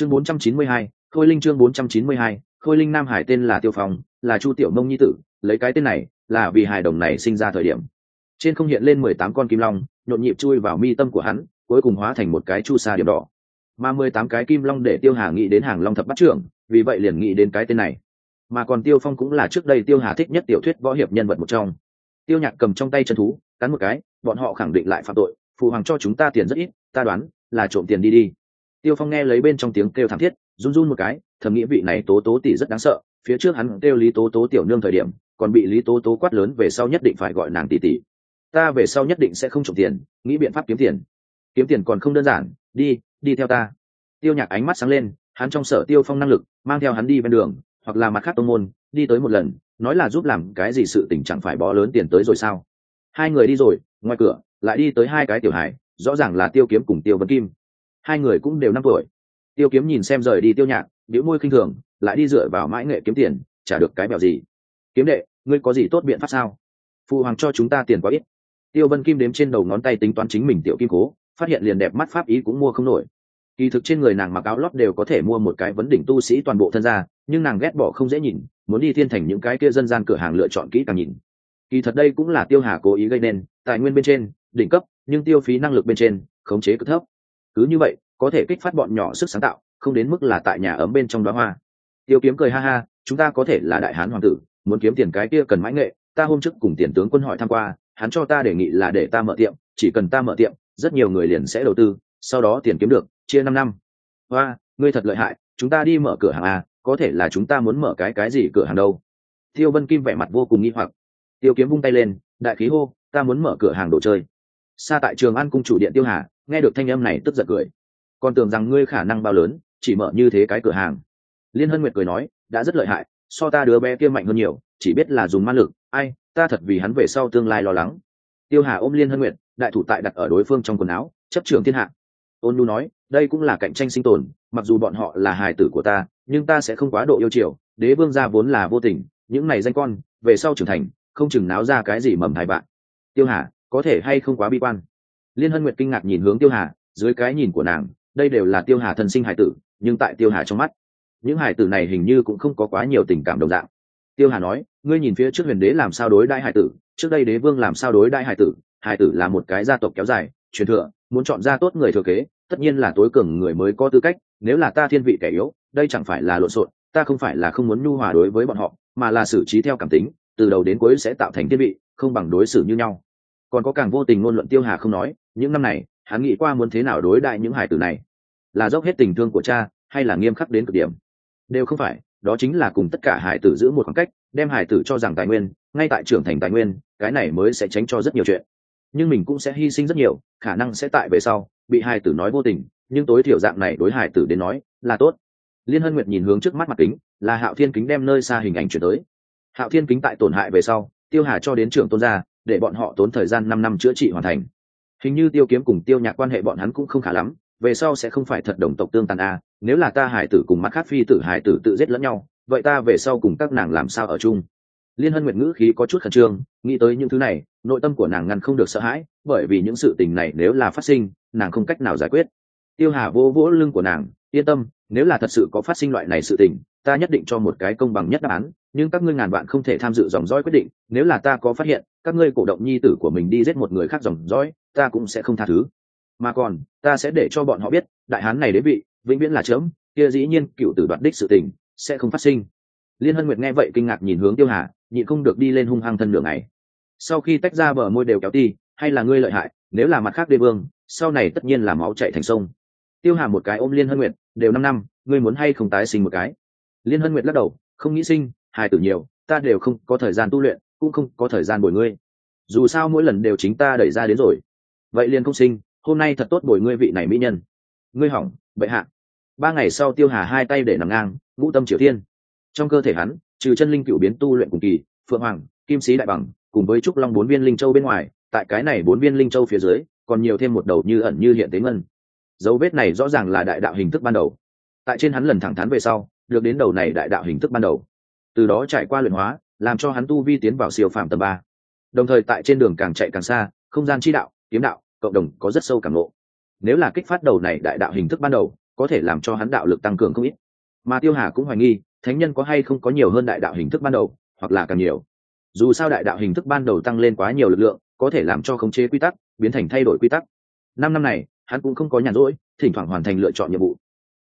chương 492, khôi linh chương 492, khôi linh nam hải tên là tiêu phong là chu tiểu mông nhi tử lấy cái tên này là vì hài đồng này sinh ra thời điểm. Trên không hiện lên mười tám con kim long nhộn nhịp chui vào mi tâm của hắn cuối cùng hóa thành một cái chu sa điểm đỏ. Mà mười tám cái kim long để tiêu hà nghĩ đến hàng long thập bắt trưởng vì vậy liền nghĩ đến cái tên này. Mà còn tiêu phong cũng là trước đây tiêu hà thích nhất tiểu thuyết võ hiệp nhân vật một trong. Tiêu nhạc cầm trong tay chân thú cắn một cái bọn họ khẳng định lại phạm tội phụ hoàng cho chúng ta tiền rất ít ta đoán là trộm tiền đi đi tiêu phong nghe lấy bên trong tiếng kêu thảm thiết, run run một cái, thầm nghĩ vị này tố tố tỷ rất đáng sợ, phía trước hắn kêu lý tố tố tiểu nương thời điểm, còn bị lý tố tố quát lớn về sau nhất định phải gọi nàng tỷ tỷ. Ta về sau nhất định sẽ không trộm tiền, nghĩ biện pháp kiếm tiền. Kiếm tiền còn không đơn giản, đi đi theo ta. Tiêu nhạc ánh mắt sáng lên, hắn trong sở tiêu phong năng lực, mang theo hắn đi bên đường, hoặc là mặt khác tông môn, đi tới một lần, nói là giúp làm cái gì sự tình chẳng phải bó lớn tiền tới rồi sao. Hai người đi rồi, ngoài cửa, lại đi tới hai cái tiểu hải rõ ràng là tiêu kiếm cùng tiêu vân kim hai người cũng đều năm tuổi. Tiêu kiếm nhìn xem rời đi tiêu nhạc biểu môi khinh thường, lại đi dựa vào mãi nghệ kiếm tiền trả được cái bèo gì. Kiếm đệ, ngươi có gì tốt biện pháp sao? Phụ hoàng cho chúng ta tiền quá ít. Tiêu vân kim đếm trên đầu ngón tay tính toán chính mình tiểu kim cố, phát hiện liền đẹp mắt pháp ý cũng mua không nổi. Kỳ thực trên người nàng mặc áo lót đều có thể mua một cái vấn đỉnh tu sĩ toàn bộ thân gia nhưng nàng ghét bỏ không dễ nhìn, muốn đi thiên thành những cái kia dân gian cửa hàng lựa chọn kỹ càng nhìn. Kỳ thật đây cũng là tiêu hà cố ý gây nên, tài nguyên bên trên, đỉnh cấp, nhưng tiêu phí năng lực bên trên, khống chế cực thấp cứ như vậy, có thể kích phát bọn nhỏ sức sáng tạo, không đến mức là tại nhà ấm bên trong đó hoa. Tiêu kiếm cười ha ha, chúng ta có thể là đại hán hoàng tử, muốn kiếm tiền cái kia cần mãi nghệ, ta hôm trước cùng tiền tướng quân hỏi tham q u a hắn cho ta đề nghị là để ta mở tiệm, chỉ cần ta mở tiệm, rất nhiều người liền sẽ đầu tư, sau đó tiền kiếm được, chia năm năm. Hoa, ngươi thật lợi hại, chúng ta đi mở cửa hàng à? có thể là chúng ta muốn mở cái cái gì cửa hàng đâu? Tiêu vân kim vẻ mặt vô cùng nghi hoặc. Tiêu kiếm vung tay lên, đại khí hô, ta muốn mở cửa hàng đồ chơi. Xa tại trường an cung chủ điện tiêu hà nghe được thanh âm này tức giận cười. Còn tưởng rằng ngươi khả năng bao lớn, chỉ mở như thế cái cửa hàng. Liên hân nguyệt cười nói, đã rất lợi hại, so ta đứa bé kia mạnh hơn nhiều, chỉ biết là dùng ma lực. Ai, ta thật vì hắn về sau tương lai lo lắng. Tiêu hà ôm liên hân nguyệt, đại thủ tại đặt ở đối phương trong quần áo, chấp trường thiên hạ. Ôn nhu nói, đây cũng là cạnh tranh sinh tồn, mặc dù bọn họ là hài tử của ta, nhưng ta sẽ không quá độ yêu chiều, đế vương gia vốn là vô tình, những này danh con, về sau trưởng thành, không chừng náo ra cái gì mầm thai bạn. Tiêu hà, có thể hay không quá bi quan? Liên hân nguyệt kinh ngạc nhìn hướng tiêu hà, dưới cái nhìn của nàng, đây đều là tiêu hà thân sinh hải tử, nhưng tại tiêu hà trong mắt, những hải tử này hình như cũng không có quá nhiều tình cảm đồng dạng. Tiêu hà nói, ngươi nhìn phía trước huyền đế làm sao đối đại hải tử? Trước đây đế vương làm sao đối đại hải tử? Hải tử là một cái gia tộc kéo dài, truyền thừa, muốn chọn ra tốt người thừa kế, tất nhiên là tối cường người mới có tư cách, nếu là ta thiên vị kẻ yếu, đây chẳng phải là lộn xộn, ta không phải là không muốn nhu hòa đối với bọn họ, mà là xử trí theo cảm tính, từ đầu đến cuối sẽ tạo thành thiên vị, không bằng đối xử như nhau. Còn có càng vô tình ngôn luận tiêu hà không nói những năm này, hắn nghĩ qua muốn thế nào đối đại những hải tử này. Là dốc hết tình thương của cha, hay là nghiêm khắc đến cực điểm? Đều không phải, đó chính là cùng tất cả hải tử giữ một khoảng cách, đem hải tử cho rằng tài nguyên, ngay tại trưởng thành tài nguyên, cái này mới sẽ tránh cho rất nhiều chuyện. Nhưng mình cũng sẽ hy sinh rất nhiều, khả năng sẽ tại về sau, bị hải tử nói vô tình, nhưng tối thiểu dạng này đối hải tử đến nói, là tốt. Liên hân nguyệt nhìn hướng trước mắt mặt kính, là hạo thiên kính đem nơi xa hình ảnh chuyển tới. Hạo thiên kính tại tổn hại về sau, tiêu hà cho đến trưởng tôn gia, để bọn họ tốn thời gian năm năm chữa trị hoàn thành hình như tiêu kiếm cùng tiêu nhạc quan hệ bọn hắn cũng không khá lắm, về sau sẽ không phải thật đồng tộc tương tàn a nếu là ta hải tử cùng mắt khác phi tử hải tử tự giết lẫn nhau, vậy ta về sau cùng các nàng làm sao ở chung? Liên hân nguyệt ngữ khí có chút khẩn trương, nghĩ tới những thứ này, nội tâm của nàng ngăn không được sợ hãi, bởi vì những sự tình này nếu là phát sinh, nàng không cách nào giải quyết. Tiêu hà vô vỗ lưng của nàng, yên tâm, nếu là thật sự có phát sinh loại này sự tình, ta nhất định cho một cái công bằng nhất đáp án nhưng các ngươi ngàn bạn không thể tham dự dòng dõi quyết định, nếu là ta có phát hiện, các ngươi cổ động nhi tử của mình đi giết một người khác dòng dõi, ta cũng sẽ không tha thứ. Mà còn, ta sẽ để cho bọn họ biết, đại hán này đế vị, vĩnh viễn là chớm, kia dĩ nhiên cựu tử đoạt đích sự tình, sẽ không phát sinh. Liên hân nguyệt nghe vậy kinh ngạc nhìn hướng tiêu hà, nhịn không được đi lên hung hăng thân đường này sau khi tách ra bờ môi đều kéo ti, hay là ngươi lợi hại, nếu là mặt khác đê vương, sau này tất nhiên là máu chạy thành sông. Tiêu hà một cái ôm liên hân nguyệt, đều năm năm, ngươi muốn hay không tái sinh một cái? Liên hân nguyệt lắc đầu, không nghĩ sinh hài tử nhiều, ta đều không có thời gian tu luyện, cũng không có thời gian bồi ngươi. Dù sao mỗi lần đều chính ta đẩy ra đến rồi. Vậy liền không sinh, hôm nay thật tốt bồi ngươi vị này mỹ nhân. Ngươi hỏng, bệ hạ. Ba ngày sau tiêu hà hai tay để nằm ngang, ngũ tâm triều thiên. Trong cơ thể hắn, trừ chân linh cựu biến tu luyện cùng kỳ, phượng hoàng, kim sĩ đại bằng, cùng với trúc long bốn viên linh châu bên ngoài, tại cái này bốn viên linh châu phía dưới, còn nhiều thêm một đầu như ẩn như hiện tế ngân. Dấu vết này rõ ràng là đại đạo hình thức ban đầu. Tại trên hắn lần thẳng thắn về sau, được đến đầu này đại đạo hình thức ban đầu từ đó trải qua luyện hóa, làm cho hắn tu vi tiến vào siêu phạm tầm ba. Đồng thời tại trên đường càng chạy càng xa, không gian chi đạo, kiếm đạo, cộng đồng có rất sâu cảm lộ nếu là kích phát đầu này đại đạo hình thức ban đầu, có thể làm cho hắn đạo lực tăng cường không ít. Mà tiêu hà cũng hoài nghi, thánh nhân có hay không có nhiều hơn đại đạo hình thức ban đầu, hoặc là càng nhiều. Dù sao đại đạo hình thức ban đầu tăng lên quá nhiều lực lượng, có thể làm cho khống chế quy tắc, biến thành thay đổi quy tắc. Năm năm này, hắn cũng không có nhàn rỗi, thỉnh thoảng hoàn thành lựa chọn nhiệm vụ.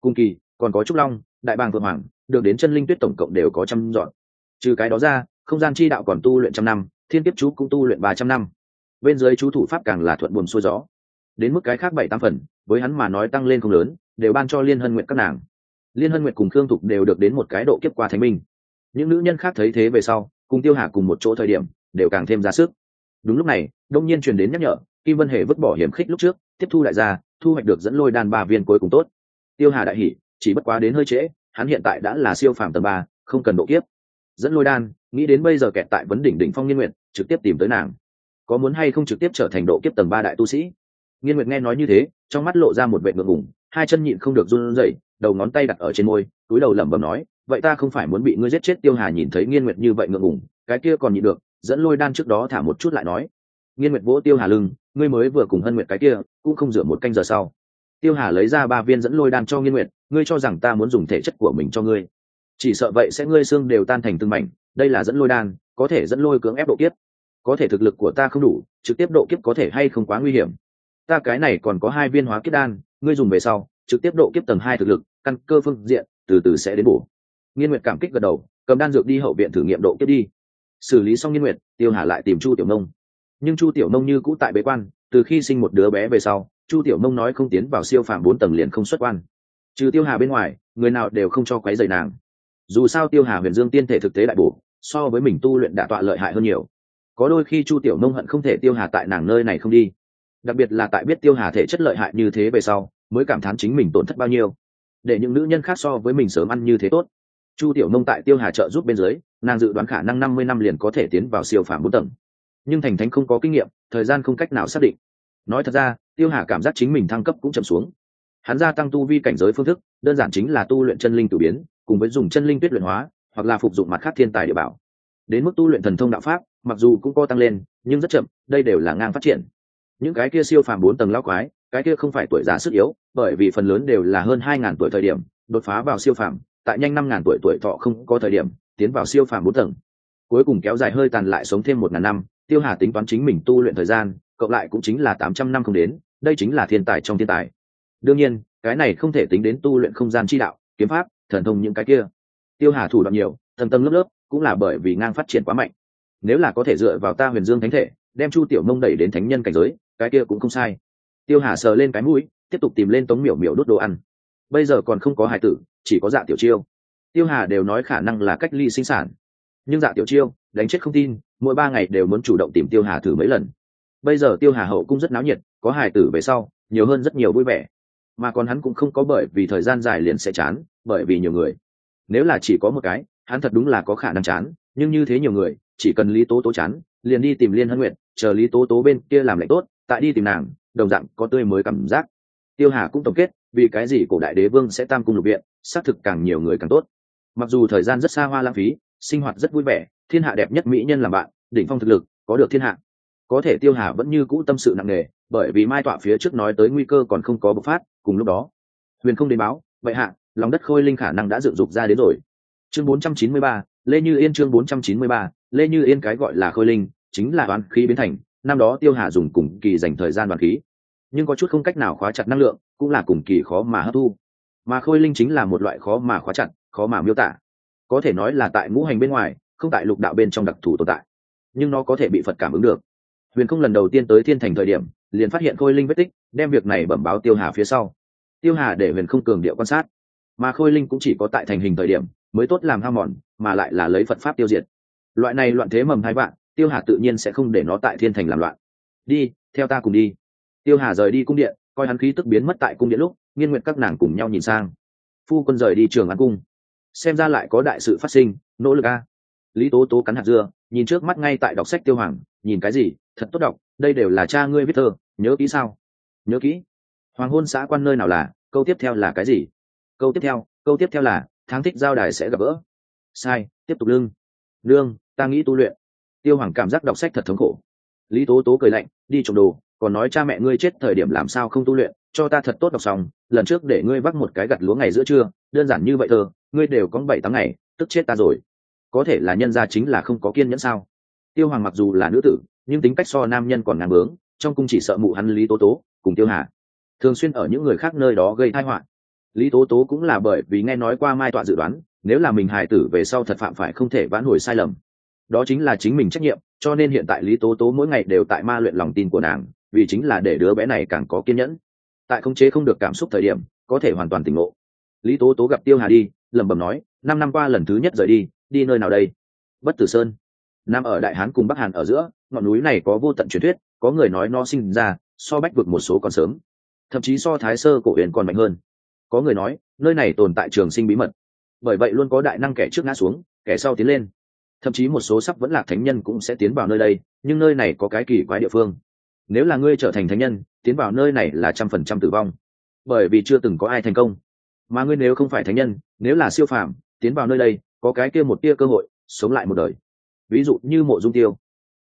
Cùng kỳ, còn có trúc long đại bàng vượng hoàng, được đến chân linh tuyết tổng cộng đều có trăm dọn. Trừ cái đó ra, không gian chi đạo còn tu luyện trăm năm, thiên kiếp chú cũng tu luyện ba trăm năm. Bên dưới chú thủ pháp càng là thuận buồm xuôi gió. Đến mức cái khác bảy tám phần, với hắn mà nói tăng lên không lớn, đều ban cho liên hân nguyện các nàng. Liên hân nguyện cùng khương thục đều được đến một cái độ kiếp qua thánh minh. Những nữ nhân khác thấy thế về sau, cùng tiêu hà cùng một chỗ thời điểm, đều càng thêm ra sức. Đúng lúc này, đông nhiên truyền đến nhắc nhở, kim vân hề vứt bỏ hiểm khích lúc trước, tiếp thu đại gia thu hoạch được dẫn lôi đan ba viên cuối cùng tốt. Tiêu hà đại hỉ chỉ bất quá đến hơi trễ, hắn hiện tại đã là siêu phàm tầng ba, không cần độ kiếp. Dẫn lôi đan, nghĩ đến bây giờ kẹt tại vấn đỉnh đỉnh phong nghiên nguyện trực tiếp tìm tới nàng. Có muốn hay không trực tiếp trở thành độ kiếp tầng ba đại tu sĩ? Nghiên nguyện nghe nói như thế, trong mắt lộ ra một vệ ngượng ngủng hai chân nhịn không được run rẩy, đầu ngón tay đặt ở trên môi, túi đầu lẩm bẩm nói, vậy ta không phải muốn bị ngươi giết chết tiêu hà nhìn thấy nghiên nguyệt như vậy ngượng ngủng cái kia còn nhịn được, dẫn lôi đan trước đó thả một chút lại nói. Nghiên nguyệt vỗ tiêu hà lưng, ngươi mới vừa cùng hân nguyệt cái kia, cũng không rửa một canh giờ sau tiêu hà lấy ra ba viên dẫn lôi đan cho nghiên nguyệt, ngươi cho rằng ta muốn dùng thể chất của mình cho ngươi. Chỉ sợ vậy sẽ ngươi xương đều tan thành từng mảnh, đây là dẫn lôi đan, có thể dẫn lôi cưỡng ép độ kiếp. Có thể thực lực của ta không đủ, trực tiếp độ kiếp có thể hay không quá nguy hiểm. Ta cái này còn có hai viên hóa kiếp đan, ngươi dùng về sau, trực tiếp độ kiếp tầng hai thực lực, căn cơ phương diện, từ từ sẽ đến bổ. Nghiên nguyệt cảm kích gật đầu, cầm đan dược đi hậu viện thử nghiệm độ kiếp đi. Xử lý xong nghiên nguyệt, tiêu hà lại tìm chu tiểu nông. Nhưng chu tiểu nông như cũ tại bế quan, từ khi sinh một đứa bé về sau chu tiểu Mông nói không tiến vào siêu phàm bốn tầng liền không xuất quan. Trừ tiêu hà bên ngoài, người nào đều không cho quấy dày nàng. Dù sao tiêu hà huyền dương tiên thể thực tế đại bổ, so với mình tu luyện đạ tọa lợi hại hơn nhiều. Có đôi khi chu tiểu Mông hận không thể tiêu hà tại nàng nơi này không đi. Đặc biệt là tại biết tiêu hà thể chất lợi hại như thế về sau, mới cảm thán chính mình tổn thất bao nhiêu. Để những nữ nhân khác so với mình sớm ăn như thế tốt. Chu tiểu Mông tại tiêu hà trợ giúp bên dưới, nàng dự đoán khả năng năm mươi năm liền có thể tiến vào siêu phàm bốn tầng. Nhưng thành thánh không có kinh nghiệm, thời gian không cách nào xác định nói thật ra, tiêu hà cảm giác chính mình thăng cấp cũng chậm xuống. Hắn gia tăng tu vi cảnh giới phương thức, đơn giản chính là tu luyện chân linh tự biến, cùng với dùng chân linh tuyết luyện hóa, hoặc là phục dụng mặt khác thiên tài địa bảo. Đến mức tu luyện thần thông đạo pháp, mặc dù cũng có tăng lên, nhưng rất chậm, đây đều là ngang phát triển. Những cái kia siêu phàm bốn tầng lão quái, cái kia không phải tuổi già sức yếu, bởi vì phần lớn đều là hơn hai ngàn tuổi thời điểm, đột phá vào siêu phàm, tại nhanh năm ngàn tuổi tuổi thọ không có thời điểm, tiến vào siêu phàm bốn tầng. Cuối cùng kéo dài hơi tàn lại sống thêm một ngàn năm tiêu hà tính toán chính mình tu luyện thời gian, cộng lại cũng chính là tám trăm năm không đến, đây chính là thiên tài trong thiên tài. Đương nhiên, cái này không thể tính đến tu luyện không gian chi đạo, kiếm pháp, thần thông những cái kia. Tiêu hà thủ đoạn nhiều thần tâm lớp lớp, cũng là bởi vì ngang phát triển quá mạnh. Nếu là có thể dựa vào ta huyền dương thánh thể, đem chu tiểu mông đẩy đến thánh nhân cảnh giới, cái kia cũng không sai. Tiêu hà sờ lên cái mũi, tiếp tục tìm lên tống miểu miểu đốt đồ ăn. Bây giờ còn không có hải tử, chỉ có dạ tiểu chiêu. Tiêu hà đều nói khả năng là cách ly sinh sản nhưng dạ tiểu chiêu, đánh chết không tin, mỗi ba ngày đều muốn chủ động tìm tiêu hà thử mấy lần. Bây giờ tiêu hà hậu cũng rất náo nhiệt, có hài tử về sau, nhiều hơn rất nhiều vui vẻ. Mà còn hắn cũng không có bởi vì thời gian dài liền sẽ chán, bởi vì nhiều người. Nếu là chỉ có một cái, hắn thật đúng là có khả năng chán, nhưng như thế nhiều người, chỉ cần lý tố tố chán, liền đi tìm liên hân nguyện chờ lý tố tố bên kia làm lạnh tốt, tại đi tìm nàng, đồng dạng có tươi mới cảm giác. Tiêu hà cũng tổng kết, vì cái gì cổ đại đế vương sẽ tam cung lục viện, xác thực càng nhiều người càng tốt. Mặc dù thời gian rất xa hoa lãng phí sinh hoạt rất vui vẻ thiên hạ đẹp nhất mỹ nhân làm bạn đỉnh phong thực lực có được thiên hạ. Có thể tiêu hà vẫn như cũ tâm sự nặng nề bởi vì mai tọa phía trước nói tới nguy cơ còn không có bộc phát cùng lúc đó huyền không đến báo vậy hạ lòng đất khôi linh khả năng đã dựng dục ra đến rồi. Chương 493, lê như yên chương 493, lê như yên cái gọi là khôi linh chính là đoán khí biến thành năm đó tiêu hà dùng cùng kỳ dành thời gian đoán khí. Nhưng có chút không cách nào khóa chặt năng lượng cũng là cùng kỳ khó mà hấp thu. Mà khôi linh chính là một loại khó mà khóa chặt khó mà miêu tả có thể nói là tại ngũ hành bên ngoài, không tại lục đạo bên trong đặc thù tồn tại. Nhưng nó có thể bị phật cảm ứng được. Huyền không lần đầu tiên tới thiên thành thời điểm, liền phát hiện khôi linh vết tích, đem việc này bẩm báo tiêu hà phía sau. Tiêu hà để huyền không cường điệu quan sát. Mà khôi linh cũng chỉ có tại thành hình thời điểm, mới tốt làm ham mòn, mà lại là lấy phật pháp tiêu diệt. Loại này loạn thế mầm hai vạn, tiêu hà tự nhiên sẽ không để nó tại thiên thành làm loạn. Đi, theo ta cùng đi. Tiêu hà rời đi cung điện, coi hắn khí tức biến mất tại cung điện lúc, nghiên nguyện các nàng cùng nhau nhìn sang. Phu quân rời đi trường an cung xem ra lại có đại sự phát sinh, nỗ lực a. Lý tố tố cắn hạt dưa, nhìn trước mắt ngay tại đọc sách tiêu hoàng, nhìn cái gì, thật tốt đọc, đây đều là cha ngươi viết thơ, nhớ kỹ sao? Nhớ kỹ. Hoàng hôn xã quan nơi nào là, câu tiếp theo là cái gì? Câu tiếp theo, câu tiếp theo là, tháng thích giao đài sẽ gặp gỡ. Sai, tiếp tục lương lương, ta nghĩ tu luyện. Tiêu hoàng cảm giác đọc sách thật thống khổ. Lý tố tố cười lạnh, đi trộm đồ, còn nói cha mẹ ngươi chết thời điểm làm sao không tu luyện, cho ta thật tốt đọc xong, lần trước để ngươi vắt một cái gặt lúa ngày giữa trưa, đơn giản như vậy thơ ngươi đều có bảy tháng ngày, tức chết ta rồi. Có thể là nhân gia chính là không có kiên nhẫn sao? Tiêu hoàng mặc dù là nữ tử, nhưng tính cách so nam nhân còn ngang bướng, trong cung chỉ sợ mụ hắn lý tố tố cùng tiêu hà. Thường xuyên ở những người khác nơi đó gây thai họa. Lý tố tố cũng là bởi vì nghe nói qua mai tọa dự đoán, nếu là mình hài tử về sau thật phạm phải không thể vãn hồi sai lầm. Đó chính là chính mình trách nhiệm, cho nên hiện tại lý tố tố mỗi ngày đều tại ma luyện lòng tin của nàng, vì chính là để đứa bé này càng có kiên nhẫn. Tại khống chế không được cảm xúc thời điểm, có thể hoàn toàn tỉnh ngộ. Lý tố tố gặp tiêu hà đi lẩm bẩm nói, năm năm qua lần thứ nhất rời đi đi nơi nào đây? Bất tử sơn. Nam ở đại hán cùng bắc hàn ở giữa, ngọn núi này có vô tận truyền thuyết, có người nói nó sinh ra, so bách vực một số còn sớm, thậm chí so thái sơ cổ huyền còn mạnh hơn. Có người nói, nơi này tồn tại trường sinh bí mật. Bởi vậy luôn có đại năng kẻ trước ngã xuống, kẻ sau tiến lên. Thậm chí một số sắp vẫn là thánh nhân cũng sẽ tiến vào nơi đây, nhưng nơi này có cái kỳ quái địa phương. Nếu là ngươi trở thành thánh nhân, tiến vào nơi này là trăm phần trăm tử vong. Bởi vì chưa từng có ai thành công mà ngươi nếu không phải thánh nhân, nếu là siêu phàm, tiến vào nơi đây, có cái kia một tia cơ hội, sống lại một đời. Ví dụ như mộ dung tiêu.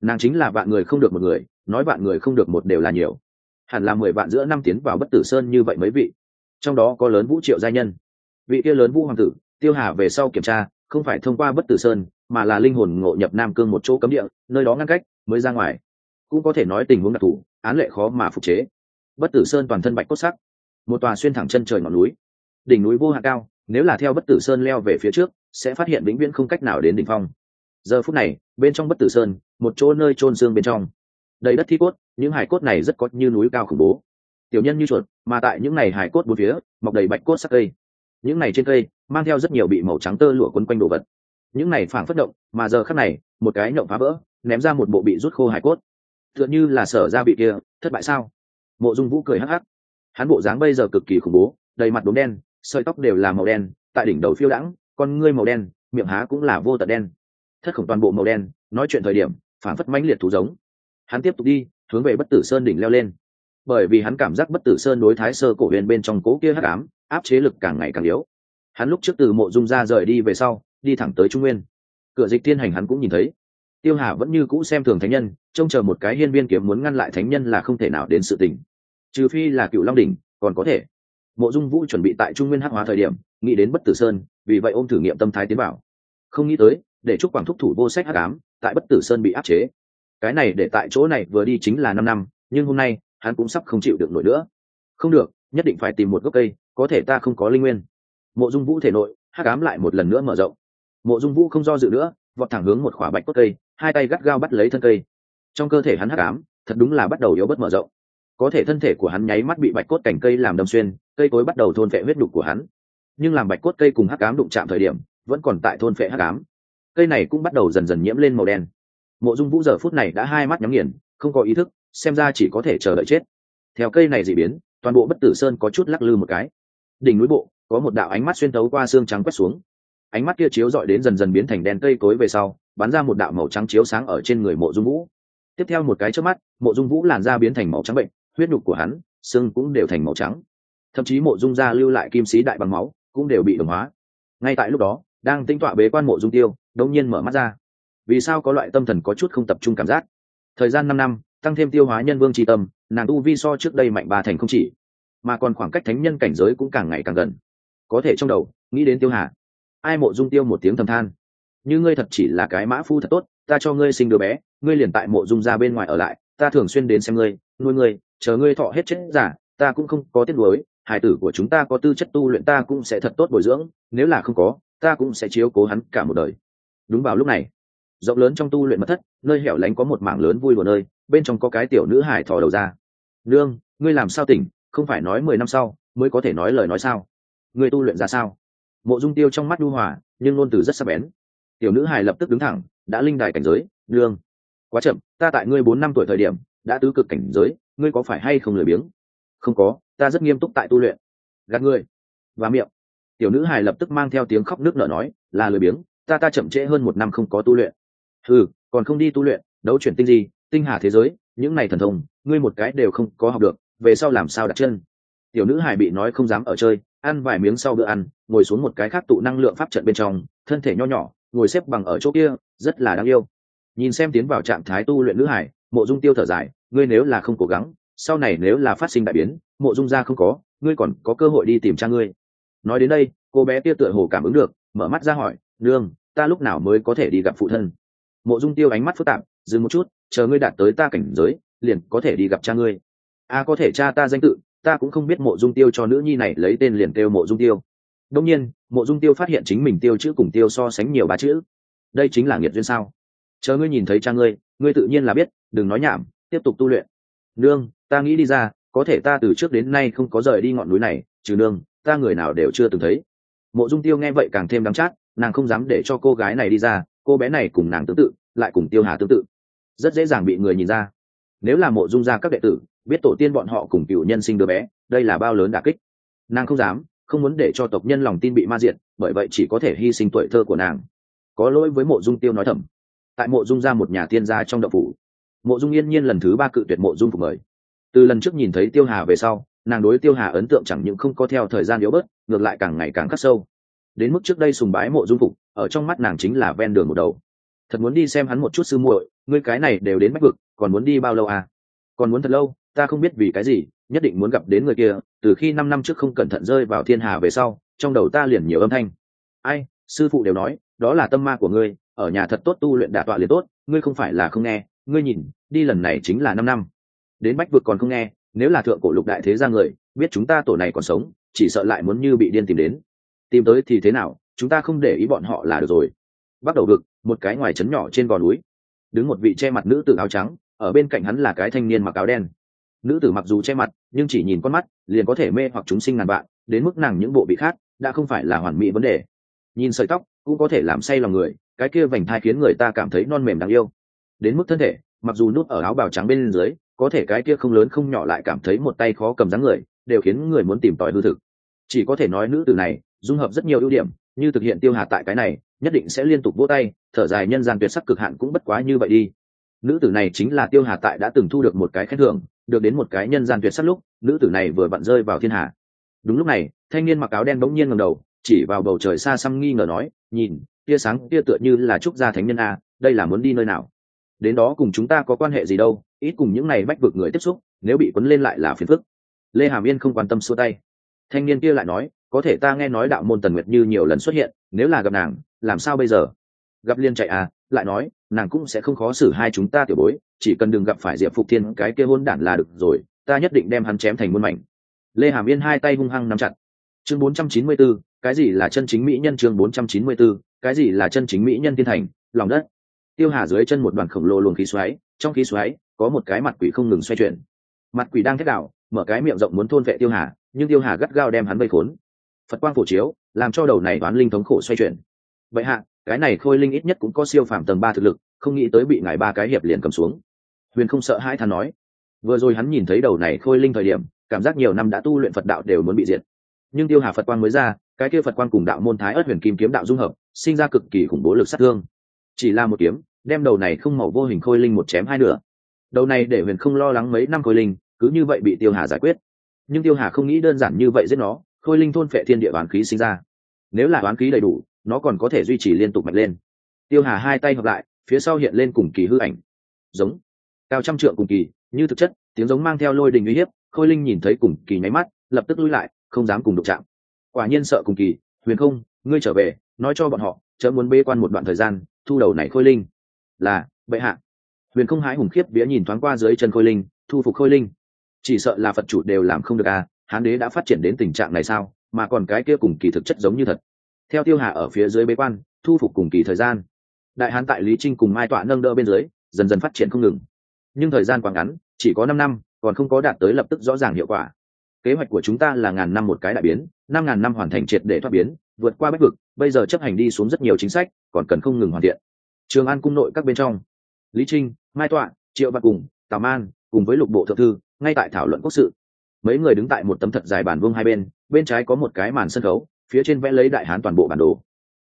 Nàng chính là vạn người không được một người, nói vạn người không được một đều là nhiều. Hẳn là mười vạn giữa năm tiến vào bất tử sơn như vậy mấy vị. Trong đó có lớn vũ triệu gia nhân. Vị kia lớn vũ hoàng tử, tiêu hà về sau kiểm tra, không phải thông qua bất tử sơn, mà là linh hồn ngộ nhập nam cương một chỗ cấm địa, nơi đó ngăn cách, mới ra ngoài. Cũng có thể nói tình huống đặc thù, án lệ khó mà phục chế. Bất tử sơn toàn thân bạch cốt sắc. Một tòa xuyên thẳng chân trời ngọn núi đỉnh núi vô hạn cao, nếu là theo bất tử sơn leo về phía trước, sẽ phát hiện vĩnh viễn không cách nào đến đỉnh phong. Giờ phút này, bên trong bất tử sơn, một chỗ nơi trôn xương bên trong. Đầy đất thi cốt, những hải cốt này rất có như núi cao khủng bố. Tiểu nhân như chuột, mà tại những này hải cốt bốn phía, mọc đầy bạch cốt sắc cây. Những này trên cây, mang theo rất nhiều bị màu trắng tơ lụa quấn quanh đồ vật. Những này phảng phất động, mà giờ khắc này, một cái nhậu phá vỡ, ném ra một bộ bị rút khô hải cốt. Tựa như là sở ra bị kia, thất bại sao? Mộ dung vũ cười hắc hắc. Hắn bộ dáng bây giờ cực kỳ khủng bố, đầy mặt đốm đen sợi tóc đều là màu đen, tại đỉnh đầu phiêu đãng, con ngươi màu đen, miệng há cũng là vô tận đen. Thất khổng toàn bộ màu đen, nói chuyện thời điểm phản phất mãnh liệt thú giống. Hắn tiếp tục đi, hướng về bất tử sơn đỉnh leo lên. Bởi vì hắn cảm giác bất tử sơn đối thái sơ cổ huyền bên trong cố kia hắc ám, áp chế lực càng ngày càng yếu. Hắn lúc trước từ mộ dung ra rời đi về sau, đi thẳng tới trung nguyên. Cửa dịch thiên hành hắn cũng nhìn thấy. Tiêu hà vẫn như cũ xem thường thánh nhân, trông chờ một cái hiên viên kiếm muốn ngăn lại thánh nhân là không thể nào đến sự tình. Trừ phi là cựu long đỉnh, còn có thể mộ dung vũ chuẩn bị tại trung nguyên hắc hóa thời điểm, nghĩ đến bất tử sơn, vì vậy ôm thử nghiệm tâm thái tiến bảo không nghĩ tới, để chúc quảng thúc thủ vô sách hắc ám, tại bất tử sơn bị áp chế. Cái này để tại chỗ này vừa đi chính là năm năm, nhưng hôm nay, hắn cũng sắp không chịu được nổi nữa. Không được, nhất định phải tìm một gốc cây, có thể ta không có linh nguyên. Mộ dung vũ thể nội, hắc ám lại một lần nữa mở rộng. Mộ dung vũ không do dự nữa, vọt thẳng hướng một khỏa bạch cốt cây, hai tay gắt gao bắt lấy thân cây. Trong cơ thể hắn hắc ám, thật đúng là bắt đầu yếu bất mở rộng có thể thân thể của hắn nháy mắt bị bạch cốt cành cây làm đâm xuyên, cây cối bắt đầu thôn phệ huyết đục của hắn. Nhưng làm bạch cốt cây cùng hắc ám đụng chạm thời điểm, vẫn còn tại thôn phệ hắc ám. Cây này cũng bắt đầu dần dần nhiễm lên màu đen. Mộ dung vũ giờ phút này đã hai mắt nhắm nghiền, không có ý thức, xem ra chỉ có thể chờ đợi chết. Theo cây này dị biến, toàn bộ bất tử sơn có chút lắc lư một cái. Đỉnh núi bộ, có một đạo ánh mắt xuyên tấu qua xương trắng quét xuống. Ánh mắt kia chiếu dọi đến dần dần biến thành đen cây cối về sau, bắn ra một đạo màu trắng chiếu sáng ở trên người mộ dung vũ. Tiếp theo một cái trước mắt, mộ dung vũ làn da biến thành màu trắng bệnh huyết nhục của hắn, xương cũng đều thành màu trắng. Thậm chí mộ dung da lưu lại kim sĩ đại bằng máu cũng đều bị đồng hóa. Ngay tại lúc đó, đang tinh tọa bế quan mộ dung tiêu đông nhiên mở mắt ra. Vì sao có loại tâm thần có chút không tập trung cảm giác? Thời gian năm năm, tăng thêm tiêu hóa nhân vương tri tâm, nàng tu vi so trước đây mạnh ba thành không chỉ. Mà còn khoảng cách thánh nhân cảnh giới cũng càng ngày càng gần. Có thể trong đầu, nghĩ đến tiêu hà. Ai mộ dung tiêu một tiếng thầm than. Như ngươi thật chỉ là cái mã phu thật tốt, ta cho ngươi sinh đứa bé, ngươi liền tại mộ dung ra bên ngoài ở lại, ta thường xuyên đến xem ngươi, nuôi ngươi chờ ngươi thọ hết chết giả, ta cũng không có tiếc nuối hải tử của chúng ta có tư chất tu luyện ta cũng sẽ thật tốt bồi dưỡng, nếu là không có, ta cũng sẽ chiếu cố hắn cả một đời. Đúng vào lúc này, rộng lớn trong tu luyện mật thất, nơi hẻo lánh có một mảng lớn vui của nơi, bên trong có cái tiểu nữ hải thò đầu ra. Nương, ngươi làm sao tỉnh, không phải nói mười năm sau mới có thể nói lời nói sao? Ngươi tu luyện ra sao? Mộ dung tiêu trong mắt đu hòa, nhưng ngôn từ rất sắc bén. Tiểu nữ hải lập tức đứng thẳng, đã linh đài cảnh giới, nương. Quá chậm, ta tại ngươi bốn năm tuổi thời điểm, đã tứ cực cảnh giới ngươi có phải hay không lười biếng? Không có, ta rất nghiêm túc tại tu luyện. Gạt ngươi. Và miệng. Tiểu nữ hải lập tức mang theo tiếng khóc nước nở nói, là lười biếng, ta ta chậm trễ hơn một năm không có tu luyện. Ừ còn không đi tu luyện, đấu chuyển tinh gì, tinh hà thế giới, những này thần thông, ngươi một cái đều không có học được, về sau làm sao đặt chân? Tiểu nữ hải bị nói không dám ở chơi, ăn vài miếng sau bữa ăn, ngồi xuống một cái khác tụ năng lượng pháp trận bên trong, thân thể nho nhỏ, ngồi xếp bằng ở chỗ kia, rất là đáng yêu. Nhìn xem tiến vào trạng thái tu luyện nữ hải mộ dung tiêu thở dài ngươi nếu là không cố gắng sau này nếu là phát sinh đại biến mộ dung gia không có ngươi còn có cơ hội đi tìm cha ngươi. Nói đến đây cô bé kia tựa hồ cảm ứng được mở mắt ra hỏi nương ta lúc nào mới có thể đi gặp phụ thân? Mộ dung tiêu ánh mắt phức tạp dừng một chút chờ ngươi đạt tới ta cảnh giới liền có thể đi gặp cha ngươi. A à, có thể cha ta danh tự ta cũng không biết mộ dung tiêu cho nữ nhi này lấy tên liền kêu mộ dung tiêu. Đông nhiên mộ dung tiêu phát hiện chính mình tiêu chữ cùng tiêu so sánh nhiều ba chữ. Đây chính là nghiệt duyên sao? Chờ ngươi nhìn thấy cha ngươi ngươi tự nhiên là biết, đừng nói nhảm, tiếp tục tu luyện. Nương, ta nghĩ đi ra, có thể ta từ trước đến nay không có rời đi ngọn núi này, trừ nương, ta người nào đều chưa từng thấy. Mộ dung tiêu nghe vậy càng thêm đắng chát, nàng không dám để cho cô gái này đi ra, cô bé này cùng nàng tương tự, lại cùng tiêu hà tương tự. Rất dễ dàng bị người nhìn ra. Nếu là mộ dung ra các đệ tử, biết tổ tiên bọn họ cùng cựu nhân sinh đứa bé, đây là bao lớn đà kích. Nàng không dám, không muốn để cho tộc nhân lòng tin bị ma diệt, bởi vậy chỉ có thể hy sinh tuổi thơ của nàng. Có lỗi với mộ dung tiêu nói thầm tại mộ dung ra một nhà tiên gia trong đậu phủ. Mộ dung yên nhiên lần thứ ba cự tuyệt mộ dung phục mời. Từ lần trước nhìn thấy tiêu hà về sau, nàng đối tiêu hà ấn tượng chẳng những không có theo thời gian yếu bớt, ngược lại càng ngày càng khắc sâu. Đến mức trước đây sùng bái mộ dung phục, ở trong mắt nàng chính là ven đường một đầu. Thật muốn đi xem hắn một chút sư muội, ngươi cái này đều đến bách vực, còn muốn đi bao lâu à? Còn muốn thật lâu, ta không biết vì cái gì, nhất định muốn gặp đến người kia, từ khi năm năm trước không cẩn thận rơi vào thiên hà về sau, trong đầu ta liền nhiều âm thanh. Ai, sư phụ đều nói, đó là tâm ma của ngươi ở nhà thật tốt tu luyện đả tọa liền tốt, ngươi không phải là không nghe, ngươi nhìn, đi lần này chính là năm năm. Đến bách vực còn không nghe, nếu là thượng cổ lục đại thế ra người, biết chúng ta tổ này còn sống, chỉ sợ lại muốn như bị điên tìm đến. Tìm tới thì thế nào, chúng ta không để ý bọn họ là được rồi. Bắt đầu vực, một cái ngoài trấn nhỏ trên gò núi. Đứng một vị che mặt nữ tử áo trắng, ở bên cạnh hắn là cái thanh niên mặc áo đen. Nữ tử mặc dù che mặt, nhưng chỉ nhìn con mắt, liền có thể mê hoặc chúng sinh ngàn bạn đến mức nàng những bộ bị khác, đã không phải là hoàn mỹ vấn đề. Nhìn sợi tóc, cũng có thể làm say lòng người cái kia vành thai khiến người ta cảm thấy non mềm đáng yêu. Đến mức thân thể, mặc dù nút ở áo bào trắng bên dưới, có thể cái kia không lớn không nhỏ lại cảm thấy một tay khó cầm dáng người, đều khiến người muốn tìm tòi hư thực. Chỉ có thể nói nữ tử này, dung hợp rất nhiều ưu điểm, như thực hiện tiêu hà tại cái này, nhất định sẽ liên tục vỗ tay, thở dài nhân gian tuyệt sắc cực hạn cũng bất quá như vậy đi. Nữ tử này chính là tiêu hà tại đã từng thu được một cái khen thưởng, được đến một cái nhân gian tuyệt sắc lúc, nữ tử này vừa vặn rơi vào thiên hà đúng lúc này, thanh niên mặc áo đen bỗng nhiên ngầm đầu, chỉ vào bầu trời xa xăm nghi ngờ nói, nhìn tia sáng tia tựa như là trúc gia thánh nhân a đây là muốn đi nơi nào? Đến đó cùng chúng ta có quan hệ gì đâu ít cùng những này bách vực người tiếp xúc nếu bị quấn lên lại là phiền phức. Lê hàm yên không quan tâm xua tay. Thanh niên kia lại nói có thể ta nghe nói đạo môn tần nguyệt như nhiều lần xuất hiện nếu là gặp nàng làm sao bây giờ? Gặp liên chạy à lại nói nàng cũng sẽ không khó xử hai chúng ta tiểu bối chỉ cần đừng gặp phải diệp phục thiên cái kia hôn đản là được rồi ta nhất định đem hắn chém thành muôn mảnh. Lê hàm yên hai tay hung hăng nắm chặt. Chương 494, cái gì là chân chính mỹ nhân chương 494, cái gì là chân chính mỹ nhân thiên thành lòng đất. Tiêu hà dưới chân một đoàn khổng lồ luồng khí xoáy trong khí xoáy có một cái mặt quỷ không ngừng xoay chuyển. Mặt quỷ đang thét đảo, mở cái miệng rộng muốn thôn vệ tiêu hà nhưng tiêu hà gắt gao đem hắn vây khốn. Phật quang phổ chiếu làm cho đầu này đoán linh thống khổ xoay chuyển. Vậy hạ cái này khôi linh ít nhất cũng có siêu phàm tầng ba thực lực không nghĩ tới bị ngài ba cái hiệp liền cầm xuống. Huyền không sợ hãi thán nói. Vừa rồi hắn nhìn thấy đầu này khôi linh thời điểm cảm giác nhiều năm đã tu luyện phật đạo đều muốn bị diệt. Nhưng tiêu hà phật quang mới ra cái kia phật quan cùng đạo môn thái ớt huyền kim kiếm đạo dung hợp, sinh ra cực kỳ khủng bố lực sát thương. Chỉ là một kiếm, đem đầu này không màu vô hình khôi linh một chém hai nửa. Đầu này để huyền không lo lắng mấy năm khôi linh, cứ như vậy bị tiêu hà giải quyết. Nhưng tiêu hà không nghĩ đơn giản như vậy giết nó, khôi linh thôn phệ thiên địa bán khí sinh ra. Nếu là bán khí đầy đủ, nó còn có thể duy trì liên tục mạnh lên. Tiêu hà hai tay hợp lại, phía sau hiện lên cùng kỳ hư ảnh. Giống. Cao trăm trượng cùng kỳ, như thực chất, tiếng giống mang theo lôi đình uy hiếp, khôi linh nhìn thấy cùng kỳ nháy mắt, lập tức lui lại, không dám cùng đụng chạm quả nhiên sợ cùng kỳ, huyền không, ngươi trở về, nói cho bọn họ, chớ muốn bê quan một đoạn thời gian, thu đầu này khôi linh. Là, bệ hạ. Huyền không hái hùng khiếp vía nhìn thoáng qua dưới chân khôi linh, thu phục khôi linh. Chỉ sợ là phật chủ đều làm không được à hán đế đã phát triển đến tình trạng này sao, mà còn cái kia cùng kỳ thực chất giống như thật. Theo tiêu hà ở phía dưới bế quan, thu phục cùng kỳ thời gian. Đại hán tại lý trinh cùng mai tọa nâng đỡ bên dưới, dần dần phát triển không ngừng. Nhưng thời gian quá ngắn, chỉ có năm năm, còn không có đạt tới lập tức rõ ràng hiệu quả kế hoạch của chúng ta là ngàn năm một cái đại biến, năm ngàn năm hoàn thành triệt để thoát biến, vượt qua bách vực, bây giờ chấp hành đi xuống rất nhiều chính sách, còn cần không ngừng hoàn thiện. Trường an cung nội các bên trong, lý trinh, mai tọa, triệu văn cùng, tào man, cùng với lục bộ thượng thư, ngay tại thảo luận quốc sự. Mấy người đứng tại một tấm thật dài bàn vương hai bên bên trái có một cái màn sân khấu, phía trên vẽ lấy đại hán toàn bộ bản đồ.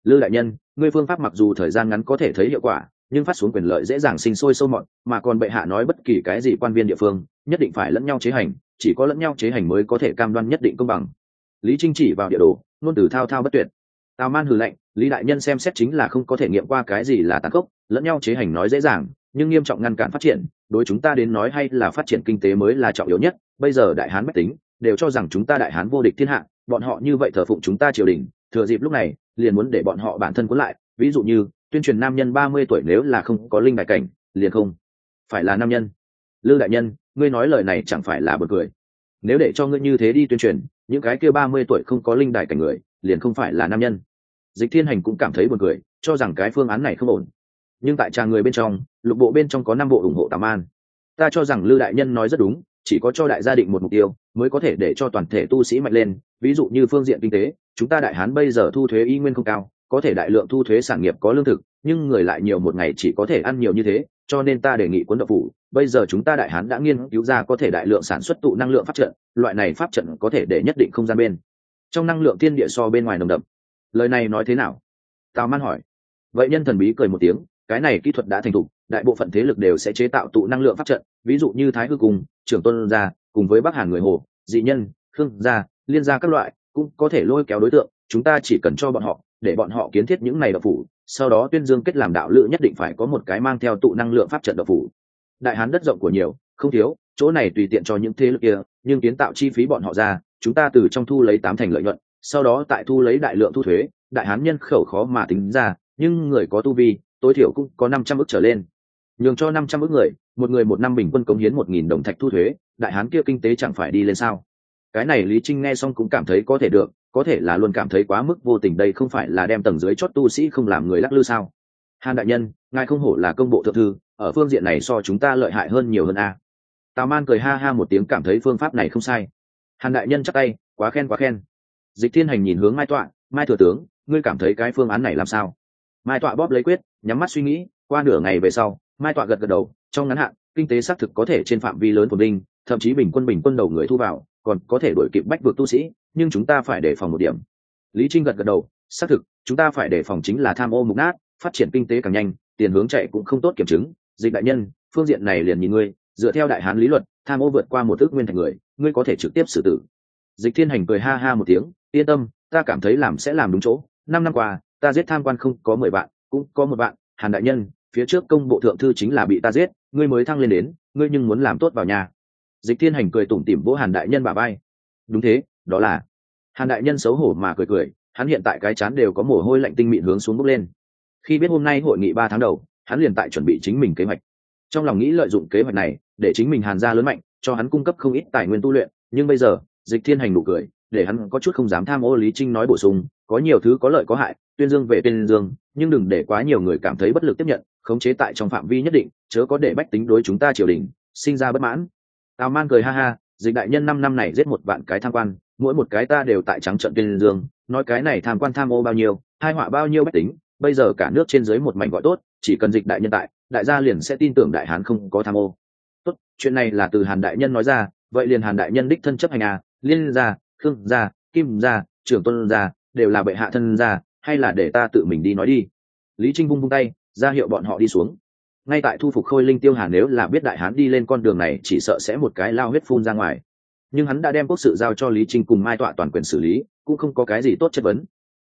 Lư đại nhân, ngươi phương pháp mặc dù thời gian ngắn có thể thấy hiệu quả, nhưng phát xuống quyền lợi dễ dàng sinh sôi sâu mọn mà còn bệ hạ nói bất kỳ cái gì quan viên địa phương nhất định phải lẫn nhau chế hành, chỉ có lẫn nhau chế hành mới có thể cam đoan nhất định công bằng. Lý trinh chỉ vào địa đồ, ngôn từ thao thao bất tuyệt. Tào man hừ lệnh lý đại nhân xem xét chính là không có thể nghiệm qua cái gì là tàn khốc, lẫn nhau chế hành nói dễ dàng, nhưng nghiêm trọng ngăn cản phát triển, đối chúng ta đến nói hay là phát triển kinh tế mới là trọng yếu nhất, bây giờ đại hán mách tính, đều cho rằng chúng ta đại hán vô địch thiên hạ, bọn họ như vậy thờ phụng chúng ta triều đình, thừa dịp lúc này, liền muốn để bọn họ bản thân cuốn lại, ví dụ như, tuyên truyền nam nhân ba mươi tuổi nếu là không có linh đại cảnh, liền không phải là nam nhân. Lư đại nhân ngươi nói lời này chẳng phải là bật cười. Nếu để cho ngươi như thế đi tuyên truyền, những cái kia ba mươi tuổi không có linh đài cảnh người, liền không phải là nam nhân. Dịch thiên hành cũng cảm thấy buồn cười, cho rằng cái phương án này không ổn. Nhưng tại tràng người bên trong, lục bộ bên trong có năm bộ ủng hộ tàm an ta cho rằng lư đại nhân nói rất đúng, chỉ có cho đại gia định một mục tiêu, mới có thể để cho toàn thể tu sĩ mạnh lên. Ví dụ như phương diện kinh tế, chúng ta đại hán bây giờ thu thuế y nguyên không cao, có thể đại lượng thu thuế sản nghiệp có lương thực nhưng người lại nhiều một ngày chỉ có thể ăn nhiều như thế, cho nên ta đề nghị quân đậu phủ. Bây giờ chúng ta đại hán đã nghiên cứu ra có thể đại lượng sản xuất tụ năng lượng pháp trận, loại này pháp trận có thể để nhất định không gian bên. Trong năng lượng tiên địa so bên ngoài nồng đậm. Lời này nói thế nào? Tào man hỏi. Vậy nhân thần bí cười một tiếng, cái này kỹ thuật đã thành thục, đại bộ phận thế lực đều sẽ chế tạo tụ năng lượng pháp trận, ví dụ như thái hư cùng trưởng tôn gia, cùng với bắc hàn người hồ, dị nhân, khương gia, liên gia các loại, cũng có thể lôi kéo đối tượng, chúng ta chỉ cần cho bọn họ, để bọn họ kiến thiết những này độc phủ sau đó tuyên dương kết làm đạo lữ nhất định phải có một cái mang theo tụ năng lượng pháp trận độc phủ. Đại hán đất rộng của nhiều, không thiếu, chỗ này tùy tiện cho những thế lực kia, nhưng kiến tạo chi phí bọn họ ra, chúng ta từ trong thu lấy tám thành lợi nhuận, sau đó tại thu lấy đại lượng thu thuế, đại hán nhân khẩu khó mà tính ra, nhưng người có tu vi, tối thiểu cũng có năm trăm ước trở lên. Nhường cho năm trăm ước người, một người một năm bình quân cống hiến một nghìn đồng thạch thu thuế, đại hán kia kinh tế chẳng phải đi lên sao? Cái này lý trinh nghe xong cũng cảm thấy có thể được có thể là luôn cảm thấy quá mức vô tình đây không phải là đem tầng dưới chót tu sĩ không làm người lắc lư sao? Hàn đại nhân, ngài không hổ là công bộ thượng thư, ở phương diện này so chúng ta lợi hại hơn nhiều hơn a. Tào man cười ha ha một tiếng cảm thấy phương pháp này không sai. Hàn đại nhân chắc tay, quá khen quá khen. Dịch thiên hành nhìn hướng mai tọa, mai thừa tướng, ngươi cảm thấy cái phương án này làm sao? Mai tọa bóp lấy quyết, nhắm mắt suy nghĩ, qua nửa ngày về sau, mai tọa gật gật đầu, trong ngắn hạn, kinh tế xác thực có thể trên phạm vi lớn của đinh thậm chí bình quân bình quân đầu người thu vào còn có thể đổi kịp bách vượt tu sĩ, nhưng chúng ta phải đề phòng một điểm. Lý trinh gật gật đầu, xác thực, chúng ta phải đề phòng chính là tham ô mục nát, phát triển kinh tế càng nhanh, tiền hướng chạy cũng không tốt kiểm chứng. Dịch đại nhân, phương diện này liền nhìn ngươi, dựa theo đại hán lý luật, tham ô vượt qua một ước nguyên thành người, ngươi có thể trực tiếp xử tử. Dịch thiên hành cười ha ha một tiếng, yên tâm, ta cảm thấy làm sẽ làm đúng chỗ. Năm năm qua, ta giết tham quan không có mười bạn cũng có một bạn hàn đại nhân, phía trước công bộ thượng thư chính là bị ta giết, ngươi mới thăng lên đến, ngươi nhưng muốn làm tốt vào nhà dịch thiên hành cười tủm tỉm vỗ hàn đại nhân bà bay đúng thế, đó là. Hàn đại nhân xấu hổ mà cười cười, hắn hiện tại cái chán đều có mồ hôi lạnh tinh mịn hướng xuống bốc lên. Khi biết hôm nay hội nghị ba tháng đầu, hắn liền tại chuẩn bị chính mình kế hoạch. Trong lòng nghĩ lợi dụng kế hoạch này, để chính mình hàn ra lớn mạnh, cho hắn cung cấp không ít tài nguyên tu luyện, nhưng bây giờ, dịch thiên hành nụ cười, để hắn có chút không dám tham ô lý trinh nói bổ sung, có nhiều thứ có lợi có hại, tuyên dương về tuyên dương, nhưng đừng để quá nhiều người cảm thấy bất lực tiếp nhận, khống chế tại trong phạm vi nhất định, chớ có để bách tính đối chúng ta triều đình, sinh ra bất mãn tào man cười ha ha, dịch đại nhân năm năm này giết một vạn cái tham quan, mỗi một cái ta đều tại trắng trận tuyên dương, nói cái này tham quan tham ô bao nhiêu, hai họa bao nhiêu bách tính, bây giờ cả nước trên dưới một mảnh gọi tốt, chỉ cần dịch đại nhân tại, đại gia liền sẽ tin tưởng đại hán không có tham ô. Tốt, chuyện này là từ hàn đại nhân nói ra, vậy liền hàn đại nhân đích thân chấp hành à liên gia, khương gia, kim gia, trưởng tôn gia, đều là bệ hạ thân gia, hay là để ta tự mình đi nói đi. Lý trinh vung vung tay, ra hiệu bọn họ đi xuống ngay tại thu phục khôi linh tiêu hà nếu là biết đại hán đi lên con đường này, chỉ sợ sẽ một cái lao huyết phun ra ngoài. Nhưng hắn đã đem quốc sự giao cho lý trinh cùng mai tọa toàn quyền xử lý, cũng không có cái gì tốt chất vấn.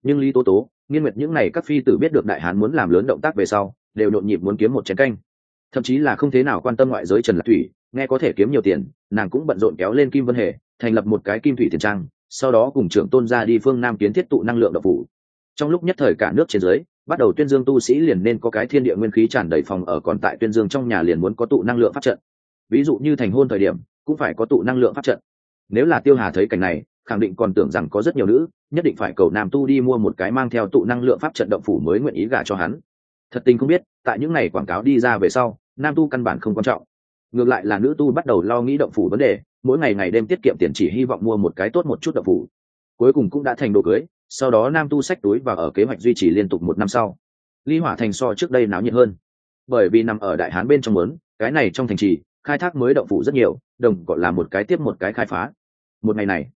Nhưng lý tố tố, nghiên nguyệt những n à y các phi tử biết được đại hán muốn làm lớn động tác về sau, đều nhộn nhịp muốn kiếm một chén canh. Thậm chí là không thế nào quan tâm ngoại giới trần lạc thủy, nghe có thể kiếm nhiều tiền, nàng cũng bận rộn kéo lên kim vân hề, thành lập một cái kim thủy tiền trang, sau đó cùng trưởng tôn ra đi phương nam kiến thiết tụ năng lượng độc phủ. Trong lúc nhất thời cả nước trên dưới bắt đầu tuyên dương tu sĩ liền nên có cái thiên địa nguyên khí tràn đầy phòng ở, còn tại tuyên dương trong nhà liền muốn có tụ năng lượng pháp trận. Ví dụ như thành hôn thời điểm, cũng phải có tụ năng lượng pháp trận. Nếu là tiêu hà thấy cảnh này, khẳng định còn tưởng rằng có rất nhiều nữ, nhất định phải cầu nam tu đi mua một cái mang theo tụ năng lượng pháp trận động phủ mới nguyện ý gả cho hắn. Thật tình không biết, tại những ngày quảng cáo đi ra về sau, nam tu căn bản không quan trọng. Ngược lại là nữ tu bắt đầu lo nghĩ động phủ vấn đề, mỗi ngày ngày đêm tiết kiệm tiền chỉ hy vọng mua một cái tốt một chút động phủ. Cuối cùng cũng đã thành đồ cưới sau đó nam tu sách túi và ở kế hoạch duy trì liên tục một năm sau. Ly hỏa thành so trước đây náo nhiệt hơn. Bởi vì nằm ở đại hán bên trong lớn cái này trong thành trì, khai thác mới động phủ rất nhiều, đồng gọi là một cái tiếp một cái khai phá. Một ngày này,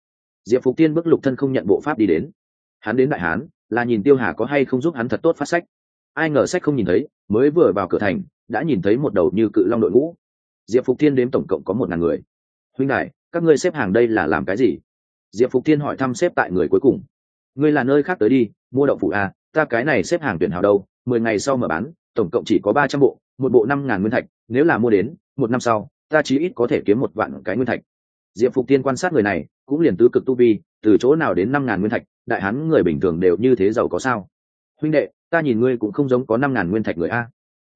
diệp phục tiên bước lục thân không nhận bộ pháp đi đến. Hắn đến đại hán, là nhìn tiêu hà có hay không giúp hắn thật tốt phát sách. Ai ngờ sách không nhìn thấy, mới vừa vào cửa thành, đã nhìn thấy một đầu như cự long đội ngũ. Diệp phục thiên đếm tổng cộng có một ngàn người. Huynh đại các ngươi xếp hàng đây là làm cái gì? Diệp phục thiên hỏi thăm xếp tại người cuối cùng ngươi là nơi khác tới đi, mua đậu phụ à ta cái này xếp hàng tuyển hào đâu, mười ngày sau mở bán, tổng cộng chỉ có ba trăm bộ, một bộ năm ngàn nguyên thạch, nếu là mua đến, một năm sau, ta chí ít có thể kiếm một vạn cái nguyên thạch. Diệp phục tiên quan sát người này, cũng liền tứ cực tu vi, từ chỗ nào đến năm ngàn nguyên thạch, đại hán người bình thường đều như thế giàu có sao? Huynh đệ, ta nhìn ngươi cũng không giống có năm ngàn nguyên thạch người a.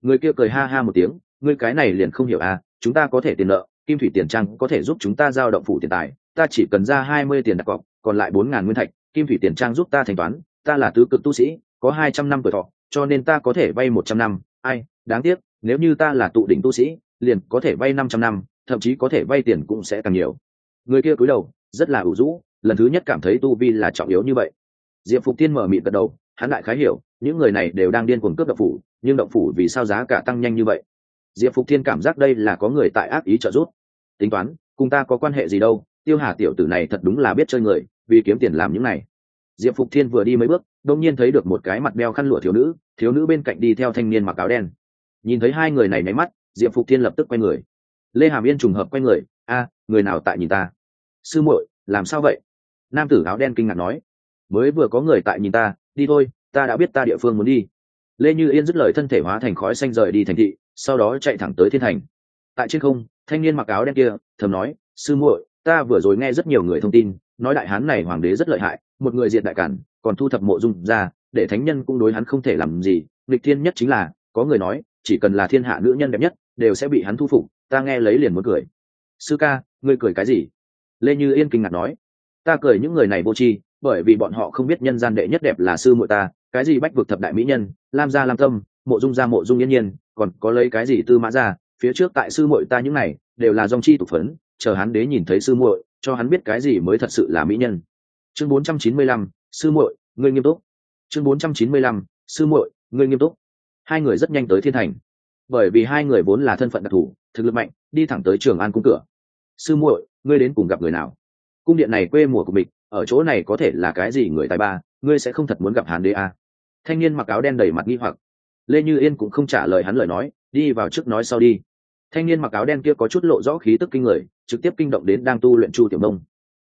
Người kia cười ha ha một tiếng, ngươi cái này liền không hiểu a, chúng ta có thể tiền nợ, kim thủy tiền trang có thể giúp chúng ta giao động phủ tiền tài, ta chỉ cần ra hai mươi tiền đặt cọc, còn lại bốn ngàn nguyên thạch kim thủy tiền trang giúp ta thanh toán, ta là tứ cực tu sĩ, có hai trăm năm tuổi thọ, cho nên ta có thể vay một trăm năm. Ai, đáng tiếc, nếu như ta là tụ đỉnh tu sĩ, liền có thể vay năm trăm năm, thậm chí có thể vay tiền cũng sẽ càng nhiều. Người kia cúi đầu, rất là ủ rũ, lần thứ nhất cảm thấy tu vi là trọng yếu như vậy. Diệp phục tiên mở mịt gật đầu, hắn lại khái hiểu, những người này đều đang điên cuồng cướp động phủ, nhưng động phủ vì sao giá cả tăng nhanh như vậy? Diệp phục thiên cảm giác đây là có người tại ác ý trợ giúp. Tính toán, cùng ta có quan hệ gì đâu? Tiêu hà tiểu tử này thật đúng là biết chơi người, vì kiếm tiền làm những này. Diệp phục thiên vừa đi mấy bước đông nhiên thấy được một cái mặt beo khăn lụa thiếu nữ thiếu nữ bên cạnh đi theo thanh niên mặc áo đen. Nhìn thấy hai người này nháy mắt, diệp phục thiên lập tức quay người. Lê hàm yên trùng hợp quay người, a, người nào tại nhìn ta? Sư muội, làm sao vậy? Nam tử áo đen kinh ngạc nói. Mới vừa có người tại nhìn ta, đi thôi, ta đã biết ta địa phương muốn đi. Lê như yên dứt lời thân thể hóa thành khói xanh rời đi thành thị, sau đó chạy thẳng tới thiên thành. Tại trên không, thanh niên mặc áo đen kia, thầm nói, sư muội ta vừa rồi nghe rất nhiều người thông tin nói đại hán này hoàng đế rất lợi hại một người diện đại cản còn thu thập mộ dung ra để thánh nhân cũng đối hắn không thể làm gì. Nghịch thiên nhất chính là có người nói chỉ cần là thiên hạ nữ nhân đẹp nhất đều sẽ bị hắn thu phục ta nghe lấy liền muốn cười. Sư ca ngươi cười cái gì? Lê như yên kinh ngạc nói ta cười những người này vô tri bởi vì bọn họ không biết nhân gian đệ nhất đẹp là sư muội ta cái gì bách vực thập đại mỹ nhân lam gia lam tâm mộ dung gia mộ dung yên nhiên còn có lấy cái gì tư mã gia, phía trước tại sư muội ta những này đều là dòng chi tục phấn chờ hắn đế nhìn thấy sư muội cho hắn biết cái gì mới thật sự là mỹ nhân. Chương 495, sư muội ngươi nghiêm túc. Chương 495, sư muội ngươi nghiêm túc. Hai người rất nhanh tới thiên thành. Bởi vì hai người vốn là thân phận đặc thù thực lực mạnh đi thẳng tới trường an cung cửa. Sư muội ngươi đến cùng gặp người nào? Cung điện này quê mùa của mình ở chỗ này có thể là cái gì người tài ba ngươi sẽ không thật muốn gặp hán đế à. thanh niên mặc áo đen đầy mặt nghi hoặc. Lê như yên cũng không trả lời hắn lời nói đi vào trước nói sau đi thanh niên mặc áo đen kia có chút lộ rõ khí tức kinh người, trực tiếp kinh động đến đang tu luyện chu tiểu nông.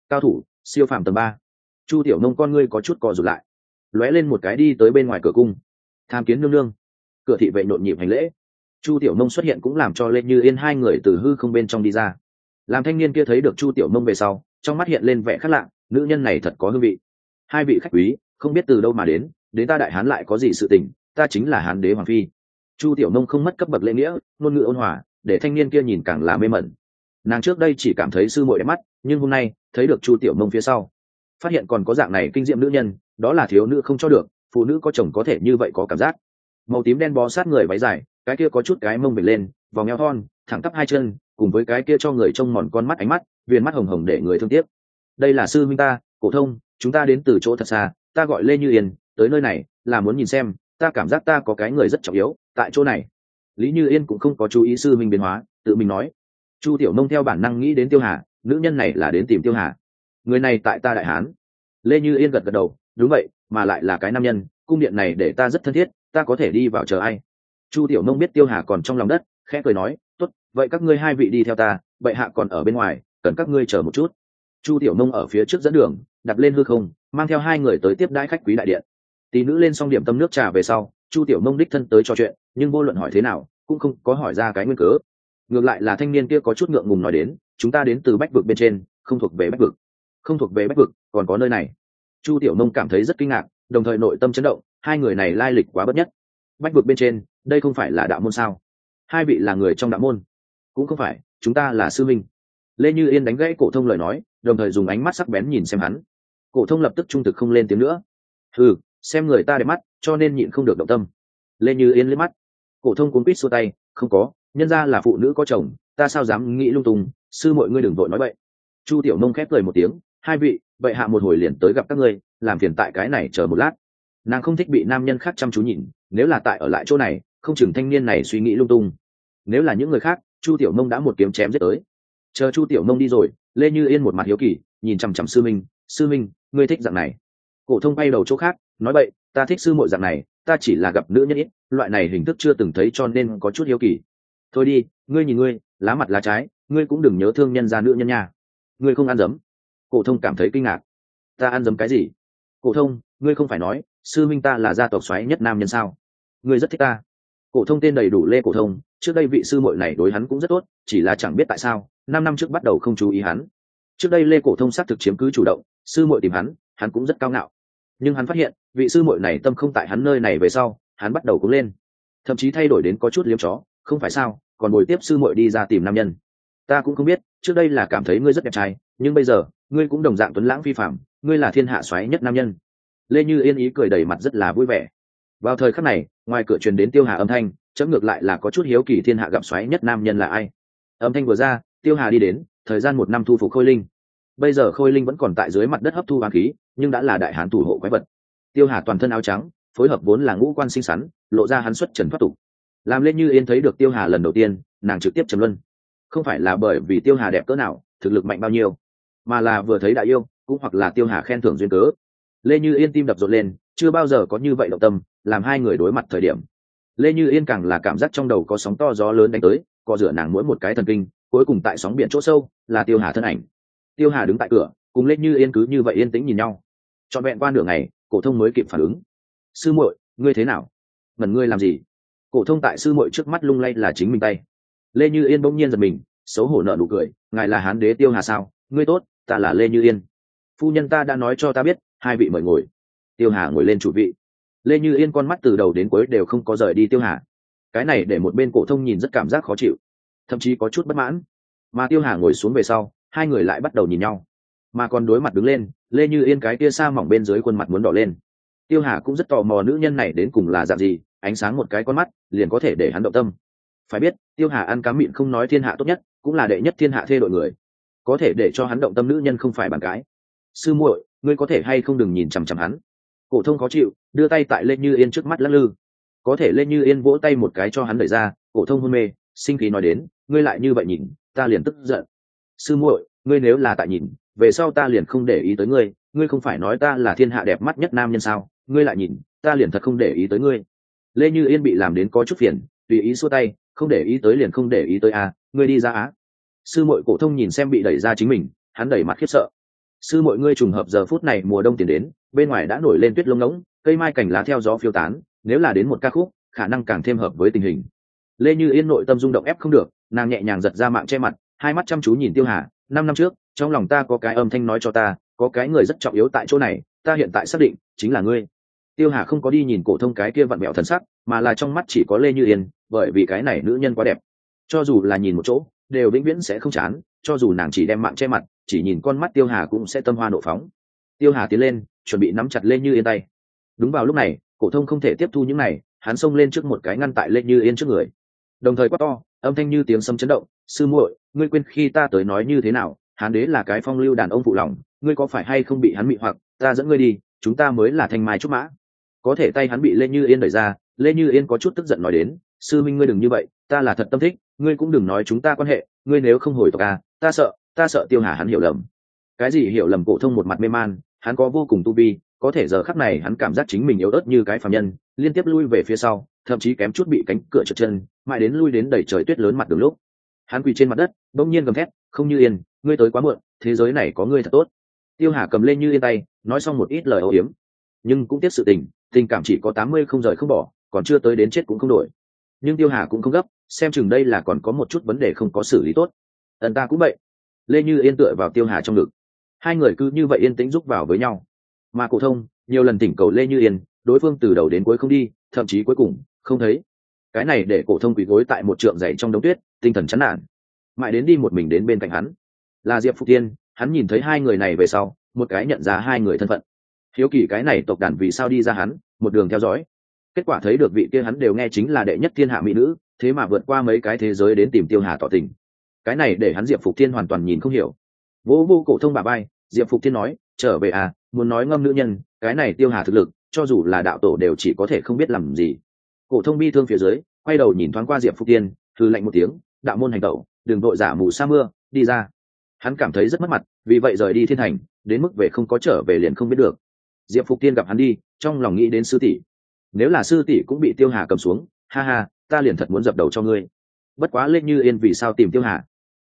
Cao thủ, siêu phàm tầng ba. Chu tiểu nông con ngươi có chút cò rụt lại, lóe lên một cái đi tới bên ngoài cửa cung. Tham kiến nương nương. Cửa thị vệ nhộn nhịp hành lễ. Chu tiểu nông xuất hiện cũng làm cho lê như yên hai người từ hư không bên trong đi ra. Làm thanh niên kia thấy được chu tiểu nông về sau, trong mắt hiện lên vẻ khác lạ, nữ nhân này thật có hương vị. Hai vị khách quý, không biết từ đâu mà đến đến ta đại hán lại có gì sự tình, ta chính là hán đế hoàng phi. Chu tiểu nông không mất cấp bậc lễ nghĩa, ngôn ngữ ôn hòa để thanh niên kia nhìn càng là mê mẩn. Nàng trước đây chỉ cảm thấy sư muội đẹp mắt, nhưng hôm nay, thấy được chu tiểu mông phía sau. Phát hiện còn có dạng này kinh diệm nữ nhân, đó là thiếu nữ không cho được, phụ nữ có chồng có thể như vậy có cảm giác. Màu tím đen bó sát người váy dài, cái kia có chút cái mông bệt lên, vòng eo thon, thẳng tắp hai chân, cùng với cái kia cho người trông mòn con mắt ánh mắt, viền mắt hồng hồng để người thương tiếc. Đây là sư minh ta, cổ thông, chúng ta đến từ chỗ thật xa, ta gọi lê như yên, tới nơi này, là muốn nhìn xem, ta cảm giác ta có cái người rất trọng yếu, tại chỗ này lý như yên cũng không có chú ý sư minh biến hóa, tự mình nói, chu tiểu nông theo bản năng nghĩ đến tiêu hà, nữ nhân này là đến tìm tiêu hà. Người này tại ta đại hán. Lê như yên gật gật đầu, đúng vậy, mà lại là cái nam nhân, cung điện này để ta rất thân thiết, ta có thể đi vào chờ ai? Chu tiểu nông biết tiêu hà còn trong lòng đất, khẽ cười nói, tốt, vậy các ngươi hai vị đi theo ta vậy hạ còn ở bên ngoài, cần các ngươi chờ một chút. Chu tiểu nông ở phía trước dẫn đường đặt lên hư không, mang theo hai người tới tiếp đãi khách quý đại điện. Tỷ nữ lên xong điểm tâm nước trà về sau, chu tiểu nông đích thân tới trò chuyện nhưng vô luận hỏi thế nào, cũng không có hỏi ra cái nguyên cớ. Ngược lại là thanh niên kia có chút ngượng ngùng nói đến, chúng ta đến từ bách vực bên trên, không thuộc về bách vực. Không thuộc về bách vực, còn có nơi này. Chu tiểu nông cảm thấy rất kinh ngạc, đồng thời nội tâm chấn động, hai người này lai lịch quá bất nhất. Bách vực bên trên, đây không phải là đạo môn sao? Hai vị là người trong đạo môn? Cũng không phải, chúng ta là sư minh. Lê như yên đánh gãy cổ thông lời nói, đồng thời dùng ánh mắt sắc bén nhìn xem hắn. Cổ thông lập tức trung thực không lên tiếng nữa. Ừ xem người ta đẹp mắt, cho nên nhịn không được động tâm. Lê như yên liếc mắt cổ thông cuốn quýt xua tay, không có, nhân ra là phụ nữ có chồng, ta sao dám nghĩ lung tung, sư mọi ngươi đừng vội nói vậy chu tiểu nông khép cười một tiếng, hai vị, vậy hạ một hồi liền tới gặp các ngươi, làm phiền tại cái này chờ một lát. Nàng không thích bị nam nhân khác chăm chú nhìn, nếu là tại ở lại chỗ này, không chừng thanh niên này suy nghĩ lung tung. Nếu là những người khác, chu tiểu nông đã một kiếm chém giết tới. Chờ chu tiểu nông đi rồi, lê như yên một mặt hiếu kỳ, nhìn chằm chằm sư minh sư minh, ngươi thích dạng này? Cổ thông bay đầu chỗ khác, nói vậy ta thích sư muội dạng này, ta chỉ là gặp nữ nhân ít, loại này hình thức chưa từng thấy cho nên có chút hiếu kỳ. Thôi đi, ngươi nhìn ngươi, lá mặt lá trái, ngươi cũng đừng nhớ thương nhân gia nữ nhân nha. Ngươi không ăn dấm cổ thông cảm thấy kinh ngạc. Ta ăn dấm cái gì? Cổ thông, ngươi không phải nói, sư minh ta là gia tộc xoáy nhất nam nhân sao? Ngươi rất thích ta. Cổ thông tên đầy đủ lê cổ thông, trước đây vị sư muội này đối hắn cũng rất tốt, chỉ là chẳng biết tại sao, năm năm trước bắt đầu không chú ý hắn. Trước đây lê cổ thông xác thực chiếm cứ chủ động, sư muội tìm hắn hắn cũng rất cao ngạo nhưng hắn phát hiện, vị sư muội này tâm không tại hắn nơi này về sau, hắn bắt đầu cũng lên. Thậm chí thay đổi đến có chút liếm chó, không phải sao, còn bồi tiếp sư muội đi ra tìm nam nhân. Ta cũng không biết, trước đây là cảm thấy ngươi rất đẹp trai, nhưng bây giờ, ngươi cũng đồng dạng tuấn lãng phi phạm ngươi là thiên hạ xoáy nhất nam nhân. Lê như yên ý cười đầy mặt rất là vui vẻ. Vào thời khắc này, ngoài cửa truyền đến tiêu hà âm thanh, chấm ngược lại là có chút hiếu kỳ thiên hạ gặp xoáy nhất nam nhân là ai. Âm thanh vừa ra, tiêu hà đi đến, thời gian một năm thu phục khôi linh. Bây giờ khôi linh vẫn còn tại dưới mặt đất hấp thu hoàng khí nhưng đã là đại hán thủ hộ quái vật. Tiêu hà toàn thân áo trắng, phối hợp vốn là ngũ quan xinh xắn, lộ ra hắn xuất trần thoát tục. Làm lên như yên thấy được tiêu hà lần đầu tiên, nàng trực tiếp trầm luân. Không phải là bởi vì tiêu hà đẹp cỡ nào, thực lực mạnh bao nhiêu, mà là vừa thấy đại yêu, cũng hoặc là tiêu hà khen thưởng duyên cớ. Lê như yên tim đập rộn lên, chưa bao giờ có như vậy động tâm, làm hai người đối mặt thời điểm. Lê như yên càng là cảm giác trong đầu có sóng to gió lớn đánh tới, co rửa nàng mỗi một cái thần kinh, cuối cùng tại sóng biển chỗ sâu, là tiêu hà thân ảnh. Tiêu hà đứng tại cửa, cùng lê như yên cứ như vậy yên tĩnh nhìn nhau trọn vẹn qua nửa ngày, cổ thông mới kịp phản ứng. Sư muội, ngươi thế nào? Ngẩn ngươi làm gì? Cổ thông tại sư muội trước mắt lung lay là chính mình tay. Lê như yên bỗng nhiên giật mình, xấu hổ nở nụ cười, ngài là hán đế tiêu hà sao? Ngươi tốt, ta là lê như yên. Phu nhân ta đã nói cho ta biết, hai vị mời ngồi. Tiêu hà ngồi lên chủ vị. Lê như yên con mắt từ đầu đến cuối đều không có rời đi tiêu hà. Cái này để một bên cổ thông nhìn rất cảm giác khó chịu, thậm chí có chút bất mãn. Mà tiêu hà ngồi xuống về sau, hai người lại bắt đầu nhìn nhau mà còn đối mặt đứng lên, lê như yên cái kia xa mỏng bên dưới khuôn mặt muốn đỏ lên. Tiêu hà cũng rất tò mò nữ nhân này đến cùng là dạng gì, ánh sáng một cái con mắt, liền có thể để hắn động tâm. Phải biết, tiêu hà ăn cám mịn không nói thiên hạ tốt nhất, cũng là đệ nhất thiên hạ thê đội người. Có thể để cho hắn động tâm nữ nhân không phải bàn cái sư muội, ngươi có thể hay không đừng nhìn chằm chằm hắn. Cổ thông khó chịu, đưa tay tại lê như yên trước mắt lắc lư. Có thể lê như yên vỗ tay một cái cho hắn đẩy ra, cổ thông hôn mê, sinh khí nói đến, ngươi lại như vậy nhìn, ta liền tức giận. Sư muội, ngươi nếu là tại nhìn về sau ta liền không để ý tới ngươi ngươi không phải nói ta là thiên hạ đẹp mắt nhất nam nhân sao? Ngươi lại nhìn, ta liền thật không để ý tới ngươi. Lê như yên bị làm đến có chút phiền, tùy ý xua tay, không để ý tới liền không để ý tới a ngươi đi ra á. Sư muội cổ thông nhìn xem bị đẩy ra chính mình, hắn đẩy mặt khiếp sợ. Sư muội ngươi trùng hợp giờ phút này mùa đông tiền đến, bên ngoài đã nổi lên tuyết lông ngỗng, cây mai cành lá theo gió phiêu tán, nếu là đến một ca khúc, khả năng càng thêm hợp với tình hình. Lê như yên nội tâm rung động ép không được, nàng nhẹ nhàng giật ra mạng che mặt, hai mắt chăm chú nhìn tiêu hà, năm năm trước trong lòng ta có cái âm thanh nói cho ta, có cái người rất trọng yếu tại chỗ này, ta hiện tại xác định chính là ngươi. Tiêu hà không có đi nhìn cổ thông cái kia vặn mẹo thần sắc, mà là trong mắt chỉ có lê như yên, bởi vì cái này nữ nhân quá đẹp. Cho dù là nhìn một chỗ, đều vĩnh viễn sẽ không chán, cho dù nàng chỉ đem mạng che mặt, chỉ nhìn con mắt tiêu hà cũng sẽ tâm hoa nộ phóng. Tiêu hà tiến lên, chuẩn bị nắm chặt lê như yên tay. Đúng vào lúc này, cổ thông không thể tiếp thu những này, hắn xông lên trước một cái ngăn tại lê như yên trước người. Đồng thời quát to, âm thanh như tiếng sấm chấn động, sư muội, ngươi quên khi ta tới nói như thế nào hán đế là cái phong lưu đàn ông phụ lòng, ngươi có phải hay không bị hắn mị hoặc, ta dẫn ngươi đi, chúng ta mới là thanh mai trúc mã. Có thể tay hắn bị lê như yên đẩy ra, lê như yên có chút tức giận nói đến, sư minh ngươi đừng như vậy, ta là thật tâm thích, ngươi cũng đừng nói chúng ta quan hệ, ngươi nếu không hồi tộc à ta sợ ta sợ tiêu hà hắn hiểu lầm. Cái gì hiểu lầm cổ thông một mặt mê man, hắn có vô cùng tu vi, có thể giờ khắc này hắn cảm giác chính mình yếu ớt như cái phàm nhân, liên tiếp lui về phía sau, thậm chí kém chút bị cánh cửa trượt chân, mãi đến lui đến đầy trời tuyết lớn mặt đường lúc. Hắn quỳ trên mặt đất, bỗng nhiên gầm thét, không như yên ngươi tới quá muộn, thế giới này có ngươi thật tốt. Tiêu hà cầm lên như yên tay, nói xong một ít lời âu hiếm nhưng cũng tiếp sự tình tình cảm chỉ có tám mươi không rời không bỏ, còn chưa tới đến chết cũng không đổi. Nhưng tiêu hà cũng không gấp, xem chừng đây là còn có một chút vấn đề không có xử lý tốt. Ẩn ta cũng vậy. Lê như yên tựa vào tiêu hà trong ngực. Hai người cứ như vậy yên tĩnh rúc vào với nhau. Mà cổ thông, nhiều lần tỉnh cầu lê như yên, đối phương từ đầu đến cuối không đi, thậm chí cuối cùng, không thấy. Cái này để cổ thông quỳ gối tại một trượng dày trong đống tuyết, tinh thần chán nản. Mãi đến đi một mình đến bên cạnh hắn là diệp phục tiên hắn nhìn thấy hai người này về sau, một cái nhận ra hai người thân phận. Hiếu kỳ cái này tộc đàn vì sao đi ra hắn, một đường theo dõi. Kết quả thấy được vị kia hắn đều nghe chính là đệ nhất thiên hạ mỹ nữ, thế mà vượt qua mấy cái thế giới đến tìm tiêu hà tỏ tình. Cái này để hắn diệp phục thiên hoàn toàn nhìn không hiểu. Vỗ vô cổ thông bà bay diệp phục thiên nói, trở về à muốn nói ngâm nữ nhân, cái này tiêu hà thực lực, cho dù là đạo tổ đều chỉ có thể không biết làm gì. Cổ thông bi thương phía dưới, quay đầu nhìn thoáng qua diệp phục tiên thư lạnh một tiếng, đạo môn hành tẩu, đừng đội giả mù sa mưa, đi ra hắn cảm thấy rất mất mặt, vì vậy rời đi thiên thành, đến mức về không có trở về liền không biết được. Diệp phục tiên gặp hắn đi, trong lòng nghĩ đến sư tỷ. Nếu là sư tỷ cũng bị tiêu hà cầm xuống, ha ha, ta liền thật muốn dập đầu cho ngươi. Bất quá lên như yên vì sao tìm tiêu hà?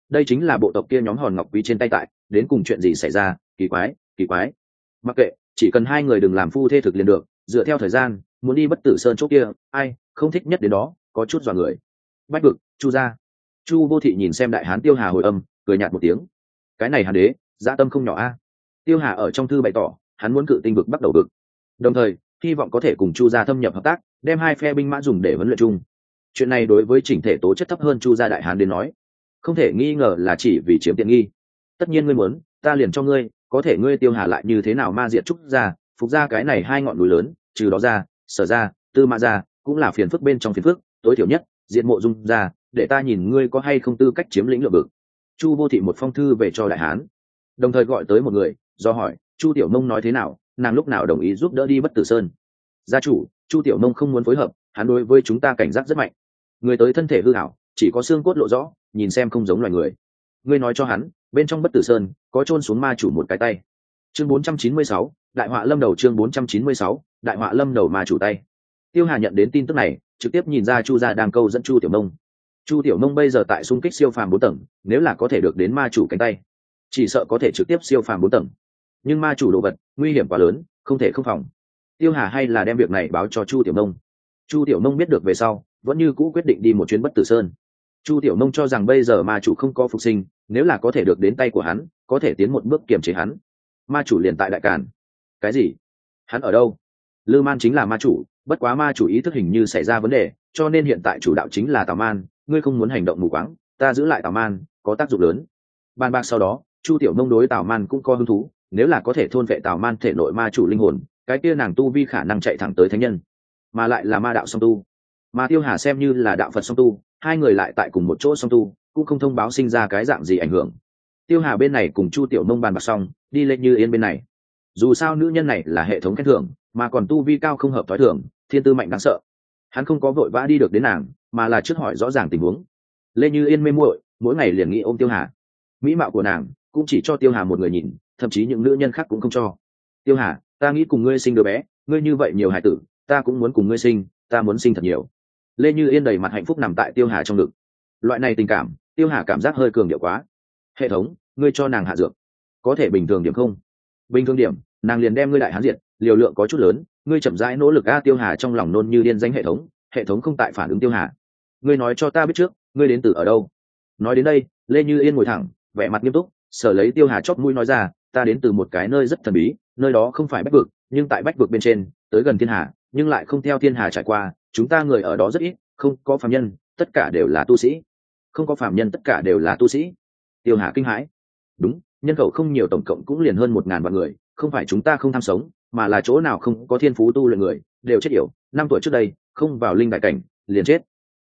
Đây chính là bộ tộc kia nhóm hòn ngọc quý trên tay tại, đến cùng chuyện gì xảy ra, kỳ quái kỳ quái. Mặc kệ, chỉ cần hai người đừng làm phu thê thực liền được, dựa theo thời gian, muốn đi bất tử sơn chỗ kia, ai, không thích nhất đến đó, có chút dọa người. Bách vực, chu gia. Chu vô thị nhìn xem đại hán tiêu hà hồi âm, cười nhạt một tiếng cái này hàn đế dã tâm không nhỏ a. Tiêu hà ở trong thư bày tỏ, hắn muốn cự tinh vực bắt đầu vực. Đồng thời, hy vọng có thể cùng chu gia thâm nhập hợp tác, đem hai phe binh mã dùng để huấn luyện chung. Chuyện này đối với chỉnh thể tố chất thấp hơn chu gia đại hán đến nói, không thể nghi ngờ là chỉ vì chiếm tiện nghi. Tất nhiên ngươi muốn, ta liền cho ngươi, có thể ngươi tiêu hà lại như thế nào ma diệt trúc ra phục ra cái này hai ngọn núi lớn, trừ đó ra, sở ra tư mã ra cũng là phiền phức bên trong phiền phức, tối thiểu nhất, diện mộ dung ra để ta nhìn ngươi có hay không tư cách chiếm lĩnh lượng vực chu vô thị một phong thư về cho đại hán. Đồng thời gọi tới một người do hỏi chu tiểu mông nói thế nào? Nàng lúc nào đồng ý giúp đỡ đi bất tử sơn? Gia chủ chu tiểu mông không muốn phối hợp hắn đối với chúng ta cảnh giác rất mạnh. Người tới thân thể hư hảo chỉ có xương cốt lộ rõ nhìn xem không giống loài người. Ngươi nói cho hắn bên trong bất tử sơn có trôn xuống ma chủ một cái tay. Chương 496, đại họa lâm đầu chương 496, đại họa lâm đầu ma chủ tay. Tiêu hà nhận đến tin tức này trực tiếp nhìn ra chu gia đang câu dẫn chu tiểu Mông chu tiểu Mông bây giờ tại xung kích siêu phàm bốn tầng, nếu là có thể được đến ma chủ cánh tay, chỉ sợ có thể trực tiếp siêu phàm bốn tầng. Nhưng ma chủ đồ vật, nguy hiểm quá lớn, không thể không phòng. Tiêu hà hay là đem việc này báo cho chu tiểu Mông. chu tiểu Mông biết được về sau, vẫn như cũ quyết định đi một chuyến bất tử sơn. Chu tiểu Mông cho rằng bây giờ ma chủ không có phục sinh, nếu là có thể được đến tay của hắn, có thể tiến một bước kiềm chế hắn. Ma chủ liền tại đại càn. Cái gì? Hắn ở đâu? Lư man chính là ma chủ, bất quá ma chủ ý thức hình như xảy ra vấn đề, cho nên hiện tại chủ đạo chính là tào man ngươi không muốn hành động mù quáng, ta giữ lại tào man, có tác dụng lớn. Ban bạc sau đó, chu tiểu nông đối tào man cũng có hứng thú, nếu là có thể thôn vệ tào man thể nội ma chủ linh hồn, cái kia nàng tu vi khả năng chạy thẳng tới thánh nhân. Mà lại là ma đạo song tu. Mà tiêu hà xem như là đạo phật song tu, hai người lại tại cùng một chỗ song tu, cũng không thông báo sinh ra cái dạng gì ảnh hưởng. Tiêu hà bên này cùng chu tiểu nông bàn bạc xong, đi lên như yên bên này. Dù sao nữ nhân này là hệ thống khen thưởng, mà còn tu vi cao không hợp thói thường, thiên tư mạnh đáng sợ. Hắn không có vội vã đi được đến nàng mà là trước hỏi rõ ràng tình huống. Lê như yên mê muội, mỗi ngày liền nghĩ ôm tiêu hà. Mỹ mạo của nàng cũng chỉ cho tiêu hà một người nhìn, thậm chí những nữ nhân khác cũng không cho. Tiêu hà, ta nghĩ cùng ngươi sinh đứa bé, ngươi như vậy nhiều hải tử, ta cũng muốn cùng ngươi sinh, ta muốn sinh thật nhiều. Lê như yên đầy mặt hạnh phúc nằm tại tiêu hà trong ngực. Loại này tình cảm, tiêu hà cảm giác hơi cường điệu quá. Hệ thống, ngươi cho nàng hạ dược. Có thể bình thường điểm không? Bình thường điểm, nàng liền đem ngươi đại hán diệt, liều lượng có chút lớn, ngươi chậm rãi nỗ lực a tiêu hà trong lòng nôn như điên danh hệ thống hệ thống không tại phản ứng tiêu hà ngươi nói cho ta biết trước, ngươi đến từ ở đâu? Nói đến đây, lê như yên ngồi thẳng, vẻ mặt nghiêm túc, sở lấy tiêu hà chót mũi nói ra, ta đến từ một cái nơi rất thần bí, nơi đó không phải bách vực, nhưng tại bách vực bên trên, tới gần thiên hà, nhưng lại không theo thiên hà trải qua, chúng ta người ở đó rất ít, không có phạm nhân, tất cả đều là tu sĩ. Không có phạm nhân, tất cả đều là tu sĩ. Tiêu hà kinh hãi. Đúng, nhân khẩu không nhiều, tổng cộng cũng liền hơn một ngàn vạn người, không phải chúng ta không tham sống, mà là chỗ nào không có thiên phú tu luyện người, đều chết yểu. Năm tuổi trước đây, không vào linh đại cảnh, liền chết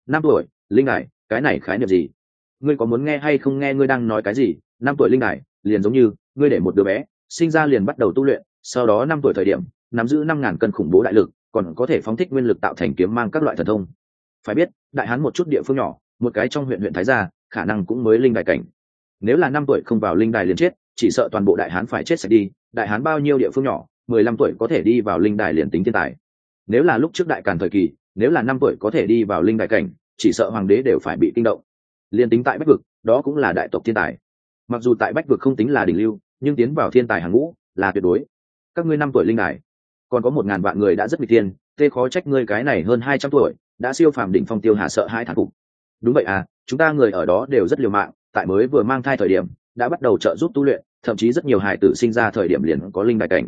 năm tuổi, linh đại cái này khái niệm gì? Ngươi có muốn nghe hay không nghe ngươi đang nói cái gì? Năm tuổi linh đại liền giống như, ngươi để một đứa bé, sinh ra liền bắt đầu tu luyện, sau đó năm tuổi thời điểm, nắm giữ năm ngàn cân khủng bố đại lực, còn có thể phóng thích nguyên lực tạo thành kiếm mang các loại thần thông. Phải biết, đại hán một chút địa phương nhỏ, một cái trong huyện huyện thái gia, khả năng cũng mới linh đại cảnh. Nếu là năm tuổi không vào linh đài liền chết, chỉ sợ toàn bộ đại hán phải chết sạch đi. Đại hán bao nhiêu địa phương nhỏ, mười lăm tuổi có thể đi vào linh đài liền tính thiên tài. Nếu là lúc trước đại càn thời kỳ nếu là năm tuổi có thể đi vào linh đại cảnh, chỉ sợ hoàng đế đều phải bị kinh động. Liên tính tại bách vực, đó cũng là đại tộc thiên tài. Mặc dù tại bách vực không tính là đỉnh lưu, nhưng tiến vào thiên tài hàng ngũ là tuyệt đối. Các ngươi năm tuổi linh đài, còn có một ngàn vạn người đã rất bị thiên tê khó trách ngươi cái này hơn hai trăm tuổi, đã siêu phàm đỉnh phong tiêu hà sợ hai thản phục. Đúng vậy à chúng ta người ở đó đều rất liều mạng, tại mới vừa mang thai thời điểm, đã bắt đầu trợ giúp tu luyện, thậm chí rất nhiều hải tử sinh ra thời điểm liền có linh đại cảnh.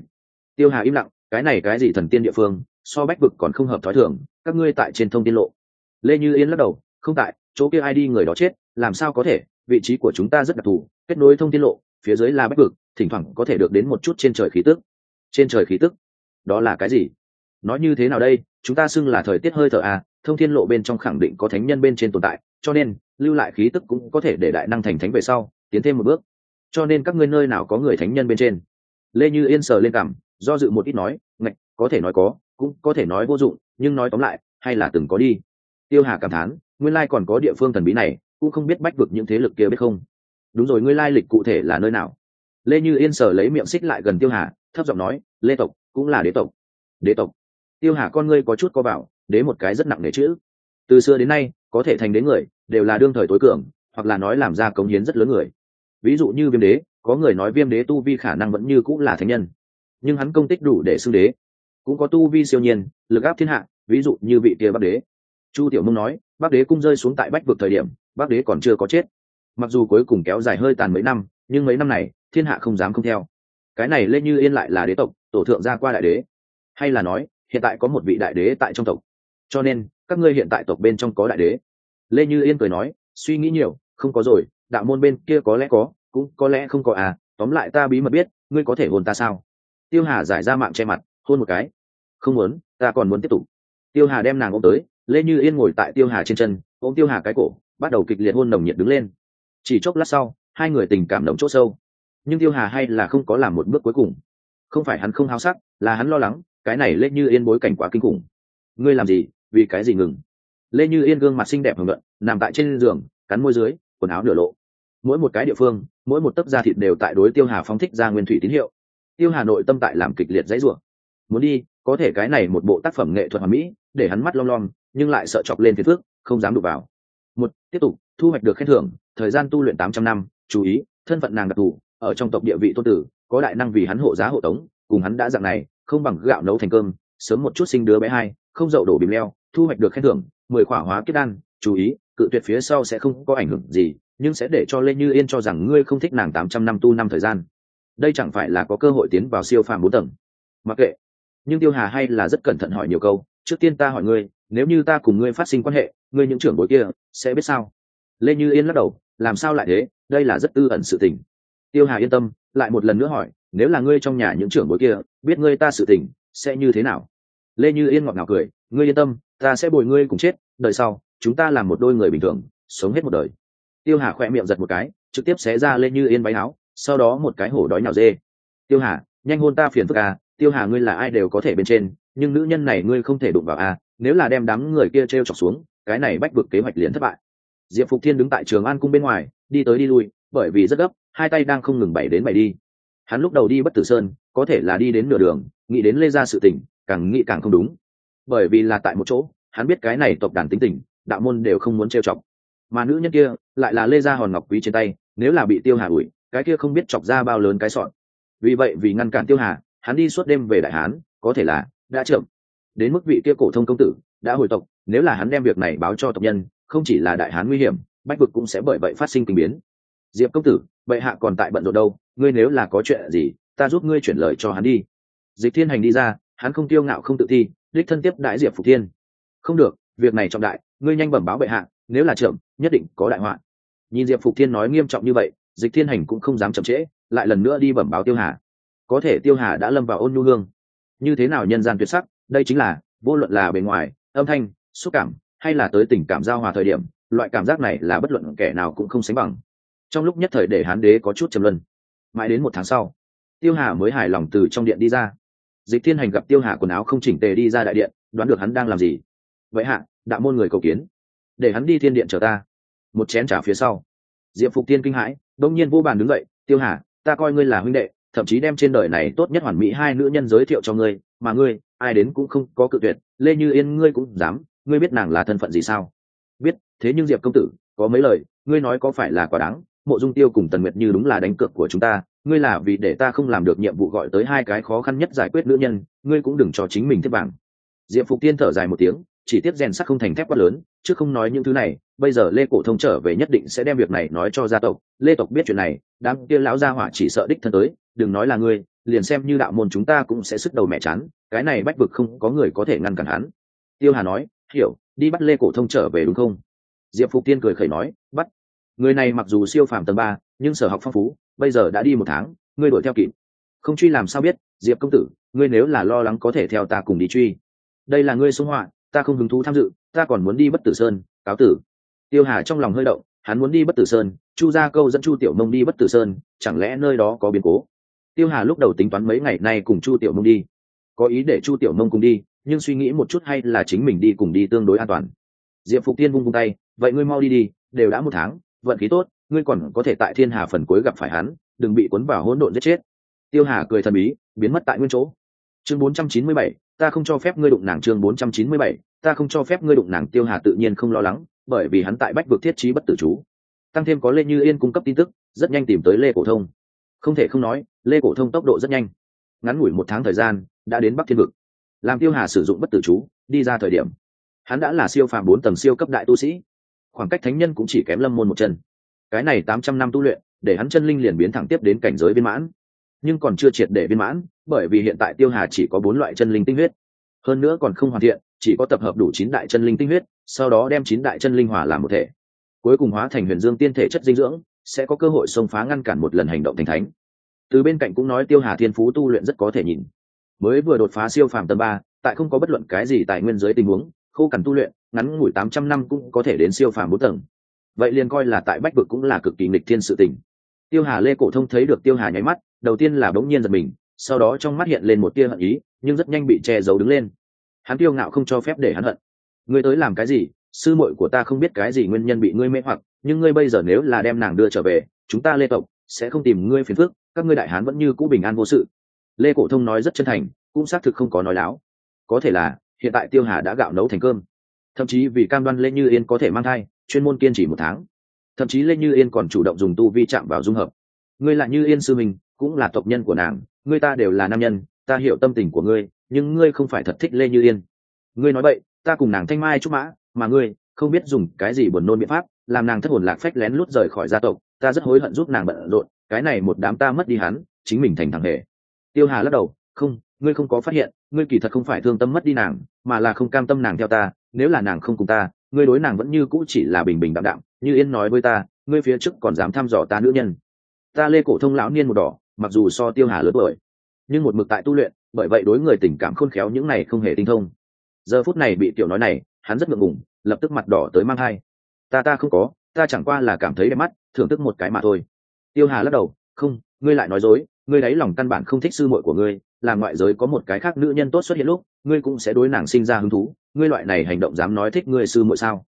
Tiêu hà im lặng, cái này cái gì thần tiên địa phương so bách vực còn không hợp thói thường, các ngươi tại trên thông tin lộ. Lê như yên lắc đầu, không tại, chỗ kia ai đi người đó chết, làm sao có thể, vị trí của chúng ta rất đặc thù, kết nối thông tin lộ, phía dưới là bách vực, thỉnh thoảng có thể được đến một chút trên trời khí tức. Trên trời khí tức? Đó là cái gì? Nói như thế nào đây, chúng ta xưng là thời tiết hơi thở à thông thiên lộ bên trong khẳng định có thánh nhân bên trên tồn tại, cho nên, lưu lại khí tức cũng có thể để đại năng thành thánh về sau, tiến thêm một bước. Cho nên các ngươi nơi nào có người thánh nhân bên trên? Lê như yên sờ lên cảm do dự một ít nói, ngạch, có thể nói có cũng có thể nói vô dụng, nhưng nói tóm lại, hay là từng có đi. Tiêu hà cảm thán, nguyên lai còn có địa phương thần bí này, cũng không biết bách vực những thế lực kia biết không. Đúng rồi ngươi lai lịch cụ thể là nơi nào? Lê như yên sở lấy miệng xích lại gần tiêu hà, thấp giọng nói, lê tộc, cũng là đế tộc. Đế tộc? Tiêu hà con ngươi có chút có bảo đế một cái rất nặng nề chữ. Từ xưa đến nay, có thể thành đế người, đều là đương thời tối cường, hoặc là nói làm ra cống hiến rất lớn người. Ví dụ như viêm đế, có người nói viêm đế tu vi khả năng vẫn như cũng là thánh nhân. Nhưng hắn công tích đủ để xưng đế cũng có tu vi siêu nhiên, lực áp thiên hạ, ví dụ như vị kia bắc đế. Chu tiểu mông nói, bắc đế cung rơi xuống tại bách vực thời điểm, bắc đế còn chưa có chết. Mặc dù cuối cùng kéo dài hơi tàn mấy năm, nhưng mấy năm này, thiên hạ không dám không theo. Cái này lê như yên lại là đế tộc, tổ thượng gia qua đại đế. Hay là nói, hiện tại có một vị đại đế tại trong tộc. Cho nên, các ngươi hiện tại tộc bên trong có đại đế. Lê như yên cười nói, suy nghĩ nhiều, không có rồi, đạo môn bên kia có lẽ có, cũng có lẽ không có à tóm lại ta bí mật biết, ngươi có thể hôn ta sao? Tiêu hà giải ra mạng che mặt, hôn một cái không muốn, ta còn muốn tiếp tục. Tiêu hà đem nàng ôm tới, lê như yên ngồi tại tiêu hà trên chân, ôm tiêu hà cái cổ, bắt đầu kịch liệt hôn nồng nhiệt đứng lên. Chỉ chốc lát sau, hai người tình cảm nồng c h ỗ sâu. Nhưng tiêu hà hay là không có làm một bước cuối cùng. Không phải hắn không háo sắc, là hắn lo lắng, cái này lê như yên bối cảnh quá kinh khủng. Ngươi làm gì, vì cái gì ngừng? Lê như yên gương mặt xinh đẹp hưởng luận nằm tại trên giường, cắn môi dưới, quần áo nửa lộ. Mỗi một cái địa phương, mỗi một tấc da thịt đều tại đối tiêu hà phóng thích ra nguyên thủy tín hiệu. Tiêu hà nội tâm tại làm kịch liệt dãy rủa. Muốn đi có thể cái này một bộ tác phẩm nghệ thuật hoàn mỹ, để hắn mắt long long, nhưng lại sợ chọc lên phiền phước không dám đụng vào. Một, tiếp tục, thu hoạch được khen thưởng, thời gian tu luyện tám trăm năm, chú ý, thân phận nàng đặc thù, ở trong tộc địa vị tôn tử, có đại năng vì hắn hộ giá hộ tống, cùng hắn đã dạng này, không bằng gạo nấu thành cơm, sớm một chút sinh đứa bé hai, không dậu đổ bìm leo, thu hoạch được khen thưởng, mười khỏa hóa kết đan, chú ý, cự tuyệt phía sau sẽ không có ảnh hưởng gì, nhưng sẽ để cho lê như yên cho rằng ngươi không thích nàng tám trăm năm tu năm thời gian. Đây chẳng phải là có cơ hội tiến vào siêu phàm bốn tầng. Mặc kệ nhưng tiêu hà hay là rất cẩn thận hỏi nhiều câu, trước tiên ta hỏi ngươi, nếu như ta cùng ngươi phát sinh quan hệ, ngươi những trưởng bối kia sẽ biết sao? Lê như yên lắc đầu, làm sao lại thế? Đây là rất tư ẩn sự tình. Tiêu hà yên tâm, lại một lần nữa hỏi, nếu là ngươi trong nhà những trưởng bối kia biết ngươi ta sự tình, sẽ như thế nào? Lê như yên ngọt ngào cười, ngươi yên tâm, ta sẽ bồi ngươi cùng chết, đời sau, chúng ta làm một đôi người bình thường, sống hết một đời. Tiêu hà khỏe miệng giật một cái, trực tiếp xé ra lê như yên váy áo, sau đó một cái hổ đói nhào dê. Tiêu hà, nhanh hôn ta phiền phức à tiêu hà ngươi là ai đều có thể bên trên, nhưng nữ nhân này ngươi không thể đụng vào à nếu là đem đám người kia t r e o chọc xuống, cái này bách vực kế hoạch liền thất bại. Diệp phục thiên đứng tại trường an cung bên ngoài, đi tới đi lui, bởi vì rất gấp, hai tay đang không ngừng bảy đến bảy đi. Hắn lúc đầu đi bất tử sơn, có thể là đi đến nửa đường, nghĩ đến lê ra sự tình, càng nghĩ càng không đúng. Bởi vì là tại một chỗ, hắn biết cái này tộc đàn tính tình, đạo môn đều không muốn trêu chọc. Mà nữ nhân kia, lại là lê gia hòn ngọc quý trên tay, nếu là bị tiêu hà ủi, cái kia không biết chọc ra bao lớn cái sọn. Vì vậy vì ngăn cản tiêu hà hắn đi suốt đêm về đại hán, có thể là đã chậm đến mức vị kia cổ thông công tử đã hồi tộc, nếu là hắn đem việc này báo cho tộc nhân, không chỉ là đại hán nguy hiểm, bách vực cũng sẽ bởi vậy phát sinh tình biến. Diệp công tử, bệ hạ còn tại bận rộn đâu, ngươi nếu là có chuyện gì, ta giúp ngươi chuyển lời cho hắn đi. Dịch thiên hành đi ra, hắn không tiêu ngạo không tự thi đích thân tiếp đại diệp phục thiên. Không được, việc này trọng đại, ngươi nhanh bẩm báo bệ hạ, nếu là chậm nhất định có đại họa. Nhìn diệp phục thiên nói nghiêm trọng như vậy, dịch thiên hành cũng không dám chậm trễ, lại lần nữa đi bẩm báo tiêu hà có thể tiêu hà đã lâm vào ôn nhu hương. Như thế nào nhân gian tuyệt sắc, đây chính là, vô luận là bề ngoài, âm thanh, xúc cảm, hay là tới tình cảm giao hòa thời điểm, loại cảm giác này là bất luận kẻ nào cũng không sánh bằng. Trong lúc nhất thời để hán đế có chút trầm luân. Mãi đến một tháng sau, tiêu hà mới hài lòng từ trong điện đi ra. Dịch thiên hành gặp tiêu hà quần áo không chỉnh tề đi ra đại điện, đoán được hắn đang làm gì. Vậy hạ, đạo môn người cầu kiến. Để hắn đi thiên điện chờ ta. Một chén trả phía sau, diệp phục tiên kinh hãi đông nhiên vô bàn đứng dậy, tiêu hà, ta coi ngươi là huynh đệ thậm chí đem trên đời này tốt nhất hoàn mỹ hai nữ nhân giới thiệu cho ngươi, mà ngươi, ai đến cũng không có cự tuyệt, lê như yên ngươi cũng dám, ngươi biết nàng là thân phận gì sao? Biết, thế nhưng diệp công tử, có mấy lời, ngươi nói có phải là quá đáng, mộ dung tiêu cùng tần nguyệt như đúng là đánh cược của chúng ta, ngươi là vì để ta không làm được nhiệm vụ gọi tới hai cái khó khăn nhất giải quyết nữ nhân, ngươi cũng đừng cho chính mình thất vàng diệp phục tiên thở dài một tiếng, chỉ tiếp rèn sắt không thành thép quá lớn chứ không nói những thứ này, bây giờ lê cổ thông trở về nhất định sẽ đem việc này nói cho gia tộc. Lê tộc biết chuyện này, đám kia lão gia hỏa chỉ sợ đích thân tới, đừng nói là ngươi, liền xem như đạo môn chúng ta cũng sẽ sức đầu mẹ chán, cái này bách vực không có người có thể ngăn cản hắn. Tiêu hà nói, hiểu, đi bắt lê cổ thông trở về đúng không? Diệp phục tiên cười khẩy nói, bắt. Người này mặc dù siêu phàm tầng ba, nhưng sở học phong phú, bây giờ đã đi một tháng, ngươi đuổi theo kịp. Không truy làm sao biết, diệp công tử, ngươi nếu là lo lắng có thể theo ta cùng đi truy. Đây là ngươi xung họa ta không hứng thú tham dự ta còn muốn đi bất tử sơn cáo tử. Tiêu hà trong lòng hơi động hắn muốn đi bất tử sơn chu gia câu dẫn chu tiểu mông đi bất tử sơn chẳng lẽ nơi đó có biến cố? Tiêu hà lúc đầu tính toán mấy ngày nay cùng chu tiểu mông đi. Có ý để chu tiểu mông cùng đi nhưng suy nghĩ một chút hay là chính mình đi cùng đi tương đối an toàn. Diệp phục tiên vung vung tay vậy ngươi mau đi đi đều đã một tháng vận khí tốt ngươi còn có thể tại thiên hà phần cuối gặp phải hắn đừng bị cuốn vào hỗn độn giết chết. Tiêu hà cười thần bí biến mất tại nguyên chỗ. Chương 497, ta không cho phép ngươi đụng nàng chương 497, ta không cho phép ngươi đụng nàng tiêu hà tự nhiên không lo lắng, bởi vì hắn tại bách vực thiết trí bất tử chú. Tăng thêm có lê như yên cung cấp tin tức, rất nhanh tìm tới lê cổ thông. Không thể không nói, lê cổ thông tốc độ rất nhanh. Ngắn ngủi một tháng thời gian, đã đến bắc thiên vực. Làm tiêu hà sử dụng bất tử chú, đi ra thời điểm. Hắn đã là siêu phàm bốn tầng siêu cấp đại tu sĩ. Khoảng cách thánh nhân cũng chỉ kém lâm môn một chân. Cái này tám trăm năm tu luyện, để hắn chân linh liền biến thẳng tiếp đến cảnh giới viên mãn. Nhưng còn chưa triệt để viên mãn, bởi vì hiện tại tiêu hà chỉ có bốn loại chân linh tinh huyết hơn nữa còn không hoàn thiện, chỉ có tập hợp đủ chín đại chân linh tinh huyết, sau đó đem chín đại chân linh hòa làm một thể. Cuối cùng hóa thành huyền dương tiên thể chất dinh dưỡng, sẽ có cơ hội xông phá ngăn cản một lần hành động thành thánh. Từ bên cạnh cũng nói tiêu hà thiên phú tu luyện rất có thể nhìn. Mới vừa đột phá siêu phàm tầng ba, tại không có bất luận cái gì tại nguyên giới tình huống, khô cằn tu luyện, ngắn ngủi tám trăm năm cũng có thể đến siêu phàm bốn tầng. Vậy liền coi là tại bách vực cũng là cực kỳ nghịch thiên sự tình. Tiêu hà lê cổ thông thấy được tiêu hà nháy mắt, đầu tiên là bỗng nhiên giật mình sau đó trong mắt hiện lên một tia hận ý, nhưng rất nhanh bị che giấu đứng lên. Hắn tiêu ngạo không cho phép để hắn hận. Ngươi tới làm cái gì? Sư muội của ta không biết cái gì nguyên nhân bị ngươi mê hoặc, nhưng ngươi bây giờ nếu là đem nàng đưa trở về, chúng ta lê tộc sẽ không tìm ngươi phiền phức, các ngươi đại hán vẫn như cũ bình an vô sự. Lê cổ thông nói rất chân thành, cũng xác thực không có nói láo. Có thể là, hiện tại tiêu hà đã gạo nấu thành cơm. Thậm chí vì cam đoan lê như yên có thể mang thai, chuyên môn kiên trì một tháng. Thậm chí lê như yên còn chủ động dùng tu vi chạm vào dung hợp. Ngươi là như yên sư mình cũng là tộc nhân của nàng ngươi ta đều là nam nhân, ta hiểu tâm tình của ngươi, nhưng ngươi không phải thật thích lê như yên. Ngươi nói vậy ta cùng nàng thanh mai trúc mã, mà ngươi không biết dùng cái gì buồn nôn biện pháp, làm nàng thất hồn lạc phách lén lút rời khỏi gia tộc, ta rất hối hận giúp nàng bận rộn, cái này một đám ta mất đi hắn, chính mình thành thằng hề. Tiêu hà lắc đầu, không, ngươi không có phát hiện, ngươi kỳ thật không phải thương tâm mất đi nàng, mà là không cam tâm nàng theo ta, nếu là nàng không cùng ta, ngươi đối nàng vẫn như cũ chỉ là bình bình đạm đạm, như yên nói với ta, ngươi phía trước còn dám thăm dò ta nữ nhân. Ta lê cổ thông lão niên một đỏ mặc dù so tiêu hà lớn tuổi, nhưng một mực tại tu luyện, bởi vậy đối người tình cảm khôn khéo những này không hề tinh thông. Giờ phút này bị tiểu nói này, hắn rất ngượng ngùng, lập tức mặt đỏ tới mang hai ta ta không có, ta chẳng qua là cảm thấy đẹp mắt, thưởng thức một cái mà thôi. Tiêu hà lắc đầu, không, ngươi lại nói dối, ngươi đáy lòng căn bản không thích sư muội của ngươi, là ngoại giới có một cái khác nữ nhân tốt xuất hiện lúc, ngươi cũng sẽ đối nàng sinh ra hứng thú, ngươi loại này hành động dám nói thích ngươi sư muội sao?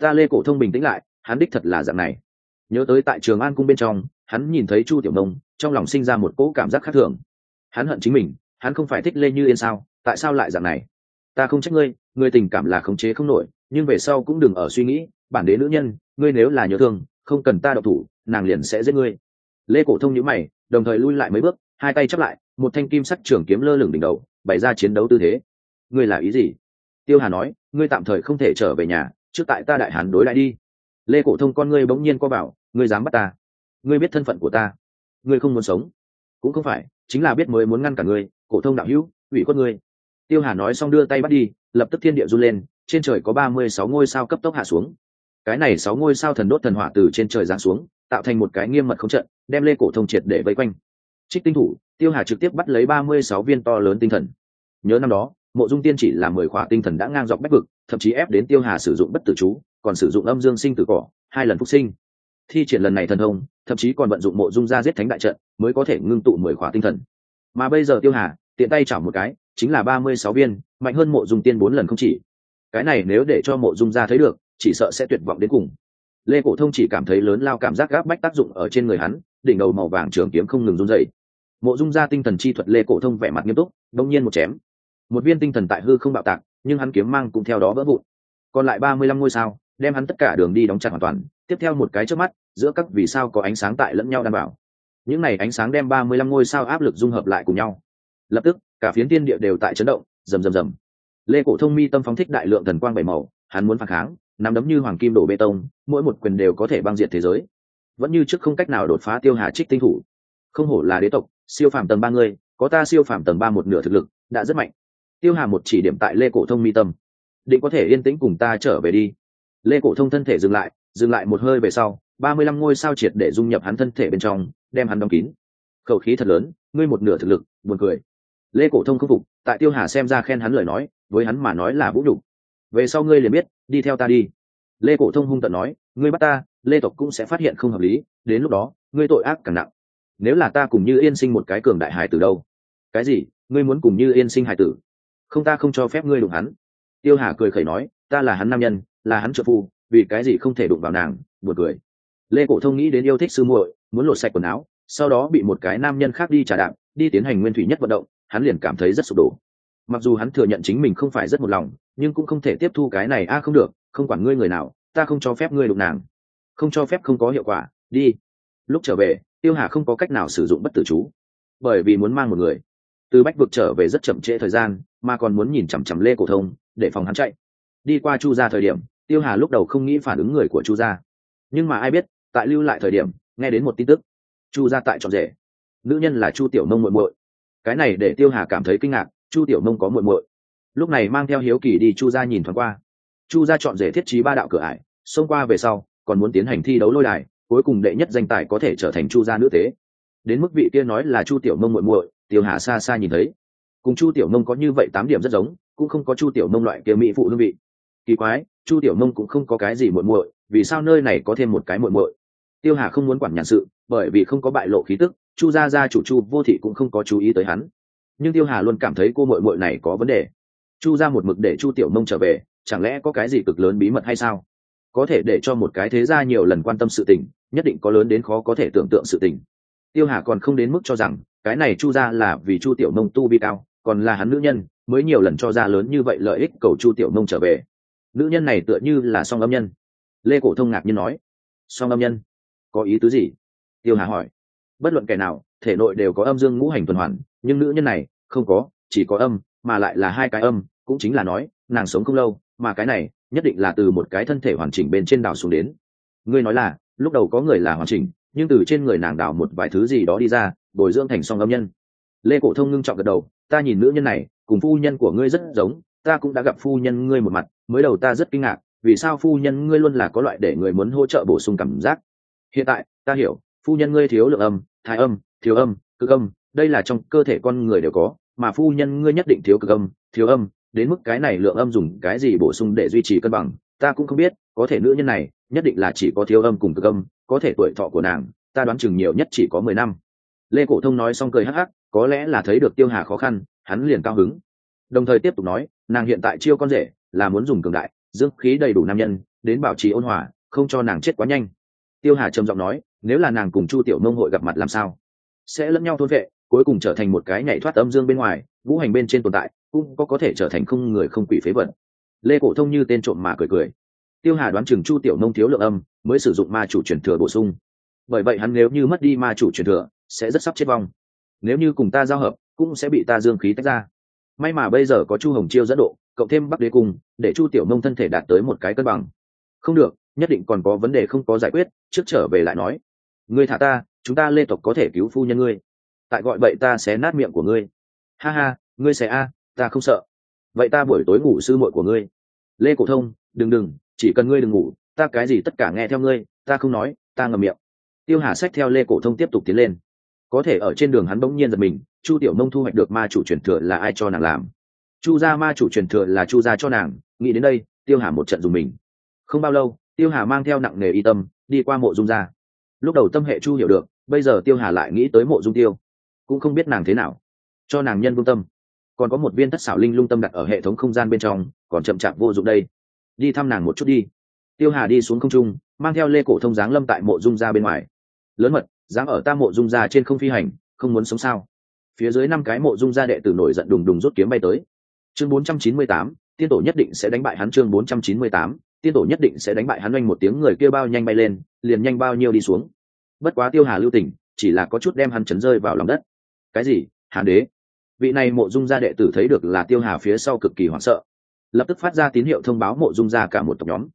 Ta lê cổ thông bình tĩnh lại, hắn đích thật là dạng này. Nhớ tới tại trường an cung bên trong hắn nhìn thấy chu tiểu nông, trong lòng sinh ra một cỗ cảm giác khác thường. Hắn hận chính mình, hắn không phải thích lê như yên sao, tại sao lại dạng này? Ta không trách ngươi ngươi tình cảm là khống chế không nổi, nhưng về sau cũng đừng ở suy nghĩ, bản đế nữ nhân, ngươi nếu là nhớ thương, không cần ta độc thủ, nàng liền sẽ giết ngươi. Lê cổ thông nhữ mày, đồng thời lui lại mấy bước, hai tay chắp lại, một thanh kim sắc trường kiếm lơ lửng đỉnh đầu, bày ra chiến đấu tư thế. Ngươi là ý gì? Tiêu hà nói, ngươi tạm thời không thể trở về nhà, trước tại ta đại hàn đối lại đi. Lê cổ thông con ngươi bỗng nhiên co bảo ngươi dám bắt ta ngươi biết thân phận của ta. Ngươi không muốn sống. Cũng không phải, chính là biết mới muốn ngăn cả ngươi, cổ thông đạo hữu, ủy khuất ngươi. Tiêu hà nói xong đưa tay bắt đi, lập tức thiên địa run lên, trên trời có ba mươi sáu ngôi sao cấp tốc hạ xuống. Cái này sáu ngôi sao thần đốt thần hỏa từ trên trời giáng xuống, tạo thành một cái nghiêm mật không trận, đem lê cổ thông triệt để vây quanh. Trích tinh thủ, tiêu hà trực tiếp bắt lấy ba mươi sáu viên to lớn tinh thần. Nhớ năm đó, mộ dung tiên chỉ là mười khỏa tinh thần đã ngang dọc bách vực, thậm chí ép đến tiêu hà sử dụng bất tử chú, còn sử dụng âm dương sinh tử cỏ, hai lần phúc sinh thi triển lần này thần thông, thậm chí còn vận dụng mộ dung ra giết thánh đại trận, mới có thể ngưng tụ mười khỏa tinh thần. Mà bây giờ tiêu hà, tiện tay chảo một cái, chính là ba mươi sáu viên, mạnh hơn mộ dung tiên bốn lần không chỉ. Cái này nếu để cho mộ dung ra thấy được, chỉ sợ sẽ tuyệt vọng đến cùng. Lê cổ thông chỉ cảm thấy lớn lao cảm giác gáp bách tác dụng ở trên người hắn, đỉnh đầu màu vàng trường kiếm không ngừng run dậy mộ dung ra tinh thần chi thuật lê cổ thông vẻ mặt nghiêm túc, đông nhiên một chém. Một viên tinh thần tại hư không bạo tạc, nhưng hắn kiếm mang cũng theo đó vỡ vụn. Còn lại ba mươi lăm ngôi sao đem hắn tất cả đường đi đóng chặt hoàn toàn, tiếp theo một cái trước mắt, giữa các vì sao có ánh sáng tại lẫn nhau đảm bảo. Những này ánh sáng đem ba mươi lăm ngôi sao áp lực dung hợp lại cùng nhau. Lập tức, cả phiến tiên địa đều tại chấn động, rầm rầm rầm. Lê cổ thông mi tâm phóng thích đại lượng thần quang bảy màu, hắn muốn phản kháng, nắm đấm như hoàng kim đổ bê tông, mỗi một quyền đều có thể băng diệt thế giới. Vẫn như trước không cách nào đột phá tiêu hà trích tinh thủ. Không hổ là đế tộc, siêu phàm tầng ba người có ta siêu phàm tầng ba một nửa thực lực, đã rất mạnh. Tiêu hà một chỉ điểm tại lê cổ thông mi tâm. Định có thể yên tĩnh cùng ta trở về đi lê cổ thông thân thể dừng lại dừng lại một hơi về sau, ba mươi lăm ngôi sao triệt để dung nhập hắn thân thể bên trong, đem hắn đóng kín. Khẩu khí thật lớn, ngươi một nửa thực lực, buồn cười. Lê cổ thông khâm phục, tại tiêu hà xem ra khen hắn lời nói, với hắn mà nói là vũ đủ về sau ngươi liền biết, đi theo ta đi. Lê cổ thông hung tận nói, ngươi bắt ta, lê tộc cũng sẽ phát hiện không hợp lý, đến lúc đó, ngươi tội ác càng nặng. Nếu là ta cùng như yên sinh một cái cường đại hải từ đâu? Cái gì? Ngươi muốn cùng như yên sinh hải tử? Không, ta không cho phép ngươi đụng hắn. Tiêu hà cười khẩy nói, ta là hắn nam nhân là hắn trợ phu, vì cái gì không thể đụng vào nàng, buồn cười. Lê cổ thông nghĩ đến yêu thích sư muội, muốn lột sạch quần áo, sau đó bị một cái nam nhân khác đi trả đạm đi tiến hành nguyên thủy nhất vận động, hắn liền cảm thấy rất sụp đổ. Mặc dù hắn thừa nhận chính mình không phải rất một lòng, nhưng cũng không thể tiếp thu cái này, a, không được, không quản ngươi người nào, ta không cho phép ngươi đụng nàng. Không cho phép không có hiệu quả, đi. Lúc trở về, tiêu hà không có cách nào sử dụng bất tử chú, bởi vì muốn mang một người. Từ bách vực trở về rất chậm trễ thời gian, mà còn muốn nhìn chằm chằm lê cổ thông, để phòng hắn chạy đi qua chu gia thời điểm, tiêu hà lúc đầu không nghĩ phản ứng người của chu gia. Nhưng mà ai biết, tại lưu lại thời điểm, nghe đến một tin tức. Chu gia tại trọn rể. Nữ nhân là chu tiểu mông muội muội. Cái này để tiêu hà cảm thấy kinh ngạc, chu tiểu mông có muội muội. Lúc này mang theo hiếu kỳ đi chu gia nhìn thoáng qua. Chu gia chọn rể thiết trí ba đạo cửa ải, xông qua về sau, còn muốn tiến hành thi đấu lôi đài, cuối cùng đệ nhất danh tài có thể trở thành chu gia nữ tế. Đến mức vị kia nói là chu tiểu mông muội muội, tiêu hà xa xa nhìn thấy. Cùng chu tiểu mông có như vậy tám điểm rất giống, cũng không có chu tiểu mông loại kia mỹ phụ hương vị kỳ quái, chu tiểu mông cũng không có cái gì muội muội, vì sao nơi này có thêm một cái muội muội? Tiêu hà không muốn quản nhàn sự, bởi vì không có bại lộ khí tức, chu gia gia chủ chu vô thị cũng không có chú ý tới hắn. Nhưng tiêu hà luôn cảm thấy cô muội muội này có vấn đề. Chu ra một mực để chu tiểu mông trở về, chẳng lẽ có cái gì cực lớn bí mật hay sao? Có thể để cho một cái thế gia nhiều lần quan tâm sự tình, nhất định có lớn đến khó có thể tưởng tượng sự tình. Tiêu hà còn không đến mức cho rằng, cái này chu ra là vì chu tiểu mông tu vi cao, còn là hắn nữ nhân, mới nhiều lần cho ra lớn như vậy lợi ích cầu chu tiểu mông trở về nữ nhân này tựa như là song âm nhân. Lê cổ thông ngạc nhiên nói, song âm nhân? Có ý tứ gì? Tiêu hà hỏi. Bất luận kẻ nào, thể nội đều có âm dương ngũ hành tuần hoàn, nhưng nữ nhân này không có, chỉ có âm, mà lại là hai cái âm, cũng chính là nói, nàng sống không lâu, mà cái này nhất định là từ một cái thân thể hoàn chỉnh bên trên đảo xuống đến. Ngươi nói là, lúc đầu có người là hoàn chỉnh, nhưng từ trên người nàng đảo một vài thứ gì đó đi ra, bồi dưỡng thành song âm nhân. Lê cổ thông ngưng trọng gật đầu, ta nhìn nữ nhân này, cùng phu nhân của ngươi rất giống ta cũng đã gặp phu nhân ngươi một mặt, mới đầu ta rất kinh ngạc, vì sao phu nhân ngươi luôn là có loại để người muốn hỗ trợ bổ sung cảm giác? Hiện tại, ta hiểu, phu nhân ngươi thiếu lượng âm, thái âm, thiếu âm, cực âm, đây là trong cơ thể con người đều có, mà phu nhân ngươi nhất định thiếu cực âm, thiếu âm, đến mức cái này lượng âm dùng cái gì bổ sung để duy trì cân bằng, ta cũng không biết, có thể nữ nhân này, nhất định là chỉ có thiếu âm cùng cực âm, có thể tuổi thọ của nàng, ta đoán chừng nhiều nhất chỉ có mười năm. Lê cổ thông nói xong cười hắc hắc, có lẽ là thấy được tiêu hà khó khăn, hắn liền cao hứng. Đồng thời tiếp tục nói nàng hiện tại chiêu con rể, là muốn dùng cường đại, dưỡng khí đầy đủ nam nhân, đến bảo trì ôn hòa, không cho nàng chết quá nhanh. Tiêu hà trầm giọng nói, nếu là nàng cùng chu tiểu mông hội gặp mặt làm sao? Sẽ lẫn nhau thôn vệ, cuối cùng trở thành một cái nhảy thoát âm dương bên ngoài, vũ hành bên trên tồn tại, cũng có có thể trở thành không người không quỷ phế vật. Lê cổ thông như tên trộm mà cười cười. Tiêu hà đoán chừng chu tiểu Mông thiếu lượng âm, mới sử dụng ma chủ truyền thừa bổ sung. Bởi vậy hắn nếu như mất đi ma chủ truyền thừa, sẽ rất sắp chết vong. Nếu như cùng ta giao hợp, cũng sẽ bị ta dương khí tách ra may mà bây giờ có chu hồng chiêu dẫn độ, cộng thêm bắc đế cung, để chu tiểu nông thân thể đạt tới một cái cân bằng. Không được, nhất định còn có vấn đề không có giải quyết, trước trở về lại nói. Ngươi thả ta, chúng ta lê tộc có thể cứu phu nhân ngươi. Tại gọi vậy ta sẽ nát miệng của ngươi. Ha ha, ngươi sẽ a à, ta không sợ. Vậy ta buổi tối ngủ sư muội của ngươi. Lê cổ thông, đừng đừng, chỉ cần ngươi đừng ngủ, ta cái gì tất cả nghe theo ngươi, ta không nói, ta ngầm miệng. Tiêu hà sách theo lê cổ thông tiếp tục tiến lên. Có thể ở trên đường hắn bỗng nhiên giật mình chu tiểu nông thu hoạch được ma chủ truyền thừa là ai cho nàng làm? Chu gia ma chủ truyền thừa là chu gia cho nàng, nghĩ đến đây, tiêu hà một trận dùng mình. Không bao lâu, tiêu hà mang theo nặng nề y tâm, đi qua mộ dung gia. Lúc đầu tâm hệ chu hiểu được, bây giờ tiêu hà lại nghĩ tới mộ dung tiêu. Cũng không biết nàng thế nào. Cho nàng nhân vương tâm. Còn có một viên thất xảo linh lung tâm đặt ở hệ thống không gian bên trong, còn chậm chạp vô dụng đây. Đi thăm nàng một chút đi. Tiêu hà đi xuống không trung, mang theo lê cổ thông giáng lâm tại mộ dung gia bên ngoài. Lớn mật dáng ở ta mộ dung gia trên không phi hành, không muốn sống sao? Phía dưới năm cái mộ dung gia đệ tử nổi giận đùng đùng rút kiếm bay tới. Chương 498, tiên tổ nhất định sẽ đánh bại hắn chương 498, tiên tổ nhất định sẽ đánh bại hắn oanh một tiếng người kia bao nhanh bay lên liền nhanh bao nhiêu đi xuống. Bất quá tiêu hà lưu tình chỉ là có chút đem hắn chấn rơi vào lòng đất. Cái gì? Hàn đế? Vị này mộ dung gia đệ tử thấy được là tiêu hà phía sau cực kỳ hoảng sợ. Lập tức phát ra tín hiệu thông báo mộ dung gia cả một tộc nhóm.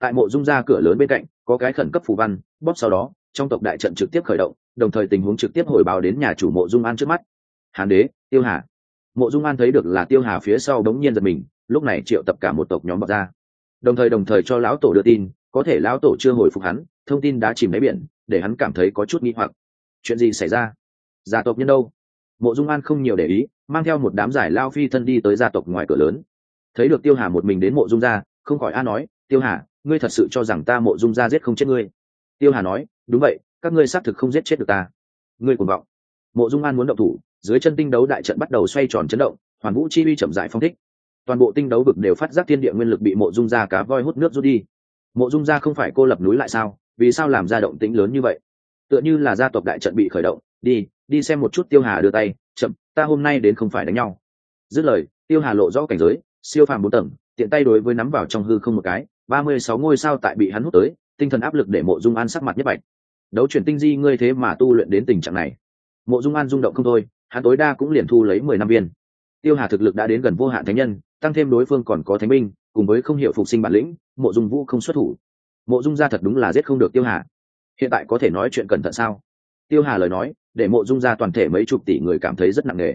Tại mộ dung gia cửa lớn bên cạnh có cái khẩn cấp phù văn bóp sau đó trong tộc đại trận trực tiếp khởi động đồng thời tình huống trực tiếp hồi báo đến nhà chủ mộ dung an trước mắt. Hán đế, tiêu hà. Mộ dung an thấy được là tiêu hà phía sau bỗng nhiên giật mình, lúc này triệu tập cả một tộc nhóm bọc ra. Đồng thời đồng thời cho lão tổ đưa tin, có thể lão tổ chưa hồi phục hắn, thông tin đã chìm đáy biển, để hắn cảm thấy có chút nghi hoặc. Chuyện gì xảy ra? Gia tộc nhân đâu? Mộ dung an không nhiều để ý, mang theo một đám giải lao phi thân đi tới gia tộc ngoài cửa lớn. Thấy được tiêu hà một mình đến mộ dung gia không khỏi a nói, tiêu hà, ngươi thật sự cho rằng ta mộ dung gia giết không chết ngươi? Tiêu hà nói, đúng vậy, các ngươi xác thực không giết chết được ta. Ngươi cuồng vọng. Mộ dung an muốn động thủ dưới chân tinh đấu đại trận bắt đầu xoay tròn chấn động, hoàn vũ chi uy chậm dại phong thích. Toàn bộ tinh đấu vực đều phát giác thiên địa nguyên lực bị mộ dung gia cá voi hút nước rút đi. Mộ dung gia không phải cô lập núi lại sao? Vì sao làm ra động tĩnh lớn như vậy? Tựa như là gia tộc đại trận bị khởi động. Đi đi xem một chút tiêu hà đưa tay. Chậm, ta hôm nay đến không phải đánh nhau. Dứt lời, tiêu hà lộ rõ cảnh giới, siêu phàm bốn tầng, tiện tay đối với nắm vào trong hư không một cái. Ba mươi sáu ngôi sao tại bị hắn hút tới, tinh thần áp lực để mộ dung an sắc mặt nhất bạch. Đấu chuyển tinh di ngươi thế mà tu luyện đến tình trạng này. Mộ dung an rung động không thôi hắn tối đa cũng liền thu lấy mười năm viên. Tiêu hà thực lực đã đến gần vô hạn thánh nhân, tăng thêm đối phương còn có thánh binh, cùng với không hiểu phục sinh bản lĩnh, mộ dung vũ không xuất thủ. Mộ dung gia thật đúng là giết không được tiêu hà. Hiện tại có thể nói chuyện cẩn thận sao? Tiêu hà lời nói, để mộ dung gia toàn thể mấy chục tỷ người cảm thấy rất nặng nề.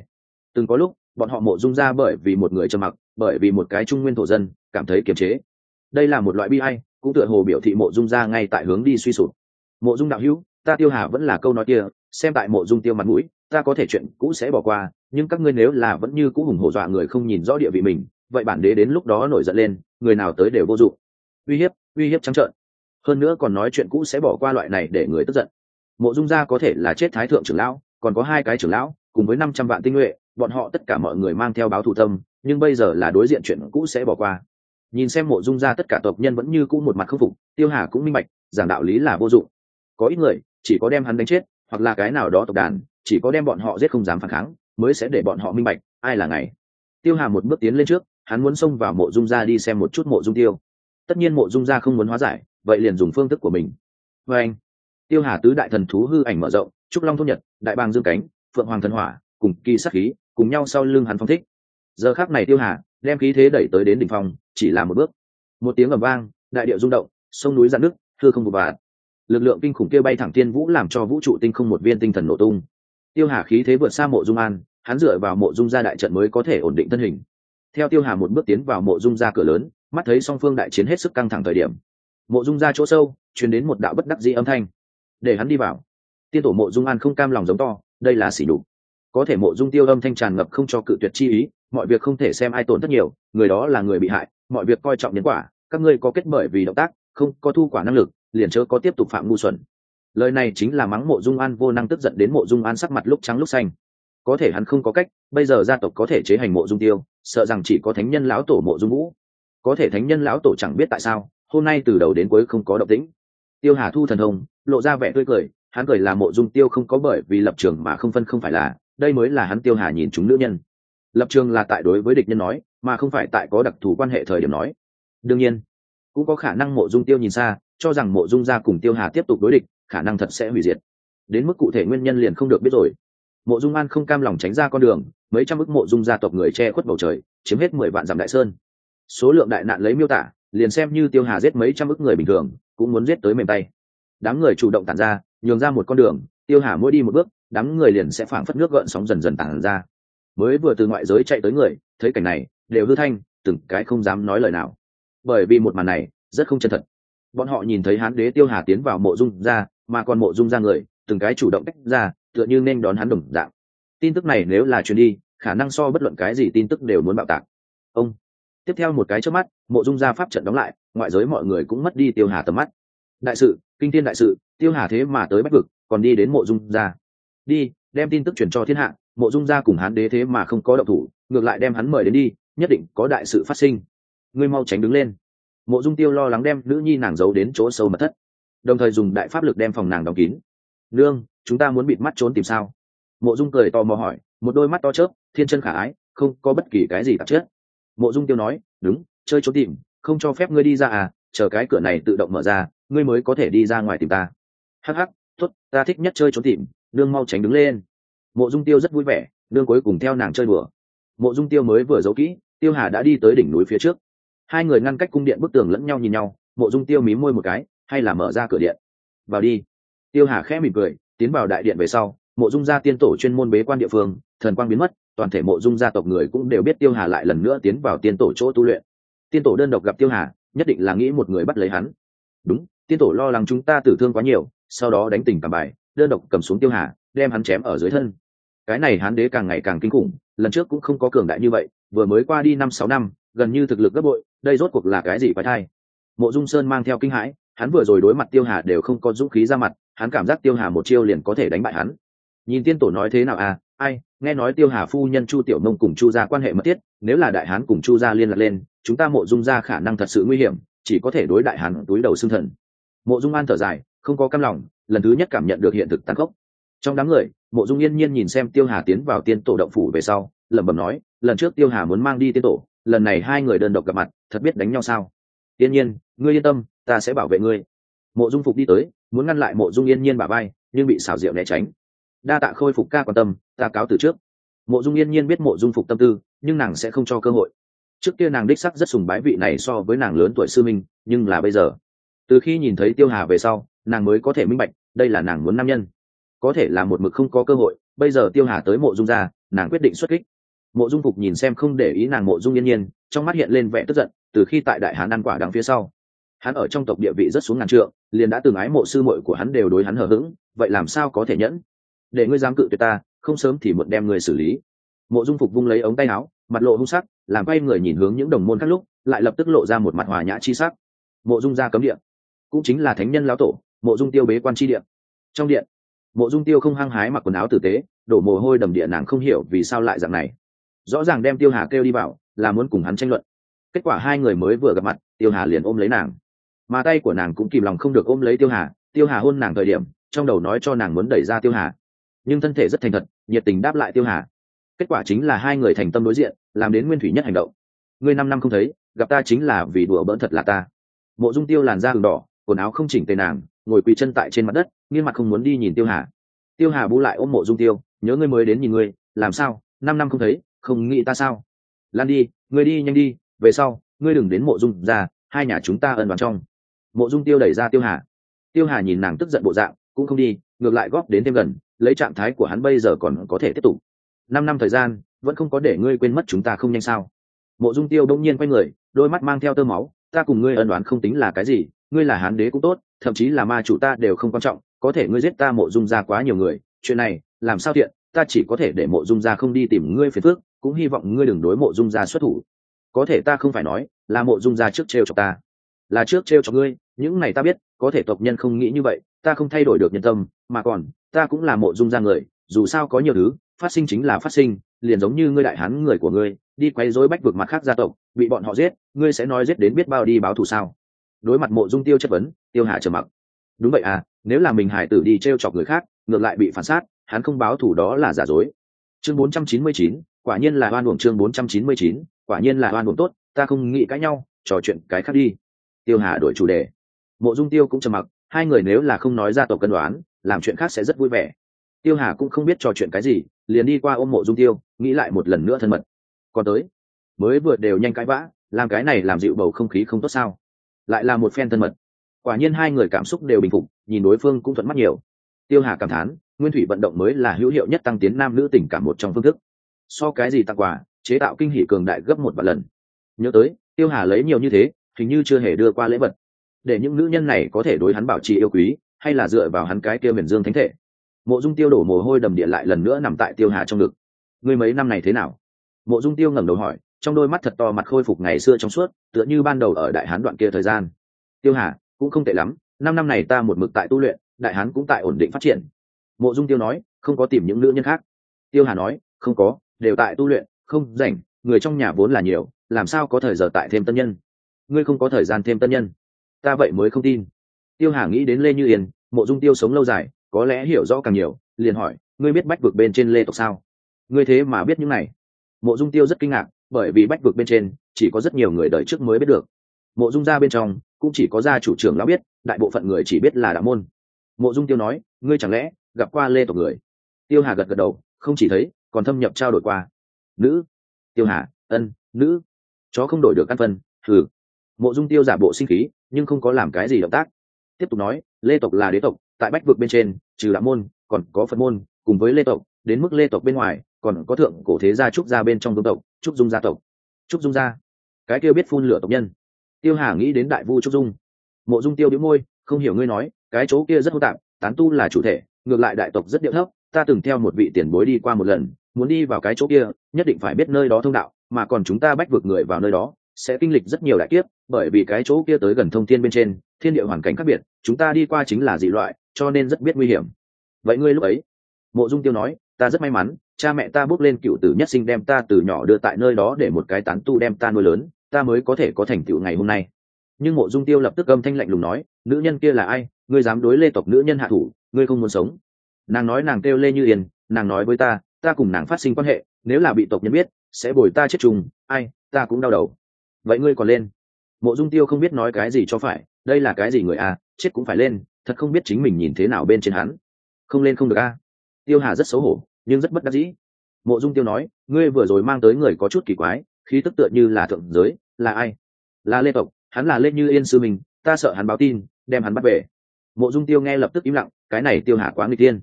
Từng có lúc, bọn họ mộ dung gia bởi vì một người trầm mặc, bởi vì một cái trung nguyên thổ dân, cảm thấy kiềm chế. Đây là một loại bi hay cũng tựa hồ biểu thị mộ dung gia ngay tại hướng đi suy sụp. Mộ dung đạo hữu, ta tiêu hà vẫn là câu nói kia, xem tại mộ dung tiêu mặt mũi ta có thể chuyện cũ sẽ bỏ qua, nhưng các ngươi nếu là vẫn như cũ hùng hổ dọa người không nhìn rõ địa vị mình, vậy bản đế đến lúc đó nổi giận lên, người nào tới đều vô dụng. Uy hiếp uy hiếp trắng trợn. Hơn nữa còn nói chuyện cũ sẽ bỏ qua loại này để người tức giận. Mộ dung gia có thể là chết thái thượng trưởng lão, còn có hai cái trưởng lão, cùng với năm trăm vạn tinh nhuệ, bọn họ tất cả mọi người mang theo báo thù tâm, nhưng bây giờ là đối diện chuyện cũ sẽ bỏ qua. Nhìn xem mộ dung gia tất cả tộc nhân vẫn như cũ một mặt khâm phục, tiêu hà cũng minh bạch, giảng đạo lý là vô dụng. Có ít người chỉ có đem hắn đánh chết, hoặc là cái nào đó tộc đàn chỉ có đem bọn họ giết không dám phản kháng, mới sẽ để bọn họ minh bạch, ai là ngày tiêu hà một bước tiến lên trước, hắn muốn xông vào mộ dung gia đi xem một chút mộ dung tiêu. Tất nhiên mộ dung gia không muốn hóa giải, vậy liền dùng phương thức của mình. Và anh, tiêu hà tứ đại thần thú hư ảnh mở rộng, trúc long thôn nhật, đại bàng dương cánh, phượng hoàng thần hỏa, cùng kỳ sắc khí, cùng nhau sau lưng hắn phong thích. Giờ khác này tiêu hà đem khí thế đẩy tới đến đỉnh phong, chỉ là một bước. Một tiếng ầm vang, đại điệu rung động, sông núi dạn nước thưa không vụ bạt. Lực lượng kinh khủng kia bay thẳng thiên vũ làm cho vũ trụ tinh không một viên tinh thần nổ tung tiêu hà khí thế vượt xa mộ dung an, hắn dựa vào mộ dung gia đại trận mới có thể ổn định thân hình. Theo tiêu hà một bước tiến vào mộ dung gia cửa lớn, mắt thấy song phương đại chiến hết sức căng thẳng thời điểm. Mộ dung gia chỗ sâu chuyển đến một đạo bất đắc dĩ âm thanh. Để hắn đi vào. Tiên tổ mộ dung an không cam lòng giống to, đây là xỉ đục có thể mộ dung tiêu âm thanh tràn ngập không cho cự tuyệt chi ý, mọi việc không thể xem ai tổn thất nhiều, người đó là người bị hại, mọi việc coi trọng nhân quả, các ngươi có kết bởi vì động tác, không có thu quả năng lực, liền chớ có tiếp tục phạm ngu xuẩn lời này chính là mắng mộ dung an vô năng tức giận đến mộ dung an sắc mặt lúc trắng lúc xanh. Có thể hắn không có cách, bây giờ gia tộc có thể chế hành mộ dung tiêu, sợ rằng chỉ có thánh nhân lão tổ mộ dung vũ. Có thể thánh nhân lão tổ chẳng biết tại sao, hôm nay từ đầu đến cuối không có động tĩnh. Tiêu hà thu thần thông, lộ ra vẻ tươi cười, hắn cười là mộ dung tiêu không có bởi vì lập trường mà không phân không phải là, đây mới là hắn tiêu hà nhìn chúng nữ nhân. Lập trường là tại đối với địch nhân nói, mà không phải tại có đặc thù quan hệ thời điểm nói. Đương nhiên, cũng có khả năng mộ dung tiêu nhìn xa, cho rằng mộ dung gia cùng tiêu hà tiếp tục đối địch khả năng thật sẽ hủy diệt. Đến mức cụ thể nguyên nhân liền không được biết rồi. Mộ dung an không cam lòng tránh ra con đường, mấy trăm ức mộ dung gia tộc người che khuất bầu trời, chiếm hết mười vạn dặm đại sơn. Số lượng đại nạn lấy miêu tả, liền xem như tiêu hà giết mấy trăm ức người bình thường, cũng muốn giết tới mềm tay. Đám người chủ động tản ra, nhường ra một con đường, tiêu hà mỗi đi một bước, đám người liền sẽ phảng phất nước gợn sóng dần dần tản ra. Mới vừa từ ngoại giới chạy tới người, thấy cảnh này, đều hư thanh, từng cái không dám nói lời nào. Bởi vì một màn này, rất không chân thật. Bọn họ nhìn thấy hán đế tiêu hà tiến vào mộ dung ra mà còn mộ dung ra người, từng cái chủ động tách ra, tựa như nên đón hắn đồng dạng. Tin tức này nếu là truyền đi, khả năng so bất luận cái gì tin tức đều muốn bạo tạc. Ông. Tiếp theo một cái trước mắt, mộ dung gia pháp trận đóng lại, ngoại giới mọi người cũng mất đi tiêu hà tầm mắt. Đại sự, kinh thiên đại sự, tiêu hà thế mà tới bách vực, còn đi đến mộ dung gia đi, đem tin tức truyền cho thiên hạ, mộ dung gia cùng hán đế thế mà không có động thủ, ngược lại đem hắn mời đến đi, nhất định có đại sự phát sinh. Ngươi mau tránh đứng lên. Mộ dung tiêu lo lắng đem nữ nhi nàng giấu đến chỗ sâu mật thất đồng thời dùng đại pháp lực đem phòng nàng đóng kín. Nương, chúng ta muốn bịt mắt trốn tìm sao? Mộ dung cười tò mò hỏi, một đôi mắt to chớp, thiên chân khả ái, không có bất kỳ cái gì tạp chất. Mộ dung tiêu nói, đúng, chơi trốn tìm, không cho phép ngươi đi ra à chờ cái cửa này tự động mở ra, ngươi mới có thể đi ra ngoài tìm ta. Hắc hắc, tốt, ta thích nhất chơi trốn tìm, nương mau tránh đứng lên. Mộ dung tiêu rất vui vẻ, nương cuối cùng theo nàng chơi bừa mộ dung tiêu mới vừa giấu kỹ, tiêu hà đã đi tới đỉnh núi phía trước. Hai người ngăn cách cung điện bức tường lẫn nhau nhìn nhau, mộ dung tiêu mí môi một cái hay là mở ra cửa điện? Vào đi. Tiêu hà khẽ mỉm cười, tiến vào đại điện về sau, mộ dung gia tiên tổ chuyên môn bế quan địa phương, thần quang biến mất, toàn thể mộ dung gia tộc người cũng đều biết tiêu hà lại lần nữa tiến vào tiên tổ chỗ tu luyện. Tiên tổ đơn độc gặp tiêu hà, nhất định là nghĩ một người bắt lấy hắn. Đúng, tiên tổ lo lắng chúng ta tử thương quá nhiều, sau đó đánh tình cảm bài, đơn độc cầm xuống tiêu hà, đem hắn chém ở dưới thân. Cái này hán đế càng ngày càng kinh khủng, lần trước cũng không có cường đại như vậy, vừa mới qua đi năm sáu năm, gần như thực lực gấp bội, đây rốt cuộc là cái gì phải thay mộ dung sơn mang theo kinh hãi hắn vừa rồi đối mặt tiêu hà đều không có dũng khí ra mặt, hắn cảm giác tiêu hà một chiêu liền có thể đánh bại hắn. Nhìn tiên tổ nói thế nào à ai, nghe nói tiêu hà phu nhân chu tiểu nông cùng chu gia quan hệ mật thiết, nếu là đại hán cùng chu gia liên lạc lên, chúng ta mộ dung ra khả năng thật sự nguy hiểm, chỉ có thể đối đại hán túi đầu xương thần. Mộ dung an thở dài, không có căm lòng, lần thứ nhất cảm nhận được hiện thực tăng gốc. trong đám người, mộ dung yên nhiên nhìn xem tiêu hà tiến vào tiên tổ động phủ về sau, lẩm bẩm nói, lần trước tiêu hà muốn mang đi tiên tổ, lần này hai người đơn độc gặp mặt, thật biết đánh nhau sao? Yên nhiên, ngươi yên tâm, ta sẽ bảo vệ ngươi. Mộ dung phục đi tới, muốn ngăn lại mộ dung yên nhiên bà bay nhưng bị xảo diệu né tránh. Đa tạ khôi phục ca quan tâm, ta cáo từ trước. Mộ dung yên nhiên biết mộ dung phục tâm tư, nhưng nàng sẽ không cho cơ hội. Trước kia nàng đích sắc rất sùng bái vị này so với nàng lớn tuổi sư minh, nhưng là bây giờ, từ khi nhìn thấy tiêu hà về sau, nàng mới có thể minh bạch, đây là nàng muốn nam nhân. Có thể là một mực không có cơ hội, bây giờ tiêu hà tới mộ dung ra, nàng quyết định xuất kích. Mộ dung phục nhìn xem không để ý nàng mộ dung yên nhiên, trong mắt hiện lên vẻ tức giận từ khi tại đại hán ăn quả đằng phía sau, hắn ở trong tộc địa vị rất xuống ngàn trượng, liền đã từng ái mộ sư muội của hắn đều đối hắn hờ hững, vậy làm sao có thể nhẫn? Để ngươi dám cự tuyệt ta, không sớm thì muộn đem người xử lý. Mộ dung phục vung lấy ống tay áo, mặt lộ hung sắc, làm quay người nhìn hướng những đồng môn các lúc, lại lập tức lộ ra một mặt hòa nhã chi sắc. Mộ dung ra cấm điện cũng chính là thánh nhân lão tổ, mộ dung tiêu bế quan chi điện trong điện, mộ dung tiêu không hăng hái mặc quần áo tử tế, đổ mồ hôi đầm địa nàng không hiểu vì sao lại dạng này. Rõ ràng đem tiêu hà kêu đi vào, là muốn cùng hắn tranh luận kết quả hai người mới vừa gặp mặt, tiêu hà liền ôm lấy nàng. Mà tay của nàng cũng kìm lòng không được ôm lấy tiêu hà tiêu hà hôn nàng thời điểm, trong đầu nói cho nàng muốn đẩy ra tiêu hà. Nhưng thân thể rất thành thật, nhiệt tình đáp lại tiêu hà. Kết quả chính là hai người thành tâm đối diện, làm đến nguyên thủy nhất hành động. Ngươi năm năm không thấy, gặp ta chính là vì đùa bỡn thật là ta. Mộ dung tiêu làn da hừng đỏ, quần áo không chỉnh tề nàng, ngồi quỳ chân tại trên mặt đất, nghiêng mặt không muốn đi nhìn tiêu hà. Tiêu hà bú lại ôm mộ dung tiêu, nhớ ngươi mới đến nhìn ngươi, làm sao? Năm năm không thấy, không nghĩ ta sao? Lan đi, ngươi đi nhanh đi về sau, ngươi đừng đến mộ dung ra, hai nhà chúng ta ân đoán trong. Mộ dung tiêu đẩy ra tiêu hà. Tiêu hà nhìn nàng tức giận bộ dạng, cũng không đi, ngược lại góp đến thêm gần, lấy trạng thái của hắn bây giờ còn có thể tiếp tục. Năm năm thời gian, vẫn không có để ngươi quên mất chúng ta không nhanh sao. Mộ dung tiêu đông nhiên quay người, đôi mắt mang theo tơ máu, ta cùng ngươi ân đoán không tính là cái gì, ngươi là hán đế cũng tốt, thậm chí là ma chủ ta đều không quan trọng, có thể ngươi giết ta mộ dung ra quá nhiều người, chuyện này, làm sao thiện ta chỉ có thể để mộ dung ra không đi tìm ngươi phiền phước cũng hy vọng ngươi đừng đối mộ dung ra xuất thủ có thể ta không phải nói là mộ dung ra trước trêu cho ta. Là trước trêu cho ngươi những này ta biết có thể tộc nhân không nghĩ như vậy ta không thay đổi được nhân tâm mà còn ta cũng là mộ dung ra người dù sao có nhiều thứ phát sinh chính là phát sinh liền giống như ngươi đại hán người của ngươi đi quay rối bách vực mặt khác gia tộc bị bọn họ giết ngươi sẽ nói giết đến biết bao đi báo thù sao? Đối mặt mộ dung tiêu chất vấn tiêu hạ trầm mặc. Đúng vậy à nếu là mình hải tử đi t r e o chọc người khác ngược lại bị phản sát hắn không báo thù đó là giả dối. Chương 499, quả nhiên là oan uổng chương 499, quả nhiên là oan uổng tốt ta không nghĩ cãi nhau trò chuyện cái khác đi. Tiêu hà đổi chủ đề. Mộ dung tiêu cũng trầm mặc hai người nếu là không nói ra tổ cân đoán làm chuyện khác sẽ rất vui vẻ. Tiêu hà cũng không biết trò chuyện cái gì liền đi qua ôm mộ dung tiêu nghĩ lại một lần nữa thân mật. Còn tới mới vừa đều nhanh cãi vã làm cái này làm dịu bầu không khí không tốt sao? Lại là một phen thân mật. Quả nhiên hai người cảm xúc đều bình phục nhìn đối phương cũng thuận mắt nhiều. Tiêu hà cảm thán nguyên thủy vận động mới là hữu hiệu nhất tăng tiến nam nữ tình cảm một trong phương thức so cái gì tặng quà, chế tạo kinh hỷ cường đại gấp một vài lần. Nhớ tới, tiêu hà lấy nhiều như thế hình như chưa hề đưa qua lễ vật. Để những nữ nhân này có thể đối hắn bảo trì yêu quý, hay là dựa vào hắn cái kia huyền dương thánh thể. Mộ dung tiêu đổ mồ hôi đầm địa lại lần nữa nằm tại tiêu hà trong ngực. Ngươi mấy năm này thế nào? Mộ dung tiêu ngẩng đầu hỏi, trong đôi mắt thật to mặt khôi phục ngày xưa trong suốt, tựa như ban đầu ở đại hán đoạn kia thời gian. Tiêu hà, cũng không tệ lắm, năm năm này ta một mực tại tu luyện, đại hán cũng tại ổn định phát triển. Mộ dung tiêu nói, không có tìm những nữ nhân khác. Tiêu hà nói, không có đều tại tu luyện, không rảnh, người trong nhà vốn là nhiều, làm sao có thời giờ tại thêm tân nhân? Ngươi không có thời gian thêm tân nhân. Ta vậy mới không tin. Tiêu hà nghĩ đến lê như yên, mộ dung tiêu sống lâu dài, có lẽ hiểu rõ càng nhiều, liền hỏi, ngươi biết bách vực bên trên lê tộc sao? Ngươi thế mà biết những này. Mộ dung tiêu rất kinh ngạc, bởi vì bách vực bên trên, chỉ có rất nhiều người đời trước mới biết được. Mộ dung ra bên trong, cũng chỉ có gia chủ trưởng lão biết, đại bộ phận người chỉ biết là đạo môn. Mộ dung tiêu nói, ngươi chẳng lẽ gặp qua lê tộc người? Tiêu hà gật gật đầu, không chỉ thấy còn thâm nhập trao đổi qua. Nữ. Tiêu hà. Ân. Nữ. Chó không đổi được căn phân. Thử. Mộ dung tiêu giả bộ sinh khí, nhưng không có làm cái gì động tác. Tiếp tục nói, lê tộc là đế tộc, tại bách vực bên trên, trừ đạo môn, còn có phật môn, cùng với lê tộc, đến mức lê tộc bên ngoài, còn có thượng cổ thế gia trúc gia bên trong vương tộc, trúc dung gia tộc. Trúc dung gia. Cái kia biết phun lửa tộc nhân. Tiêu hà nghĩ đến đại vu trúc dung. Mộ dung tiêu đĩu môi, không hiểu ngươi nói, cái chỗ kia rất hô tạp, tán tu là chủ thể, ngược lại đại tộc rất điệu thấp, ta từng theo một vị tiền bối đi qua một lần muốn đi vào cái chỗ kia, nhất định phải biết nơi đó thông đạo, mà còn chúng ta bách vực người vào nơi đó, sẽ kinh lịch rất nhiều đại kiếp, bởi vì cái chỗ kia tới gần thông thiên bên trên, thiên địa hoàn cảnh khác biệt, chúng ta đi qua chính là dị loại, cho nên rất biết nguy hiểm. Vậy ngươi lúc ấy, mộ dung tiêu nói, ta rất may mắn, cha mẹ ta bước lên cựu tử nhất sinh đem ta từ nhỏ đưa tại nơi đó để một cái tán tu đem ta nuôi lớn, ta mới có thể có thành tựu ngày hôm nay. Nhưng mộ dung tiêu lập tức âm thanh lạnh lùng nói, nữ nhân kia là ai, ngươi dám đối lê tộc nữ nhân hạ thủ, ngươi không muốn sống. Nàng nói nàng kêu lê như yên, nàng nói với ta ta cùng nàng phát sinh quan hệ, nếu là bị tộc nhân biết, sẽ bồi ta chết trùng ai, ta cũng đau đầu. Vậy ngươi còn lên? Mộ dung tiêu không biết nói cái gì cho phải, đây là cái gì người à chết cũng phải lên, thật không biết chính mình nhìn thế nào bên trên hắn. Không lên không được a tiêu hà rất xấu hổ, nhưng rất bất đắc dĩ. Mộ dung tiêu nói, ngươi vừa rồi mang tới người có chút kỳ quái, khí tức tựa như là thượng giới, là ai? Là lê tộc, hắn là lê như yên sư mình ta sợ hắn báo tin, đem hắn bắt về. Mộ dung tiêu nghe lập tức im lặng, cái này tiêu hà quá nguy tiên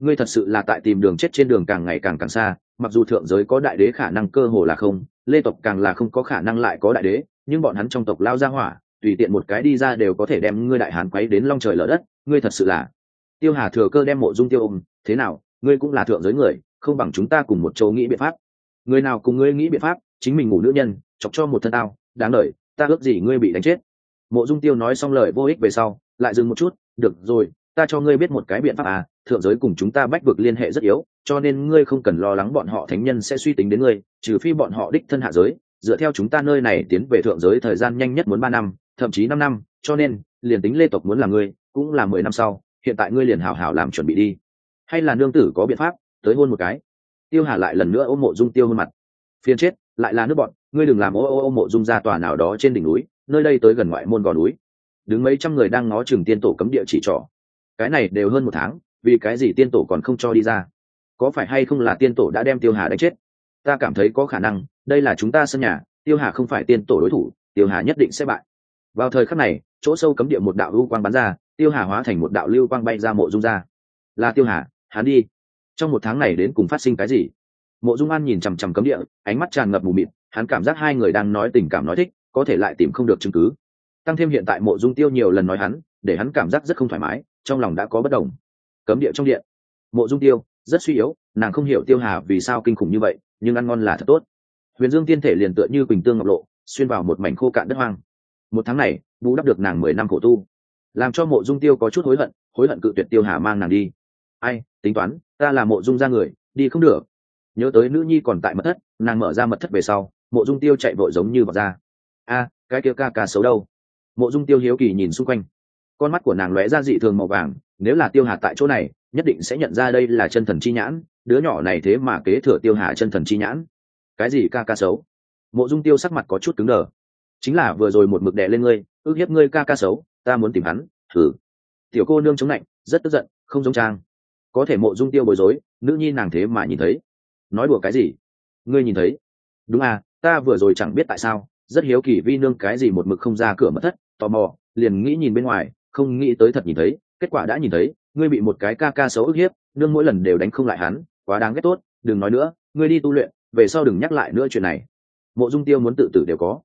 ngươi thật sự là tại tìm đường chết trên đường càng ngày càng càng xa, mặc dù thượng giới có đại đế khả năng cơ hồ là không, lê tộc càng là không có khả năng lại có đại đế, nhưng bọn hắn trong tộc lao ra hỏa, tùy tiện một cái đi ra đều có thể đem ngươi đại hán quấy đến long trời lở đất, ngươi thật sự là. Tiêu hà thừa cơ đem mộ dung tiêu ôm, thế nào, ngươi cũng là thượng giới người, không bằng chúng ta cùng một chỗ nghĩ biện pháp. Người nào cùng ngươi nghĩ biện pháp, chính mình ngủ nữ nhân, chọc cho một thân tao, đáng lời, ta ước gì ngươi bị đánh chết. Mộ dung tiêu nói xong lời vô ích về sau, lại dừng một chút, được rồi ta cho ngươi biết một cái biện pháp à thượng giới cùng chúng ta bách vực liên hệ rất yếu, cho nên ngươi không cần lo lắng bọn họ thánh nhân sẽ suy tính đến ngươi, trừ phi bọn họ đích thân hạ giới. Dựa theo chúng ta nơi này tiến về thượng giới thời gian nhanh nhất muốn ba năm, thậm chí năm năm, cho nên, liền tính lê tộc muốn là ngươi, cũng là mười năm sau, hiện tại ngươi liền hào hào làm chuẩn bị đi. Hay là nương tử có biện pháp, tới hôn một cái. Tiêu hà lại lần nữa ôm mộ dung tiêu hôn mặt. Phiền chết, lại là nước bọn, ngươi đừng làm ô ô ô mộ dung ra tòa nào đó trên đỉnh núi, nơi đây tới gần ngoại môn gò núi. Đứng mấy trăm người đang ngó chừng tiên tổ cấm địa chỉ trỏ cái này đều hơn một tháng, vì cái gì tiên tổ còn không cho đi ra? Có phải hay không là tiên tổ đã đem tiêu hà đánh chết? Ta cảm thấy có khả năng, đây là chúng ta sân nhà, tiêu hà không phải tiên tổ đối thủ, tiêu hà nhất định sẽ bại. Vào thời khắc này, chỗ sâu cấm địa một đạo lưu quang bắn ra, tiêu hà hóa thành một đạo lưu quang bay ra mộ dung ra. Là tiêu hà, hắn đi. Trong một tháng này đến cùng phát sinh cái gì? Mộ dung an nhìn chằm chằm cấm địa, ánh mắt tràn ngập mù mịt, hắn cảm giác hai người đang nói tình cảm nói thích, có thể lại tìm không được chứng cứ. Tăng thêm hiện tại mộ dung tiêu nhiều lần nói hắn, để hắn cảm giác rất không thoải mái trong lòng đã có bất đồng. Cấm địa trong điện. Mộ dung tiêu, rất suy yếu, nàng không hiểu tiêu hà vì sao kinh khủng như vậy, nhưng ăn ngon là thật tốt. Huyền dương tiên thể liền tựa như quỳnh tương ngọc lộ, xuyên vào một mảnh khô cạn đất hoang. Một tháng này, bù đắp được nàng mười năm khổ tu. Làm cho mộ dung tiêu có chút hối hận hối hận cự tuyệt tiêu hà mang nàng đi. Ai, tính toán, ta là mộ dung ra người, đi không được. Nhớ tới nữ nhi còn tại mật thất, nàng mở ra mật thất về sau, mộ dung tiêu chạy vội giống như vào ra. A, cái kia ca ca xấu đâu? Mộ dung tiêu hiếu kỳ nhìn xung quanh con mắt của nàng lóe ra dị thường màu vàng, nếu là tiêu hà tại chỗ này, nhất định sẽ nhận ra đây là chân thần chi nhãn, đứa nhỏ này thế mà kế thừa tiêu hà chân thần chi nhãn. Cái gì ca ca xấu? Mộ dung tiêu sắc mặt có chút cứng đờ. Chính là vừa rồi một mực đè lên ngươi, ước hiếp ngươi ca ca xấu, ta muốn tìm hắn, thử. Tiểu cô nương chống lạnh, rất tức giận, không giống trang. Có thể mộ dung tiêu bối rối, nữ nhi nàng thế mà nhìn thấy. Nói đùa cái gì? Ngươi nhìn thấy. Đúng à ta vừa rồi chẳng biết tại sao, rất hiếu kỳ vi nương cái gì một mực không ra cửa mất thất, tò mò, liền nghĩ nhìn bên ngoài không nghĩ tới thật nhìn thấy, kết quả đã nhìn thấy, ngươi bị một cái ca ca xấu ức hiếp nương mỗi lần đều đánh không lại hắn, quá đáng ghét tốt, đừng nói nữa, ngươi đi tu luyện, về sau đừng nhắc lại nữa chuyện này. Mộ dung tiêu muốn tự tử đều có.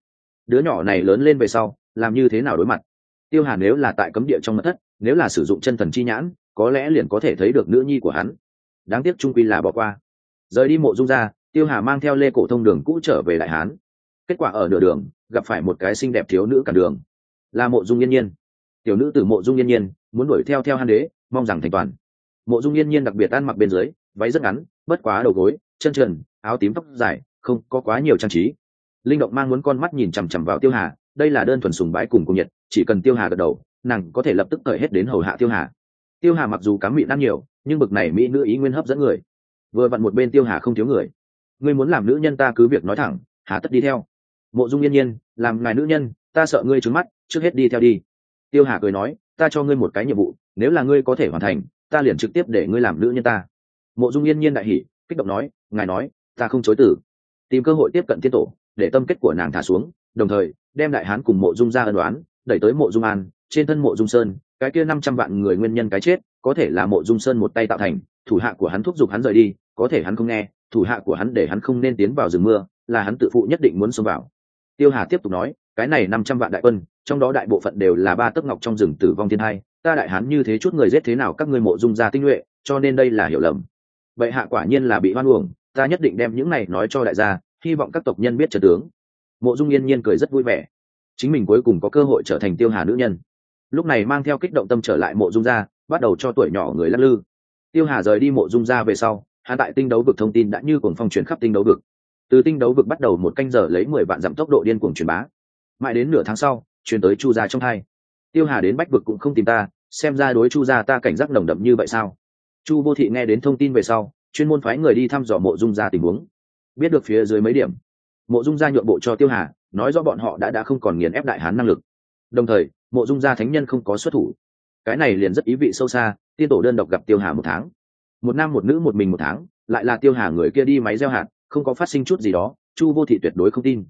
Đứa nhỏ này lớn lên về sau, làm như thế nào đối mặt? Tiêu hà nếu là tại cấm địa trong mật thất, nếu là sử dụng chân thần chi nhãn, có lẽ liền có thể thấy được nữ nhi của hắn. Đáng tiếc trung quy là bỏ qua. Rời đi mộ dung ra, tiêu hà mang theo lê cổ thông đường cũ trở về đại hán. Kết quả ở nửa đường, gặp phải một cái xinh đẹp thiếu nữ cả đường. Là mộ dung yên nhiên tiểu nữ Tử mộ dung yên nhiên muốn đuổi theo theo han đế, mong rằng thành toàn. Mộ dung yên nhiên đặc biệt ăn mặc bên dưới, váy rất ngắn, bất quá đầu gối, chân trần, áo tím tóc dài, không có quá nhiều trang trí. Linh động mang muốn con mắt nhìn chằm chằm vào tiêu hà, đây là đơn thuần sùng bái cùng cùng nhiệt, chỉ cần tiêu hà gật đầu, nàng có thể lập tức cởi hết đến hầu hạ tiêu hà. Tiêu hà mặc dù cám mị ăn nhiều, nhưng bực này mỹ nữ ý nguyên hấp dẫn người. Vừa vặn một bên tiêu hà không thiếu người. Ngươi muốn làm nữ nhân ta cứ việc nói thẳng, hà tất đi theo. Mộ dung yên nhiên, làm ngài nữ nhân, ta sợ ngươi trứng mắt, trước hết đi theo đi tiêu hà cười nói, ta cho ngươi một cái nhiệm vụ, nếu là ngươi có thể hoàn thành, ta liền trực tiếp để ngươi làm nữ nhân ta. Mộ dung yên nhiên đại hỉ, kích động nói, ngài nói, ta không chối tử tìm cơ hội tiếp cận tiên tổ, để tâm kết của nàng thả xuống, đồng thời, đem đại hán cùng mộ dung ra ân đoán đẩy tới mộ dung an, trên thân mộ dung sơn, cái kia năm trăm vạn người nguyên nhân cái chết, có thể là mộ dung sơn một tay tạo thành, thủ hạ của hắn thúc giục hắn rời đi, có thể hắn không nghe, thủ hạ của hắn để hắn không nên tiến vào rừng mưa, là hắn tự phụ nhất định muốn xông vào tiêu hà tiếp tục nói, cái này năm trăm vạn đại quân, trong đó đại bộ phận đều là ba tấc ngọc trong rừng tử vong thiên hai, ta đại hán như thế chút người giết thế nào các ngươi mộ dung ra tinh nhuệ, cho nên đây là hiểu lầm. Vậy hạ quả nhiên là bị hoan uổng, ta nhất định đem những này nói cho đại gia, hy vọng các tộc nhân biết trật tướng. Mộ dung yên nhiên cười rất vui vẻ. Chính mình cuối cùng có cơ hội trở thành tiêu hà nữ nhân. Lúc này mang theo kích động tâm trở lại mộ dung gia, bắt đầu cho tuổi nhỏ người lắc lư. Tiêu hà rời đi mộ dung gia về sau hạ tại tinh đấu vực thông tin đã như cuồng phong chuyển khắp tinh đấu vực từ tinh đấu vực bắt đầu một canh giờ lấy mười vạn dặm tốc độ điên cuồng truyền bá. Mãi đến nửa tháng sau, truyền tới chu gia trong hai. Tiêu hà đến bách vực cũng không tìm ta, xem ra đối chu gia ta cảnh giác nồng đậm như vậy sao? Chu vô thị nghe đến thông tin về sau, chuyên môn phái người đi thăm dò mộ dung gia tình huống. Biết được phía dưới mấy điểm, mộ dung gia nhượng bộ cho tiêu hà, nói rõ bọn họ đã đã không còn nghiền ép đại hán năng lực. Đồng thời, mộ dung gia thánh nhân không có xuất thủ. Cái này liền rất ý vị sâu xa, tiên tổ đơn độc gặp tiêu hà một tháng. Một nam một nữ một mình một tháng, lại là tiêu hà người kia đi máy gieo hạt không có phát sinh chút gì đó, chu vô thị tuyệt đối không tin.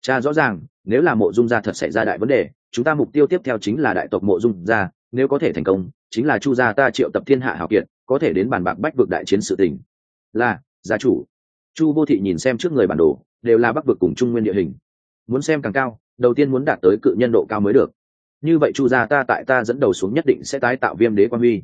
Cha rõ ràng, nếu là mộ dung gia thật xảy ra đại vấn đề, chúng ta mục tiêu tiếp theo chính là đại tộc mộ dung gia, nếu có thể thành công, chính là chu gia ta triệu tập thiên hạ hảo kiệt, có thể đến bàn bạc bách vực đại chiến sự tình. Là, gia chủ. Chu vô thị nhìn xem trước người bản đồ, đều là bắc vực cùng trung nguyên địa hình. Muốn xem càng cao, đầu tiên muốn đạt tới cự nhân độ cao mới được. Như vậy chu gia ta tại ta dẫn đầu xuống nhất định sẽ tái tạo viêm đế quan huy.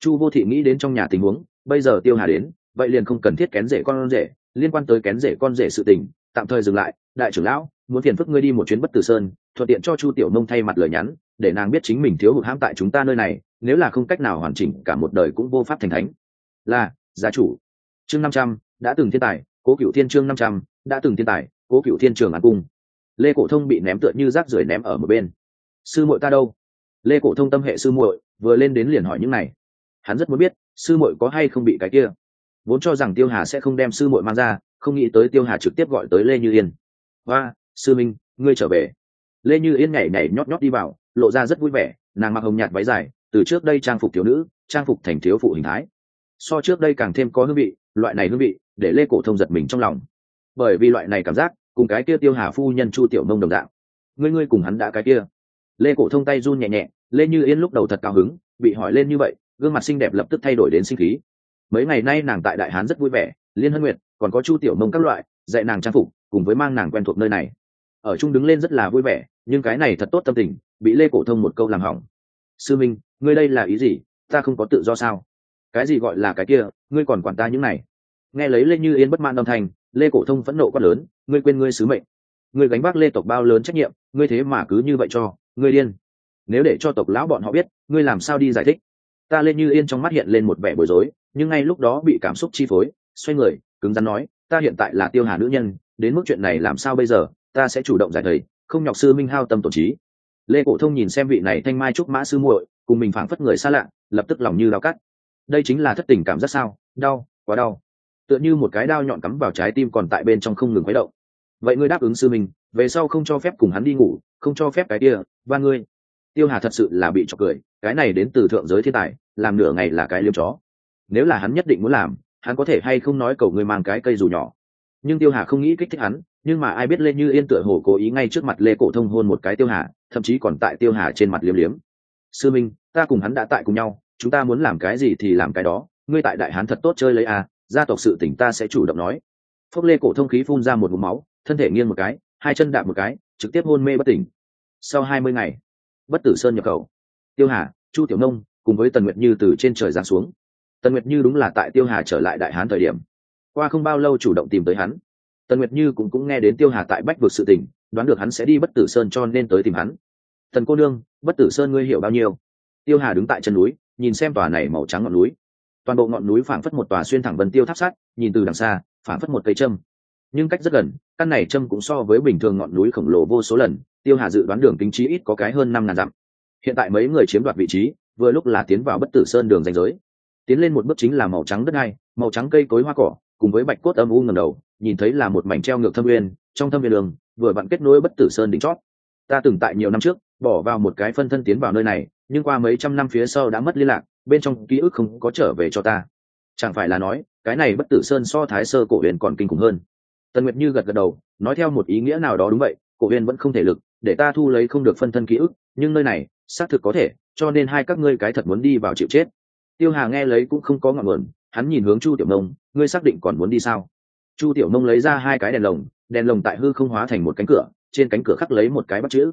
Chu vô thị nghĩ đến trong nhà tình huống, bây giờ tiêu hà đến, vậy liền không cần thiết kén rể con rể liên quan tới kén rể con rể sự tình, tạm thời dừng lại, đại trưởng lão, muốn phiền phức ngươi đi một chuyến bất tử sơn, thuận tiện cho chu tiểu nông thay mặt lời nhắn, để nàng biết chính mình thiếu hụt hãm tại chúng ta nơi này, nếu là không cách nào hoàn chỉnh cả một đời cũng vô pháp thành thánh. Là, gia chủ. Chương năm trăm, đã từng thiên tài, cố cựu thiên chương năm trăm, đã từng thiên tài, cố cựu thiên trường an cung. Lê cổ thông bị ném tựa như rác rưởi ném ở một bên. Sư muội ta đâu? Lê cổ thông tâm hệ sư muội, vừa lên đến liền hỏi những này. Hắn rất muốn biết, sư muội có hay không bị cái kia? Vốn cho rằng tiêu hà sẽ không đem sư muội mang ra, không nghĩ tới tiêu hà trực tiếp gọi tới lê như yên. Và sư minh, ngươi trở về. Lê như yên nhảy nhảy nhót nhót đi vào, lộ ra rất vui vẻ, nàng mặc hồng nhạt váy dài, từ trước đây trang phục thiếu nữ, trang phục thành thiếu phụ hình thái. So trước đây càng thêm có hương vị, loại này hương vị, để lê cổ thông giật mình trong lòng. Bởi vì loại này cảm giác, cùng cái kia tiêu hà phu nhân chu tiểu nông đồng dạng. Ngươi ngươi cùng hắn đã cái kia. Lê cổ thông tay run nhẹ nhẹ, lê như yên lúc đầu thật cao hứng, bị hỏi lên như vậy, gương mặt xinh đẹp lập tức thay đổi đến sinh khí mấy ngày nay nàng tại đại hán rất vui vẻ, liên hân nguyệt, còn có chu tiểu nông các loại, dạy nàng trang phục, cùng với mang nàng quen thuộc nơi này. Ở chung đứng lên rất là vui vẻ, nhưng cái này thật tốt tâm tình, bị lê cổ thông một câu làm hỏng. Sư minh, ngươi đây là ý gì? Ta không có tự do sao? Cái gì gọi là cái kia? Ngươi còn quản ta những này? Nghe lấy lê như yên bất mãn âm thanh, lê cổ thông phẫn nộ quát lớn, ngươi quên ngươi sứ mệnh. Ngươi gánh vác lê tộc bao lớn trách nhiệm, ngươi thế mà cứ như vậy cho, ngươi điên. Nếu để cho tộc lão bọn họ biết, ngươi làm sao đi giải thích? Ta lê như yên trong mắt hiện lên một vẻ bối rối nhưng ngay lúc đó bị cảm xúc chi phối, xoay người, cứng rắn nói, ta hiện tại là tiêu hà nữ nhân, đến mức chuyện này làm sao bây giờ? Ta sẽ chủ động giải thầy, không nhọc sư minh hao tâm tổn trí. Lê cổ thông nhìn xem vị này thanh mai trúc mã sư muội, cùng mình phảng phất người xa lạ, lập tức lòng như đau cắt. Đây chính là thất tình cảm rất sao? Đau, quá đau. Tựa như một cái đao nhọn cắm vào trái tim còn tại bên trong không ngừng khuấy động. Vậy ngươi đáp ứng sư mình về sau không cho phép cùng hắn đi ngủ, không cho phép cái kia và ngươi. Tiêu hà thật sự là bị trọc cười, cái này đến từ thượng giới thiên tài, làm nửa ngày là cái liêm chó nếu là hắn nhất định muốn làm, hắn có thể hay không nói cầu ngươi mang cái cây dù nhỏ. Nhưng tiêu hà không nghĩ kích thích hắn, nhưng mà ai biết lê như yên tựa hồ cố ý ngay trước mặt lê cổ thông hôn một cái tiêu hà, thậm chí còn tại tiêu hà trên mặt liếm liếm. Sư minh, ta cùng hắn đã tại cùng nhau, chúng ta muốn làm cái gì thì làm cái đó, ngươi tại đại hán thật tốt chơi lấy à gia tộc sự tỉnh ta sẽ chủ động nói. Phúc lê cổ thông khí phun ra một vùng máu, thân thể nghiêng một cái, hai chân đạp một cái, trực tiếp hôn mê bất tỉnh. Sau hai mươi ngày, bất tử sơn nhập khẩu. Tiêu hà, chu tiểu nông, cùng với tần nguyệt như từ trên trời giáng xuống tần nguyệt như đúng là tại tiêu hà trở lại đại hán thời điểm. Qua không bao lâu chủ động tìm tới hắn. Tần nguyệt như cũng cũng nghe đến tiêu hà tại bách vực sự tình, đoán được hắn sẽ đi bất tử sơn cho nên tới tìm hắn. Thần cô nương bất tử sơn ngươi hiểu bao nhiêu? Tiêu hà đứng tại chân núi nhìn xem tòa này màu trắng ngọn núi. Toàn bộ ngọn núi phảng phất một tòa xuyên thẳng vân tiêu tháp sát nhìn từ đằng xa phảng phất một cây châm. Nhưng cách rất gần căn này châm cũng so với bình thường ngọn núi khổng lồ vô số lần tiêu hà dự đoán đường kính trí ít có cái hơn năm ngàn dặm. Hiện tại mấy người chiếm đoạt vị trí vừa lúc là tiến vào bất tử sơn đường danh giới tiến lên một bước chính là màu trắng đất hai màu trắng cây cối hoa cỏ, cùng với bạch cốt âm u ngầm đầu, nhìn thấy là một mảnh treo ngược thâm uyên, trong thâm viên đường, vừa vặn kết nối bất tử sơn đỉnh chót. Ta từng tại nhiều năm trước, bỏ vào một cái phân thân tiến vào nơi này, nhưng qua mấy trăm năm phía sau đã mất liên lạc, bên trong ký ức không có trở về cho ta. Chẳng phải là nói, cái này bất tử sơn so thái sơ cổ huyền còn kinh khủng hơn. Tần nguyệt như gật gật đầu, nói theo một ý nghĩa nào đó đúng vậy, cổ huyền vẫn không thể lực, để ta thu lấy không được phân thân ký ức, nhưng nơi này, xác thực có thể, cho nên hai các ngươi cái thật muốn đi vào chịu chết tiêu hà nghe lấy cũng không có ngọn nguồn, hắn nhìn hướng chu tiểu nông, ngươi xác định còn muốn đi sao? Chu tiểu nông lấy ra hai cái đèn lồng đèn lồng tại hư không hóa thành một cánh cửa, trên cánh cửa khắc lấy một cái bắt chữ.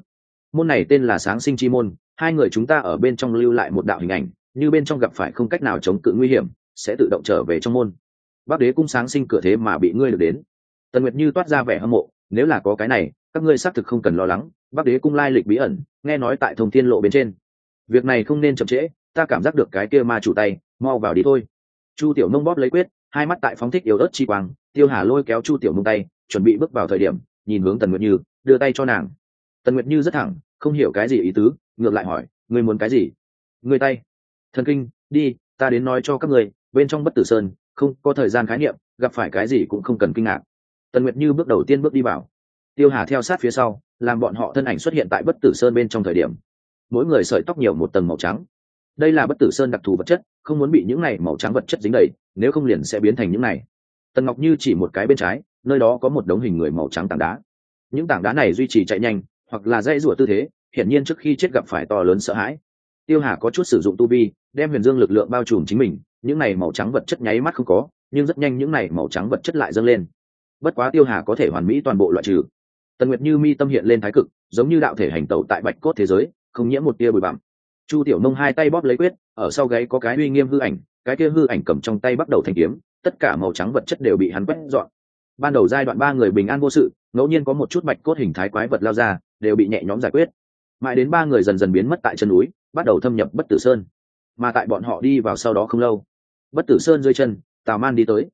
Môn này tên là sáng sinh chi môn, hai người chúng ta ở bên trong lưu lại một đạo hình ảnh, như bên trong gặp phải không cách nào chống cự nguy hiểm, sẽ tự động trở về trong môn. Bác đế cung sáng sinh cửa thế mà bị ngươi được đến. Tần nguyệt như toát ra vẻ hâm mộ, nếu là có cái này, các ngươi xác thực không cần lo lắng. Bác đế cung lai lịch bí ẩn, nghe nói tại thông thiên lộ bên trên. Việc này không nên chậm trễ ta cảm giác được cái kia ma chủ tay, mau vào đi thôi. Chu tiểu nông bóp lấy quyết, hai mắt tại phóng thích yếu ớt chi quang, tiêu hà lôi kéo chu tiểu nông tay, chuẩn bị bước vào thời điểm, nhìn hướng tần nguyệt như, đưa tay cho nàng. Tần nguyệt như rất thẳng, không hiểu cái gì ý tứ, ngược lại hỏi, ngươi muốn cái gì? Ngươi tay. Thần kinh, đi, ta đến nói cho các người bên trong bất tử sơn, không có thời gian khái niệm, gặp phải cái gì cũng không cần kinh ngạc. Tần nguyệt như bước đầu tiên bước đi vào. Tiêu hà theo sát phía sau, làm bọn họ thân ảnh xuất hiện tại bất tử sơn bên trong thời điểm. Mỗi người sợi tóc nhiều một tầng màu trắng đây là bất tử sơn đặc thù vật chất, không muốn bị những này màu trắng vật chất dính đầy, nếu không liền sẽ biến thành những này. Tần ngọc như chỉ một cái bên trái, nơi đó có một đống hình người màu trắng tảng đá. Những tảng đá này duy trì chạy nhanh, hoặc là dây rủa tư thế, hiển nhiên trước khi chết gặp phải to lớn sợ hãi. Tiêu hà có chút sử dụng tu vi, đem huyền dương lực lượng bao trùm chính mình, những này màu trắng vật chất nháy mắt không có, nhưng rất nhanh những này màu trắng vật chất lại dâng lên. Bất quá tiêu hà có thể hoàn mỹ toàn bộ loại trừ. Tần nguyệt như mi tâm hiện lên thái cực, giống như đạo thể hành tẩu tại bạch cốt thế giới, không nhiễm một tia bụi bặm chu tiểu nông hai tay bóp lấy quyết, ở sau gáy có cái uy nghiêm hư ảnh, cái kia hư ảnh cầm trong tay bắt đầu thành kiếm, tất cả màu trắng vật chất đều bị hắn quét dọn. Ban đầu giai đoạn ba người bình an vô sự, ngẫu nhiên có một chút bạch cốt hình thái quái vật lao ra, đều bị nhẹ nhõm giải quyết. Mãi đến ba người dần dần biến mất tại chân núi, bắt đầu thâm nhập bất tử sơn. Mà tại bọn họ đi vào sau đó không lâu, bất tử sơn dưới chân, tào man đi tới.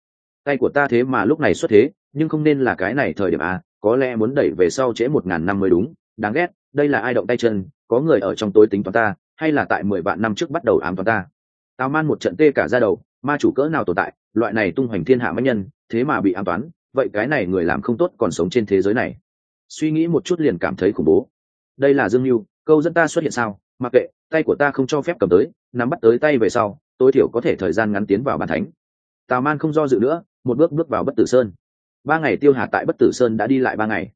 Tay của ta thế mà lúc này xuất thế, nhưng không nên là cái này thời điểm à có lẽ muốn đẩy về sau trễ một ngàn năm mới đúng. Đáng ghét, đây là ai động tay chân, có người ở trong tối tính toán ta hay là tại mười vạn năm trước bắt đầu ám toán ta? Tào man một trận tê cả ra đầu, ma chủ cỡ nào tồn tại, loại này tung hoành thiên hạ mãnh nhân, thế mà bị ám toán, vậy cái này người làm không tốt còn sống trên thế giới này. Suy nghĩ một chút liền cảm thấy khủng bố. Đây là dương mưu câu dẫn ta xuất hiện sao? Mặc kệ, tay của ta không cho phép cầm tới, nắm bắt tới tay về sau, tối thiểu có thể thời gian ngắn tiến vào bàn thánh. Tào man không do dự nữa, một bước bước vào bất tử sơn. Ba ngày tiêu hà tại bất tử sơn đã đi lại ba ngày.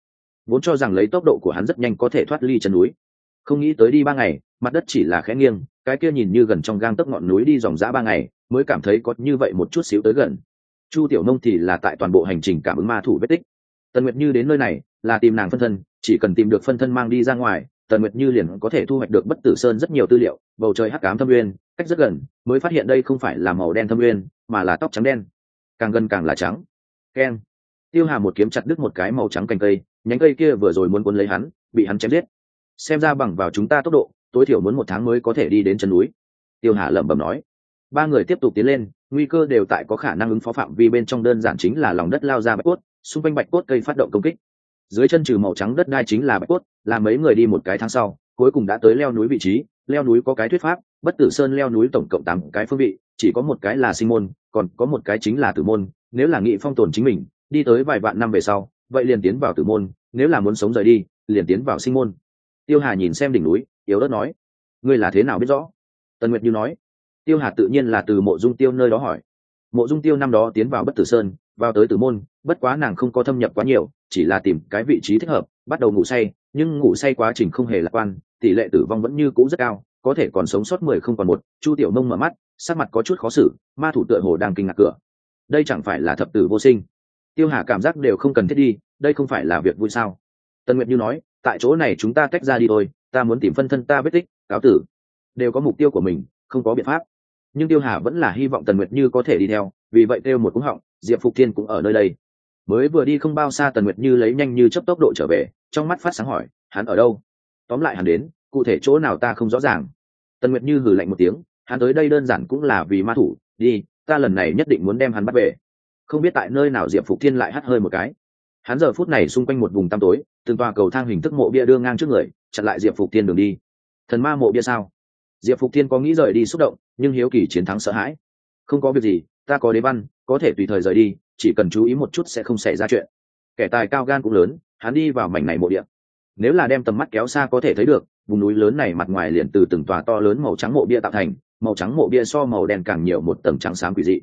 Vốn cho rằng lấy tốc độ của hắn rất nhanh có thể thoát ly chân núi không nghĩ tới đi ba ngày, mặt đất chỉ là khẽ nghiêng, cái kia nhìn như gần trong gang tấc ngọn núi đi dòng dã ba ngày, mới cảm thấy có như vậy một chút xíu tới gần. Chu tiểu nông thì là tại toàn bộ hành trình cảm ứng ma thủ vết tích. Tần nguyệt như đến nơi này, là tìm nàng phân thân, chỉ cần tìm được phân thân mang đi ra ngoài, tần nguyệt như liền có thể thu hoạch được bất tử sơn rất nhiều tư liệu, bầu trời hắc ám thâm uyên, cách rất gần, mới phát hiện đây không phải là màu đen thâm uyên, mà là tóc trắng đen. Càng gần càng là trắng. Keng tiêu hà một kiếm chặt đứt một cái màu trắng cành cây, nhánh cây kia vừa rồi muốn cuốn lấy hắn, bị hắn chém giết xem ra bằng vào chúng ta tốc độ, tối thiểu muốn một tháng mới có thể đi đến chân núi. Tiêu hà lẩm bẩm nói. Ba người tiếp tục tiến lên, nguy cơ đều tại có khả năng ứng phó phạm vi bên trong đơn giản chính là lòng đất lao ra bạch cốt, xung quanh bạch cốt cây phát động công kích. Dưới chân trừ màu trắng đất đai chính là bạch cốt, là mấy người đi một cái tháng sau, cuối cùng đã tới leo núi vị trí, leo núi có cái thuyết pháp, bất tử sơn leo núi tổng cộng tám cái phương vị, chỉ có một cái là sinh môn, còn có một cái chính là tử môn, nếu là nghị phong tồn chính mình, đi tới vài vạn năm về sau, vậy liền tiến vào tử môn, nếu là muốn sống rời đi, liền tiến vào sinh môn tiêu hà nhìn xem đỉnh núi, yếu ớt nói, ngươi là thế nào biết rõ? Tần nguyệt như nói, tiêu hà tự nhiên là từ mộ dung tiêu nơi đó hỏi. Mộ dung tiêu năm đó tiến vào bất tử sơn, vào tới tử môn, bất quá nàng không có thâm nhập quá nhiều, chỉ là tìm cái vị trí thích hợp, bắt đầu ngủ say, nhưng ngủ say quá trình không hề lạc quan, tỷ lệ tử vong vẫn như cũ rất cao, có thể còn sống sót mười không còn một. Chu tiểu mông mở mắt, sắc mặt có chút khó xử, ma thủ tựa hồ đang kinh ngạc cửa. Đây chẳng phải là thập tử vô sinh? Tiêu hà cảm giác đều không cần thiết đi, đây không phải là việc vui sao? Tân nguyệt như nói tại chỗ này chúng ta tách ra đi thôi, ta muốn tìm phân thân ta biết tích, cáo tử. Đều có mục tiêu của mình, không có biện pháp. Nhưng tiêu hà vẫn là hy vọng tần nguyệt như có thể đi theo, vì vậy kêu một cúng họng, diệp phục thiên cũng ở nơi đây. Mới vừa đi không bao xa tần nguyệt như lấy nhanh như chấp tốc độ trở về, trong mắt phát sáng hỏi, hắn ở đâu? Tóm lại hắn đến, cụ thể chỗ nào ta không rõ ràng. Tần nguyệt như hử lạnh một tiếng, hắn tới đây đơn giản cũng là vì ma thủ, đi, ta lần này nhất định muốn đem hắn bắt về. Không biết tại nơi nào diệp phục thiên lại hắt hơi một cái hắn giờ phút này xung quanh một vùng tăm tối, từng tòa cầu thang hình thức mộ bia đưa ngang trước người, chặn lại diệp phục thiên đường đi. Thần ma mộ bia sao? Diệp phục thiên có nghĩ rời đi xúc động, nhưng hiếu kỳ chiến thắng sợ hãi. Không có việc gì, ta có đế văn, có thể tùy thời rời đi, chỉ cần chú ý một chút sẽ không xảy ra chuyện. Kẻ tài cao gan cũng lớn, hắn đi vào mảnh này mộ địa. Nếu là đem tầm mắt kéo xa có thể thấy được, vùng núi lớn này mặt ngoài liền từ từng tòa to lớn màu trắng mộ bia tạo thành, màu trắng mộ bia so màu đen càng nhiều một tầng trắng sáng quỷ dị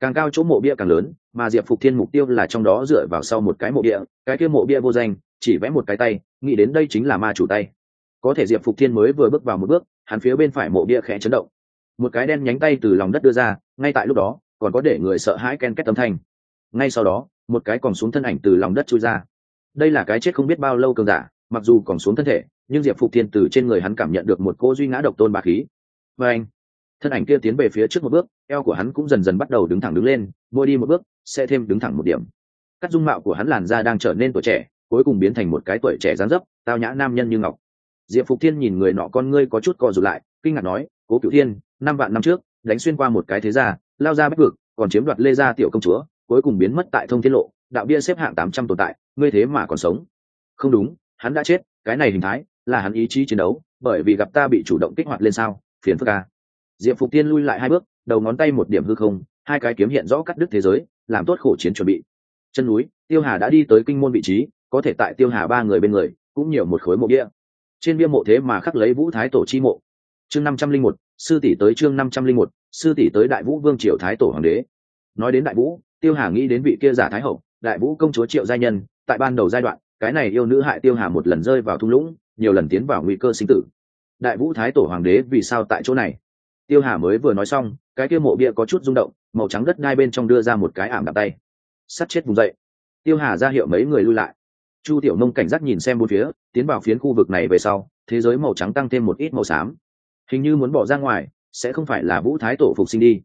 càng cao chỗ mộ bia càng lớn, mà diệp phục thiên mục tiêu là trong đó dựa vào sau một cái mộ bia, cái kia mộ bia vô danh, chỉ vẽ một cái tay, nghĩ đến đây chính là ma chủ tay. Có thể diệp phục thiên mới vừa bước vào một bước, hắn phía bên phải mộ bia khẽ chấn động. Một cái đen nhánh tay từ lòng đất đưa ra, ngay tại lúc đó, còn có để người sợ hãi ken két âm thanh. Ngay sau đó, một cái còn xuống thân ảnh từ lòng đất chui ra. Đây là cái chết không biết bao lâu cường giả, mặc dù còn xuống thân thể, nhưng diệp phục thiên từ trên người hắn cảm nhận được một cô duy ngã độc tôn bà khí. Và anh thân ảnh kia tiến về phía trước một bước, eo của hắn cũng dần dần bắt đầu đứng thẳng đứng lên môi đi một bước, sẽ thêm đứng thẳng một điểm. Cắt dung mạo của hắn làn da đang trở nên tuổi trẻ, cuối cùng biến thành một cái tuổi trẻ dán dấp, tao nhã nam nhân như ngọc. Diệp phục thiên nhìn người nọ con ngươi có chút co rụt lại, kinh ngạc nói, cố cựu thiên, năm vạn năm trước, đánh xuyên qua một cái thế gia, lao ra bách vực, còn chiếm đoạt lê gia tiểu công chúa, cuối cùng biến mất tại thông thiên lộ, đạo bia xếp hạng tám trăm tồn tại, ngươi thế mà còn sống. Không đúng, hắn đã chết, cái này hình thái là hắn ý chí chiến đấu, bởi vì gặp ta bị chủ động kích hoạt lên sao, phiền phức ca diệp phục tiên lui lại hai bước, đầu ngón tay một điểm hư không, hai cái kiếm hiện rõ cắt đứt thế giới, làm tốt khổ chiến chuẩn bị. Chân núi, tiêu hà đã đi tới kinh môn vị trí, có thể tại tiêu hà ba người bên người, cũng nhiều một khối mộ bia trên bia mộ thế mà khắc lấy vũ thái tổ chi mộ. Chương năm trăm linh một, sư tỷ tới chương năm trăm linh một, sư tỷ tới đại vũ vương triều thái tổ hoàng đế. Nói đến đại vũ, tiêu hà nghĩ đến vị kia giả thái hậu, đại vũ công chúa triệu giai nhân, tại ban đầu giai đoạn, cái này yêu nữ hại tiêu hà một lần rơi vào thung lũng, nhiều lần tiến vào nguy cơ sinh tử. Đại vũ thái tổ hoàng đế vì sao tại chỗ này? Tiêu hà mới vừa nói xong, cái kia mộ bia có chút rung động, màu trắng đất đai bên trong đưa ra một cái ảm đạp tay. Sắt chết vùng dậy. Tiêu hà ra hiệu mấy người lui lại. Chu tiểu nông cảnh giác nhìn xem bốn phía, tiến vào phiến khu vực này về sau, thế giới màu trắng tăng thêm một ít màu xám. Hình như muốn bỏ ra ngoài, sẽ không phải là vũ thái tổ phục sinh đi.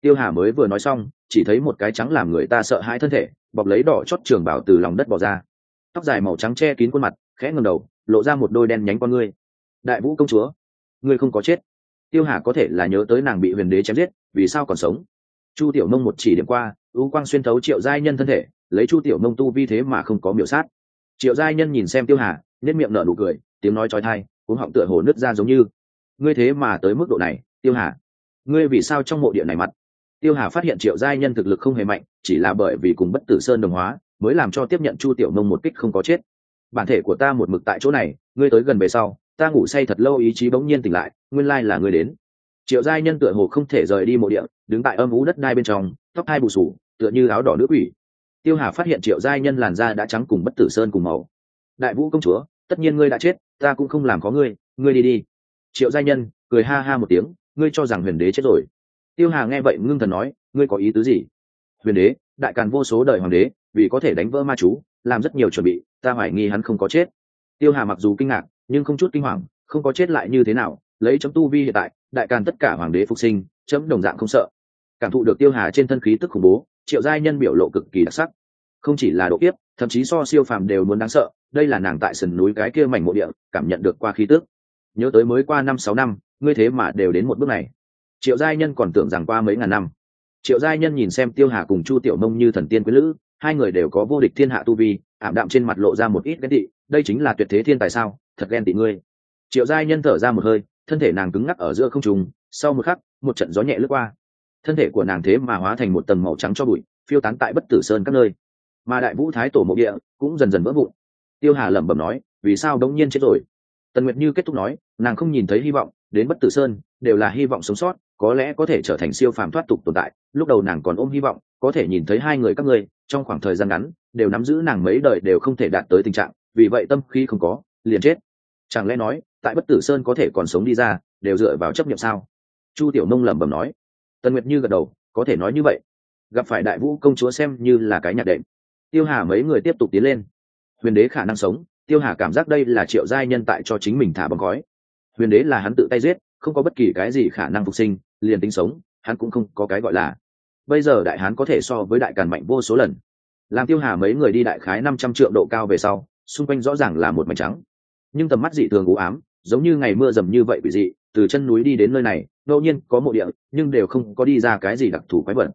Tiêu hà mới vừa nói xong, chỉ thấy một cái trắng làm người ta sợ hãi thân thể, bọc lấy đỏ chót trường bảo từ lòng đất bỏ ra. Tóc dài màu trắng che kín khuôn mặt, khẽ ngầm đầu, lộ ra một đôi đen nhánh con ngươi. Đại vũ công chúa, ngươi không có chết tiêu hà có thể là nhớ tới nàng bị huyền đế chém giết, vì sao còn sống? Chu tiểu nông một chỉ điểm qua, ưu quang xuyên thấu triệu giai nhân thân thể, lấy chu tiểu nông tu vi thế mà không có miểu sát. Triệu giai nhân nhìn xem tiêu hà nhất miệng nở nụ cười, tiếng nói trói thai cuống họng tựa hồ nứt ra giống như. Ngươi thế mà tới mức độ này, tiêu hà. Ngươi vì sao trong mộ địa này mặt? Tiêu hà phát hiện triệu giai nhân thực lực không hề mạnh, chỉ là bởi vì cùng bất tử sơn đồng hóa, mới làm cho tiếp nhận chu tiểu nông một kích không có chết. Bản thể của ta một mực tại chỗ này, ngươi tới gần về sau ta ngủ say thật lâu ý chí bỗng nhiên tỉnh lại, nguyên lai là người đến. Triệu giai nhân tựa hồ không thể rời đi mộ địa, đứng tại âm ú đất đai bên trong, tóc hai bù sù, tựa như áo đỏ nước quỷ. Tiêu hà phát hiện triệu giai nhân làn da đã trắng cùng bất tử sơn cùng màu. Đại vũ công chúa, tất nhiên ngươi đã chết, ta cũng không làm có ngươi ngươi đi đi. Triệu giai nhân cười ha ha một tiếng, ngươi cho rằng huyền đế chết rồi. Tiêu hà nghe vậy ngưng thần nói, ngươi có ý tứ gì? Huyền đế, đại càn vô số đời hoàng đế, vì có thể đánh vỡ ma chú, làm rất nhiều chuẩn bị, ta hoài nghi hắn không có chết. Tiêu hà mặc dù kinh ngạc nhưng không chút kinh hoàng, không có chết lại như thế nào, lấy chấm tu vi hiện tại, đại càn tất cả hoàng đế phục sinh, chấm đồng dạng không sợ. Cảm thụ được tiêu hà trên thân khí tức khủng bố, triệu giai nhân biểu lộ cực kỳ đặc sắc. Không chỉ là độ kiếp, thậm chí so siêu phàm đều muốn đáng sợ, đây là nàng tại sườn núi cái kia mảnh mộ địa, cảm nhận được qua khí tức. Nhớ tới mới qua năm sáu năm, ngươi thế mà đều đến một bước này. Triệu giai nhân còn tưởng rằng qua mấy ngàn năm. Triệu giai nhân nhìn xem tiêu hà cùng chu tiểu mông như thần tiên quý lữ, hai người đều có vô địch thiên hạ tu vi, ảm đạm trên mặt lộ ra một ít ghen thị đây chính là tuyệt thế thiên tài sao? Thật ghen tị ngươi. Triệu giai nhân thở ra một hơi, thân thể nàng cứng ngắc ở giữa không trùng sau một khắc, một trận gió nhẹ lướt qua. Thân thể của nàng thế mà hóa thành một tầng màu trắng cho bụi, phiêu tán tại bất tử sơn các nơi. Mà đại vũ thái tổ mộ địa cũng dần dần vỡ vụn. Tiêu hà lẩm bẩm nói, vì sao đống nhiên chết rồi? Tần nguyệt như kết thúc nói, nàng không nhìn thấy hy vọng, đến bất tử sơn, đều là hy vọng sống sót, có lẽ có thể trở thành siêu phàm thoát tục tồn tại. Lúc đầu nàng còn ôm hy vọng, có thể nhìn thấy hai người các ngươi, trong khoảng thời gian ngắn, đều nắm giữ nàng mấy đời đều không thể đạt tới tình trạng, vì vậy tâm khi không có, liền chết chẳng lẽ nói, tại bất tử sơn có thể còn sống đi ra, đều dựa vào chấp nhận sao? Chu tiểu nông lẩm bẩm nói. Tần nguyệt như gật đầu, có thể nói như vậy. Gặp phải đại vũ công chúa xem như là cái nhạc đệm. Tiêu hà mấy người tiếp tục tiến lên. Huyền đế khả năng sống, tiêu hà cảm giác đây là triệu giai nhân tại cho chính mình thả bóng gói. Huyền đế là hắn tự tay giết, không có bất kỳ cái gì khả năng phục sinh, liền tính sống, hắn cũng không có cái gọi là. Bây giờ đại hán có thể so với đại càn mạnh vô số lần. Làm tiêu hà mấy người đi đại khái năm trăm triệu độ cao về sau, xung quanh rõ ràng là một mảnh trắng nhưng tầm mắt dị thường u ám, giống như ngày mưa dầm như vậy bị dị, từ chân núi đi đến nơi này, ngẫu nhiên có mộ địa, nhưng đều không có đi ra cái gì đặc thù quái vật.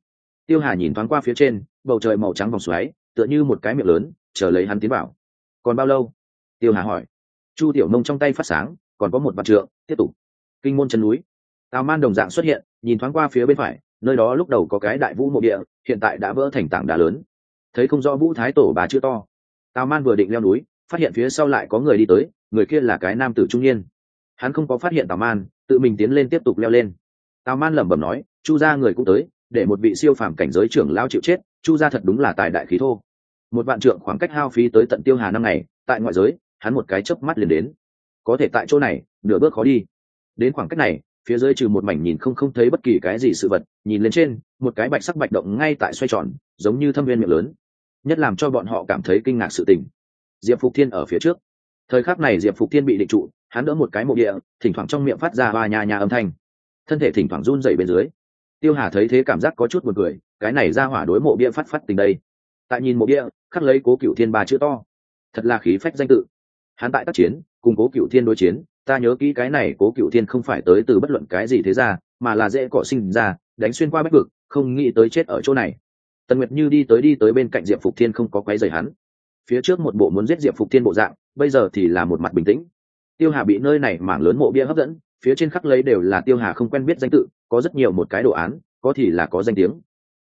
Tiêu hà nhìn thoáng qua phía trên, bầu trời màu trắng vòng xoáy, tựa như một cái miệng lớn, chờ lấy hắn tiến vào. Còn bao lâu? Tiêu hà hỏi. Chu tiểu nông trong tay phát sáng, còn có một vạn trượng, tiếp tục. Kinh môn chân núi. Tào man đồng dạng xuất hiện, nhìn thoáng qua phía bên phải, nơi đó lúc đầu có cái đại vũ mộ địa, hiện tại đã vỡ thành tảng đá lớn. Thấy không rõ vũ thái tổ bà chưa to. Tào man vừa định leo núi, phát hiện phía sau lại có người đi tới người kia là cái nam tử trung niên. Hắn không có phát hiện tào man, tự mình tiến lên tiếp tục leo lên. Tào man lẩm bẩm nói, chu ra người cũng tới, để một vị siêu phàm cảnh giới trưởng lao chịu chết, chu ra thật đúng là tài đại khí thô. Một vạn trượng khoảng cách hao phí tới tận tiêu hà năm ngày, tại ngoại giới, hắn một cái chớp mắt liền đến. Có thể tại chỗ này, nửa bước khó đi. Đến khoảng cách này, phía dưới trừ một mảnh nhìn không không thấy bất kỳ cái gì sự vật, nhìn lên trên, một cái bạch sắc bạch động ngay tại xoay tròn, giống như thâm viên miệng lớn. Nhất làm cho bọn họ cảm thấy kinh ngạc sự tình. Diệp phục thiên ở phía trước thời khắc này diệp phục thiên bị định trụ, hắn đỡ một cái mộ địa, thỉnh thoảng trong miệng phát ra ba nhà nhà âm thanh. Thân thể thỉnh thoảng run dậy bên dưới. Tiêu hà thấy thế cảm giác có chút một người cái này ra hỏa đối mộ bia phát phát tình đây. Tại nhìn mộ bia, khắc lấy cố cựu thiên ba chữ to. Thật là khí phách danh tự. Hắn tại tác chiến, cùng cố cựu thiên đối chiến, ta nhớ kỹ cái này cố cựu thiên không phải tới từ bất luận cái gì thế ra mà là dễ cọ sinh ra, đánh xuyên qua bách vực, không nghĩ tới chết ở chỗ này. Tần nguyệt như đi tới đi tới bên cạnh diệp phục thiên không có quấy rầy hắn. Phía trước một bộ muốn giết diệp phục thiên bộ dạng bây giờ thì là một mặt bình tĩnh. Tiêu hà bị nơi này mảng lớn mộ bia hấp dẫn, phía trên khắc lấy đều là tiêu hà không quen biết danh tự, có rất nhiều một cái đồ án, có thì là có danh tiếng.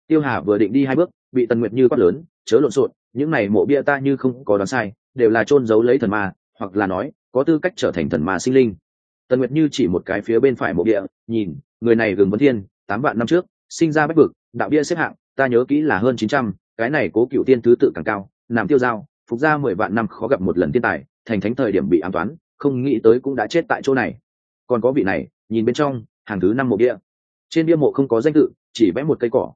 Tiêu hà vừa định đi hai bước, bị tần nguyệt như quát lớn, chớ lộn xộn, những này mộ bia ta như không có đoán sai, đều là trôn giấu lấy thần ma, hoặc là nói, có tư cách trở thành thần ma sinh linh. Tần nguyệt như chỉ một cái phía bên phải mộ bia, nhìn, người này gừng vấn thiên, tám vạn năm trước, sinh ra bách vực, đạo bia xếp hạng, ta nhớ kỹ là hơn chín trăm, cái này cố cựu tiên thứ tự càng cao làm tiêu giao phục ra mười vạn năm khó gặp một lần thiên tài, thành thánh thời điểm bị an toán, không nghĩ tới cũng đã chết tại chỗ này. Còn có vị này, nhìn bên trong, hàng thứ năm mộ bia trên bia mộ không có danh tự, chỉ vẽ một cây cỏ.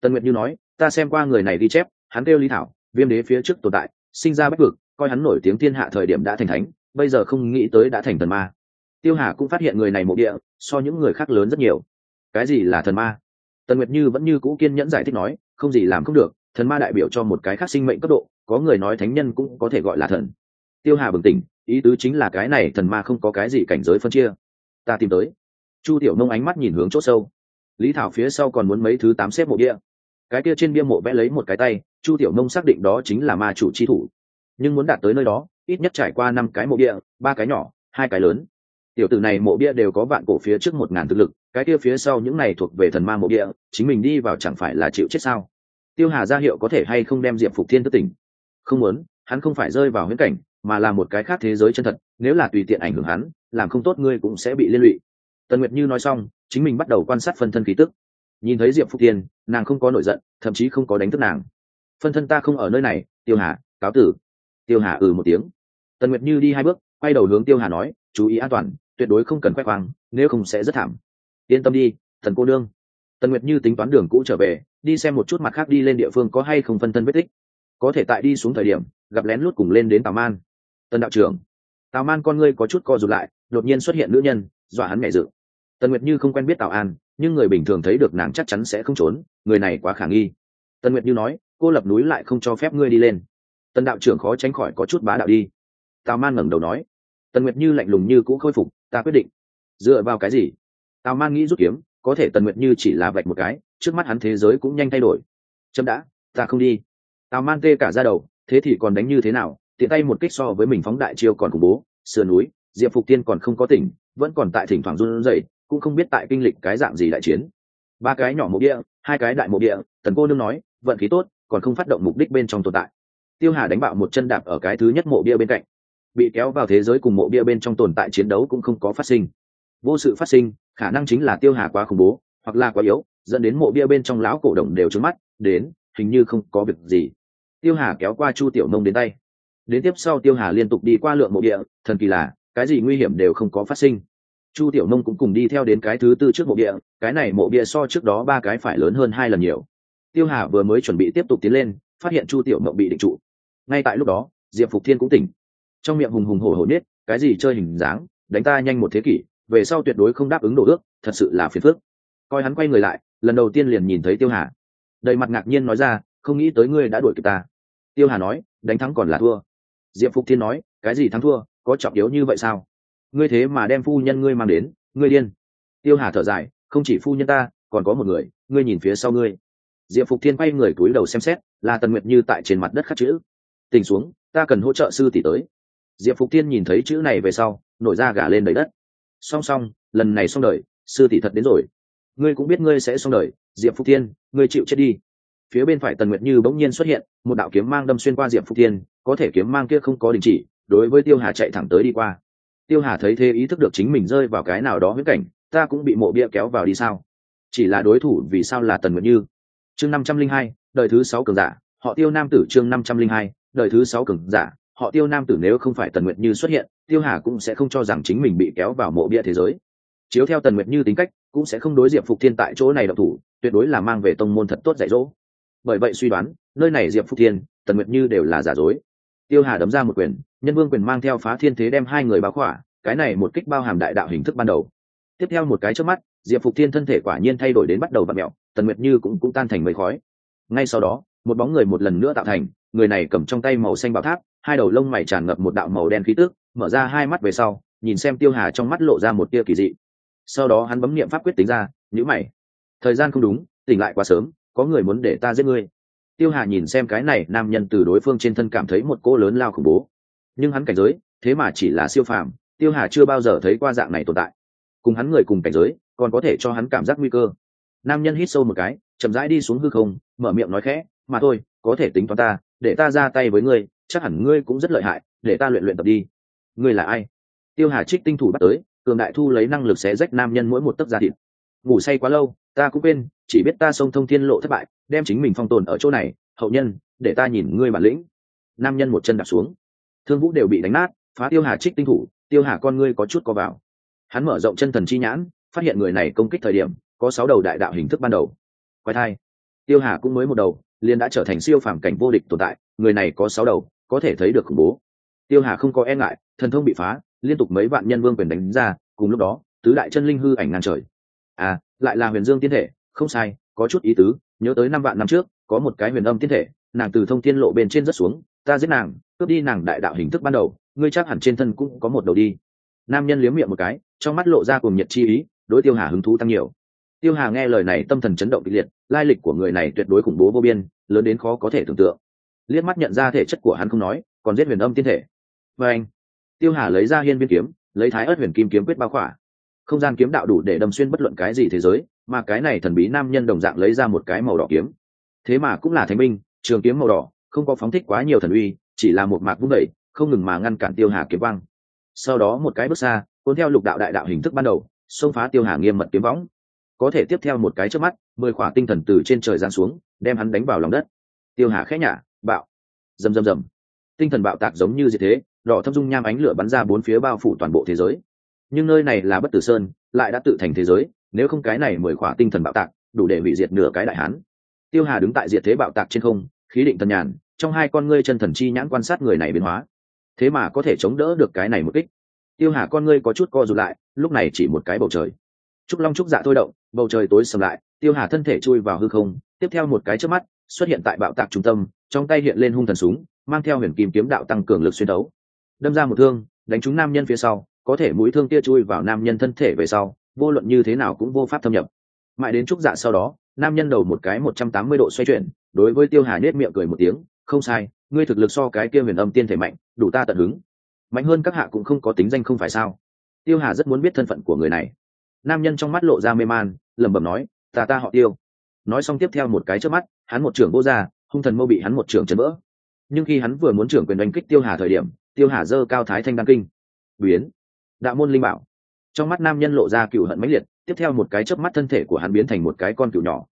Tần nguyệt như nói, ta xem qua người này ghi chép, hắn kêu lý thảo, viêm đế phía trước tồn tại, sinh ra bách vực, coi hắn nổi tiếng thiên hạ thời điểm đã thành thánh, bây giờ không nghĩ tới đã thành thần ma. Tiêu hà cũng phát hiện người này mộ địa, so những người khác lớn rất nhiều. Cái gì là thần ma? Tần nguyệt như vẫn như cũ kiên nhẫn giải thích nói, không gì làm không được, thần ma đại biểu cho một cái khác sinh mệnh cấp độ có người nói thánh nhân cũng có thể gọi là thần. Tiêu hà bừng tỉnh, ý tứ chính là cái này thần ma không có cái gì cảnh giới phân chia. Ta tìm tới. Chu tiểu nông ánh mắt nhìn hướng chỗ sâu. Lý thảo phía sau còn muốn mấy thứ tám xếp mộ bia. Cái kia trên bia mộ vẽ lấy một cái tay, chu tiểu nông xác định đó chính là ma chủ chi thủ. Nhưng muốn đạt tới nơi đó, ít nhất trải qua năm cái mộ bia, ba cái nhỏ, hai cái lớn. Tiểu tử này mộ bia đều có vạn cổ phía trước một ngàn thực lực, cái kia phía sau những này thuộc về thần ma mộ bia, chính mình đi vào chẳng phải là chịu chết sao? Tiêu hà ra hiệu có thể hay không đem diệp phục thiên thất tỉnh? Không muốn, hắn không phải rơi vào huyễn cảnh, mà là một cái khác thế giới chân thật, nếu là tùy tiện ảnh hưởng hắn, làm không tốt ngươi cũng sẽ bị liên lụy. Tần nguyệt như nói xong, chính mình bắt đầu quan sát phân thân khí tức. Nhìn thấy diệp phúc tiên, nàng không có nổi giận, thậm chí không có đánh thức nàng. Phân thân ta không ở nơi này, tiêu hà, cáo tử. Tiêu hà ừ một tiếng. Tần nguyệt như đi hai bước, quay đầu hướng tiêu hà nói, chú ý an toàn, tuyệt đối không cần khoe khoang, nếu không sẽ rất thảm. Yên tâm đi thần cô nương. Tần nguyệt như tính toán đường cũ trở về, đi xem một chút mặt khác đi lên địa phương có hay không phân thân vết tích có thể tại đi xuống thời điểm, gặp lén lút cùng lên đến tào man. Tần đạo trưởng, tào man con ngươi có chút co rụt lại, đột nhiên xuất hiện nữ nhân, dọa hắn nhảy dự tần nguyệt như không quen biết tào an, nhưng người bình thường thấy được nàng chắc chắn sẽ không trốn, người này quá khả nghi. Tần nguyệt như nói, cô lập núi lại không cho phép ngươi đi lên. Tần đạo trưởng khó tránh khỏi có chút bá đạo đi. Tào man ngẩng đầu nói, tần nguyệt như lạnh lùng như cũng khôi phục, ta quyết định. Dựa vào cái gì? Tào man nghĩ rút kiếm, có thể tần nguyệt như chỉ là vạch một cái, trước mắt hắn thế giới cũng nhanh thay đổi. Chấm đã, ta không đi tào man tê cả ra đầu, thế thì còn đánh như thế nào? Tiện tay một kích so với mình phóng đại chiêu còn khủng bố, sườn núi, diệp phục tiên còn không có tỉnh, vẫn còn tại thỉnh thoảng run rẩy, cũng không biết tại kinh lịch cái dạng gì đại chiến. Ba cái nhỏ mộ địa, hai cái đại mộ địa, tần cô nương nói, vận khí tốt, còn không phát động mục đích bên trong tồn tại. Tiêu hà đánh bạo một chân đạp ở cái thứ nhất mộ bia bên cạnh. Bị kéo vào thế giới cùng mộ bia bên trong tồn tại chiến đấu cũng không có phát sinh. Vô sự phát sinh, khả năng chính là tiêu hà quá khủng bố, hoặc là quá yếu, dẫn đến mộ bia bên trong lão cổ đồng đều trứng mắt, đến, hình như không có việc gì tiêu hà kéo qua chu tiểu nông đến tay. Đến tiếp sau tiêu hà liên tục đi qua lượng mộ địa, thần kỳ là, cái gì nguy hiểm đều không có phát sinh. Chu tiểu nông cũng cùng đi theo đến cái thứ tư trước mộ địa, cái này mộ địa so trước đó ba cái phải lớn hơn hai lần nhiều. Tiêu hà vừa mới chuẩn bị tiếp tục tiến lên, phát hiện chu tiểu mộng bị định trụ. Ngay tại lúc đó, diệp phục thiên cũng tỉnh. Trong miệng hùng hùng hổ hổ nết, cái gì chơi hình dáng, đánh ta nhanh một thế kỷ, về sau tuyệt đối không đáp ứng đồ ước, thật sự là phiền phức. Coi hắn quay người lại, lần đầu tiên liền nhìn thấy tiêu hà. Đầy mặt ngạc nhiên nói ra không nghĩ tới ngươi đã đuổi kịp ta. Tiêu hà nói, đánh thắng còn là thua. Diệp phục thiên nói, cái gì thắng thua, có trọng yếu như vậy sao? Ngươi thế mà đem phu nhân ngươi mang đến, ngươi điên. Tiêu hà thở dài, không chỉ phu nhân ta, còn có một người, ngươi nhìn phía sau ngươi. Diệp phục thiên quay người cúi đầu xem xét, là tần nguyệt như tại trên mặt đất khắc chữ. Tình xuống, ta cần hỗ trợ sư tỷ tới. Diệp phục thiên nhìn thấy chữ này về sau, nổi ra gả lên đầy đất. Song song, lần này xong đời, sư tỷ thật đến rồi. Ngươi cũng biết ngươi sẽ xong đời, diệp phục thiên, ngươi chịu chết đi phía bên phải tần nguyệt như bỗng nhiên xuất hiện, một đạo kiếm mang đâm xuyên qua diệp phục thiên, có thể kiếm mang kia không có đình chỉ, đối với tiêu hà chạy thẳng tới đi qua. Tiêu hà thấy thế ý thức được chính mình rơi vào cái nào đó huyết cảnh, ta cũng bị mộ bia kéo vào đi sao? Chỉ là đối thủ vì sao là tần nguyệt như? Chương năm trăm linh hai, đời thứ sáu cường giả, họ tiêu nam tử chương năm trăm linh hai, đời thứ sáu cường giả, họ tiêu nam tử nếu không phải tần nguyệt như xuất hiện, tiêu hà cũng sẽ không cho rằng chính mình bị kéo vào mộ bia thế giới. Chiếu theo tần nguyệt như tính cách, cũng sẽ không đối diệp phục thiên tại chỗ này độc thủ, tuyệt đối là mang về tông môn thật tốt dạy dỗ bởi vậy suy đoán, nơi này diệp phúc thiên, tần nguyệt như đều là giả dối. Tiêu hà đấm ra một quyền, nhân vương quyền mang theo phá thiên thế đem hai người báo khỏa, cái này một kích bao hàm đại đạo hình thức ban đầu. Tiếp theo một cái trước mắt, diệp phục thiên thân thể quả nhiên thay đổi đến bắt đầu vặn mẹo tần nguyệt như cũng cũng tan thành mây khói. Ngay sau đó, một bóng người một lần nữa tạo thành, người này cầm trong tay màu xanh bảo tháp, hai đầu lông mày tràn ngập một đạo màu đen khí tước mở ra hai mắt về sau, nhìn xem tiêu hà trong mắt lộ ra một tia kỳ dị. Sau đó hắn bấm niệm pháp quyết tính ra nhữ mày. Thời gian không đúng, tỉnh lại quá sớm có người muốn để ta giết ngươi. Tiêu hà nhìn xem cái này, nam nhân từ đối phương trên thân cảm thấy một cô lớn lao khủng bố. Nhưng hắn cảnh giới, thế mà chỉ là siêu phàm, tiêu hà chưa bao giờ thấy qua dạng này tồn tại. Cùng hắn người cùng cảnh giới, còn có thể cho hắn cảm giác nguy cơ. Nam nhân hít sâu một cái, chậm rãi đi xuống hư không, mở miệng nói khẽ, mà thôi, có thể tính toán ta, để ta ra tay với ngươi, chắc hẳn ngươi cũng rất lợi hại, để ta luyện luyện tập đi. Ngươi là ai? Tiêu hà trích tinh thủ bắt tới, cường đại thu lấy năng lực xé rách nam nhân mỗi một tấc da thịt. Ngủ say quá lâu, ta cũng quên chỉ biết ta sông thông thiên lộ thất bại, đem chính mình phong tồn ở chỗ này, hậu nhân, để ta nhìn ngươi bản lĩnh. Nam nhân một chân đạp xuống. Thương vũ đều bị đánh nát, phá tiêu hà trích tinh thủ, tiêu hà con ngươi có chút có vào. Hắn mở rộng chân thần chi nhãn, phát hiện người này công kích thời điểm, có sáu đầu đại đạo hình thức ban đầu. Quái thai. Tiêu hà cũng mới một đầu, liền đã trở thành siêu phàm cảnh vô địch tồn tại, người này có sáu đầu, có thể thấy được khủng bố. Tiêu hà không có e ngại, thần thông bị phá, liên tục mấy vạn nhân vương quyền đánh ra, cùng lúc đó, tứ đại chân linh hư ảnh ngang trời. À lại là huyền dương tiên thể không sai, có chút ý tứ, nhớ tới năm vạn năm trước, có một cái huyền âm tiên thể, nàng từ thông tiên lộ bên trên rất xuống, ta giết nàng, cướp đi nàng đại đạo hình thức ban đầu, ngươi chắc hẳn trên thân cũng có một đầu đi. Nam nhân liếm miệng một cái, trong mắt lộ ra cùng nhiệt chi ý, đối tiêu hà hứng thú tăng nhiều. Tiêu hà nghe lời này tâm thần chấn động kịch liệt, lai lịch của người này tuyệt đối khủng bố vô biên, lớn đến khó có thể tưởng tượng. Liếc mắt nhận ra thể chất của hắn không nói, còn giết huyền âm tiên thể. Và anh, tiêu hà lấy ra hiên viên kiếm, lấy thái ớt huyền kim kiếm quyết bao khỏa. Không gian kiếm đạo đủ để đâm xuyên bất luận cái gì thế giới mà cái này thần bí nam nhân đồng dạng lấy ra một cái màu đỏ kiếm. Thế mà cũng là thánh binh, trường kiếm màu đỏ, không có phóng thích quá nhiều thần uy, chỉ là một mạc vung đẩy, không ngừng mà ngăn cản tiêu hà kiếm văng sau đó một cái bước xa, cuốn theo lục đạo đại đạo hình thức ban đầu, xông phá tiêu hà nghiêm mật kiếm võng. Có thể tiếp theo một cái trước mắt, mười khỏa tinh thần từ trên trời giáng xuống, đem hắn đánh vào lòng đất. Tiêu hà khẽ nhả, bạo. Rầm rầm rầm. Tinh thần bạo tạc giống như gì thế, đỏ thâm dung nham ánh lửa bắn ra bốn phía bao phủ toàn bộ thế giới. Nhưng nơi này là bất tử sơn, lại đã tự thành thế giới nếu không cái này mười khỏa tinh thần bạo tạc, đủ để hủy diệt nửa cái đại hán. Tiêu hà đứng tại diệt thế bạo tạc trên không, khí định thần nhàn, trong hai con ngươi chân thần chi nhãn quan sát người này biến hóa. Thế mà có thể chống đỡ được cái này một kích. Tiêu hà con ngươi có chút co rụt lại, lúc này chỉ một cái bầu trời. Trúc long trúc dạ thôi động, bầu trời tối sầm lại, tiêu hà thân thể chui vào hư không, tiếp theo một cái trước mắt, xuất hiện tại bạo tạc trung tâm, trong tay hiện lên hung thần súng, mang theo huyền kim kiếm đạo tăng cường lực xuyên đấu. Đâm ra một thương, đánh trúng nam nhân phía sau, có thể mũi thương tia chui vào nam nhân thân thể về sau vô luận như thế nào cũng vô pháp thâm nhập. Mãi đến trúc dạ sau đó, nam nhân đầu một cái một trăm tám mươi độ xoay chuyển, đối với tiêu hà nết miệng cười một tiếng, không sai, ngươi thực lực so cái kia huyền âm tiên thể mạnh, đủ ta tận hứng. Mạnh hơn các hạ cũng không có tính danh không phải sao? Tiêu hà rất muốn biết thân phận của người này. Nam nhân trong mắt lộ ra mê man, lẩm bẩm nói, ta ta họ tiêu. Nói xong tiếp theo một cái trước mắt, hắn một trưởng vô ra hung thần mâu bị hắn một trưởng chấn vỡ. Nhưng khi hắn vừa muốn trưởng quyền đánh kích tiêu hà thời điểm, tiêu hà dơ cao thái thanh đăng kinh. Biến. Đạo môn linh bảo trong mắt nam nhân lộ ra cựu hận mãnh liệt, tiếp theo một cái chớp mắt thân thể của hắn biến thành một cái con cựu nhỏ.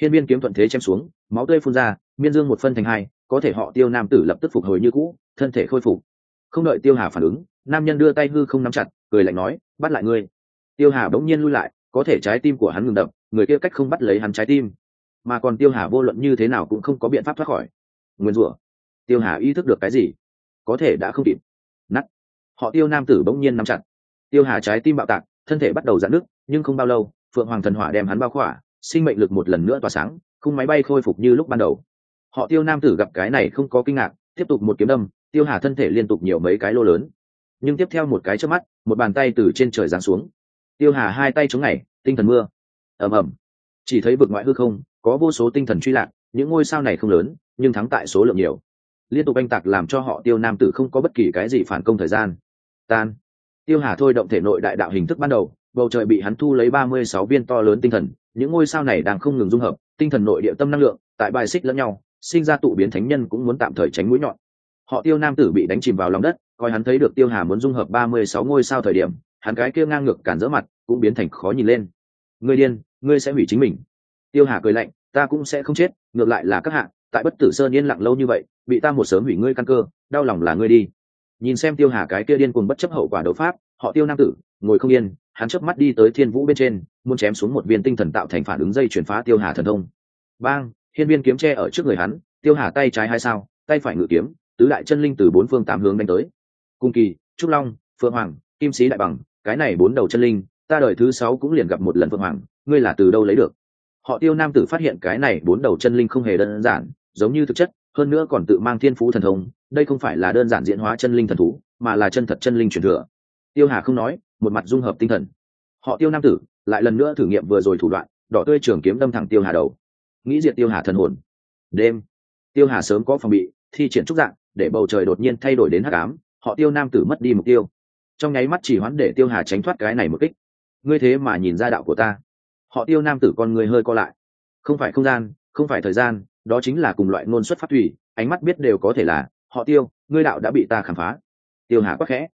Hiên viên kiếm thuận thế chém xuống, máu tươi phun ra, miên dương một phân thành hai, có thể họ tiêu nam tử lập tức phục hồi như cũ, thân thể khôi phục. Không đợi tiêu hà phản ứng, nam nhân đưa tay hư không nắm chặt, cười lạnh nói, bắt lại ngươi. Tiêu hà bỗng nhiên lui lại, có thể trái tim của hắn ngừng đập, người kia cách không bắt lấy hắn trái tim. Mà còn tiêu hà vô luận như thế nào cũng không có biện pháp thoát khỏi. Nguyên rủa, tiêu hà ý thức được cái gì? Có thể đã không kịp. Nắt họ tiêu nam tử bỗng nhiên nắm chặt tiêu hà trái tim bạo tạc thân thể bắt đầu giãn nước, nhưng không bao lâu phượng hoàng thần hỏa đem hắn bao khỏa sinh mệnh lực một lần nữa tỏa sáng khung máy bay khôi phục như lúc ban đầu. Họ tiêu nam tử gặp cái này không có kinh ngạc tiếp tục một kiếm đâm tiêu hà thân thể liên tục nhiều mấy cái lô lớn. Nhưng tiếp theo một cái trước mắt một bàn tay từ trên trời giáng xuống. Tiêu hà hai tay chống ngày tinh thần mưa. Ầm ầm. Chỉ thấy vực ngoại hư không có vô số tinh thần truy lạc những ngôi sao này không lớn nhưng thắng tại số lượng nhiều. Liên tục anh tạc làm cho họ tiêu nam tử không có bất kỳ cái gì phản công thời gian. Tan tiêu hà thôi động thể nội đại đạo hình thức ban đầu, bầu trời bị hắn thu lấy ba mươi sáu viên to lớn tinh thần, những ngôi sao này đang không ngừng dung hợp, tinh thần nội địa tâm năng lượng, tại bài xích lẫn nhau, sinh ra tụ biến thánh nhân cũng muốn tạm thời tránh mũi nhọn. Họ tiêu nam tử bị đánh chìm vào lòng đất, coi hắn thấy được tiêu hà muốn dung hợp ba mươi sáu ngôi sao thời điểm, hắn cái kia ngang ngược cản rỡ mặt cũng biến thành khó nhìn lên. Ngươi điên, ngươi sẽ hủy chính mình. Tiêu hà cười lạnh, ta cũng sẽ không chết, ngược lại là các hạ, tại bất tử sơn yên lặng lâu như vậy, bị ta một sớm hủy ngươi căn cơ, đau lòng là ngươi đi nhìn xem tiêu hà cái kia điên cuồng bất chấp hậu quả đấu pháp, họ tiêu nam tử, ngồi không yên, hắn chớp mắt đi tới thiên vũ bên trên, muốn chém xuống một viên tinh thần tạo thành phản ứng dây chuyển phá tiêu hà thần thông. Bang, hiên viên kiếm tre ở trước người hắn, tiêu hà tay trái hai sao, tay phải ngự kiếm, tứ đại chân linh từ bốn phương tám hướng đánh tới. Cung kỳ, trúc long, phượng hoàng, kim sĩ đại bằng, cái này bốn đầu chân linh, ta đời thứ sáu cũng liền gặp một lần phượng hoàng, ngươi là từ đâu lấy được? Họ tiêu nam tử phát hiện cái này bốn đầu chân linh không hề đơn giản, giống như thực chất, hơn nữa còn tự mang thiên phú thần thông đây không phải là đơn giản diễn hóa chân linh thần thú, mà là chân thật chân linh truyền thừa. Tiêu hà không nói, một mặt dung hợp tinh thần. Họ tiêu nam tử lại lần nữa thử nghiệm vừa rồi thủ đoạn, đỏ tươi trường kiếm đâm thẳng tiêu hà đầu. Nghĩ diệt tiêu hà thần hồn. Đêm, tiêu hà sớm có phòng bị, thi triển trúc dạng, để bầu trời đột nhiên thay đổi đến hắc ám, họ tiêu nam tử mất đi mục tiêu. Trong nháy mắt chỉ hoãn để tiêu hà tránh thoát cái này một kích. Ngươi thế mà nhìn ra đạo của ta. Họ tiêu nam tử con người hơi co lại. Không phải không gian, không phải thời gian, đó chính là cùng loại ngôn xuất phát thủy, ánh mắt biết đều có thể là họ tiêu, ngươi đạo đã bị ta khám phá. Tiêu hà quắc khẽ.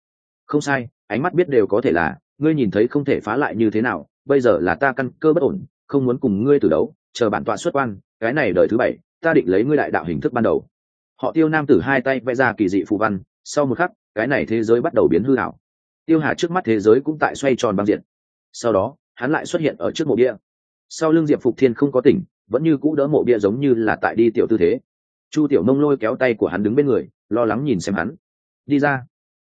Không sai, ánh mắt biết đều có thể là, ngươi nhìn thấy không thể phá lại như thế nào, bây giờ là ta căn cơ bất ổn, không muốn cùng ngươi từ đấu, chờ bản tọa xuất quan, cái này đời thứ bảy, ta định lấy ngươi đại đạo hình thức ban đầu. Họ tiêu nam tử hai tay vẽ ra kỳ dị phù văn, sau một khắc, cái này thế giới bắt đầu biến hư hảo tiêu hà trước mắt thế giới cũng tại xoay tròn băng diện. Sau đó, hắn lại xuất hiện ở trước mộ bia. Sau lưng diệp phục thiên không có tỉnh, vẫn như cũ đỡ mộ bia giống như là tại đi tiểu tư thế chu tiểu mông lôi kéo tay của hắn đứng bên người, lo lắng nhìn xem hắn. Đi ra.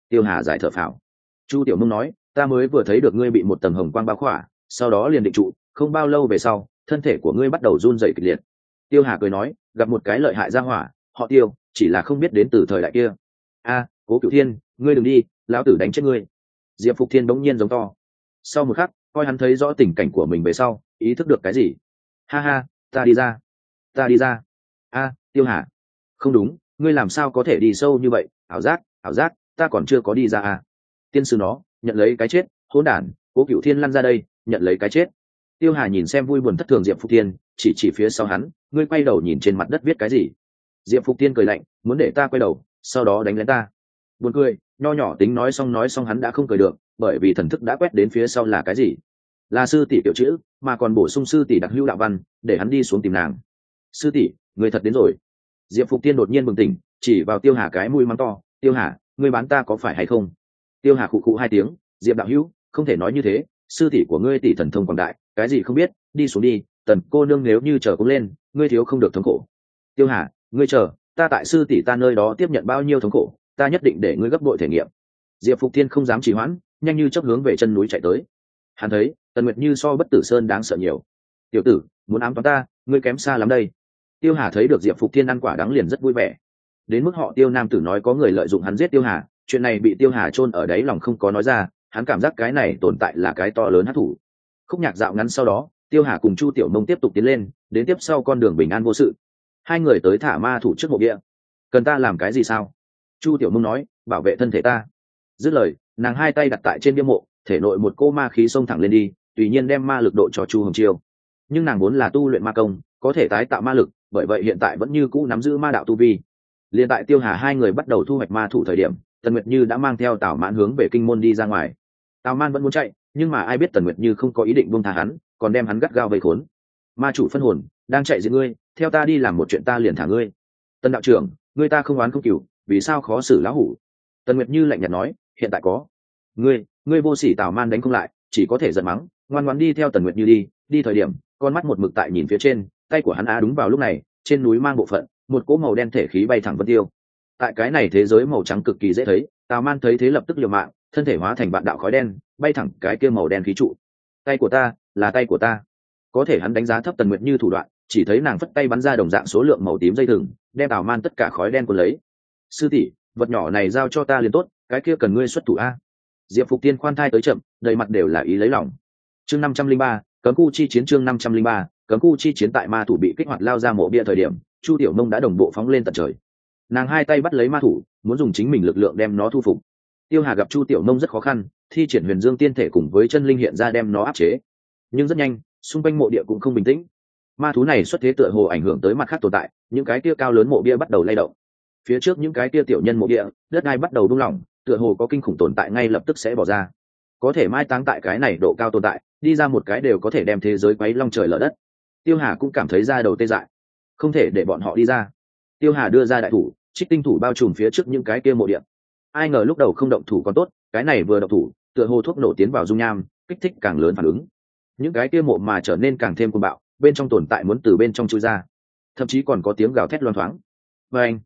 Tiêu hà giải thở phào. Chu tiểu mông nói, ta mới vừa thấy được ngươi bị một tầng hồng quang bao khỏa, sau đó liền định trụ, không bao lâu về sau, thân thể của ngươi bắt đầu run dậy kịch liệt. Tiêu hà cười nói, gặp một cái lợi hại ra hỏa, họ tiêu, chỉ là không biết đến từ thời đại kia. A, cố cửu thiên, ngươi đừng đi, lão tử đánh chết ngươi. Diệp phục thiên bỗng nhiên giống to. Sau một khắc, coi hắn thấy rõ tình cảnh của mình về sau, ý thức được cái gì? Ha ha, ta đi ra, ta đi ra. A, tiêu hà không đúng, ngươi làm sao có thể đi sâu như vậy? Ảo giác ảo giác, ta còn chưa có đi ra à? Tiên sư nó, nhận lấy cái chết, hỗn đản, cố cựu thiên lăn ra đây, nhận lấy cái chết. Tiêu hà nhìn xem vui buồn thất thường diệp phục tiên, chỉ chỉ phía sau hắn, ngươi quay đầu nhìn trên mặt đất viết cái gì? Diệp phục tiên cười lạnh, muốn để ta quay đầu, sau đó đánh lén ta. Buồn cười, nho nhỏ tính nói xong nói xong hắn đã không cười được, bởi vì thần thức đã quét đến phía sau là cái gì? Là sư tỷ tiểu chữ, mà còn bổ sung sư tỷ đặc hữu đạo văn, để hắn đi xuống tìm nàng. Sư tỷ, người thật đến rồi diệp phục tiên đột nhiên bừng tỉnh, chỉ vào tiêu hà cái mũi mắng to, tiêu hà, ngươi bán ta có phải hay không? Tiêu hà khụ khụ hai tiếng, diệp đạo hữu, không thể nói như thế, sư tỷ của ngươi tỷ thần thông quảng đại, cái gì không biết, đi xuống đi, tần cô nương nếu như chờ cũng lên, ngươi thiếu không được thống khổ. Tiêu hà, ngươi chờ, ta tại sư tỷ ta nơi đó tiếp nhận bao nhiêu thống khổ, ta nhất định để ngươi gấp bội thể nghiệm. Diệp phục tiên không dám trì hoãn, nhanh như chấp hướng về chân núi chạy tới. Hắn thấy, tần nguyệt như so bất tử sơn đáng sợ nhiều. Tiểu tử, muốn ám toán ta, ngươi kém xa lắm đây tiêu hà thấy được diệp phục thiên ăn quả đắng liền rất vui vẻ. Đến mức họ tiêu nam tử nói có người lợi dụng hắn giết tiêu hà, chuyện này bị tiêu hà chôn ở đáy lòng không có nói ra, hắn cảm giác cái này tồn tại là cái to lớn hát thủ khúc nhạc dạo ngắn sau đó, tiêu hà cùng chu tiểu mông tiếp tục tiến lên, đến tiếp sau con đường bình an vô sự. Hai người tới thả ma thủ trước mộ địa. Cần ta làm cái gì sao? Chu tiểu mông nói, bảo vệ thân thể ta. Dứt lời, nàng hai tay đặt tại trên bia mộ, thể nội một cô ma khí xông thẳng lên đi, tùy nhiên đem ma lực độ cho chu hồng chiêu. Nhưng nàng vốn là tu luyện ma công, có thể tái tạo ma lực bởi vậy hiện tại vẫn như cũ nắm giữ ma đạo tu vi. Liền tại tiêu hà hai người bắt đầu thu hoạch ma thủ thời điểm, tần nguyệt như đã mang theo tào mãn hướng về kinh môn đi ra ngoài. Tào man vẫn muốn chạy, nhưng mà ai biết tần nguyệt như không có ý định buông thả hắn, còn đem hắn gắt gao vây khốn. Ma chủ phân hồn, đang chạy giữa ngươi, theo ta đi làm một chuyện ta liền thả ngươi. Tần đạo trưởng, ngươi ta không oán không cừu, vì sao khó xử lão hủ? Tần nguyệt như lạnh nhạt nói, hiện tại có. Ngươi ngươi vô sỉ tào man đánh không lại, chỉ có thể giận mắng, ngoan ngoan đi theo tần nguyệt như đi đi thời điểm, con mắt một mực tại nhìn phía trên tay của hắn á đúng vào lúc này, trên núi mang bộ phận, một cỗ màu đen thể khí bay thẳng vân tiêu. Tại cái này thế giới màu trắng cực kỳ dễ thấy, tào man thấy thế lập tức liều mạng, thân thể hóa thành vạn đạo khói đen, bay thẳng cái kia màu đen khí trụ. Tay của ta, là tay của ta. Có thể hắn đánh giá thấp tần nguyệt như thủ đoạn, chỉ thấy nàng phất tay bắn ra đồng dạng số lượng màu tím dây thừng, đem tào man tất cả khói đen cuốn lấy. Sư tỷ, vật nhỏ này giao cho ta liền tốt, cái kia cần ngươi xuất thủ a. Diệp phục tiên khoan thai tới chậm, đầy mặt đều là ý lấy lòng. Chương năm trăm linh ba, cấm khu chi chiến chương năm trăm linh ba cấm khu chi chiến tại ma thủ bị kích hoạt lao ra mộ bia thời điểm, chu tiểu nông đã đồng bộ phóng lên tận trời. Nàng hai tay bắt lấy ma thủ, muốn dùng chính mình lực lượng đem nó thu phục. Tiêu hà gặp chu tiểu nông rất khó khăn, thi triển huyền dương tiên thể cùng với chân linh hiện ra đem nó áp chế. Nhưng rất nhanh, xung quanh mộ địa cũng không bình tĩnh. Ma thú này xuất thế tựa hồ ảnh hưởng tới mặt khác tồn tại, những cái tia cao lớn mộ bia bắt đầu lay động. Phía trước những cái tia tiểu nhân mộ địa, đất đai bắt đầu đung lỏng, tựa hồ có kinh khủng tồn tại ngay lập tức sẽ bỏ ra. Có thể mai táng tại cái này độ cao tồn tại, đi ra một cái đều có thể đem thế giới quấy long trời lở đất tiêu hà cũng cảm thấy ra đầu tê dại. Không thể để bọn họ đi ra. Tiêu hà đưa ra đại thủ, trích tinh thủ bao trùm phía trước những cái kia mộ điện ai ngờ lúc đầu không động thủ còn tốt, cái này vừa động thủ, tựa hồ thuốc nổ tiến vào dung nham, kích thích càng lớn phản ứng. Những cái kia mộ mà trở nên càng thêm cuồng bạo, bên trong tồn tại muốn từ bên trong chui ra. Thậm chí còn có tiếng gào thét loang thoáng. Và anh,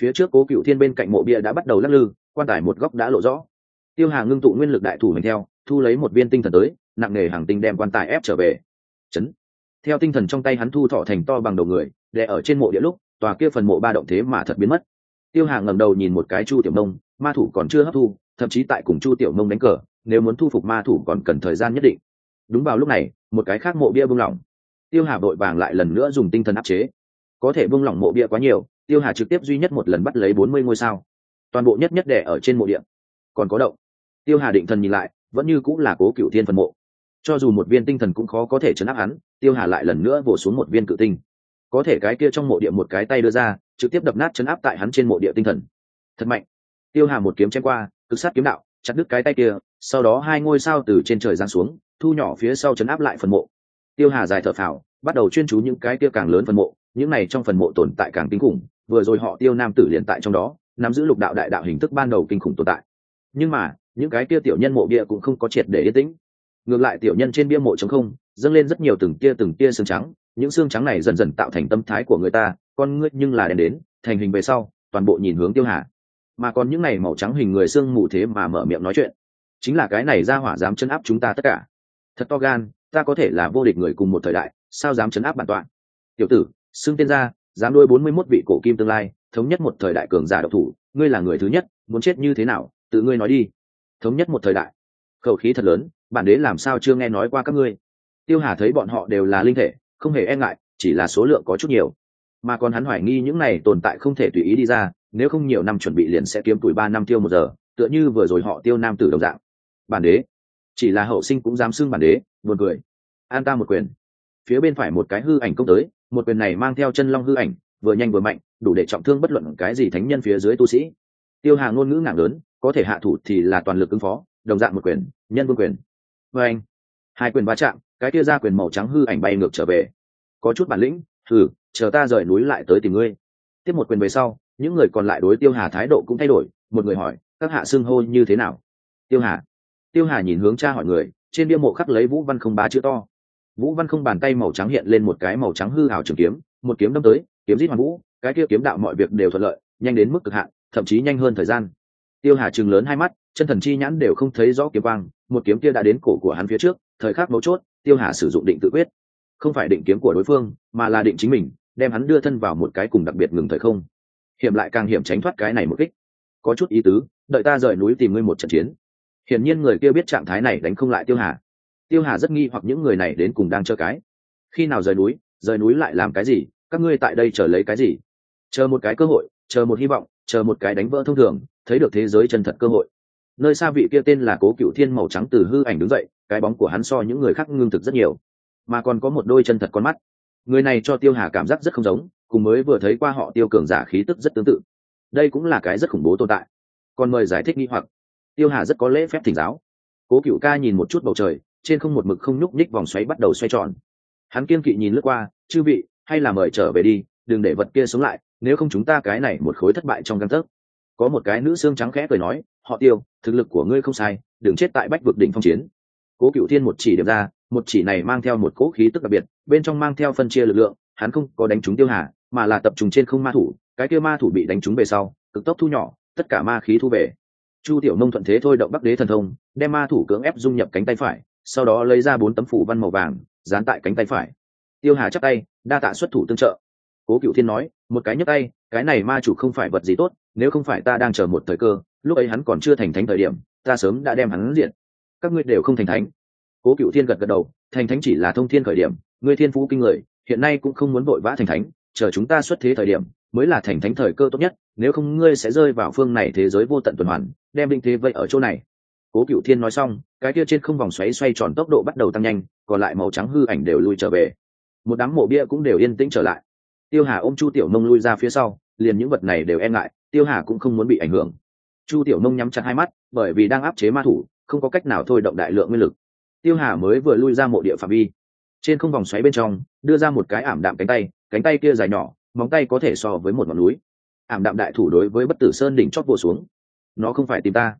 phía trước cố cựu thiên bên cạnh mộ bia đã bắt đầu lắc lư, quan tài một góc đã lộ rõ. Tiêu hà ngưng tụ nguyên lực đại thủ mình theo, thu lấy một viên tinh thần tới, nặng nề hàng tinh đem quan tài ép trở về. Chấn theo tinh thần trong tay hắn thu thọ thành to bằng đầu người để ở trên mộ địa lúc, tòa kia phần mộ ba động thế mà thật biến mất. Tiêu hà ngẩng đầu nhìn một cái chu tiểu nông, ma thủ còn chưa hấp thu, thậm chí tại cùng chu tiểu nông đánh cờ, nếu muốn thu phục ma thủ còn cần thời gian nhất định. Đúng vào lúc này, một cái khác mộ bia buông lỏng. Tiêu hà vội vàng lại lần nữa dùng tinh thần áp chế. Có thể buông lỏng mộ bia quá nhiều, tiêu hà trực tiếp duy nhất một lần bắt lấy bốn mươi ngôi sao. Toàn bộ nhất nhất đẻ ở trên mộ địa. Còn có động. Tiêu hà định thần nhìn lại, vẫn như cũng là cố cựu thiên phần mộ. Cho dù một viên tinh thần cũng khó có thể chấn áp hắn tiêu hà lại lần nữa vồ xuống một viên cự tinh. Có thể cái kia trong mộ địa một cái tay đưa ra, trực tiếp đập nát chấn áp tại hắn trên mộ địa tinh thần. Thật mạnh. Tiêu hà một kiếm chém qua, cực sát kiếm đạo, chặt đứt cái tay kia, sau đó hai ngôi sao từ trên trời giáng xuống, thu nhỏ phía sau chấn áp lại phần mộ. Tiêu hà dài thở phào, bắt đầu chuyên chú những cái kia càng lớn phần mộ, những này trong phần mộ tồn tại càng kinh khủng, vừa rồi họ tiêu nam tử liền tại trong đó, nắm giữ lục đạo đại đạo hình thức ban đầu kinh khủng tồn tại. Nhưng mà, những cái kia tiểu nhân mộ bia cũng không có triệt để yên tĩnh. Ngược lại tiểu nhân trên bia mộ chống không dâng lên rất nhiều từng tia từng tia xương trắng, những xương trắng này dần dần tạo thành tâm thái của người ta, con ngươi nhưng là đen đến, thành hình về sau, toàn bộ nhìn hướng tiêu hà. Mà còn những này màu trắng hình người xương mù thế mà mở miệng nói chuyện. Chính là cái này ra hỏa dám chấn áp chúng ta tất cả. Thật to gan, ta có thể là vô địch người cùng một thời đại, sao dám chấn áp bản tọa? Tiểu tử, xưng tên gia dám nuôi bốn mươi mốt vị cổ kim tương lai, thống nhất một thời đại cường giả độc thủ, ngươi là người thứ nhất, muốn chết như thế nào, tự ngươi nói đi. Thống nhất một thời đại. Khẩu khí thật lớn, bản đế làm sao chưa nghe nói qua các ngươi? Tiêu hà thấy bọn họ đều là linh thể, không hề e ngại, chỉ là số lượng có chút nhiều. Mà còn hắn hoài nghi những này tồn tại không thể tùy ý đi ra, nếu không nhiều năm chuẩn bị liền sẽ kiếm tuổi ba năm tiêu một giờ, tựa như vừa rồi họ tiêu nam tử đồng dạng. Bản đế. Chỉ là hậu sinh cũng dám xưng bản đế, buồn cười. An ta một quyền. Phía bên phải một cái hư ảnh công tới, một quyền này mang theo chân long hư ảnh, vừa nhanh vừa mạnh, đủ để trọng thương bất luận cái gì thánh nhân phía dưới tu sĩ. Tiêu hà ngôn ngữ nặng lớn, có thể hạ thủ thì là toàn lực ứng phó, đồng dạng một quyền, nhân vương quyền. Vê anh hai quyền va chạm, cái kia ra quyền màu trắng hư ảnh bay ngược trở về. Có chút bản lĩnh, thử, chờ ta rời núi lại tới tìm ngươi. Tiếp một quyền về sau, những người còn lại đối tiêu hà thái độ cũng thay đổi, một người hỏi, các hạ xưng hô như thế nào? Tiêu hà. Tiêu hà nhìn hướng cha hỏi người, trên bia mộ khắc lấy vũ văn không ba chữ to. Vũ văn không bàn tay màu trắng hiện lên một cái màu trắng hư hào trường kiếm, một kiếm đâm tới, kiếm giết hoàn vũ, cái kia kiếm đạo mọi việc đều thuận lợi, nhanh đến mức cực hạn, thậm chí nhanh hơn thời gian. Tiêu hà chừng lớn hai mắt, chân thần chi nhãn đều không thấy rõ kiếm quang, một kiếm kia đã đến cổ của hắn phía trước thời khắc mấu chốt, tiêu hà sử dụng định tự quyết. Không phải định kiếm của đối phương, mà là định chính mình, đem hắn đưa thân vào một cái cùng đặc biệt ngừng thời không. Hiểm lại càng hiểm tránh thoát cái này một kích. Có chút ý tứ, đợi ta rời núi tìm ngươi một trận chiến. Hiển nhiên người kia biết trạng thái này đánh không lại tiêu hà. Tiêu hà rất nghi hoặc những người này đến cùng đang chơi cái. Khi nào rời núi rời núi lại làm cái gì, các ngươi tại đây chờ lấy cái gì? Chờ một cái cơ hội, chờ một hy vọng, chờ một cái đánh vỡ thông thường, thấy được thế giới chân thật cơ hội. Nơi xa vị kia tên là cố cựu thiên màu trắng từ hư ảnh đứng dậy cái bóng của hắn so những người khác ngưng thực rất nhiều, mà còn có một đôi chân thật con mắt. Người này cho tiêu hà cảm giác rất không giống, cùng mới vừa thấy qua họ tiêu cường giả khí tức rất tương tự. Đây cũng là cái rất khủng bố tồn tại. Còn mời giải thích nghi hoặc. Tiêu hà rất có lễ phép thỉnh giáo. Cố cựu ca nhìn một chút bầu trời, trên không một mực không nhúc nhích vòng xoáy bắt đầu xoay tròn. Hắn kiên kỵ nhìn lướt qua, chư vị, hay là mời trở về đi, đừng để vật kia sống lại, nếu không chúng ta cái này một khối thất bại trong căn tấc. Có một cái nữ xương trắng khẽ cười nói, họ tiêu, thực lực của ngươi không sai, đừng chết tại bách vực đỉnh phong chiến cố cựu thiên một chỉ điểm ra, một chỉ này mang theo một cỗ khí tức đặc biệt, bên trong mang theo phân chia lực lượng, hắn không có đánh trúng tiêu hà, mà là tập trung trên không ma thủ, cái kia ma thủ bị đánh trúng về sau, cực tốc thu nhỏ, tất cả ma khí thu về. Chu tiểu nông thuận thế thôi động bắc đế thần thông, đem ma thủ cưỡng ép dung nhập cánh tay phải, sau đó lấy ra bốn tấm phủ văn màu vàng, dán tại cánh tay phải. Tiêu hà chắc tay, đa tạ xuất thủ tương trợ. Cố cựu thiên nói, một cái nhấc tay, cái này ma chủ không phải vật gì tốt, nếu không phải ta đang chờ một thời cơ, lúc ấy hắn còn chưa thành thánh thời điểm, ta sớm đã đem hắn diện các ngươi đều không thành thánh. Cố cựu thiên gật gật đầu, thành thánh chỉ là thông thiên khởi điểm, ngươi thiên phú kinh người, hiện nay cũng không muốn vội vã thành thánh, chờ chúng ta xuất thế thời điểm, mới là thành thánh thời cơ tốt nhất, nếu không ngươi sẽ rơi vào phương này thế giới vô tận tuần hoàn, đem linh thế vậy ở chỗ này. Cố cựu thiên nói xong, cái kia trên không vòng xoáy xoay tròn tốc độ bắt đầu tăng nhanh, còn lại màu trắng hư ảnh đều lui trở về. Một đám mộ bia cũng đều yên tĩnh trở lại. Tiêu hà ôm chu tiểu nông lui ra phía sau, liền những vật này đều e ngại, tiêu hà cũng không muốn bị ảnh hưởng. Chu tiểu nông nhắm chặt hai mắt, bởi vì đang áp chế ma thủ không có cách nào thôi động đại lượng nguyên lực. Tiêu hà mới vừa lui ra mộ địa phạm vi. Trên không vòng xoáy bên trong, đưa ra một cái ảm đạm cánh tay cánh tay kia dài nhỏ, móng tay có thể so với một ngọn núi. Ảm đạm đại thủ đối với bất tử sơn đỉnh chót bộ xuống. Nó không phải tìm ta.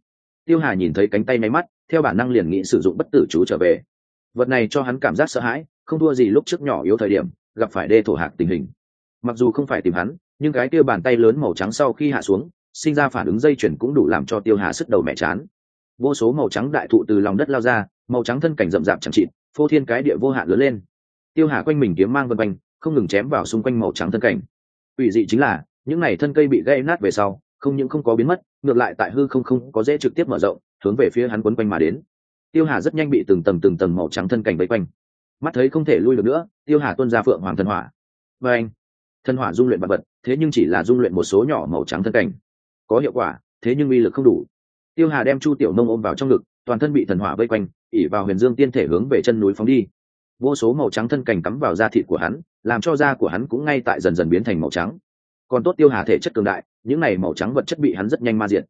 Tiêu hà nhìn thấy cánh tay máy mắt, theo bản năng liền nghĩ sử dụng bất tử chú trở về. Vật này cho hắn cảm giác sợ hãi, không thua gì lúc trước nhỏ yếu thời điểm, gặp phải đê thổ hạc tình hình. Mặc dù không phải tìm hắn, nhưng cái kia bàn tay lớn màu trắng sau khi hạ xuống, sinh ra phản ứng dây chuyển cũng đủ làm cho tiêu hà sức đầu mẹ chán vô số màu trắng đại thụ từ lòng đất lao ra, màu trắng thân cảnh rậm rạp chẳng chịt, phô thiên cái địa vô hạn lớn lên. Tiêu hà quanh mình kiếm mang vân quanh, không ngừng chém vào xung quanh màu trắng thân cảnh. Ủy dị chính là, những n à y thân cây bị gây nát về sau, không những không có biến mất, ngược lại tại hư không không có dễ trực tiếp mở rộng, hướng về phía hắn quấn quanh mà đến. Tiêu hà rất nhanh bị từng tầng từng tầng màu trắng thân cảnh vây quanh. Mắt thấy không thể lui được nữa, tiêu hà tuân ra phượng hoàng thần hỏa. Vâng! Và anh thân hỏa dung luyện vật vật, thế nhưng chỉ là dung luyện một số nhỏ màu trắng thân cảnh. Có hiệu quả, thế nhưng uy lực không đủ tiêu hà đem chu tiểu nông ôm vào trong ngực, toàn thân bị thần hỏa vây quanh, ỉ vào huyền dương tiên thể hướng về chân núi phóng đi. Vô số màu trắng thân cảnh cắm vào da thịt của hắn, làm cho da của hắn cũng ngay tại dần dần biến thành màu trắng. Còn tốt tiêu hà thể chất cường đại, những này màu trắng vật chất bị hắn rất nhanh ma diện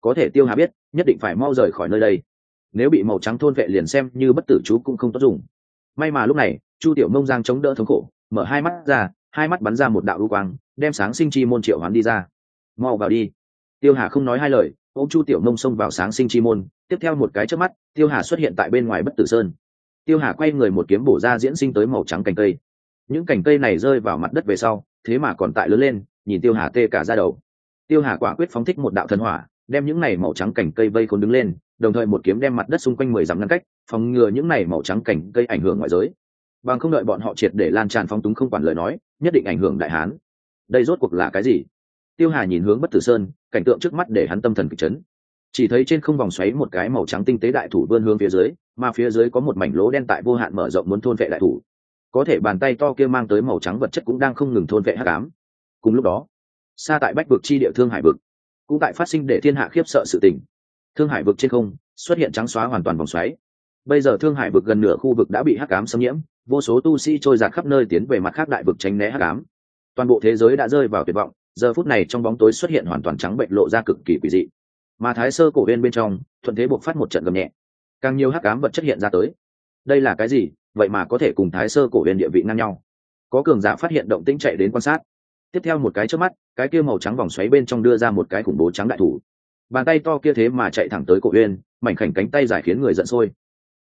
có thể tiêu hà biết, nhất định phải mau rời khỏi nơi đây. Nếu bị màu trắng thôn vệ liền xem như bất tử chú cũng không tốt dùng. May mà lúc này, chu tiểu mông giang chống đỡ thống khổ, mở hai mắt ra, hai mắt bắn ra một đạo lưu quang, đem sáng sinh chi môn triệu hắn đi ra. Mau vào đi. Tiêu hà không nói hai lời ô chu tiểu Nông xông vào sáng sinh chi môn, tiếp theo một cái trước mắt, tiêu hà xuất hiện tại bên ngoài bất tử sơn. Tiêu hà quay người một kiếm bổ ra diễn sinh tới màu trắng cành cây. Những cành cây này rơi vào mặt đất về sau, thế mà còn tại lớn lên, nhìn tiêu hà tê cả ra đầu. Tiêu hà quả quyết phóng thích một đạo thần hỏa, đem những này màu trắng cành cây vây khốn đứng lên, đồng thời một kiếm đem mặt đất xung quanh mười dặm ngăn cách, phòng ngừa những này màu trắng cành cây ảnh hưởng ngoại giới. Bằng không đợi bọn họ triệt để lan tràn phong túng không quản lời nói, nhất định ảnh hưởng đại hán. Đây rốt cuộc là cái gì? Tiêu hà nhìn hướng bất tử sơn, cảnh tượng trước mắt để hắn tâm thần kịch chấn. Chỉ thấy trên không vòng xoáy một cái màu trắng tinh tế đại thủ vươn hướng phía dưới, mà phía dưới có một mảnh lỗ đen tại vô hạn mở rộng muốn thôn vệ đại thủ. Có thể bàn tay to kia mang tới màu trắng vật chất cũng đang không ngừng thôn vệ hắc ám. Cùng lúc đó, xa tại bách vực chi địa thương hải vực, cũng tại phát sinh để thiên hạ khiếp sợ sự tình. Thương hải vực trên không xuất hiện trắng xóa hoàn toàn vòng xoáy. Bây giờ thương hải vực gần nửa khu vực đã bị hắc ám xâm nhiễm, vô số tu sĩ trôi giạt khắp nơi tiến về mặt khác đại vực tránh né hắc ám. Toàn bộ thế giới đã rơi vào tuyệt vọng giờ phút này trong bóng tối xuất hiện hoàn toàn trắng bệnh lộ ra cực kỳ quỷ dị. Mà thái sơ cổ bên bên trong, thuận thế buộc phát một trận gầm nhẹ. Càng nhiều hắc ám vật chất hiện ra tới. Đây là cái gì? Vậy mà có thể cùng thái sơ cổ bên địa vị ngang nhau. Có cường giả phát hiện động tĩnh chạy đến quan sát. Tiếp theo một cái trước mắt, cái kia màu trắng vòng xoáy bên trong đưa ra một cái khủng bố trắng đại thủ. Bàn tay to kia thế mà chạy thẳng tới cổ uyên mảnh khảnh cánh tay giải khiến người giận sôi.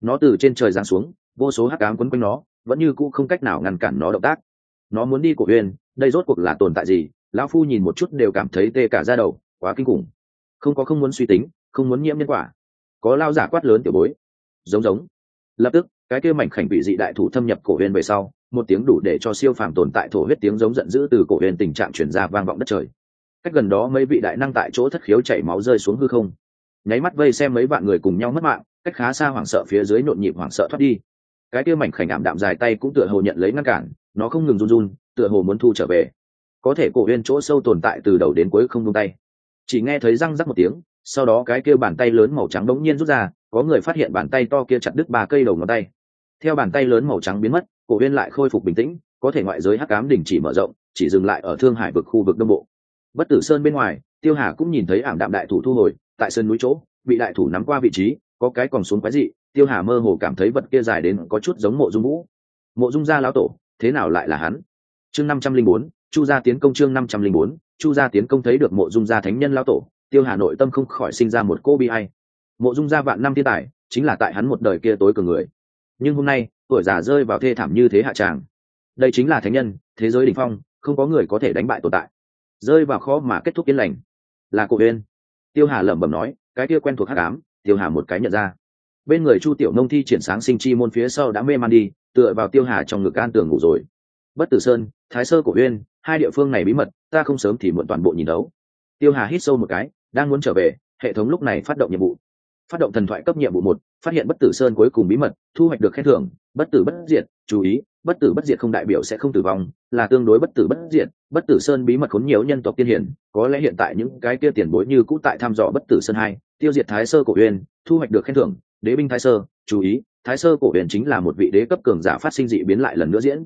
Nó từ trên trời giáng xuống, vô số hắc ám quấn quanh nó, vẫn như cũ không cách nào ngăn cản nó động tác. Nó muốn đi cổ uyên đây rốt cuộc là tồn tại gì? Lão phu nhìn một chút đều cảm thấy tê cả ra đầu, quá kinh khủng. Không có không muốn suy tính, không muốn nhiễm nhân quả. Có lao giả quát lớn tiểu bối. Giống giống. Lập tức, cái kia mảnh khảnh bị dị đại thủ thâm nhập cổ huyền về sau, một tiếng đủ để cho siêu phàm tồn tại thổ huyết tiếng giống giận dữ từ cổ huyền tình trạng chuyển ra vang vọng đất trời. Cách gần đó mấy vị đại năng tại chỗ thất khiếu chảy máu rơi xuống hư không. Nháy mắt vây xem mấy bạn người cùng nhau mất mạng, cách khá xa hoảng sợ phía dưới nhộn nhịp hoảng sợ thoát đi. Cái kia mảnh khảnh ảm đạm dài tay cũng tựa hồ nhận lấy ngăn cản, nó không ngừng run run, tựa hồ muốn thu trở về có thể cổ huyên chỗ sâu tồn tại từ đầu đến cuối không buông tay. Chỉ nghe thấy răng rắc một tiếng, sau đó cái kia bàn tay lớn màu trắng bỗng nhiên rút ra, có người phát hiện bàn tay to kia chặt đứt ba cây đầu ngón tay. Theo bàn tay lớn màu trắng biến mất, cổ huyên lại khôi phục bình tĩnh, có thể ngoại giới hắc cám đình chỉ mở rộng, chỉ dừng lại ở thương hải vực khu vực đông bộ. Bất tử sơn bên ngoài, tiêu hà cũng nhìn thấy ảm đạm đại thủ thu hồi, tại sơn núi chỗ, bị đại thủ nắm qua vị trí, có cái còn xuống quái dị, tiêu hà mơ hồ cảm thấy vật kia dài đến có chút giống mộ dung vũ. Mộ dung gia lão tổ, thế nào lại là hắn? Chương năm trăm linh bốn chu gia tiến công chương năm trăm linh bốn chu gia tiến công thấy được mộ dung gia thánh nhân lão tổ tiêu hà nội tâm không khỏi sinh ra một cô bi hay mộ dung gia vạn năm thiên tài chính là tại hắn một đời kia tối cường người. Nhưng hôm nay tuổi già rơi vào thê thảm như thế hạ tràng. Đây chính là thánh nhân thế giới đ ỉ n h phong không có người có thể đánh bại tồn tại. Rơi vào khó mà kết thúc yên lành. Là cổ uyên tiêu hà lẩm bẩm nói cái kia quen thuộc hát ám, tiêu hà một cái nhận ra. Bên người chu tiểu nông thi triển sáng sinh chi môn phía sau đã mê man đi tựa vào tiêu hà trong ngực an tường ngủ rồi. Bất tử sơn thái sơ cổ uyên hai địa phương này bí mật, ta không sớm thì muộn toàn bộ nhìn đấu. Tiêu hà hít sâu một cái, đang muốn trở về, hệ thống lúc này phát động nhiệm vụ. Phát động thần thoại cấp nhiệm vụ một, phát hiện bất tử sơn cuối cùng bí mật, thu hoạch được khen thưởng, bất tử bất diệt, chú ý, bất tử bất diệt không đại biểu sẽ không tử vong, là tương đối bất tử bất diệt, bất tử sơn bí mật khốn nhiều nhân tộc tiên hiển, có lẽ hiện tại những cái kia tiền bối như cũ tại thăm dò bất tử sơn hai, tiêu diệt thái sơ cổ huyền thu hoạch được khen thưởng, đế binh thái sơ, chú ý, thái sơ cổ huyền chính là một vị đế cấp cường giả phát sinh dị biến lại lần nữa diễn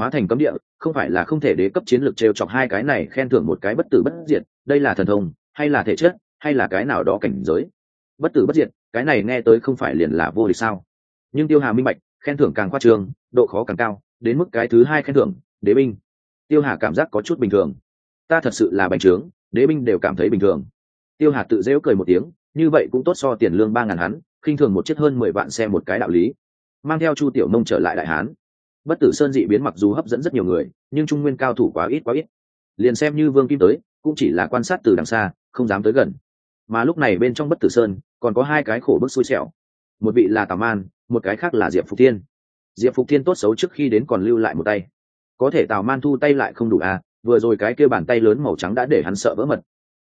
hóa thành cấm địa, không phải là không thể đế cấp chiến lược trêu chọc hai cái này khen thưởng một cái bất tử bất diệt, đây là thần thông, hay là thể chất, hay là cái nào đó cảnh giới. Bất tử bất diệt, cái này nghe tới không phải liền là vô địch sao? Nhưng tiêu hà minh bạch, khen thưởng càng khoa trường độ khó càng cao, đến mức cái thứ hai khen thưởng, đế binh. Tiêu hà cảm giác có chút bình thường. Ta thật sự là bành trướng, đế binh đều cảm thấy bình thường. Tiêu hà tự dễu cười một tiếng, như vậy cũng tốt so tiền lương ba ngàn hắn, khinh thường một chiếc hơn mười vạn xe một cái đạo lý. Mang theo chu tiểu nông trở lại đại hán bất tử sơn dị biến mặc dù hấp dẫn rất nhiều người, nhưng trung nguyên cao thủ quá ít quá ít. Liền xem như vương kim tới, cũng chỉ là quan sát từ đằng xa, không dám tới gần. Mà lúc này bên trong bất tử sơn, còn có hai cái khổ bức xui xẻo. Một vị là tào man, một cái khác là diệp phục thiên. Diệp phục thiên tốt xấu trước khi đến còn lưu lại một tay. Có thể tào man thu tay lại không đủ à vừa rồi cái kêu bàn tay lớn màu trắng đã để hắn sợ vỡ mật.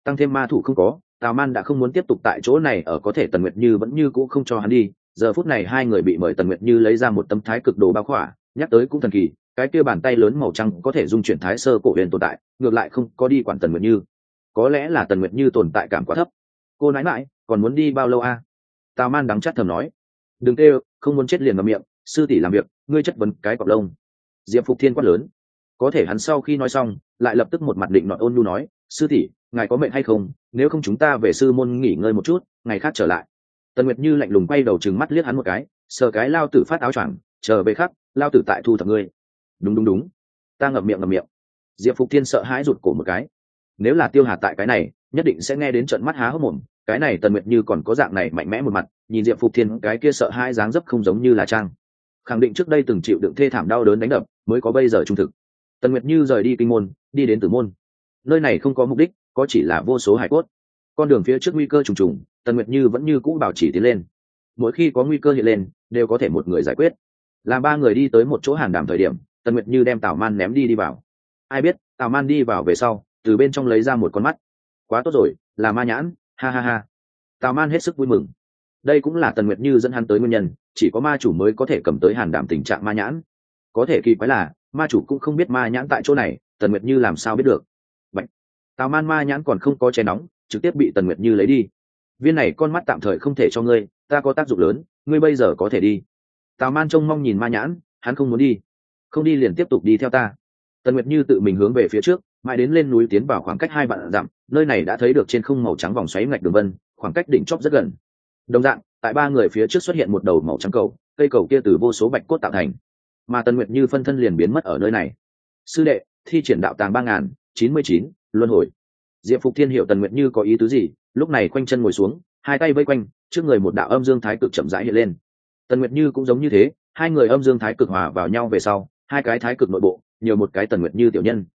Tăng thêm ma thủ không có tào man đã không muốn tiếp tục tại chỗ này ở có thể tần nguyệt như vẫn như cũ không cho hắn đi. Giờ phút này hai người bị mời tần nguyệt như lấy ra một tấm thái cực đồ bao khỏa nhắc tới cũng thần kỳ, cái kia bàn tay lớn màu trắng có thể dung chuyển thái sơ cổ huyền tồn tại, ngược lại không có đi quản tần nguyệt như. Có lẽ là tần nguyệt như tồn tại cảm quá thấp. Cô nãi mãi còn muốn đi bao lâu a? Tào man đắng chắt thầm nói. Đừng tê không muốn chết liền ngậm miệng, sư tỷ làm việc, ngươi chất vấn cái cọc lông. Diệp phục thiên quát lớn. Có thể hắn sau khi nói xong, lại lập tức một mặt định nọ ôn nhu nói, sư tỷ, ngài có mệnh hay không? Nếu không chúng ta về sư môn nghỉ ngơi một chút, ngày khác trở lại. Tần nguyệt như lạnh lùng quay đầu chừng mắt liếc hắn một cái, sờ cái lao tử phát áo choàng, chờ về khắc lao tử tại thu thập ngươi. Đúng đúng đúng. Ta ngậm miệng ngậm miệng. Diệp phục thiên sợ hãi rụt cổ một cái. Nếu là tiêu hà tại cái này, nhất định sẽ nghe đến trận mắt há hốc mồm. Cái này tần nguyệt như còn có dạng này mạnh mẽ một mặt, nhìn diệp phục thiên, cái kia sợ hai dáng dấp không giống như là trang. Khẳng định trước đây từng chịu đựng thê thảm đau đớn đánh đập, mới có bây giờ trung thực. Tần nguyệt như rời đi kinh môn, đi đến tử môn. Nơi này không có mục đích, có chỉ là vô số hải cốt. Con đường phía trước nguy cơ trùng trùng, tần nguyệt như vẫn như cũ bảo chỉ tiến lên. Mỗi khi có nguy cơ hiện lên, đều có thể một người giải quyết làm ba người đi tới một chỗ hàng đàm thời điểm, tần nguyệt như đem tào man ném đi đi vào. Ai biết, tào man đi vào về sau, từ bên trong lấy ra một con mắt. Quá tốt rồi, là ma nhãn, ha ha ha. Tào man hết sức vui mừng. Đây cũng là tần nguyệt như dẫn hắn tới nguyên nhân, chỉ có ma chủ mới có thể cầm tới hàn đảm tình trạng ma nhãn. Có thể kỳ quái là, ma chủ cũng không biết ma nhãn tại chỗ này, tần nguyệt như làm sao biết được. Bạch. tào man ma nhãn còn không có che nóng, trực tiếp bị tần nguyệt như lấy đi. Viên này con mắt tạm thời không thể cho ngươi, ta có tác dụng lớn, ngươi bây giờ có thể đi tào man trông mong nhìn ma nhãn, hắn không muốn đi. Không đi liền tiếp tục đi theo ta. Tần nguyệt như tự mình hướng về phía trước, mãi đến lên núi tiến vào khoảng cách hai vạn dặm, nơi này đã thấy được trên không màu trắng vòng xoáy ngạch đường vân, khoảng cách đỉnh chóp rất gần. Đồng dạng, tại ba người phía trước xuất hiện một đầu màu trắng cầu, cây cầu kia từ vô số bạch cốt tạo thành. Mà tần nguyệt như phân thân liền biến mất ở nơi này. Sư đệ, thi triển đạo tàng ba ngàn, chín mươi chín, luân hồi. Diệp phục thiên hiệu tần nguyệt như có ý tứ gì, lúc này quanh chân ngồi xuống, hai tay vây quanh, trước người một đạo âm dương thái cực chậm rãi hiện lên tần nguyệt như cũng giống như thế, hai người âm dương thái cực hòa vào nhau về sau, hai cái thái cực nội bộ, nhiều một cái tần nguyệt như tiểu nhân.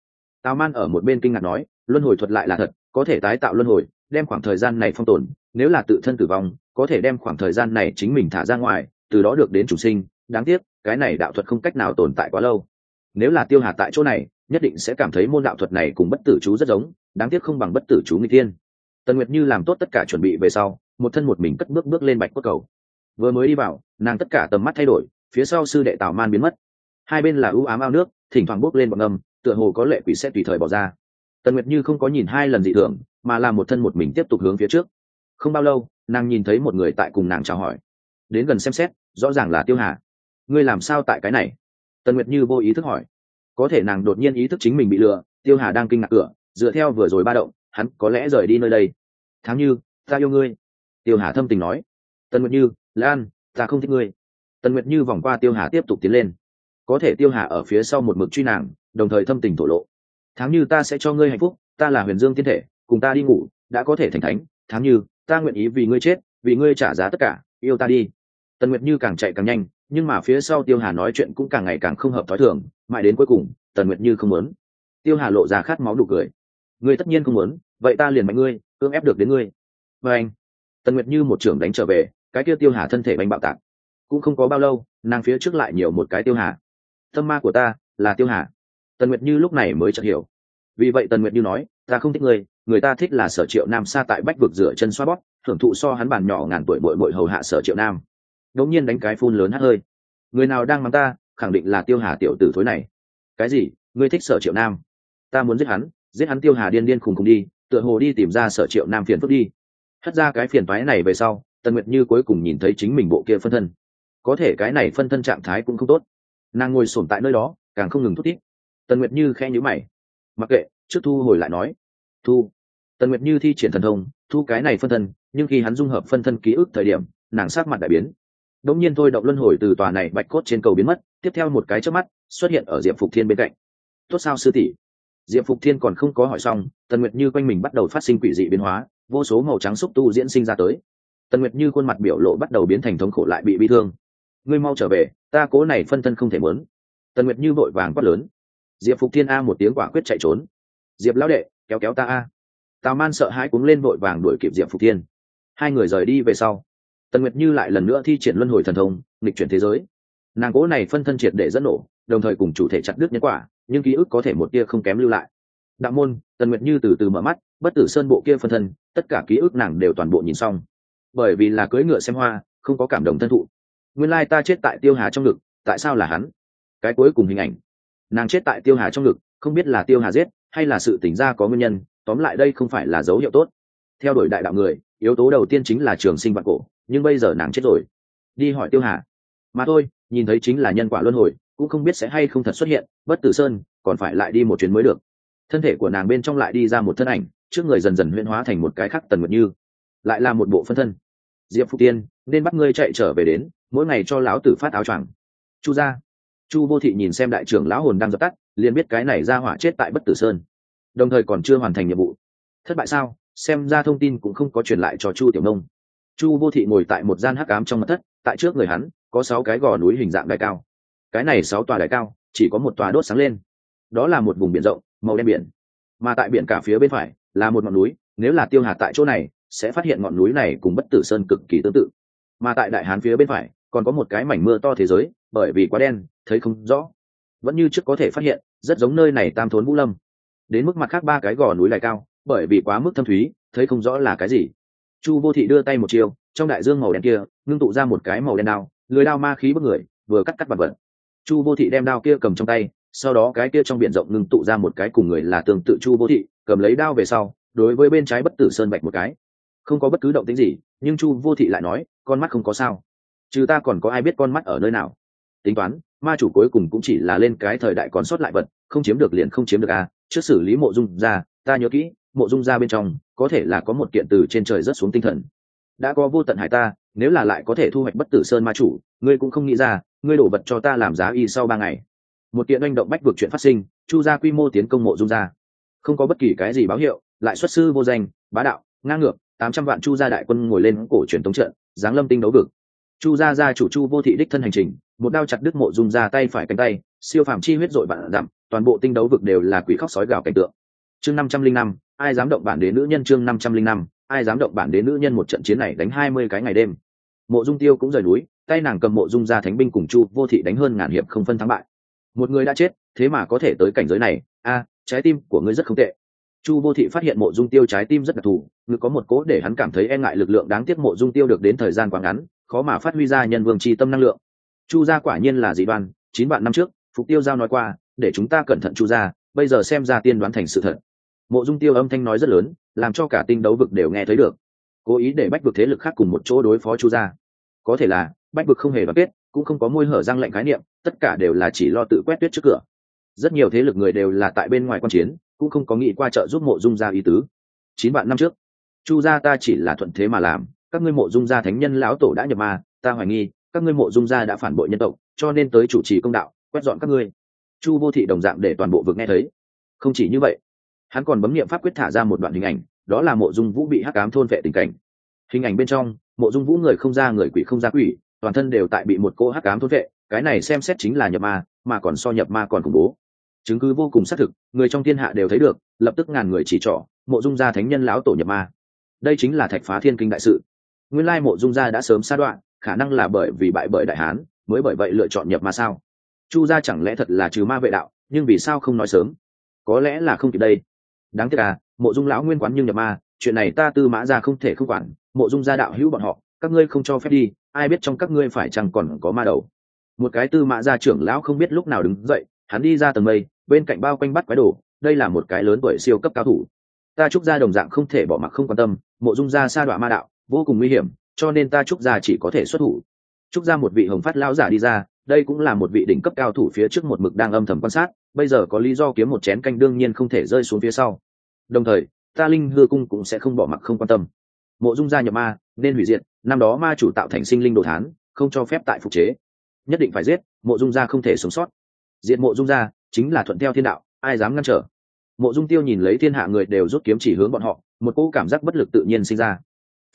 Tào man ở một bên kinh ngạc nói, luân hồi thuật lại là thật, có thể tái tạo luân hồi, đem khoảng thời gian này phong tồn, nếu là tự thân tử vong, có thể đem khoảng thời gian này chính mình thả ra ngoài, từ đó được đến chủ sinh. Đáng tiếc, cái này đạo thuật không cách nào tồn tại quá lâu. Nếu là tiêu hà tại chỗ này, nhất định sẽ cảm thấy môn đạo thuật này cùng bất tử chú rất giống, đáng tiếc không bằng bất tử chú người tiên tần nguyệt như làm tốt tất cả chuẩn bị về sau, một thân một mình cất bước bước lên bạch cốt cầu vừa mới đi vào, nàng tất cả tầm mắt thay đổi, phía sau sư đệ tào man biến mất. Hai bên là ưu ám ao nước, thỉnh thoảng bốc lên bọn ngầm, tựa hồ có lệ quỷ sẽ tùy thời bỏ ra. Tần nguyệt như không có nhìn hai lần dị thường, mà là một thân một mình tiếp tục hướng phía trước. Không bao lâu, nàng nhìn thấy một người tại cùng nàng chào hỏi. Đến gần xem xét, rõ ràng là tiêu hà. Ngươi làm sao tại cái này? Tần nguyệt như vô ý thức hỏi. Có thể nàng đột nhiên ý thức chính mình bị lừa, tiêu hà đang kinh ngạc cửa, dựa theo vừa rồi ba động, hắn có lẽ rời đi nơi đây. Tháng như, ta yêu ngươi. Tiêu hà thâm tình nói. Tần nguyệt như lan, ta không thích ngươi. Tần nguyệt như vòng qua tiêu hà tiếp tục tiến lên. Có thể tiêu hà ở phía sau một mực truy nàng, đồng thời thâm tình thổ lộ. Tháng như ta sẽ cho ngươi hạnh phúc, ta là huyền dương tiên thể, cùng ta đi ngủ, đã có thể thành thánh. Tháng như, ta nguyện ý vì ngươi chết, vì ngươi trả giá tất cả, yêu ta đi. Tần nguyệt như càng chạy càng nhanh, nhưng mà phía sau tiêu hà nói chuyện cũng càng ngày càng không hợp t h ó i thường, mãi đến cuối cùng, tần nguyệt như không muốn. Tiêu hà lộ ra khát máu đủ cười. Ngươi tất nhiên không muốn, vậy ta liền mạnh ngươi, cưỡng ép được đến ngươi. Và anh, tần nguyệt như một trưởng đánh trở về cái kia tiêu hà thân thể bánh bạo tạc, cũng không có bao lâu, nàng phía trước lại nhiều một cái tiêu hà. Tâm ma của ta là tiêu hà. Tần nguyệt như lúc này mới chợt hiểu. Vì vậy tần nguyệt như nói, ta không thích người người ta thích là sở triệu nam xa tại bách vực rửa chân xoa bóp, thưởng thụ so hắn bàn nhỏ ngàn tuổi bội bội hầu hạ sở triệu nam. Đột nhiên đánh cái phun lớn hát hơi. Người nào đang mắng ta, khẳng định là tiêu hà tiểu tử thối này. Cái gì? Ngươi thích sở triệu nam? Ta muốn giết hắn giết hắn tiêu hà điên điên khùng khùng đi, tựa hồ đi tìm ra sở triệu nam phiền phức đi. Hất ra cái phiền toái này về sau tần nguyệt như cuối cùng nhìn thấy chính mình bộ kia phân thân. Có thể cái này phân thân trạng thái cũng không tốt. Nàng ngồi sổm tại nơi đó, càng không ngừng thút tít tần nguyệt như khe nhữ mày. Mặc kệ, trước thu hồi lại nói. Thu. Tần nguyệt như thi triển thần thông, thu cái này phân thân, nhưng khi hắn dung hợp phân thân ký ức thời điểm, nàng sát mặt đại biến. Đống nhiên thôi động luân hồi từ tòa này bạch cốt trên cầu biến mất, tiếp theo một cái trước mắt, xuất hiện ở diệp phục thiên bên cạnh. Tốt sao sư tỷ? Diệp phục thiên còn không có hỏi xong, tần nguyệt như quanh mình bắt đầu phát sinh quỷ dị biến hóa, vô số màu trắng xúc tu diễn sinh ra tới tần nguyệt như khuôn mặt biểu lộ bắt đầu biến thành thống khổ lại bị bị thương. Ngươi mau trở về, ta cố này phân thân không thể muốn. Tần nguyệt như vội vàng quát lớn. Diệp phục thiên a một tiếng quả quyết chạy trốn. Diệp lão đệ, kéo kéo ta a. Tào man sợ hãi cuống lên vội vàng đuổi kịp diệp phục thiên. Hai người rời đi về sau, tần nguyệt như lại lần nữa thi triển luân hồi thần thông, nghịch chuyển thế giới. Nàng cố này phân thân triệt để dẫn nổ, đồng thời cùng chủ thể chặt đứt nhân quả, nhưng ký ức có thể một tia không kém lưu lại. Đạo môn, tần nguyệt như từ từ mở mắt, bất tử sơn bộ kia phân thân, tất cả ký ức nàng đều toàn bộ nhìn xong bởi vì là cưỡi ngựa xem hoa, không có cảm động thân thụ. Nguyên lai ta chết tại tiêu hà trong ngực, tại sao là hắn? Cái cuối cùng hình ảnh. Nàng chết tại tiêu hà trong ngực, không biết là tiêu hà giết, hay là sự tỉnh ra có nguyên nhân, tóm lại đây không phải là dấu hiệu tốt. Theo đuổi đại đạo người, yếu tố đầu tiên chính là trường sinh vạn cổ, nhưng bây giờ nàng chết rồi. Đi hỏi tiêu hà. Mà thôi, nhìn thấy chính là nhân quả luân hồi, cũng không biết sẽ hay không thật xuất hiện, bất tử sơn, còn phải lại đi một chuyến mới được. Thân thể của nàng bên trong lại đi ra một thân ảnh, trước người dần dần huyễn hóa thành một cái khác tần mật như, lại là một bộ phân thân diệp phúc tiên, nên bắt ngươi chạy trở về đến, mỗi ngày cho lão tử phát áo choàng. Chu ra chu vô thị nhìn xem đại trưởng lão hồn đang dập tắt, liền biết cái này ra hỏa chết tại bất tử sơn. Đồng thời còn chưa hoàn thành nhiệm vụ. Thất bại sao? Xem ra thông tin cũng không có truyền lại cho chu tiểu nông. Chu vô thị ngồi tại một gian hắc ám trong mặt thất, tại trước người hắn, có sáu cái gò núi hình dạng đại cao. Cái này sáu tòa đài cao, chỉ có một tòa đốt sáng lên. Đó là một vùng biển rộng, màu đen biển. Mà tại biển cả phía bên phải, là một ngọn núi, nếu là tiêu hà tại chỗ này sẽ phát hiện ngọn núi này cùng bất tử sơn cực kỳ tương tự. Mà tại đại hán phía bên phải, còn có một cái mảnh mưa to thế giới, bởi vì quá đen, thấy không rõ. Vẫn như trước có thể phát hiện, rất giống nơi này tam thốn vũ lâm. Đến mức mặt khác ba cái gò núi lại cao, bởi vì quá mức thâm thúy, thấy không rõ là cái gì. Chu vô thị đưa tay một chiều trong đại dương màu đen kia, ngưng tụ ra một cái màu đen đao lưới đao ma khí bất người, vừa cắt cắt vật vật chu vô thị đem đao kia cầm trong tay, sau đó cái kia trong b i ể n rộng ngưng tụ ra một cái cùng người là tương tự chu vô thị, cầm lấy đao về sau, đối với bên trái bất tử sơn bạch một cái không có bất cứ động tính gì, nhưng chu vô thị lại nói, con mắt không có sao. Trừ ta còn có ai biết con mắt ở nơi nào? Tính toán, ma chủ cuối cùng cũng chỉ là lên cái thời đại còn sót lại vật, không chiếm được liền không chiếm được à. trước xử lý mộ dung ra, ta nhớ kỹ, mộ dung ra bên trong, có thể là có một kiện từ trên trời rớt xuống tinh thần. Đã có vô tận hải ta, nếu là lại có thể thu hoạch bất tử sơn ma chủ, ngươi cũng không nghĩ ra, ngươi đổ vật cho ta làm giá y sau ba ngày. Một kiện oanh động bách vượt chuyện phát sinh, chu ra quy mô tiến công mộ dung ra. Không có bất kỳ cái gì báo hiệu, lại xuất sư vô danh, bá đạo, ngang ngược tám trăm vạn chu gia đại quân ngồi lên cổ truyền tống trận, giáng lâm tinh đấu vực. Chu gia gia chủ chu vô thị đích thân hành trình, một đao chặt đứt mộ dung ra tay phải cánh tay, siêu phàm chi huyết dội bản dặm, toàn bộ tinh đấu vực đều là quỷ khóc sói gào cảnh tượng. Chương năm trăm linh năm, ai dám động bản đến nữ nhân? Chương năm trăm linh năm, ai dám động bản đến nữ nhân? Một trận chiến này đánh hai mươi cái ngày đêm. Mộ dung tiêu cũng rời núi, tay nàng cầm mộ dung ra thánh binh cùng chu vô thị đánh hơn ngàn hiệp không phân thắng bại. Một người đã chết, thế mà có thể tới cảnh giới này. A, trái tim của ngươi rất không tệ chu vô thị phát hiện mộ dung tiêu trái tim rất đặc thù, ngực có một cố để hắn cảm thấy e ngại lực lượng đáng tiếc mộ dung tiêu được đến thời gian quá ngắn, khó mà phát huy ra nhân vương tri tâm năng lượng. Chu gia quả nhiên là dị đoan, chín vạn năm trước, phục tiêu giao nói qua, để chúng ta cẩn thận chu gia, bây giờ xem ra tiên đoán thành sự thật. Mộ dung tiêu âm thanh nói rất lớn, làm cho cả tinh đấu vực đều nghe thấy được. Cố ý để bách vực thế lực khác cùng một chỗ đối phó chu gia. Có thể là, bách vực không hề đoàn kết, cũng không có môi hở răng lệnh khái niệm, tất cả đều là chỉ lo tự quét tuyết trước cửa. Rất nhiều thế lực người đều là tại bên ngoài quan chiến cũng không có nghĩ qua trợ giúp mộ dung gia ý tứ. Chín vạn năm trước, chu gia ta chỉ là thuận thế mà làm, các ngươi mộ dung gia thánh nhân lão tổ đã nhập ma, ta hoài nghi, các ngươi mộ dung gia đã phản bội nhân tộc, cho nên tới chủ trì công đạo, quét dọn các ngươi. Chu vô thị đồng dạng để toàn bộ vực nghe thấy. Không chỉ như vậy, hắn còn bấm nghiệm pháp quyết thả ra một đoạn hình ảnh, đó là mộ dung vũ bị hắc cám thôn vệ tình cảnh. Hình ảnh bên trong, mộ dung vũ người không ra người quỷ không ra quỷ, toàn thân đều tại bị một cô hắc cám thôn vệ, cái này xem xét chính là nhập ma, mà còn so nhập ma còn khủng bố chứng cứ vô cùng xác thực, người trong thiên hạ đều thấy được, lập tức ngàn người chỉ trỏ, mộ dung gia thánh nhân lão tổ nhập ma. Đây chính là thạch phá thiên kinh đại sự. Nguyên lai mộ dung gia đã sớm sa đoạn, khả năng là bởi vì bại bởi đại hán, mới bởi vậy lựa chọn nhập ma sao? Chu gia chẳng lẽ thật là trừ ma vệ đạo, nhưng vì sao không nói sớm? Có lẽ là không kịp đây. Đáng tiếc à mộ dung lão nguyên quán nhưng nhập ma, chuyện này ta tư mã ra không thể không quản, mộ dung gia đạo hữu bọn họ, các ngươi không cho phép đi, ai biết trong các ngươi phải chăng còn có ma đầu. Một cái tư mã gia trưởng lão không biết lúc nào đứng dậy, hắn đi ra tầng mây bên cạnh bao quanh bắt quái đồ, đây là một cái lớn tuổi siêu cấp cao thủ. Ta trúc gia đồng dạng không thể bỏ mặc không quan tâm, mộ dung gia sa đọa ma đạo, vô cùng nguy hiểm, cho nên ta trúc gia chỉ có thể xuất thủ. Trúc gia một vị hồng phát lão giả đi ra, đây cũng là một vị đỉnh cấp cao thủ phía trước một mực đang âm thầm quan sát, bây giờ có lý do kiếm một chén canh đương nhiên không thể rơi xuống phía sau. Đồng thời, ta linh hư cung cũng sẽ không bỏ mặc không quan tâm. Mộ dung gia nhập ma, nên hủy diệt, năm đó ma chủ tạo thành sinh linh đồ thán, không cho phép tại phục chế. Nhất định phải giết, mộ dung gia không thể sống sót. Diệt mộ dung gia chính là thuận theo thiên đạo, ai dám ngăn trở? Mộ dung tiêu nhìn lấy thiên hạ người đều rút kiếm chỉ hướng bọn họ, một cỗ cảm giác bất lực tự nhiên sinh ra.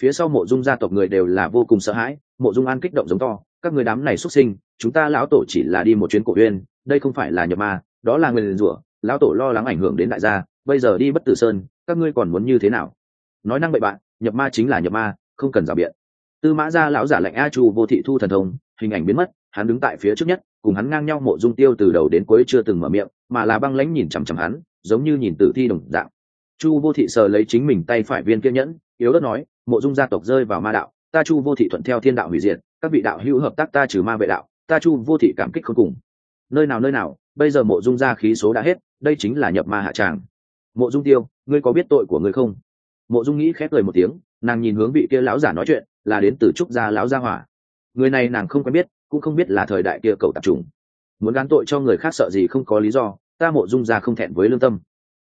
Phía sau mộ dung gia tộc người đều là vô cùng sợ hãi, mộ dung an kích động giống to, các người đám này xuất sinh, chúng ta lão tổ chỉ là đi một chuyến cổ uyên, đây không phải là nhập ma, đó là người rủa, lão tổ lo lắng ảnh hưởng đến đại gia, bây giờ đi bất tử sơn, các ngươi còn muốn như thế nào? Nói năng bậy bạn, nhập ma chính là nhập ma, không cần rào biện. Tư mã gia lão giả lạnh a chu vô thị thu thần thông, hình ảnh biến mất, hắn đứng tại phía trước nhất cùng hắn ngang nhau mộ dung tiêu từ đầu đến cuối chưa từng mở miệng, mà là băng lãnh nhìn chằm chằm hắn, giống như nhìn tử thi đồng dạng. Chu vô thị sờ lấy chính mình tay phải viên kiên nhẫn, yếu đất nói, mộ dung gia tộc rơi vào ma đạo, ta chu vô thị thuận theo thiên đạo hủy diệt, các vị đạo hữu hợp tác ta trừ ma vệ đạo, ta chu vô thị cảm kích không cùng. Nơi nào nơi nào, bây giờ mộ dung gia khí số đã hết, đây chính là nhập ma hạ tràng. Mộ dung tiêu, ngươi có biết tội của ngươi không? Mộ dung nghĩ khép cười một tiếng, nàng nhìn hướng vị kia lão giả nói chuyện, là đến từ trúc gia lão gia hỏa. Người này nàng không quen biết cũng không biết là thời đại kia cầu tạp trùng muốn gán tội cho người khác sợ gì không có lý do, ta mộ dung gia không thẹn với lương tâm.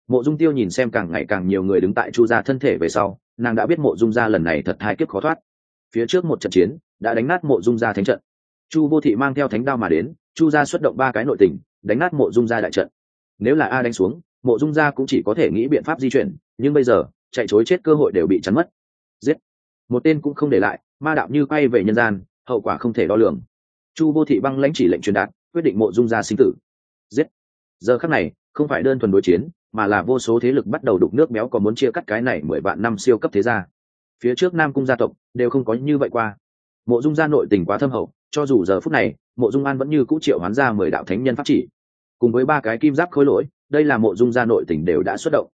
Mộ dung tiêu nhìn xem càng ngày càng nhiều người đứng tại chu gia thân thể về sau, nàng đã biết mộ dung gia lần này thật hai kiếp khó thoát. Phía trước một trận chiến, đã đánh nát mộ dung gia thánh trận. Chu vô thị mang theo thánh đao mà đến, chu gia xuất động ba cái nội tình, đánh nát mộ dung gia đại trận. Nếu là a đánh xuống, mộ dung gia cũng chỉ có thể nghĩ biện pháp di chuyển, nhưng bây giờ, chạy chối chết cơ hội đều bị chắn mất. Giết. Một tên cũng không để lại, ma đạo như quay về nhân gian, hậu quả không thể đo lường chu vô thị băng lãnh chỉ lệnh truyền đạt, quyết định mộ dung gia sinh tử. Giết. Giờ khắc này, không phải đơn thuần đối chiến, mà là vô số thế lực bắt đầu đục nước béo còn muốn chia cắt cái này mười vạn năm siêu cấp thế gia. Phía trước nam cung gia tộc đều không có như vậy qua. Mộ dung gia nội tình quá thâm hậu, cho dù giờ phút này, mộ dung an vẫn như cũ triệu hoán ra mười đạo thánh nhân pháp chỉ. Cùng với ba cái kim giáp khôi lỗi, đây là mộ dung gia nội tình đều đã xuất động.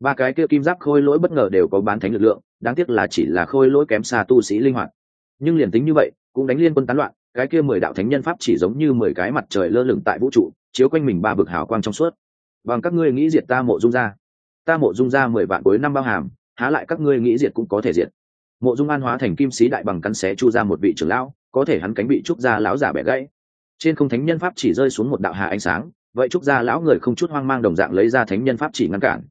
Ba cái kia kim giáp khôi lỗi bất ngờ đều có bán thánh lực lượng, đáng tiếc là chỉ là khôi lỗi kém xa tu sĩ linh hoạt. Nhưng liền tính như vậy, cũng đánh liên quân tán loạn cái kia mười đạo thánh nhân pháp chỉ giống như mười cái mặt trời lơ lửng tại vũ trụ, chiếu quanh mình ba bực hào quang trong suốt. Bằng các ngươi nghĩ diệt ta mộ dung gia ta mộ dung gia mười vạn cuối năm bao hàm, há lại các ngươi nghĩ diệt cũng có thể diệt. Mộ dung an hóa thành kim sĩ đại bằng cắn xé chu ra một vị trưởng lão, có thể hắn cánh bị trúc gia lão giả bẻ gãy. Trên không thánh nhân pháp chỉ rơi xuống một đạo hà ánh sáng, vậy trúc gia lão người không chút hoang mang đồng dạng lấy ra thánh nhân pháp chỉ ngăn cản.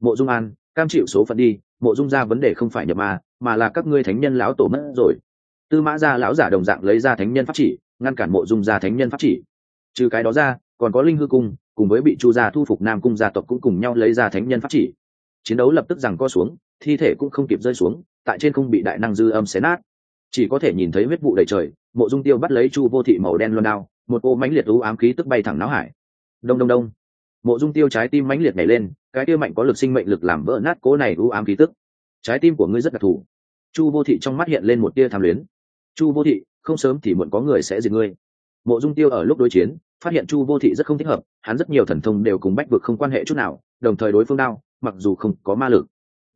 Mộ dung an, cam chịu số phận đi, mộ dung gia vấn đề không phải nhập ma, mà là các ngươi thánh nhân lão tổ mất rồi tư mã gia lão giả đồng dạng lấy ra thánh nhân pháp chỉ, ngăn cản mộ dung gia thánh nhân pháp chỉ. Trừ cái đó ra, còn có linh hư cung, cùng với bị chu gia thu phục nam cung gia tộc cũng cùng nhau lấy ra thánh nhân pháp chỉ. Chiến đấu lập tức rằng co xuống, thi thể cũng không kịp rơi xuống, tại trên không bị đại năng dư âm xé nát. Chỉ có thể nhìn thấy huyết vụ đầy trời, mộ dung tiêu bắt lấy chu vô thị màu đen luôn đao, một ô mãnh liệt u ám khí tức bay thẳng náo hải. Đông đông đông. Mộ dung tiêu trái tim mãnh liệt nhảy lên, cái tiêu mạnh có lực sinh mệnh lực làm vỡ nát cố này u ám khí tức. Trái tim của ngươi rất đặc thù. Chu vô thị trong mắt hiện lên một tia tham luyến chu vô thị, không sớm thì muộn có người sẽ diệt ngươi. Mộ dung tiêu ở lúc đối chiến, phát hiện chu vô thị rất không thích hợp, hắn rất nhiều thần thông đều cùng bách vực không quan hệ chút nào, đồng thời đối phương đao mặc dù không có ma lực.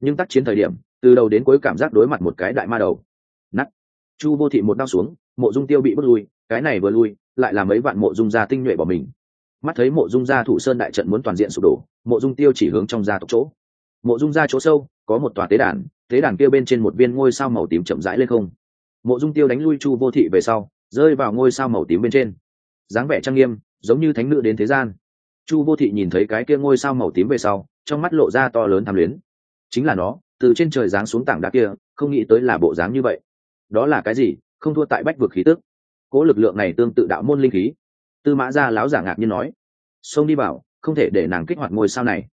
Nhưng tác chiến thời điểm, từ đầu đến cuối cảm giác đối mặt một cái đại ma đầu. Nắt chu vô thị một đao xuống, mộ dung tiêu bị bước lui, cái này vừa lui, lại là mấy vạn mộ dung gia tinh nhuệ bỏ mình. Mắt thấy mộ dung gia thủ sơn đại trận muốn toàn diện sụp đổ, mộ dung tiêu chỉ hướng trong gia tộc chỗ. Mộ dung gia chỗ sâu, có một tòa tế đàn tế đàn kia bên trên một viên ngôi sao màu tím chậm rãi lên không mộ dung tiêu đánh lui chu vô thị về sau, rơi vào ngôi sao màu tím bên trên. Dáng vẻ trang nghiêm, giống như thánh nữ đến thế gian. Chu vô thị nhìn thấy cái kia ngôi sao màu tím về sau, trong mắt lộ ra to lớn tham luyến. Chính là nó, từ trên trời giáng xuống tảng đá kia, không nghĩ tới là bộ dáng như vậy. Đó là cái gì? Không thua tại bách vực khí tức. Cố lực lượng này tương tự đạo môn linh khí. Tư mã gia láo giả ngạc nhiên nói, xông đi vào, không thể để nàng kích hoạt ngôi sao này.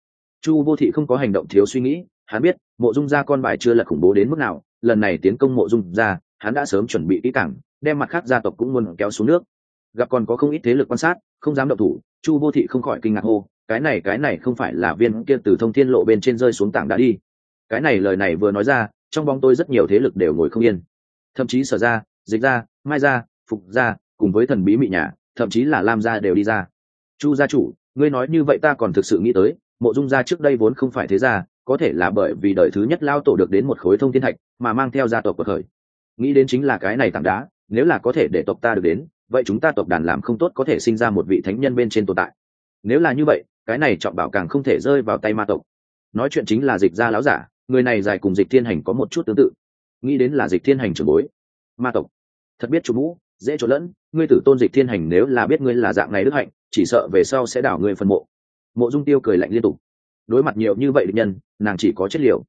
Chu vô thị không có hành động thiếu suy nghĩ, hắn biết, mộ dung gia con bài chưa lật khủng bố đến mức nào, lần này tiến công mộ dung gia hắn đã sớm chuẩn bị kỹ cảng đem mặt khác gia tộc cũng muốn kéo xuống nước. Gặp còn có không ít thế lực quan sát, không dám động thủ, chu vô thị không khỏi kinh ngạc hô, cái này cái này không phải là viên kia từ thông thiên lộ bên trên rơi xuống tảng đã đi. Cái này lời này vừa nói ra, trong bóng tôi rất nhiều thế lực đều ngồi không yên. Thậm chí sở ra dịch ra mai ra phục ra cùng với thần bí mị nhà, thậm chí là lam gia đều đi ra. Chu gia chủ, ngươi nói như vậy ta còn thực sự nghĩ tới, mộ dung gia trước đây vốn không phải thế gia, có thể là bởi vì đời thứ nhất lao tổ được đến một khối thông thiên thạch, mà mang theo gia tộc của khởi nghĩ đến chính là cái này tảng đá, nếu là có thể để tộc ta được đến, vậy chúng ta tộc đàn làm không tốt có thể sinh ra một vị thánh nhân bên trên tồn tại. Nếu là như vậy, cái này trọng bảo càng không thể rơi vào tay ma tộc. Nói chuyện chính là dịch gia láo giả, người này dài cùng dịch thiên hành có một chút tương tự. Nghĩ đến là dịch thiên hành trưởng bối. Ma tộc. Thật biết chủ mũ, dễ trộn lẫn, ngươi tử tôn dịch thiên hành nếu là biết ngươi là dạng này đức hạnh, chỉ sợ về sau sẽ đảo ngươi phân mộ. Mộ dung tiêu cười lạnh liên tục. Đối mặt nhiều như vậy định nhân, nàng chỉ có chết liều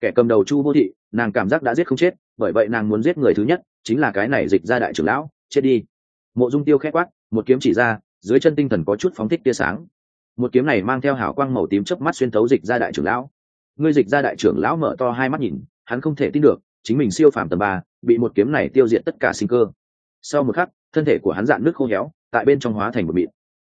kẻ cầm đầu chu vô thị, nàng cảm giác đã giết không chết, bởi vậy nàng muốn giết người thứ nhất, chính là cái này dịch ra đại trưởng lão, chết đi. Mộ dung tiêu khét quát, một kiếm chỉ ra, dưới chân tinh thần có chút phóng thích tia sáng. Một kiếm này mang theo hảo quang màu tím chớp mắt xuyên thấu dịch ra đại trưởng lão. Ngươi dịch ra đại trưởng lão mở to hai mắt nhìn, hắn không thể tin được, chính mình siêu phàm tầm ba, bị một kiếm này tiêu diệt tất cả sinh cơ. Sau một khắc, thân thể của hắn dạn nước khô héo, tại bên trong hóa thành một mịn.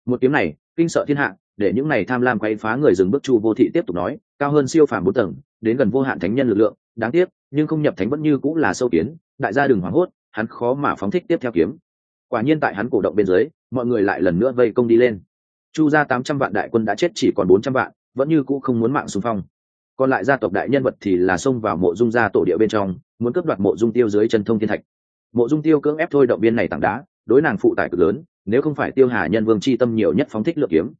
Một kiếm này, kinh sợ thiên hạ, để những này tham lam quay phá người dừng bước chu vô thị tiếp tục nói, cao hơn siêu phàm bốn tầng đến gần vô hạn thánh nhân lực lượng, đáng tiếc, nhưng không nhập thánh vẫn như cũng là sâu kiến, đại gia đừng hoảng hốt, hắn khó mà phóng thích tiếp theo kiếm. Quả nhiên tại hắn cổ động bên dưới, mọi người lại lần nữa vây công đi lên. Chu ra tám trăm vạn đại quân đã chết chỉ còn bốn trăm vạn, vẫn như cũ không muốn mạng xung phong. Còn lại gia tộc đại nhân vật thì là xông vào mộ dung gia tổ địa bên trong, muốn cướp đoạt mộ dung tiêu dưới chân thông thiên thạch. Mộ dung tiêu cưỡng ép thôi động viên này tảng đá, đối nàng phụ tải cực lớn, nếu không phải tiêu hà nhân vương c h i tâm nhiều nhất phóng thích lượng kiếm.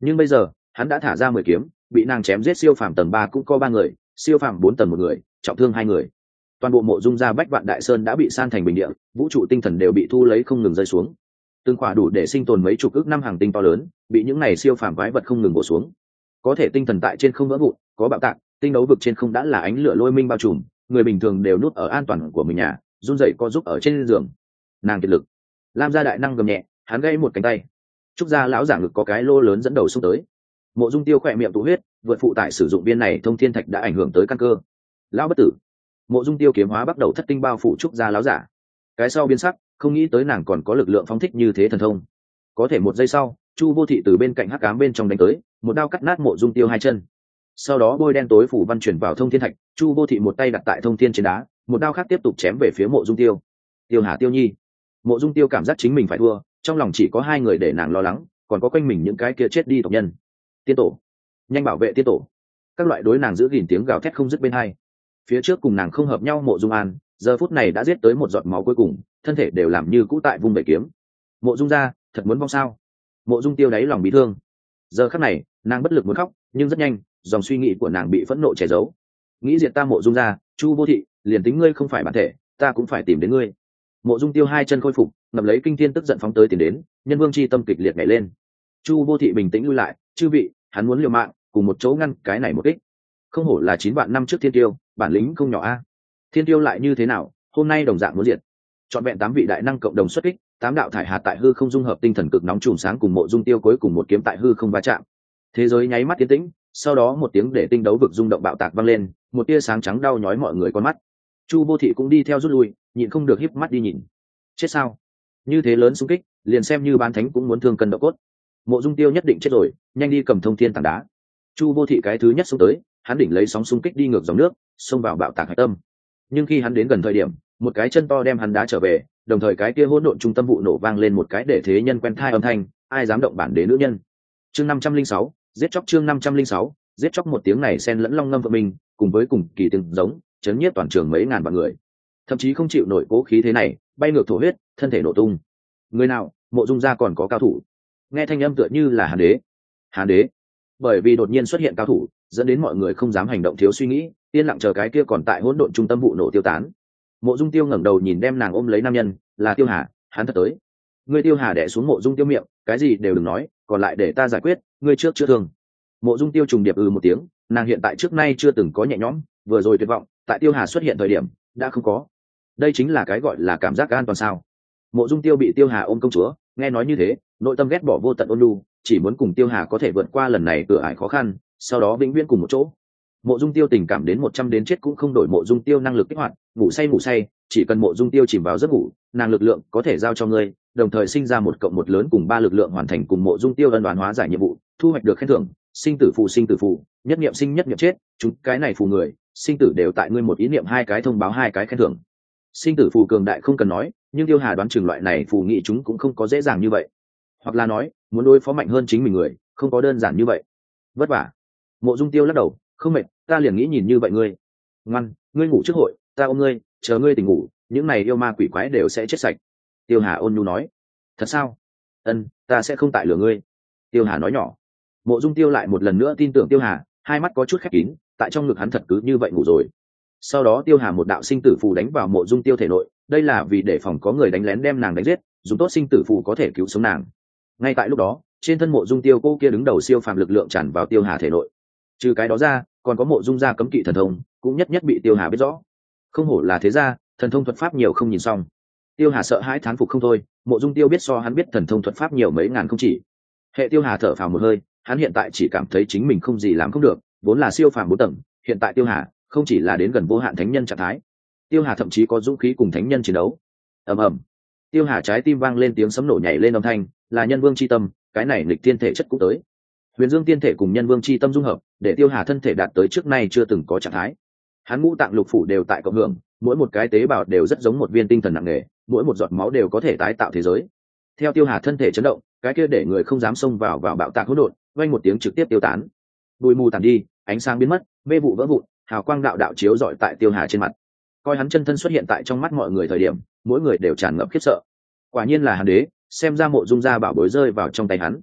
Nhưng bây giờ, hắn đã thả ra mười kiếm, bị nàng chém giết siêu phàm tầng ba cũng có ba người siêu phàm bốn tầng một người, trọng thương hai người. Toàn bộ mộ dung gia bách vạn đại sơn đã bị san thành bình địa, vũ trụ tinh thần đều bị thu lấy không ngừng rơi xuống. Tương khỏa đủ để sinh tồn mấy chục ước năm hàng tinh to lớn, bị những này siêu phàm quái vật không ngừng bổ xuống. Có thể tinh thần tại trên không vỡ vụn, có bạo tạc, tinh đấu vực trên không đã là ánh lửa lôi minh bao trùm, người bình thường đều nút ở an toàn của mình nhà, run rẩy co giúp ở trên giường. Nàng kiệt lực. Lam gia đại năng gầm nhẹ, hắn gây một cánh tay. Trúc gia lão giả ngực có cái lô lớn dẫn đầu xuống tới mộ dung tiêu khỏe miệng tụ huyết, vượt phụ tải sử dụng viên này thông thiên thạch đã ảnh hưởng tới căn cơ. Lão bất tử, mộ dung tiêu kiếm hóa bắt đầu thất tinh bao phủ trúc ra láo giả. Cái sau biến sắc, không nghĩ tới nàng còn có lực lượng phóng thích như thế thần thông. Có thể một giây sau, chu vô thị từ bên cạnh hắc cám bên trong đánh tới, một đao cắt nát mộ dung tiêu hai chân. Sau đó bôi đen tối phủ văn chuyển vào thông thiên thạch, chu vô thị một tay đặt tại thông thiên trên đá, một đao khác tiếp tục chém về phía mộ dung tiêu. Tiêu hà, tiêu nhi. Mộ dung tiêu cảm giác chính mình phải thua, trong lòng chỉ có hai người để nàng lo lắng, còn có quanh mình những cái kia chết đi tộc nhân tiên tổ. Nhanh bảo vệ tiên tổ. Các loại đối nàng giữ gìn tiếng gào thét không dứt bên hai. Phía trước cùng nàng không hợp nhau mộ dung an, giờ phút này đã giết tới một giọt máu cuối cùng, thân thể đều làm như cũ tại vùng bể kiếm. Mộ dung ra, thật muốn vong sao? Mộ dung tiêu đáy lòng bị thương. Giờ khắc này, nàng bất lực muốn khóc, nhưng rất nhanh, dòng suy nghĩ của nàng bị phẫn nộ che giấu. Nghĩ diệt ta mộ dung ra, chu vô thị, liền tính ngươi không phải bản thể, ta cũng phải tìm đến ngươi. Mộ dung tiêu hai chân khôi phục ngập lấy kinh thiên tức giận phóng tới tìm đến, nhân vương c h i tâm kịch liệt nhảy lên. Chu vô thị bình tĩnh lui lại, chư vị hắn muốn liều mạng cùng một chỗ ngăn cái này một ít, không hổ là chín vạn năm trước thiên tiêu bản lĩnh không nhỏ a. Thiên tiêu lại như thế nào hôm nay đồng dạng muốn diệt. Chọn vẹn tám vị đại năng cộng đồng xuất kích tám đạo thải hạt tại hư không dung hợp tinh thần cực nóng chùm sáng cùng mộ dung tiêu cuối cùng một kiếm tại hư không va chạm. Thế giới nháy mắt tiến tĩnh sau đó một tiếng để tinh đấu vực rung động bạo tạc vang lên một tia sáng trắng đau nhói mọi người con mắt. Chu vô thị cũng đi theo rút lui nhịn không được híp mắt đi nhìn. Chết sao? Như thế lớn xung kích liền xem như bán thánh cũng muốn thương cân độ cốt mộ dung tiêu nhất định chết rồi, nhanh đi cầm thông thiên tảng đá. Chu vô thị cái thứ nhất xông tới, hắn đỉnh lấy sóng xung kích đi ngược dòng nước, xông vào bạo tạc hạch tâm. Nhưng khi hắn đến gần thời điểm, một cái chân to đem hắn đá trở về, đồng thời cái kia hỗn độn trung tâm vụ nổ vang lên một cái để thế nhân quen thai âm thanh, ai dám động bản đế nữ nhân. Chương năm trăm linh sáu, giết chóc chương năm trăm linh sáu, giết chóc một tiếng này xen lẫn long ngâm vợ mình, cùng với cùng kỳ tiếng giống, chấn nhiếp toàn trường mấy ngàn vạn người. Thậm chí không chịu nổi cố khí thế này, bay ngược thổ huyết, thân thể nổ tung. Người nào, mộ dung gia còn có cao thủ nghe thanh âm tựa như là hàn đế. Hàn đế? Bởi vì đột nhiên xuất hiện cao thủ, dẫn đến mọi người không dám hành động thiếu suy nghĩ, yên lặng chờ cái kia còn tại hỗn độn trung tâm vụ nổ tiêu tán. Mộ dung tiêu ngẩng đầu nhìn đem nàng ôm lấy nam nhân, là tiêu hà, hắn thật tới. Người tiêu hà đẻ xuống mộ dung tiêu miệng, cái gì đều đừng nói, còn lại để ta giải quyết, ngươi trước chưa thương. Mộ dung tiêu trùng điệp ừ một tiếng, nàng hiện tại trước nay chưa từng có nhẹ nhõm, vừa rồi tuyệt vọng, tại tiêu hà xuất hiện thời điểm, đã không có. Đây chính là cái gọi là cảm giác an toàn sao? Mộ dung tiêu bị tiêu hà ôm công chúa, nghe nói như thế nội tâm ghét bỏ vô tận ôn lu chỉ muốn cùng tiêu hà có thể vượt qua lần này cửa ải khó khăn, sau đó vĩnh viễn cùng một chỗ. Mộ dung tiêu tình cảm đến một trăm đến chết cũng không đổi mộ dung tiêu năng lực kích hoạt, ngủ say ngủ say, chỉ cần mộ dung tiêu chìm vào giấc ngủ, nàng lực lượng có thể giao cho ngươi, đồng thời sinh ra một cộng một lớn cùng ba lực lượng hoàn thành cùng mộ dung tiêu ân đoán hóa giải nhiệm vụ, thu hoạch được khen thưởng, sinh tử phù, sinh tử phù, nhất niệm sinh nhất niệm chết, chúng cái này phù người, sinh tử đều tại ngươi một ý niệm hai cái thông báo hai cái khen thưởng. Sinh tử phù cường đại không cần nói, nhưng tiêu hà đoán chừng loại này phù nghị chúng cũng không có dễ dàng như vậy hoặc là nói, muốn đối phó mạnh hơn chính mình người, không có đơn giản như vậy. Vất vả. Mộ dung tiêu lắc đầu, không mệt, ta liền nghĩ nhìn như vậy ngươi. Ngoan, ngươi ngủ trước hội, ta ôm ngươi, chờ ngươi tỉnh ngủ, những này yêu ma quỷ quái đều sẽ chết sạch. Tiêu hà ôn nhu nói. Thật sao? Ân, ta sẽ không tại lửa ngươi. Tiêu hà nói nhỏ. Mộ dung tiêu lại một lần nữa tin tưởng tiêu hà, hai mắt có chút khép kín, tại trong ngực hắn thật cứ như vậy ngủ rồi. Sau đó tiêu hà một đạo sinh tử phù đánh vào mộ dung tiêu thể nội, đây là vì để phòng có người đánh lén đem nàng đánh giết, dùng tốt sinh tử phù có thể cứu sống nàng ngay tại lúc đó, trên thân mộ dung tiêu cô kia đứng đầu siêu phàm lực lượng tràn vào tiêu hà thể nội. Trừ cái đó ra, còn có mộ dung gia cấm kỵ thần thông, cũng nhất nhất bị tiêu hà biết rõ. Không hổ là thế gia, thần thông thuật pháp nhiều không nhìn xong. Tiêu hà sợ hãi thán phục không thôi, mộ dung tiêu biết so hắn biết thần thông thuật pháp nhiều mấy ngàn không chỉ. Hệ tiêu hà thở phào một hơi, hắn hiện tại chỉ cảm thấy chính mình không gì làm không được, vốn là siêu phàm bốn tầng, hiện tại tiêu hà, không chỉ là đến gần vô hạn thánh nhân trạng thái. Tiêu hà thậm chí có dũng khí cùng thánh nhân chiến đấu. Ầm ầm tiêu hà trái tim vang lên tiếng sấm nổ nhảy lên âm thanh, là nhân vương c h i tâm, cái này lịch tiên thể chất cũng tới. Huyền dương tiên thể cùng nhân vương c h i tâm dung hợp, để tiêu hà thân thể đạt tới trước nay chưa từng có trạng thái. Hắn ngũ tạng lục phủ đều tại cộng hưởng, mỗi một cái tế bào đều rất giống một viên tinh thần nặng nề, mỗi một giọt máu đều có thể tái tạo thế giới. Theo tiêu hà thân thể chấn động, cái kia để người không dám xông vào vào bạo tạc hỗn độn vanh một tiếng trực tiếp tiêu tán. Bụi mù tàn đi, ánh sáng biến mất, mê vụ vỡ vụn, hào quang đạo đạo chiếu dọi tại tiêu hà trên mặt. Coi hắn chân thân xuất hiện tại trong mắt mọi người thời điểm mỗi người đều tràn ngập khiếp sợ. Quả nhiên là hàn đế, xem ra mộ dung gia bảo bối rơi vào trong tay hắn.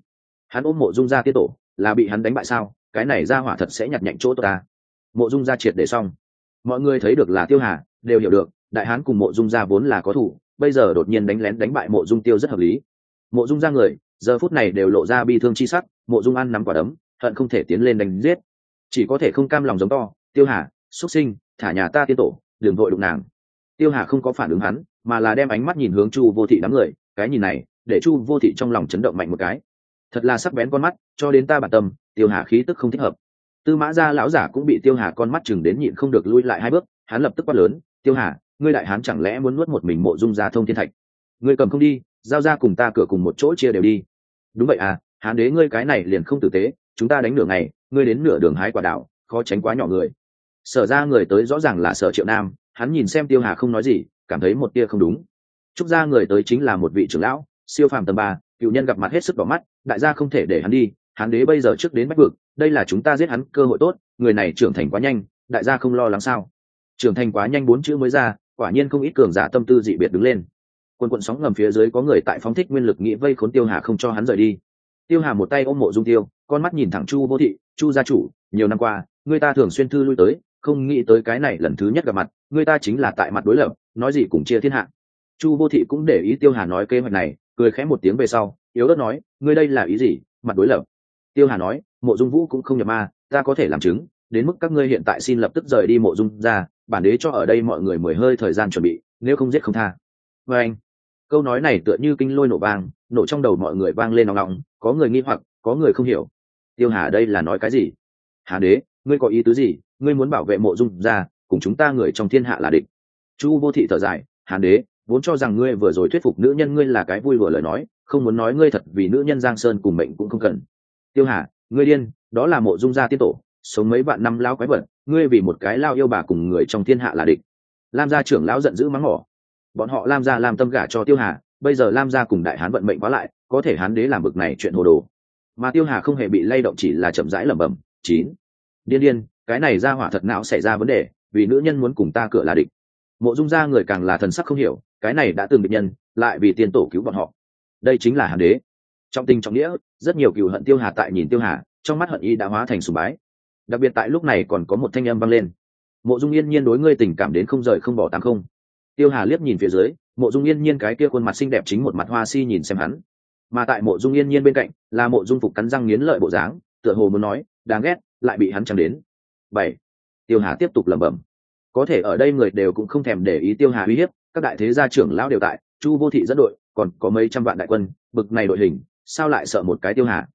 Hắn ôm mộ dung gia tiết tổ, là bị hắn đánh bại sao? Cái này ra hỏa thật sẽ nhặt nhạnh chỗ ta. Mộ dung gia triệt để xong. Mọi người thấy được là tiêu hà, đều hiểu được, đại hán cùng mộ dung gia vốn là có thủ, bây giờ đột nhiên đánh lén đánh bại mộ dung tiêu rất hợp lý. Mộ dung gia người, giờ phút này đều lộ ra bi thương chi sắc, mộ dung ăn nắm quả đấm, hận không thể tiến lên đánh giết. Chỉ có thể không cam lòng giống to, tiêu hà, xuất sinh, thả nhà ta tiên tổ, đừng vội đụng nàng. Tiêu hà không có phản ứng hắn mà là đem ánh mắt nhìn hướng chu vô thị đám người, cái nhìn này, để chu vô thị trong lòng chấn động mạnh một cái. Thật là sắc bén con mắt, cho đến ta bản tâm, tiêu hà khí tức không thích hợp. Tư mã gia lão giả cũng bị tiêu hà con mắt chừng đến nhịn không được lui lại hai bước, hắn lập tức quát lớn, tiêu hà, ngươi đại hán chẳng lẽ muốn nuốt một mình mộ dung gia thông thiên thạch? Ngươi cầm không đi, giao ra cùng ta cửa cùng một chỗ chia đều đi. Đúng vậy à hán đế ngươi cái này liền không tử tế, chúng ta đánh nửa ngày, ngươi đến nửa đường hái quả đảo, khó tránh quá nhỏ người. Sở ra người tới rõ ràng là sở triệu nam, hắn nhìn xem tiêu hà không nói gì cảm thấy một tia không đúng. Trúc gia người tới chính là một vị trưởng lão, siêu phàm tầm ba, cựu nhân gặp mặt hết sức đỏ mắt, đại gia không thể để hắn đi, hắn đế bây giờ trước đến bách vực, đây là chúng ta giết hắn cơ hội tốt, người này trưởng thành quá nhanh, đại gia không lo lắng sao? Trưởng thành quá nhanh bốn chữ mới ra, quả nhiên không ít cường giả tâm tư dị biệt đứng lên. Quần quận sóng ngầm phía dưới có người tại phóng thích nguyên lực nghĩ vây khốn tiêu hà không cho hắn rời đi. Tiêu hà một tay ôm mộ dung tiêu, con mắt nhìn thẳng chu vô thị, chu gia chủ, nhiều năm qua, người ta thường xuyên thư lui tới, không nghĩ tới cái này lần thứ nhất gặp mặt, người ta chính là tại mặt đối lập nói gì cũng chia thiên hạ. Chu vô thị cũng để ý tiêu hà nói kế hoạch này, cười khẽ một tiếng về sau, yếu ớt nói, ngươi đây là ý gì? Mặt đối lập. Tiêu hà nói, mộ dung vũ cũng không nhập ma, ta có thể làm chứng, đến mức các ngươi hiện tại xin lập tức rời đi mộ dung ra, bản đế cho ở đây mọi người mười hơi thời gian chuẩn bị, nếu không giết không tha. Và anh, câu nói này tựa như kinh lôi nổ vang, nổ trong đầu mọi người vang lên nòng nòng có người nghi hoặc, có người không hiểu. Tiêu hà, đây là nói cái gì? Hà đế, ngươi có ý tứ gì? Ngươi muốn bảo vệ mộ dung ra, cùng chúng ta người trong thiên hạ là địch chu vô thị thở dài hàn đế, vốn cho rằng ngươi vừa rồi thuyết phục nữ nhân ngươi là cái vui vừa lời nói, không muốn nói ngươi thật vì nữ nhân giang sơn cùng mệnh cũng không cần. Tiêu hà, ngươi điên, đó là mộ dung gia tiên tổ, sống mấy vạn năm lao quái vật, ngươi vì một cái lao yêu bà cùng người trong thiên hạ là địch. Lam gia trưởng lão giận dữ mắng mỏ bọn họ lam gia làm tâm gả cho tiêu hà, bây giờ lam gia cùng đại hán vận mệnh quá lại, có thể hán đế làm bực này chuyện hồ đồ. Mà tiêu hà không hề bị lay động chỉ là chậm rãi lẩm bẩm, chín, điên điên, cái này ra hỏa thật não xảy ra vấn đề, vì nữ nhân muốn cùng ta cửa là địch mộ dung gia người càng là thần sắc không hiểu, cái này đã từng bị nhân, lại vì tiền tổ cứu bọn họ. Đây chính là hàn đế. Trong tình trọng nghĩa, rất nhiều cựu hận tiêu hà tại nhìn tiêu hà, trong mắt hận y đã hóa thành sùng bái. Đặc biệt tại lúc này còn có một thanh âm vang lên. Mộ dung yên nhiên đối ngươi tình cảm đến không rời không bỏ tám không. Tiêu hà liếc nhìn phía dưới, mộ dung yên nhiên cái kia khuôn mặt xinh đẹp chính một mặt hoa si nhìn xem hắn. Mà tại mộ dung yên nhiên bên cạnh, là mộ dung phục cắn răng nghiến lợi bộ dáng, tựa hồ muốn nói, đáng ghét, lại bị hắn chẳng đến. Bảy. Tiêu hà tiếp tục lẩm bẩm có thể ở đây người đều cũng không thèm để ý tiêu hà uy hiếp, các đại thế gia trưởng lão đều tại, chu vô thị dẫn đội, còn có mấy trăm vạn đại quân, bực này đội hình, sao lại sợ một cái tiêu hà?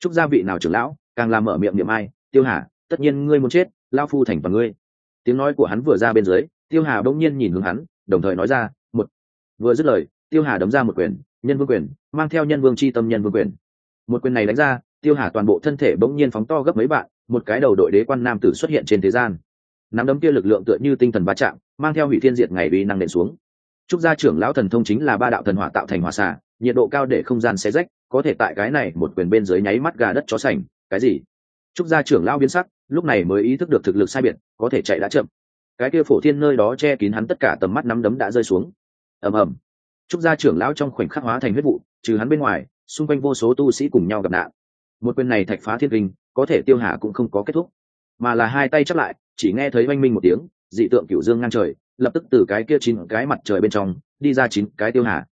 Chúc gia vị nào trưởng lão, càng làm mở miệng niệm ai, tiêu hà, tất nhiên ngươi muốn chết lao phu thành và ngươi. Tiếng nói của hắn vừa ra bên dưới, tiêu hà bỗng nhiên nhìn hướng hắn, đồng thời nói ra, một. Vừa dứt lời, tiêu hà đấm ra một quyền, nhân vương quyền, mang theo nhân vương c h i tâm nhân vương quyền. Một quyền này đánh ra, tiêu hà toàn bộ thân thể bỗng nhiên phóng to gấp mấy bạn một cái đầu đội đế quan nam tử xuất hiện trên thế gian nắm đấm kia lực lượng tựa như tinh thần va chạm mang theo hủy thiên diệt ngày uy năng nện xuống. Trúc gia trưởng lão thần thông chính là ba đạo thần hỏa tạo thành hỏa xà, nhiệt độ cao để không gian xé rách có thể tại cái này một quyền bên dưới nháy mắt gà đất chó sành cái gì? Trúc gia trưởng lão biến sắc lúc này mới ý thức được thực lực sai biệt có thể chạy đã chậm. Cái kia phổ thiên nơi đó che kín hắn tất cả tầm mắt nắm đấm đã rơi xuống. Ầm ầm. Trúc gia trưởng lão trong khoảnh khắc hóa thành huyết vụ trừ hắn bên ngoài xung quanh vô số tu sĩ cùng nhau gặp nạn. Một quyền này thạch phá thiên kinh có thể tiêu hà cũng không có kết thúc mà là hai tay chắp lại chỉ nghe thấy oanh minh một tiếng, dị tượng cửu dương ngang trời, lập tức từ cái kia chín cái mặt trời bên trong, đi ra chín cái tiêu hà.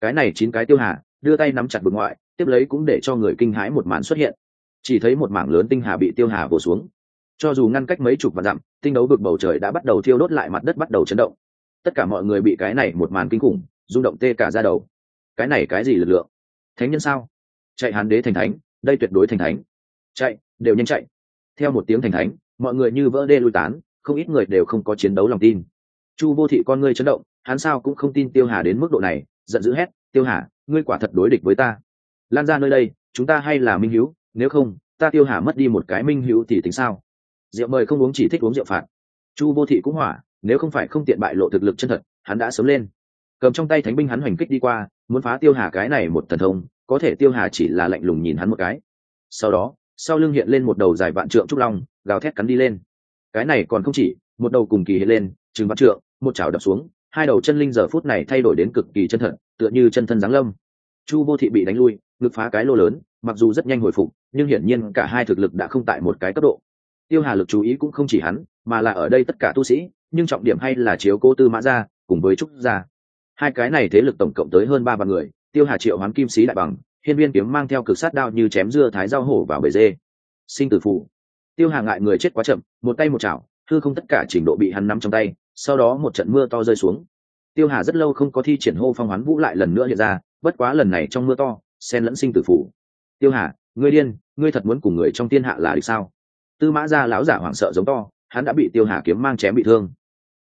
Cái này chín cái tiêu hà, đưa tay nắm chặt bực ngoại, tiếp lấy cũng để cho người kinh hãi một màn xuất hiện. Chỉ thấy một mảng lớn tinh hà bị tiêu hà vồ xuống. Cho dù ngăn cách mấy chục vạn dặm, tinh đấu vực bầu trời đã bắt đầu thiêu đốt lại mặt đất bắt đầu chấn động. Tất cả mọi người bị cái này một màn kinh khủng, rung động tê cả ra đầu. Cái này cái gì lực lượng? Thánh nhân sao? Chạy hán đế thành thánh, đây tuyệt đối thành thánh. Chạy, đều nhanh chạy. Theo một tiếng thành thánh mọi người như vỡ đê lui tán, không ít người đều không có chiến đấu lòng tin. Chu vô thị con ngươi chấn động, hắn sao cũng không tin tiêu hà đến mức độ này, giận dữ hét, tiêu hà, ngươi quả thật đối địch với ta. Lan ra nơi đây, chúng ta hay là minh hữu nếu không, ta tiêu hà mất đi một cái minh hữu thì tính sao? Rượu mời không uống chỉ thích uống rượu phạt. Chu vô thị cũng hỏa, nếu không phải không tiện bại lộ thực lực chân thật, hắn đã sớm lên. Cầm trong tay thánh binh hắn hoành kích đi qua, muốn phá tiêu hà cái này một thần thông, có thể tiêu hà chỉ là lạnh lùng nhìn hắn một cái. Sau đó, sau lưng hiện lên một đầu dài vạn trượng trúc long gào thét cắn đi lên. Cái này còn không chỉ, một đầu cùng kỳ hiện lên chừng bắt trượng, một chảo đập xuống, hai đầu chân linh giờ phút này thay đổi đến cực kỳ chân thật, tựa như chân thân giáng lâm. Chu vô thị bị đánh lui, ngực phá cái lô lớn, mặc dù rất nhanh hồi phục, nhưng hiển nhiên cả hai thực lực đã không tại một cái cấp độ. Tiêu hà lực chú ý cũng không chỉ hắn, mà là ở đây tất cả tu sĩ, nhưng trọng điểm hay là chiếu cố tư mã gia, cùng với trúc gia. Hai cái này thế lực tổng cộng tới hơn ba vạn người, tiêu hà triệu hoán kim sĩ đại bằng, hiên viên kiếm mang theo cực sát đao như chém dưa thái rau hổ vào bể dê. Sinh tử phụ tiêu hà ngại người chết quá chậm, một tay một chảo thư không tất cả trình độ bị hắn nắm trong tay, sau đó một trận mưa to rơi xuống. Tiêu hà rất lâu không có thi triển hô phong hoán vũ lại lần nữa hiện ra, bất quá lần này trong mưa to sen lẫn sinh tử phủ. Tiêu hà, ngươi điên, ngươi thật muốn cùng người trong thiên hạ là được sao? Tư mã gia lão giả hoảng sợ giống to, hắn đã bị tiêu hà kiếm mang chém bị thương.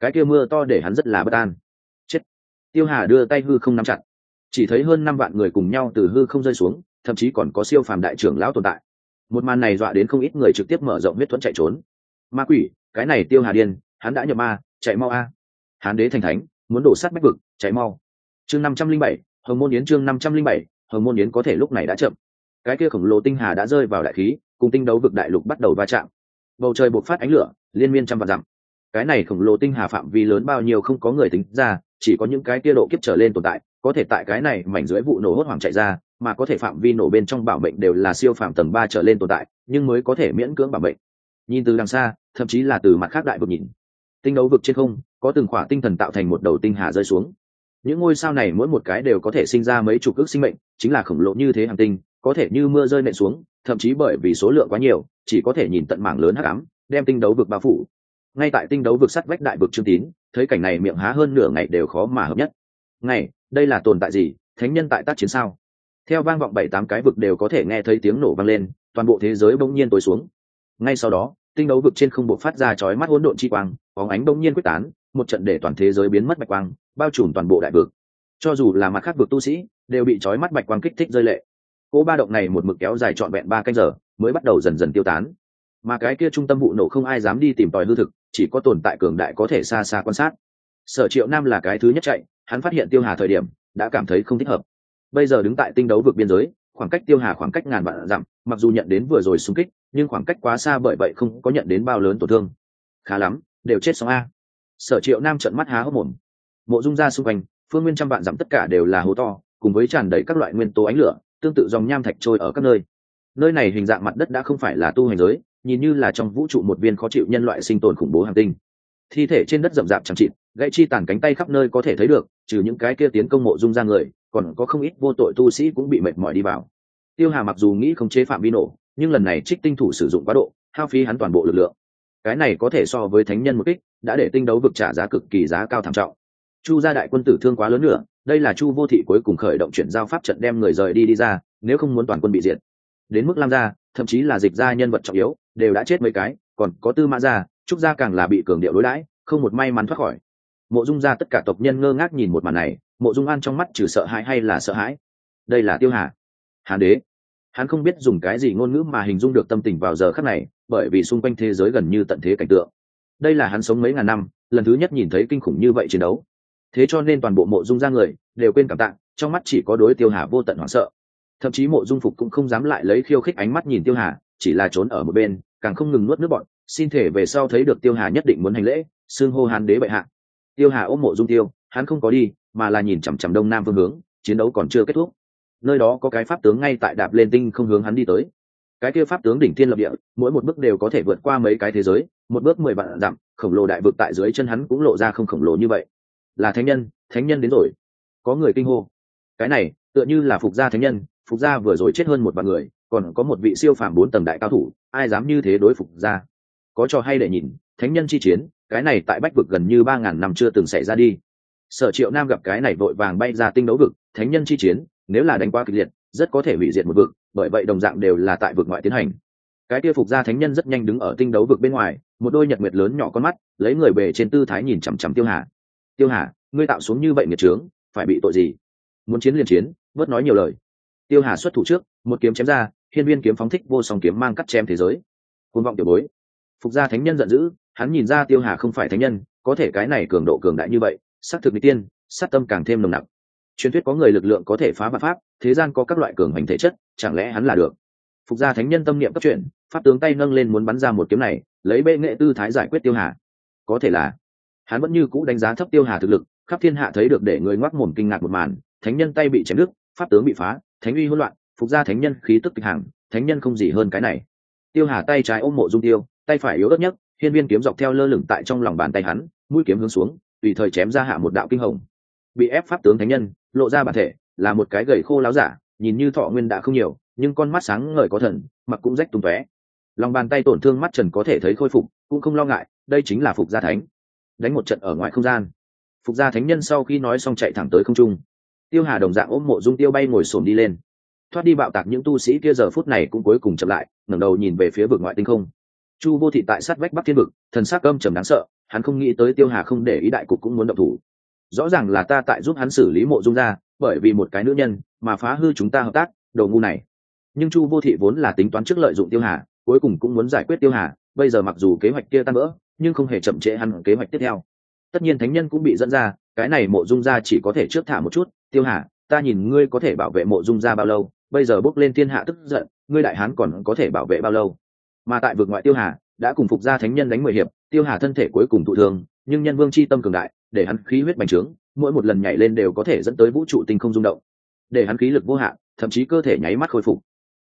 Cái kia mưa to để hắn rất là bất an. Chết. Tiêu hà đưa tay hư không nắm chặt. Chỉ thấy hơn năm vạn người cùng nhau từ hư không rơi xuống, thậm chí còn có siêu phàm đại trưởng lão tồn tại một màn này dọa đến không ít người trực tiếp mở rộng huyết thuẫn chạy trốn. Ma quỷ, cái này tiêu hà điên, hắn đã nhập ma, chạy mau a. Hán đế thành thánh, muốn đổ sát bách vực, chạy mau. Chương năm trăm linh bảy, hồng môn yến chương năm trăm linh bảy, hồng môn yến có thể lúc này đã chậm. Cái kia khổng lồ tinh hà đã rơi vào đại khí, cùng tinh đấu vực đại lục bắt đầu va chạm. Bầu trời bộc phát ánh lửa, liên miên trăm vạn dặm. Cái này khổng lồ tinh hà phạm vi lớn bao nhiêu không có người tính ra, chỉ có những cái kia độ kiếp trở lên tồn tại, có thể tại cái này mảnh dưới vụ nổ hốt hoảng chạy ra mà có thể phạm vi nổ bên trong bảo mệnh đều là siêu phạm tầng ba trở lên tồn tại, nhưng mới có thể miễn cưỡng bảo mệnh. Nhìn từ đằng xa, thậm chí là từ mặt khác đại vực nhìn. Tinh đấu vực trên không, có từng khỏa tinh thần tạo thành một đầu tinh hà rơi xuống. Những ngôi sao này mỗi một cái đều có thể sinh ra mấy chục ước sinh mệnh, chính là khổng lồ như thế hàng tinh, có thể như mưa rơi nện xuống, thậm chí bởi vì số lượng quá nhiều, chỉ có thể nhìn tận mảng lớn hắc ám, đem tinh đấu vực bao phủ. Ngay tại tinh đấu vực sắt vách đại vực trương tín, thấy cảnh này miệng há hơn nửa ngày đều khó mà hợp nhất. Ngày đây là tồn tại gì? Thánh nhân tại tác chiến sao? Theo vang vọng bảy tám cái vực đều có thể nghe thấy tiếng nổ vang lên, toàn bộ thế giới bỗng nhiên tối xuống. Ngay sau đó, tinh đấu vực trên không bộ phát ra chói mắt hỗn độn chi quang, bóng ánh bỗng nhiên quyết tán, một trận để toàn thế giới biến mất bạch quang, bao trùm toàn bộ đại vực. Cho dù là mặt khác vực tu sĩ, đều bị chói mắt bạch quang kích thích rơi lệ. Cỗ ba động này một mực kéo dài trọn vẹn ba canh giờ, mới bắt đầu dần dần tiêu tán. Mà cái kia trung tâm vụ nổ không ai dám đi tìm tòi hư thực, chỉ có tồn tại cường đại có thể xa xa quan sát. Sở triệu nam là cái thứ nhất chạy, hắn phát hiện tiêu hà thời điểm, đã cảm thấy không thích hợp bây giờ đứng tại tinh đấu vực biên giới, khoảng cách tiêu hà khoảng cách ngàn vạn dặm, mặc dù nhận đến vừa rồi xung kích, nhưng khoảng cách quá xa bởi vậy không có nhận đến bao lớn tổn thương. Khá lắm, đều chết xong a. Sở triệu nam trận mắt há hốc mồm. Mộ dung ra xung quanh, phương nguyên trăm vạn dặm tất cả đều là hố to, cùng với tràn đầy các loại nguyên tố ánh lửa, tương tự dòng nham thạch trôi ở các nơi. Nơi này hình dạng mặt đất đã không phải là tu hành giới, nhìn như là trong vũ trụ một viên khó chịu nhân loại sinh tồn khủng bố hành tinh. Thi thể trên đất rậm rạp chẳng chịt, gãy chi tàn cánh tay khắp nơi có thể thấy được, trừ những cái kia tiến công mộ dung ra người còn có không ít vô tội tu sĩ cũng bị mệt mỏi đi vào. Tiêu hà mặc dù nghĩ không chế phạm vi nổ, nhưng lần này trích tinh thủ sử dụng quá độ, hao phí hắn toàn bộ lực lượng. Cái này có thể so với thánh nhân một kích, đã để tinh đấu vực trả giá cực kỳ giá cao thảm trọng. Chu gia đại quân tử thương quá lớn nữa, đây là chu vô thị cuối cùng khởi động chuyển giao pháp trận đem người rời đi đi ra, nếu không muốn toàn quân bị diệt. Đến mức lam gia, thậm chí là dịch gia nhân vật trọng yếu, đều đã chết mấy cái, còn có tư mã gia, trúc gia càng là bị cường điệu đối đãi, không một may mắn thoát khỏi. Mộ dung gia tất cả tộc nhân ngơ ngác nhìn một màn này mộ dung an trong mắt trừ sợ hãi hay là sợ hãi? Đây là tiêu hà. Hán đế. Hắn không biết dùng cái gì ngôn ngữ mà hình dung được tâm tình vào giờ khắc này, bởi vì xung quanh thế giới gần như tận thế cảnh tượng. Đây là hắn sống mấy ngàn năm, lần thứ nhất nhìn thấy kinh khủng như vậy chiến đấu. Thế cho nên toàn bộ mộ dung ra người đều quên cảm tạng trong mắt chỉ có đối tiêu hà vô tận hoảng sợ. Thậm chí mộ dung phục cũng không dám lại lấy khiêu khích ánh mắt nhìn tiêu hà, chỉ là trốn ở một bên, càng không ngừng nuốt nước bọn xin thể về sau thấy được tiêu hà nhất định muốn hành lễ, xưng hô hán đế bệ hạ. Tiêu hà ôm mộ dung tiêu hắn không có đi, mà là nhìn chằm chằm đông nam phương hướng, chiến đấu còn chưa kết thúc. Nơi đó có cái pháp tướng ngay tại đạp lên tinh không hướng hắn đi tới. Cái kia pháp tướng đỉnh thiên lập địa, mỗi một bước đều có thể vượt qua mấy cái thế giới, một bước mười vạn dặm, khổng lồ đại vực tại dưới chân hắn cũng lộ ra không khổng lồ như vậy. Là thánh nhân thánh nhân đến rồi. Có người kinh hô. Cái này, tựa như là phục gia thánh nhân, phục gia vừa rồi chết hơn một vạn người, còn có một vị siêu phàm bốn tầng đại cao thủ, ai dám như thế đối phục gia? Có cho hay để nhìn, thánh nhân chi chiến, cái này tại bách vực gần như ba ngàn năm chưa từng xảy ra đi sở triệu nam gặp cái này vội vàng bay ra tinh đấu vực, thánh nhân chi chiến, nếu là đánh qua kịch liệt, rất có thể hủy diệt một vực, bởi vậy đồng dạng đều là tại vực ngoại tiến hành. Cái kia phục gia thánh nhân rất nhanh đứng ở tinh đấu vực bên ngoài, một đôi nhật nguyệt lớn nhỏ con mắt, lấy người bề trên tư thái nhìn chằm chằm tiêu hà. Tiêu hà, ngươi tạo xuống như vậy nghiệt trướng, phải bị tội gì? Muốn chiến liền chiến, bớt nói nhiều lời. Tiêu hà xuất thủ trước, một kiếm chém ra, hiên viên kiếm phóng thích vô song kiếm mang cắt chém thế giới. Côn vọng tiểu bối. Phục gia thánh nhân giận dữ, hắn nhìn ra tiêu hà không phải thánh nhân, có thể cái này cường độ cường đại như vậy xác thực n tiên, sát tâm càng thêm nồng nặc. Truyền thuyết có người lực lượng có thể phá vạn pháp, thế gian có các loại cường hành thể chất, chẳng lẽ hắn là được? Phục gia thánh nhân tâm niệm cấp chuyện pháp tướng tay nâng lên muốn bắn ra một kiếm này, lấy bệ nghệ tư thái giải quyết tiêu hà. Có thể là, hắn vẫn như cũ đánh giá thấp tiêu hà thực lực, khắp thiên hạ thấy được để người ngoác mồm kinh ngạc một màn, thánh nhân tay bị chém đứt, pháp tướng bị phá, thánh uy hỗn loạn, phục gia thánh nhân khí tức kịch hàng thánh nhân không gì hơn cái này. Tiêu hà tay trái ôm mộ dung tiêu, tay phải yếu ớt nhất, hiên viên kiếm dọc theo lơ lửng tại trong lòng bàn tay hắn, mũi kiếm hướng xuống tùy thời chém ra hạ một đạo kinh hồng. Bị ép pháp tướng thánh nhân, lộ ra bản thể, là một cái gầy khô láo giả, nhìn như thọ nguyên đã không nhiều, nhưng con mắt sáng ngời có thần mặc cũng rách tung tóe. Lòng bàn tay tổn thương mắt trần có thể thấy khôi phục, cũng không lo ngại, đây chính là phục gia thánh. Đánh một trận ở ngoài không gian. Phục gia thánh nhân sau khi nói xong chạy thẳng tới không trung. Tiêu hà đồng dạng ôm mộ dung tiêu bay ngồi xổm đi lên. Thoát đi bạo tạc những tu sĩ kia giờ phút này cũng cuối cùng chậm lại, ngẩng đầu nhìn về phía vực ngoại tinh không chu vô thị tại sát vách bắc thiên vực, thần sắc âm trầm đáng sợ, hắn không nghĩ tới tiêu hà không để ý đại cục cũng muốn động thủ. Rõ ràng là ta tại giúp hắn xử lý mộ dung ra bởi vì một cái nữ nhân mà phá hư chúng ta hợp tác đầu ngu này. Nhưng chu vô thị vốn là tính toán trước lợi dụng tiêu hà, cuối cùng cũng muốn giải quyết tiêu hà, bây giờ mặc dù kế hoạch kia tan vỡ, nhưng không hề chậm trễ hẳn kế hoạch tiếp theo. Tất nhiên thánh nhân cũng bị dẫn ra, cái này mộ dung ra chỉ có thể trước thả một chút, tiêu hà, ta nhìn ngươi có thể bảo vệ mộ dung ra bao lâu, bây giờ bước lên thiên hạ tức giận, ngươi đại hán còn có thể bảo vệ bao lâu? Mà tại vực ngoại tiêu hà, đã cùng phục gia thánh nhân đánh mười hiệp, tiêu hà thân thể cuối cùng thụ thương, nhưng nhân vương c h i tâm cường đại, để hắn khí huyết bành trướng, mỗi một lần nhảy lên đều có thể dẫn tới vũ trụ tinh không rung động. Để hắn khí lực vô hạn, thậm chí cơ thể nháy mắt khôi phục.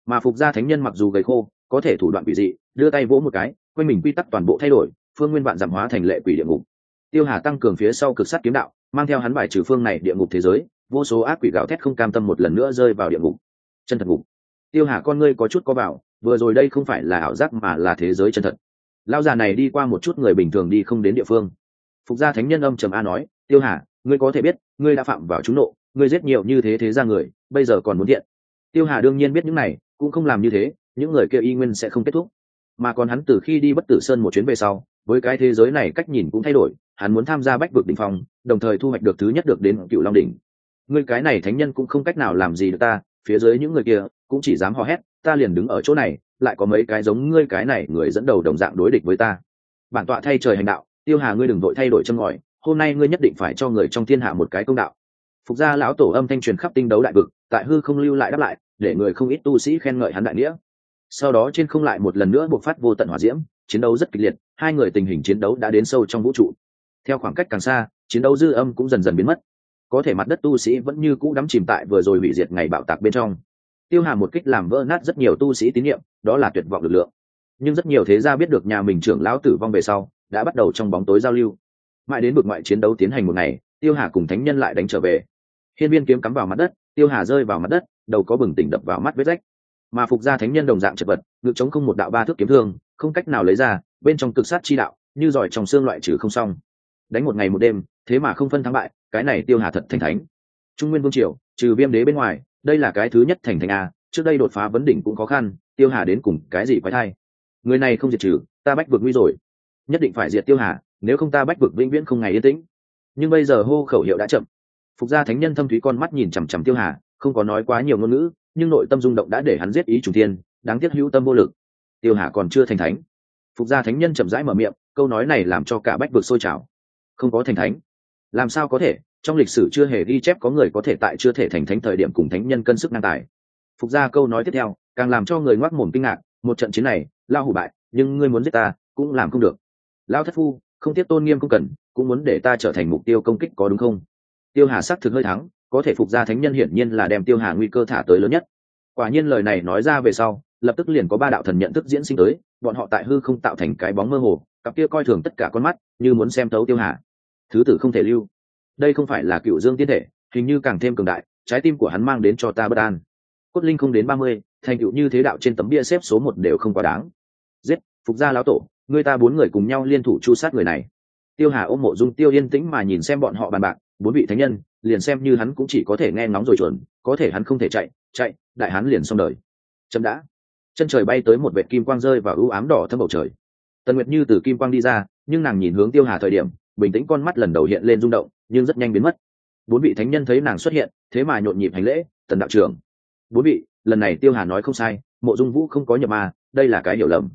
Mà phục gia thánh nhân mặc dù gầy khô, có thể thủ đoạn quỷ dị, đưa tay vỗ một cái, quanh mình quy tắc toàn bộ thay đổi, phương nguyên vạn giảm hóa thành lệ quỷ địa ngục. Tiêu hà tăng cường phía sau cực sắt kiếm đạo, mang theo hắn bài trừ phương này địa ngục thế giới, vô số ác quỷ gạo thét không cam tâm một lần nữa rơi vào địa ngục. Chân thật ngục. Tiêu hà con ngươi có chút có vào vừa rồi đây không phải là ảo giác mà là thế giới chân thật. Lao già này đi qua một chút người bình thường đi không đến địa phương. Phục gia thánh nhân âm trầm a nói, tiêu hà, ngươi có thể biết, ngươi đã phạm vào trúng nộ, ngươi giết nhiều như thế thế ra người, bây giờ còn muốn thiện. Tiêu hà đương nhiên biết những này, cũng không làm như thế, những người kia y nguyên sẽ không kết thúc. Mà còn hắn từ khi đi bất tử sơn một chuyến về sau, với cái thế giới này cách nhìn cũng thay đổi, hắn muốn tham gia bách vực đ ỉ n h phong, đồng thời thu hoạch được thứ nhất được đến cựu long đỉnh. Ngươi cái này thánh nhân cũng không cách nào làm gì được ta, phía dưới những người kia cũng chỉ dám hò hét ta liền đứng ở chỗ này, lại có mấy cái giống ngươi cái này người dẫn đầu đồng dạng đối địch với ta. Bản tọa thay trời hành đạo, tiêu hà ngươi đừng vội thay đổi chân ngòi, hôm nay ngươi nhất định phải cho người trong thiên hạ một cái công đạo. Phục gia lão tổ âm thanh truyền khắp tinh đấu đại vực, tại hư không lưu lại đáp lại, để người không ít tu sĩ khen ngợi hắn đại nghĩa. Sau đó trên không lại một lần nữa bộc phát vô tận hỏa diễm, chiến đấu rất kịch liệt, hai người tình hình chiến đấu đã đến sâu trong vũ trụ. Theo khoảng cách càng xa, chiến đấu dư âm cũng dần dần biến mất. Có thể mặt đất tu sĩ vẫn như cũ đắm chìm tại vừa rồi hủy diệt ngày bạo tạc bên trong tiêu hà một kích làm vỡ nát rất nhiều tu sĩ tín nhiệm đó là tuyệt vọng lực lượng. Nhưng rất nhiều thế gia biết được nhà mình trưởng lão tử vong về sau, đã bắt đầu trong bóng tối giao lưu. Mãi đến bực ngoại chiến đấu tiến hành một ngày, tiêu hà cùng thánh nhân lại đánh trở về. Hiên viên kiếm cắm vào mặt đất, tiêu hà rơi vào mặt đất, đầu có bừng tỉnh đập vào mắt vết rách. Mà phục gia thánh nhân đồng dạng chật vật ngự chống không một đạo ba thước kiếm thương, không cách nào lấy ra, bên trong cực sát chi đạo, như giỏi trong xương loại trừ không xong. Đánh một ngày một đêm, thế mà không phân thắng bại, cái này tiêu hà thật thành thánh. Trung nguyên vương triều, trừ viêm đế bên ngoài đây là cái thứ nhất thành thành a, trước đây đột phá vấn đỉnh cũng khó khăn, tiêu hà đến cùng cái gì quái thai? Người này không diệt trừ, ta bách vực nguy rồi. Nhất định phải diệt tiêu hà, nếu không ta bách vực vĩnh viễn không ngày yên tĩnh. Nhưng bây giờ hô khẩu hiệu đã chậm. Phục gia thánh nhân thâm thúy con mắt nhìn chằm chằm tiêu hà, không có nói quá nhiều ngôn ngữ, nhưng nội tâm rung động đã để hắn giết ý chủ tiên đáng tiếc hữu tâm vô lực. Tiêu hà còn chưa thành thánh. Phục gia thánh nhân chậm rãi mở miệng, câu nói này làm cho cả bách vực sôi trào. Không có thành thánh. Làm sao có thể? Trong lịch sử chưa hề ghi chép có người có thể tại chưa thể thành thánh thời điểm cùng thánh nhân cân sức ngang tài. Phục gia câu nói tiếp theo, càng làm cho người ngoác mồm kinh ngạc, một trận chiến này, lao hủ bại, nhưng ngươi muốn giết ta, cũng làm không được. Lao thất phu, không tiếc tôn nghiêm không cần, cũng muốn để ta trở thành mục tiêu công kích có đúng không? Tiêu hà sắc thực hơi thắng, có thể phục gia thánh nhân hiển nhiên là đem tiêu hà nguy cơ thả tới lớn nhất. Quả nhiên lời này nói ra về sau, lập tức liền có ba đạo thần nhận thức diễn sinh tới, bọn họ tại hư không tạo thành cái bóng mơ hồ, cặp kia coi thường tất cả con mắt, như muốn xem thấu tiêu hà. Thứ tử không thể lưu đây không phải là cựu dương tiên thể, hình như càng thêm cường đại, trái tim của hắn mang đến cho ta bất an. Cốt linh không đến ba mươi, thành cựu như thế đạo trên tấm bia xếp số một đều không quá đáng. Giết, phục gia lão tổ, người ta bốn người cùng nhau liên thủ chu sát người này. Tiêu hà ôm mộ dung tiêu yên tĩnh mà nhìn xem bọn họ bàn bạc, bốn vị thánh nhân, liền xem như hắn cũng chỉ có thể nghe ngóng rồi chuẩn, có thể hắn không thể chạy chạy, đại hắn liền xong đời. Chậm đã. Chân trời bay tới một vệt kim quang rơi và ưu ám đỏ thâm bầu trời. Tần nguyệt như từ kim quang đi ra, nhưng nàng nhìn hướng tiêu hà thời điểm, bình tĩnh con mắt lần đầu hiện lên rung động nhưng rất nhanh biến mất. Bốn vị thánh nhân thấy nàng xuất hiện, thế mà nhộn nhịp hành lễ, tần đạo trưởng. Bốn vị, lần này tiêu hà nói không sai, mộ dung vũ không có nhập ma, đây là cái hiểu lầm.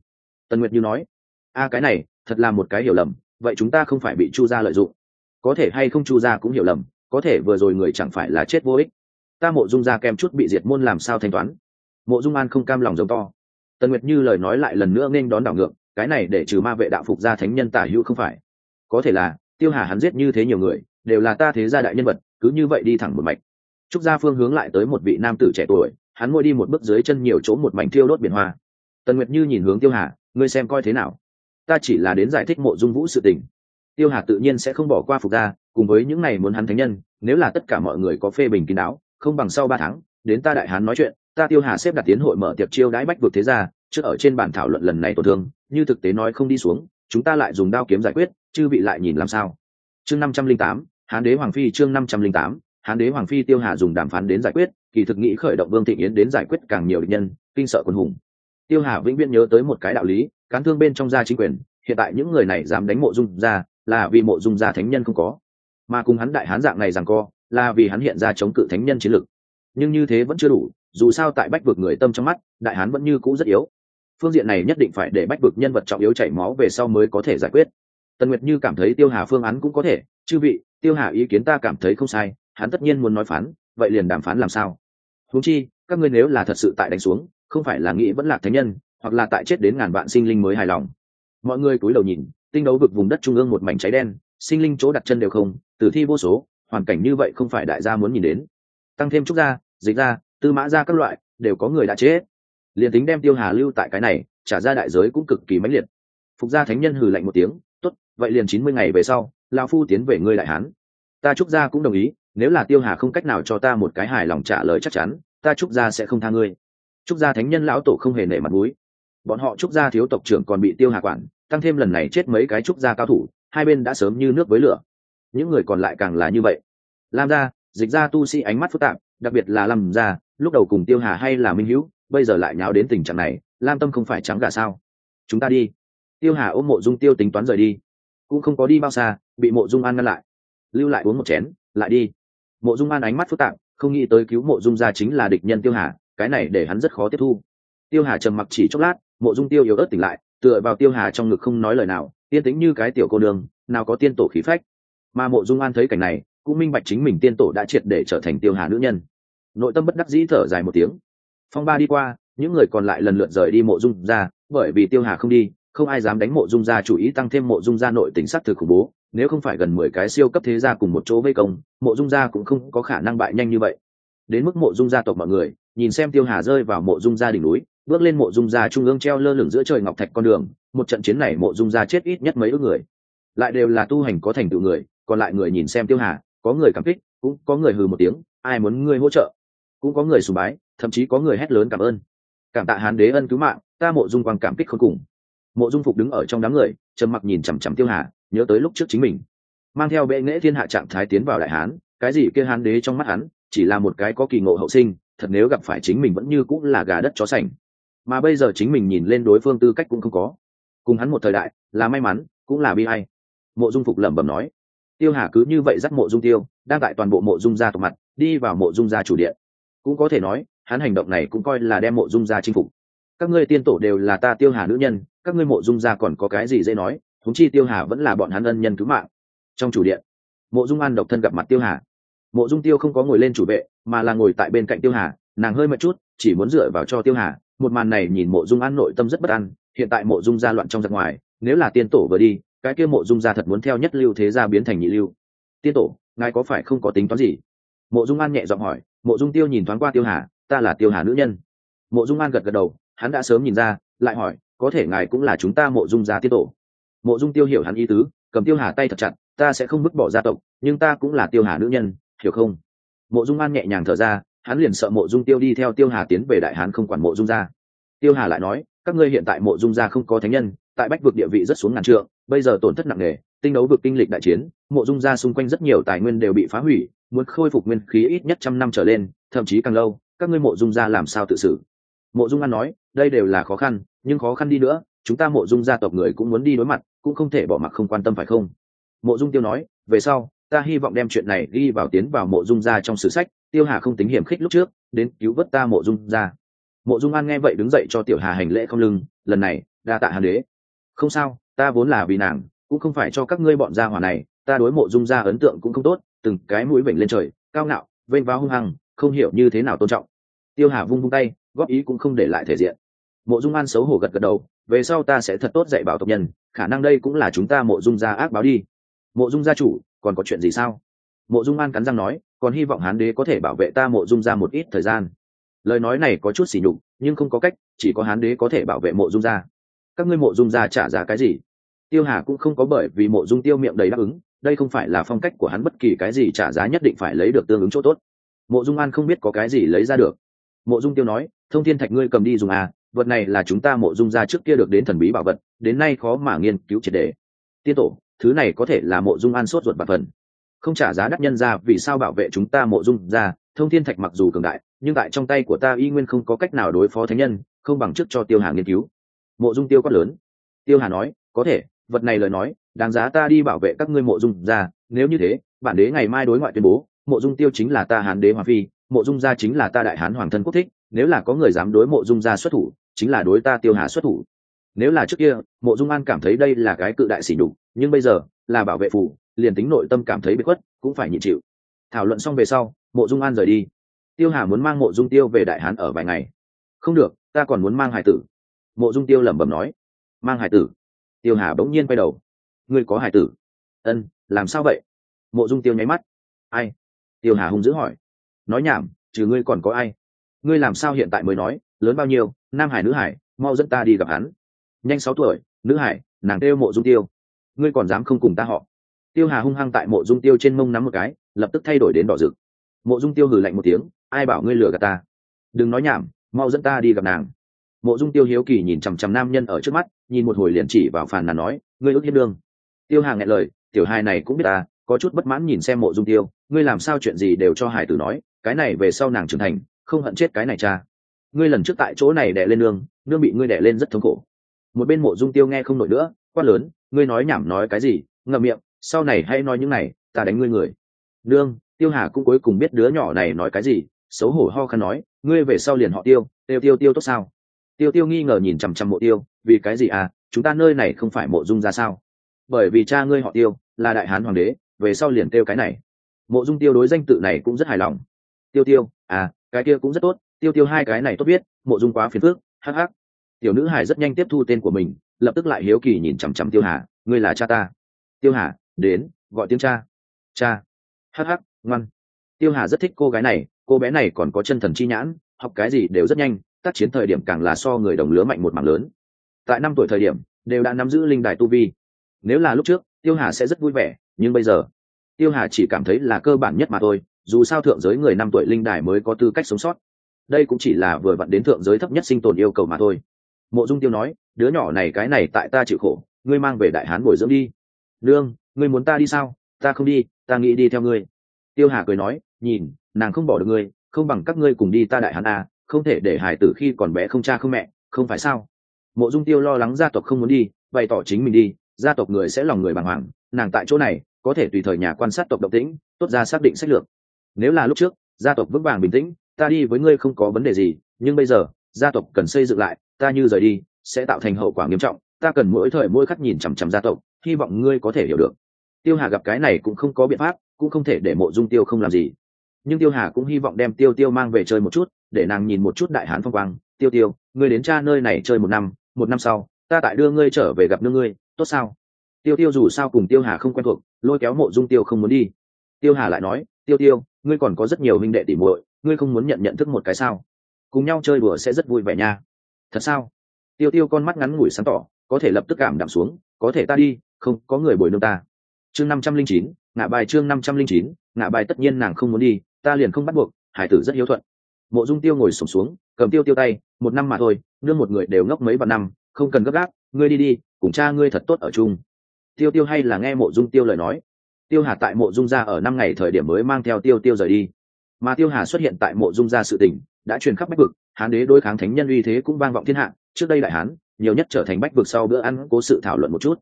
Tần nguyệt như nói, a, cái này, thật là một cái hiểu lầm, vậy chúng ta không phải bị chu gia lợi dụng. Có thể hay không chu gia cũng hiểu lầm, có thể vừa rồi người chẳng phải là chết vô ích. Ta mộ dung gia kem chút bị diệt môn làm sao thanh toán? Mộ dung an không cam lòng giống to. Tần nguyệt như lời nói lại lần nữa nên đón đảo ngược, cái này để trừ ma vệ đạo phục gia thánh nhân tả hữu không phải. Có thể là, tiêu hà hắn giết như thế nhiều người đều là ta thế gia đại nhân vật, cứ như vậy đi thẳng một mạch. Trúc gia phương hướng lại tới một vị nam tử trẻ tuổi, hắn ngồi đi một bước dưới chân nhiều chỗ một mảnh thiêu đốt biển hoa. Tần nguyệt như nhìn hướng tiêu hà, ngươi xem coi thế nào? Ta chỉ là đến giải thích mộ dung vũ sự tình. Tiêu hà tự nhiên sẽ không bỏ qua phục gia, cùng với những này muốn hắn thánh nhân, nếu là tất cả mọi người có phê bình kín đáo, không bằng sau ba tháng, đến ta đại hán nói chuyện, ta tiêu hà xếp đặt tiến hội mở tiệc chiêu đãi bách vực thế gia trước ở trên bản thảo luận lần này tổn thương, như thực tế nói không đi xuống, chúng ta lại dùng đao kiếm giải quyết, chư bị lại nhìn làm sao. Chương năm trăm linh tám hán đế hoàng phi chương năm trăm linh tám, hán đế hoàng phi tiêu hà dùng đàm phán đến giải quyết, kỳ thực nghĩ khởi động vương thịnh yến đến giải quyết càng nhiều địch nhân, kinh sợ quân hùng. Tiêu hà vĩnh viễn nhớ tới một cái đạo lý, cán thương bên trong gia chính quyền, hiện tại những người này dám đánh mộ dung gia, là vì mộ dung gia thánh nhân không có. Mà cùng hắn đại hán dạng này rằng co, là vì hắn hiện ra chống cự thánh nhân chiến lực nhưng như thế vẫn chưa đủ, dù sao tại bách vực người tâm trong mắt, đại hán vẫn như cũ rất yếu. Phương diện này nhất định phải để bách vực nhân vật trọng yếu chảy máu về sau mới có thể giải quyết. Tần nguyệt như cảm thấy tiêu hà phương án cũng có thể, chư vị tiêu hà ý kiến ta cảm thấy không sai, hắn tất nhiên muốn nói phán, vậy liền đàm phán làm sao? Huống chi, các ngươi nếu là thật sự tại đánh xuống, không phải là nghĩ vẫn là thánh nhân, hoặc là tại chết đến ngàn vạn sinh linh mới hài lòng. Mọi người cúi đầu nhìn, tinh đấu vực vùng đất trung ương một mảnh cháy đen, sinh linh chỗ đặt chân đều không, tử thi vô số, hoàn cảnh như vậy không phải đại gia muốn nhìn đến. Tăng thêm trúc gia, dịch gia, tư mã gia các loại, đều có người đã chết. Liền tính đem tiêu hà lưu tại cái này, trả ra đại giới cũng cực kỳ mãnh liệt. Phục gia thánh nhân hừ lạnh một tiếng, tốt, vậy liền chín mươi ngày về sau lão phu tiến về ngươi đại hán. Ta trúc gia cũng đồng ý, nếu là tiêu hà không cách nào cho ta một cái hài lòng trả lời chắc chắn, ta trúc gia sẽ không tha ngươi. Trúc gia thánh nhân lão tổ không hề nể mặt mũi. Bọn họ trúc gia thiếu tộc trưởng còn bị tiêu hà quản, tăng thêm lần này chết mấy cái trúc gia cao thủ, hai bên đã sớm như nước với lửa. Những người còn lại càng là như vậy. Lam gia, dịch gia tu sĩ ánh mắt phức tạp, đặc biệt là lam gia, lúc đầu cùng tiêu hà hay là minh hữu, bây giờ lại nháo đến tình trạng này, lam tâm không phải trắng gà sao? Chúng ta đi. Tiêu hà ôm mộ dung tiêu tính toán rời đi. Cũng không có đi bao xa bị mộ dung an ngăn lại. Lưu lại uống một chén, lại đi. Mộ dung an ánh mắt phức tạp, không nghĩ tới cứu mộ dung gia chính là địch nhân tiêu hà, cái này để hắn rất khó tiếp thu. Tiêu hà trầm mặc chỉ chốc lát, mộ dung tiêu yếu ớt tỉnh lại, tựa vào tiêu hà trong ngực không nói lời nào tiên tính như cái tiểu cô đường nào có tiên tổ khí phách. Mà mộ dung an thấy cảnh này, cũng minh bạch chính mình tiên tổ đã triệt để trở thành tiêu hà nữ nhân. Nội tâm bất đắc dĩ thở dài một tiếng. Phong ba đi qua, những người còn lại lần lượt rời đi mộ dung ra, bởi vì tiêu hà không đi không ai dám đánh mộ dung gia chủ ý tăng thêm mộ dung gia nội tình sát thực khủng bố, nếu không phải gần mười cái siêu cấp thế gia cùng một chỗ vây công, mộ dung gia cũng không có khả năng bại nhanh như vậy. Đến mức mộ dung gia tộc mọi người, nhìn xem tiêu hà rơi vào mộ dung gia đỉnh núi, bước lên mộ dung gia trung ương treo lơ lửng giữa trời ngọc thạch con đường, một trận chiến này mộ dung gia chết ít nhất mấy ước người. Lại đều là tu hành có thành tựu người, còn lại người nhìn xem tiêu hà, có người cảm kích, cũng có người hừ một tiếng, ai muốn ngươi hỗ trợ? Cũng có người sùng bái, thậm chí có người hét lớn cảm ơn. Cảm tạ hán đế ân cứu mạng, ta mộ dung quang cảm kích không cùng mộ dung phục đứng ở trong đám người, trầm mặc nhìn chằm chằm tiêu hà, nhớ tới lúc trước chính mình. Mang theo bệ nghễ thiên hạ trạng thái tiến vào đại hán, cái gì kia hán đế trong mắt hắn, chỉ là một cái có kỳ ngộ hậu sinh, thật nếu gặp phải chính mình vẫn như cũng là gà đất chó sành. Mà bây giờ chính mình nhìn lên đối phương tư cách cũng không có. Cùng hắn một thời đại, là may mắn, cũng là bi hay mộ dung phục lẩm bẩm nói. Tiêu hà cứ như vậy dắt mộ dung tiêu, đang tại toàn bộ mộ dung gia tộc mặt, đi vào mộ dung gia chủ điện. Cũng có thể nói, hắn hành động này cũng coi là đem mộ dung gia chinh phục các ngươi tiên tổ đều là ta tiêu hà nữ nhân, các ngươi mộ dung gia còn có cái gì dễ nói thúng chi tiêu hà vẫn là bọn hắn ân nhân cứu mạng. Trong chủ điện, mộ dung an độc thân gặp mặt tiêu hà. Mộ dung tiêu không có ngồi lên chủ vệ, mà là ngồi tại bên cạnh tiêu hà, nàng hơi mệt chút, chỉ muốn dựa vào cho tiêu hà. Một màn này nhìn mộ dung an nội tâm rất bất an, hiện tại mộ dung gia loạn trong giặc ngoài, nếu là tiên tổ vừa đi, cái kia mộ dung gia thật muốn theo nhất lưu thế gia biến thành nhị lưu. Tiên tổ, ngài có phải không có tính toán gì? Mộ dung an nhẹ giọng hỏi, mộ dung tiêu nhìn thoáng qua tiêu hà, ta là tiêu hà nữ nhân. Mộ dung an gật gật đầu hắn đã sớm nhìn ra, lại hỏi, có thể ngài cũng là chúng ta mộ dung gia tiên tổ? Mộ dung tiêu hiểu hắn ý tứ, cầm tiêu hà tay thật chặt, ta sẽ không vứt bỏ gia tộc, nhưng ta cũng là tiêu hà nữ nhân, hiểu không? Mộ dung an nhẹ nhàng thở ra, hắn liền sợ mộ dung tiêu đi theo tiêu hà tiến về đại hán không quản mộ dung gia. Tiêu hà lại nói, các ngươi hiện tại mộ dung gia không có thánh nhân, tại bách vực địa vị rất xuống ngàn trượng, bây giờ tổn thất nặng nề, tinh đấu vực kinh lịch đại chiến, mộ dung gia xung quanh rất nhiều tài nguyên đều bị phá hủy, muốn khôi phục nguyên khí ít nhất trăm năm trở lên, thậm chí càng lâu, các ngươi mộ dung gia làm sao tự xử? Mộ dung an nói, đây đều là khó khăn, nhưng khó khăn đi nữa, chúng ta mộ dung gia tộc người cũng muốn đi đối mặt, cũng không thể bỏ mặc không quan tâm phải không? Mộ dung tiêu nói, về sau, ta hy vọng đem chuyện này ghi vào tiến vào mộ dung gia trong sử sách, tiêu hà không tính hiểm khích lúc trước, đến cứu vớt ta mộ dung gia. Mộ dung an nghe vậy đứng dậy cho tiểu hà hành lễ không lưng, lần này, đa tạ hàn đế. Không sao, ta vốn là vì nàng, cũng không phải cho các ngươi bọn gia hỏa này, ta đối mộ dung gia ấn tượng cũng không tốt, từng cái mũi vểnh lên trời, cao ngạo, vênh vào hung hăng, không hiểu như thế nào tôn trọng tiêu hà vung vung tay, góp ý cũng không để lại thể diện. Mộ dung an xấu hổ gật gật đầu, về sau ta sẽ thật tốt dạy bảo tộc nhân, khả năng đây cũng là chúng ta mộ dung gia ác báo đi. Mộ dung gia chủ, còn có chuyện gì sao? Mộ dung an cắn răng nói, còn hy vọng hán đế có thể bảo vệ ta mộ dung gia một ít thời gian. Lời nói này có chút xỉ nhục, nhưng không có cách, chỉ có hán đế có thể bảo vệ mộ dung gia. Các ngươi mộ dung gia trả giá cái gì? Tiêu hà cũng không có bởi vì mộ dung tiêu miệng đầy đáp ứng, đây không phải là phong cách của hắn, bất kỳ cái gì trả giá nhất định phải lấy được tương ứng chỗ tốt. Mộ dung an không biết có cái gì lấy ra được mộ dung tiêu nói, thông thiên thạch ngươi cầm đi dùng à vật này là chúng ta mộ dung ra trước kia được đến thần bí bảo vật, đến nay khó mà nghiên cứu triệt đề tiên tổ, thứ này có thể là mộ dung an sốt ruột bạc phần. Không trả giá đắt nhân ra vì sao bảo vệ chúng ta mộ dung ra thông thiên thạch mặc dù cường đại, nhưng tại trong tay của ta y nguyên không có cách nào đối phó thánh nhân, không bằng chức cho tiêu hà nghiên cứu. Mộ dung tiêu quát lớn. Tiêu hà nói, có thể, vật này lời nói, đáng giá ta đi bảo vệ các ngươi mộ dung ra nếu như thế, bản đế ngày mai đối ngoại tuyên bố, mộ dung tiêu chính là ta hán đế hoàng phi mộ dung gia chính là ta đại hán hoàng thân quốc thích, nếu là có người dám đối mộ dung gia xuất thủ, chính là đối ta tiêu hà xuất thủ. Nếu là trước kia, mộ dung an cảm thấy đây là cái cự đại sỉ nhục, nhưng bây giờ, là bảo vệ phủ, liền tính nội tâm cảm thấy bị khuất, cũng phải nhịn chịu. Thảo luận xong về sau, mộ dung an rời đi. Tiêu hà muốn mang mộ dung tiêu về đại hán ở vài ngày. Không được, ta còn muốn mang hải tử. Mộ dung tiêu lẩm bẩm nói. Mang hải tử? Tiêu hà bỗng nhiên quay đầu. Ngươi có hải tử? Ân, làm sao vậy? Mộ dung tiêu nháy mắt. Ai? Tiêu hà hung dữ hỏi nói nhảm, trừ ngươi còn có ai? Ngươi làm sao hiện tại mới nói, lớn bao nhiêu, nam hải nữ hải, mau dẫn ta đi gặp hắn. Nhanh sáu tuổi, nữ hải, nàng kêu mộ dung tiêu. Ngươi còn dám không cùng ta họ. Tiêu hà hung hăng tại mộ dung tiêu trên mông nắm một cái, lập tức thay đổi đến đỏ rực. Mộ dung tiêu hừ lạnh một tiếng, ai bảo ngươi lừa gạt ta? Đừng nói nhảm, mau dẫn ta đi gặp nàng. Mộ dung tiêu hiếu kỳ nhìn chằm chằm nam nhân ở trước mắt, nhìn một hồi liền chỉ vào phàn nàn nói, ngươi ước hiếp đương. Tiêu hà nghe lời, tiểu hai này cũng biết ta, có chút bất mãn nhìn xem mộ dung tiêu, ngươi làm sao chuyện gì đều cho hải tử nói cái này về sau nàng trưởng thành, không hận chết cái này cha. Ngươi lần trước tại chỗ này đẻ lên nương nương bị ngươi đẻ lên rất thống khổ. Một bên mộ dung tiêu nghe không nổi nữa, quát lớn, ngươi nói nhảm nói cái gì, ngậm miệng, sau này hãy nói những này, ta đánh ngươi người. Nương, tiêu hà cũng cuối cùng biết đứa nhỏ này nói cái gì, xấu hổ ho khăn nói, ngươi về sau liền họ tiêu tiêu tiêu tiêu tốt sao? Tiêu tiêu nghi ngờ nhìn chằm chằm mộ tiêu, vì cái gì à chúng ta nơi này không phải mộ dung ra sao? Bởi vì cha ngươi họ tiêu, là đại hán hoàng đế, về sau liền tiêu cái này. Mộ dung tiêu đối danh tự này cũng rất hài lòng tiêu tiêu à cái kia cũng rất tốt, tiêu tiêu hai cái này tốt biết, mộ dung quá phiền phước hắc hắc. Tiểu nữ hải rất nhanh tiếp thu tên của mình, lập tức lại hiếu kỳ nhìn chằm chằm tiêu hà, ngươi là cha ta. Tiêu hà, đến, gọi tiếng cha. Cha. Hắc hắc, ngoan. Tiêu hà rất thích cô gái này, cô bé này còn có chân thần chi nhãn, học cái gì đều rất nhanh, tác chiến thời điểm càng là so người đồng lứa mạnh một mảng lớn. Tại năm tuổi thời điểm, đều đã nắm giữ linh đài tu vi. Nếu là lúc trước, tiêu hà sẽ rất vui vẻ, nhưng bây giờ, tiêu hà chỉ cảm thấy là cơ bản nhất mà thôi dù sao thượng giới người năm tuổi linh đài mới có tư cách sống sót. Đây cũng chỉ là vừa vặn đến thượng giới thấp nhất sinh tồn yêu cầu mà thôi. Mộ dung tiêu nói đứa nhỏ này cái này tại ta chịu khổ ngươi mang về đại hán bồi dưỡng đi. Lương ngươi muốn ta đi sao? Ta không đi ta nghĩ đi theo ngươi. Tiêu hà cười nói nhìn nàng không bỏ được ngươi không bằng các ngươi cùng đi ta đại hán à, không thể để hải tử khi còn bé không cha không mẹ không phải sao? Mộ dung tiêu lo lắng gia tộc không muốn đi bày tỏ chính mình đi gia tộc người sẽ lòng người bàng hoàng nàng tại chỗ này có thể tùy thời nhà quan sát tộc động tĩnh tốt ra xác định sách lược nếu là lúc trước, gia tộc vững vàng bình tĩnh, ta đi với ngươi không có vấn đề gì, nhưng bây giờ, gia tộc cần xây dựng lại, ta như rời đi, sẽ tạo thành hậu quả nghiêm trọng, ta cần mỗi thời mỗi khắc nhìn chằm chằm gia tộc, hy vọng ngươi có thể hiểu được. Tiêu hà gặp cái này cũng không có biện pháp, cũng không thể để mộ dung tiêu không làm gì. Nhưng tiêu hà cũng hy vọng đem tiêu tiêu mang về chơi một chút, để nàng nhìn một chút đại hán phong quang. Tiêu tiêu, ngươi đến cha nơi này chơi một năm một năm sau, ta tại đưa ngươi trở về gặp nương ngươi, tốt sao? Tiêu tiêu dù sao cùng tiêu hà không quen thuộc, lôi kéo mộ dung tiêu không muốn đi. Tiêu hà lại nói, tiêu tiêu ngươi còn có rất nhiều huynh đệ tỉ muội ngươi không muốn nhận nhận thức một cái sao? Cùng nhau chơi đùa sẽ rất vui vẻ nha. Thật sao? Tiêu tiêu con mắt ngắn ngủi sáng tỏ có thể lập tức cảm đạm xuống có thể ta đi không có người bồi nương ta. Chương năm trăm linh chín ngạ bài chương năm trăm linh chín ngạ bài tất nhiên nàng không muốn đi ta liền không bắt buộc hải tử rất hiếu thuận. Mộ dung tiêu ngồi sụp xuống, xuống cầm tiêu tiêu tay một năm mà thôi nương một người đều ngốc mấy vạn năm không cần gấp gáp ngươi đi đi cùng cha ngươi thật tốt ở chung. Tiêu tiêu hay là nghe mộ dung tiêu lời nói tiêu hà tại mộ dung gia ở năm ngày thời điểm mới mang theo tiêu tiêu rời đi. Mà tiêu hà xuất hiện tại mộ dung gia sự tỉnh, đã truyền khắp bách vực, hán đế đối kháng thánh nhân uy thế cũng vang vọng thiên hạ. Trước đây đại hán, nhiều nhất trở thành bách vực sau bữa ăn, cố sự thảo luận một chút.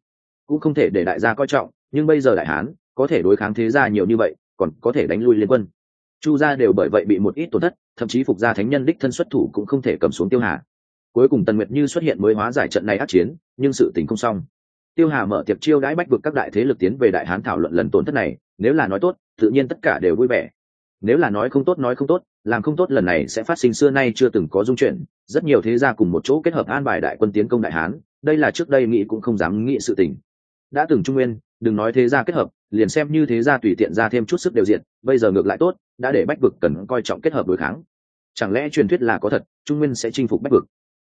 Cũng không thể để đại gia coi trọng, nhưng bây giờ đại hán, có thể đối kháng thế gia nhiều như vậy, còn có thể đánh lui liên quân. Chu gia đều bởi vậy bị một ít tổn thất, thậm chí phục gia thánh nhân đích thân xuất thủ cũng không thể cầm xuống tiêu hà. Cuối cùng tần nguyệt như xuất hiện mới hóa giải trận này át chiến, nhưng sự tình không xong tiêu hà mở tiệc chiêu đãi bách vực các đại thế lực tiến về đại hán thảo luận lần tổn thất này, nếu là nói tốt, tự nhiên tất cả đều vui vẻ. Nếu là nói không tốt, nói không tốt, làm không tốt lần này sẽ phát sinh xưa nay chưa từng có dung chuyện rất nhiều thế gia cùng một chỗ kết hợp an bài đại quân tiến công đại hán, đây là trước đây nghĩ cũng không dám nghĩ sự tình. Đã từng trung nguyên, đừng nói thế gia kết hợp, liền xem như thế gia tùy tiện ra thêm chút sức đều diện, bây giờ ngược lại tốt, đã để bách vực cần coi trọng kết hợp đối kháng. Chẳng lẽ truyền thuyết là có thật, trung nguyên sẽ chinh phục bách vực?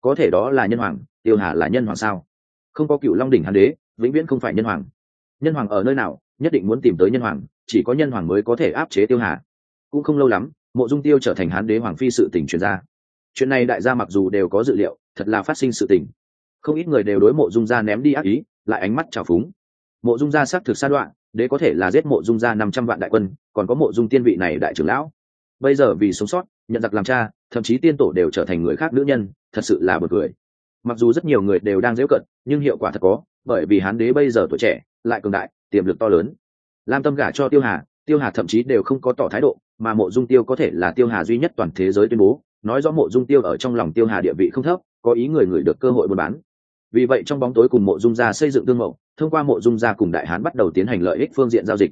Có thể đó là nhân hoàng, tiêu hà là nhân hoàng sao? Không có cựu long đỉnh hàn đế, vĩnh viễn không phải nhân hoàng. Nhân hoàng ở nơi nào, nhất định muốn tìm tới nhân hoàng, chỉ có nhân hoàng mới có thể áp chế tiêu hà. Cũng không lâu lắm, mộ dung tiêu trở thành hán đế hoàng phi sự tình truyền ra. Chuyện này đại gia mặc dù đều có dự liệu, thật là phát sinh sự tình. Không ít người đều đối mộ dung gia ném đi ác ý, lại ánh mắt trào phúng. Mộ dung gia xác thực sa đoạn đế có thể là giết mộ dung gia năm trăm vạn đại quân, còn có mộ dung tiên vị này đại trưởng lão. Bây giờ vì sống sót, nhận giặc làm cha, thậm chí tiên tổ đều trở thành người khác nữ nhân, thật sự là bực cười mặc dù rất nhiều người đều đang dễ cận nhưng hiệu quả thật có, bởi vì hán đế bây giờ tuổi trẻ, lại cường đại, tiềm lực to lớn. Lam tâm gả cho tiêu hà tiêu hà thậm chí đều không có tỏ thái độ, mà mộ dung tiêu có thể là tiêu hà duy nhất toàn thế giới tuyên bố, nói rõ mộ dung tiêu ở trong lòng tiêu hà địa vị không thấp, có ý người người được cơ hội buôn bán. Vì vậy trong bóng tối cùng mộ dung gia xây dựng tương mẫu thông qua mộ dung gia cùng đại hán bắt đầu tiến hành lợi ích phương diện giao dịch.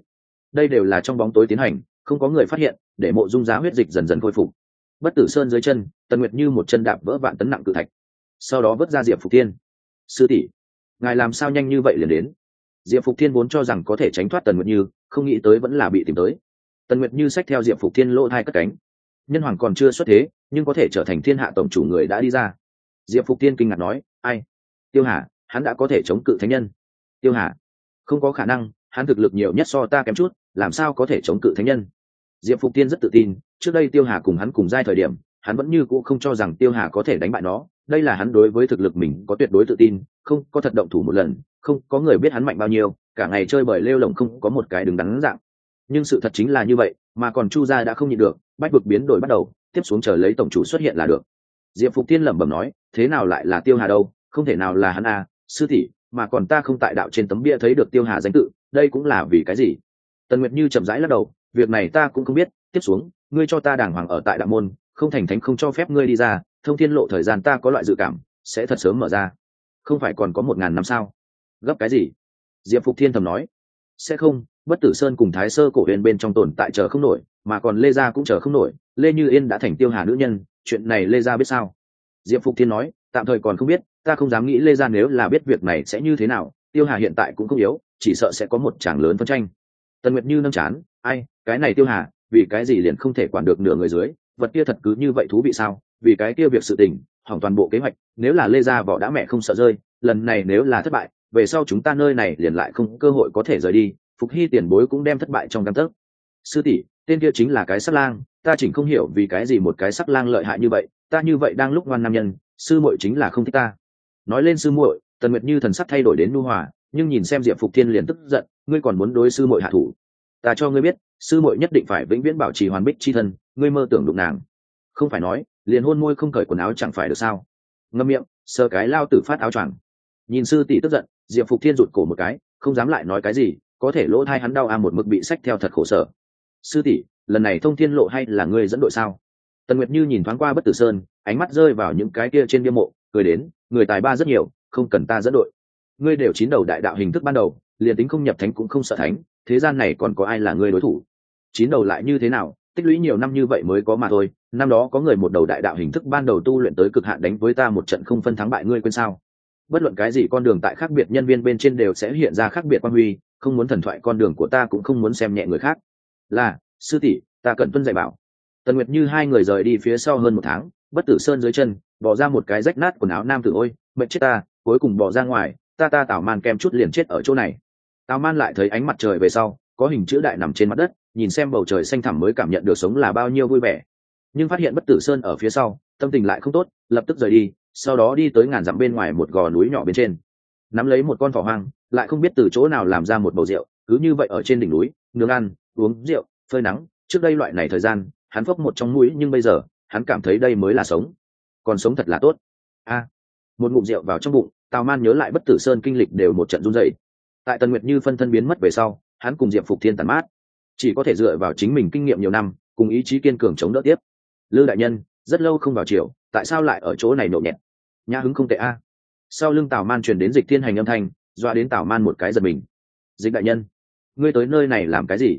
Đây đều là trong bóng tối tiến hành, không có người phát hiện, để mộ dung giá huyết dịch dần dần khôi phục. Bất tử sơn dưới chân, tần nguyệt như một chân đạp vỡ vạn tấn nặng cự thạch sau đó vớt ra diệp phục thiên. Sư tỷ, ngài làm sao nhanh như vậy liền đến? Diệp phục thiên vốn cho rằng có thể tránh thoát tần nguyệt như, không nghĩ tới vẫn là bị tìm tới. Tần nguyệt như xách theo diệp phục thiên lỗ hai cất cánh. Nhân hoàng còn chưa xuất thế, nhưng có thể trở thành thiên hạ tổng chủ người đã đi ra. Diệp phục thiên kinh ngạc nói, ai? Tiêu hà, hắn đã có thể chống cự thánh nhân. Tiêu hà? Không có khả năng, hắn thực lực nhiều nhất so ta kém chút, làm sao có thể chống cự thánh nhân? Diệp phục tiên rất tự tin, trước đây tiêu hà cùng hắn cùng giai thời điểm, hắn vẫn như cũ không cho rằng tiêu hà có thể đánh bại nó đây là hắn đối với thực lực mình có tuyệt đối tự tin, không có thật động thủ một lần, không có người biết hắn mạnh bao nhiêu, cả ngày chơi bời lêu lồng không có một cái đứng đắn dạng. Nhưng sự thật chính là như vậy, mà còn chu gia đã không nhịn được, bách vực biến đổi bắt đầu, tiếp xuống chờ lấy tổng chủ xuất hiện là được. Diệp phục tiên lẩm bẩm nói, thế nào lại là tiêu hà đâu, không thể nào là hắn à sư tỷ, mà còn ta không tại đạo trên tấm bia thấy được tiêu hà danh tự, đây cũng là vì cái gì? Tần nguyệt như chậm rãi lắc đầu, việc này ta cũng không biết, tiếp xuống, ngươi cho ta đàng hoàng ở tại đạo môn, không thành thánh không cho phép ngươi đi ra thông thiên lộ thời gian ta có loại dự cảm, sẽ thật sớm mở ra. Không phải còn có một ngàn năm sao? Gấp cái gì? Diệp phục thiên thầm nói. Sẽ không, bất tử sơn cùng thái sơ cổ huyền bên trong tồn tại chờ không nổi, mà còn lê gia cũng chờ không nổi. Lê như yên đã thành tiêu hà nữ nhân, chuyện này lê gia biết sao? Diệp phục thiên nói, tạm thời còn không biết, ta không dám nghĩ lê gia nếu là biết việc này sẽ như thế nào, tiêu hà hiện tại cũng không yếu, chỉ sợ sẽ có một tràng lớn phân tranh. Tần nguyệt như nâng chán, ai, cái này tiêu hà, vì cái gì liền không thể quản được nửa người dưới, vật kia thật cứ như vậy thú vị sao? Vì cái kia việc sự tình, hỏng toàn bộ kế hoạch, nếu là lê gia vỏ đã mẹ không sợ rơi, lần này nếu là thất bại, về sau chúng ta nơi này liền lại không cơ hội có thể rời đi, phục hy tiền bối cũng đem thất bại trong căn tấc. Sư tỷ, tên kia chính là cái sắc lang, ta chỉnh không hiểu vì cái gì một cái sắc lang lợi hại như vậy, ta như vậy đang lúc ngoan nam nhân, sư muội chính là không thích ta. Nói lên sư muội, tần nguyệt như thần sắc thay đổi đến nu hòa, nhưng nhìn xem diệp phục thiên liền tức giận, ngươi còn muốn đối sư muội hạ thủ. Ta cho ngươi biết, sư muội nhất định phải vĩnh viễn bảo trì hoàn bích chi thân, ngươi mơ tưởng đụng nàng. Không phải nói liền hôn môi không cởi quần áo chẳng phải được sao? Ngâm miệng, sờ cái lao tử phát áo choàng. Nhìn sư tỷ tức giận, diệp phục thiên rụt cổ một cái, không dám lại nói cái gì, có thể lỗ thai hắn đau a một mực bị sách theo thật khổ sở. Sư tỷ, lần này thông thiên lộ hay là ngươi dẫn đội sao? Tần nguyệt như nhìn thoáng qua bất tử sơn, ánh mắt rơi vào những cái kia trên bia mộ, cười đến, người tài ba rất nhiều, không cần ta dẫn đội. Ngươi đều chín đầu đại đạo hình thức ban đầu, liền tính không nhập thánh cũng không sợ thánh, thế gian này còn có ai là ngươi đối thủ? Chín đầu lại như thế nào tích lũy nhiều năm như vậy mới có mà thôi, năm đó có người một đầu đại đạo hình thức ban đầu tu luyện tới cực hạn đánh với ta một trận không phân thắng bại ngươi quên sao? Bất luận cái gì con đường tại khác biệt nhân viên bên trên đều sẽ hiện ra khác biệt quan huy, không muốn thần thoại con đường của ta cũng không muốn xem nhẹ người khác. Là, sư tỷ, ta cần tuân dạy bảo. Tần nguyệt như hai người rời đi phía sau hơn một tháng, bất tử sơn dưới chân, bỏ ra một cái rách nát quần áo nam tử, ôi, mệnh chết ta, cuối cùng bỏ ra ngoài, ta ta tảo man kem chút liền chết ở chỗ này. Tào man lại thấy ánh mặt trời về sau, có hình chữ đại nằm trên mặt đất nhìn xem bầu trời xanh thẳm mới cảm nhận được sống là bao nhiêu vui vẻ. Nhưng phát hiện bất tử sơn ở phía sau, tâm tình lại không tốt, lập tức rời đi, sau đó đi tới ngàn dặm bên ngoài một gò núi nhỏ bên trên. Nắm lấy một con thỏ hoang, lại không biết từ chỗ nào làm ra một bầu rượu, cứ như vậy ở trên đỉnh núi, nướng ăn, uống rượu, phơi nắng. Trước đây loại này thời gian, hắn phốc một trong mũi nhưng bây giờ, hắn cảm thấy đây mới là sống. Còn sống thật là tốt. A, một ngụm rượu vào trong bụng, tào man nhớ lại bất tử sơn kinh lịch đều một trận run dậy tại tần nguyệt như phân thân biến mất về sau, hắn cùng diệp phục thiên tàn mát chỉ có thể dựa vào chính mình kinh nghiệm nhiều năm, cùng ý chí kiên cường chống đỡ tiếp. Lư đại nhân, rất lâu không vào chiều tại sao lại ở chỗ này nổ nhẹ nhã hứng không tệ a. Sau lưng tào man truyền đến dịch thiên hành âm thanh doa đến tào man một cái giật mình. Dịch đại nhân, ngươi tới nơi này làm cái gì?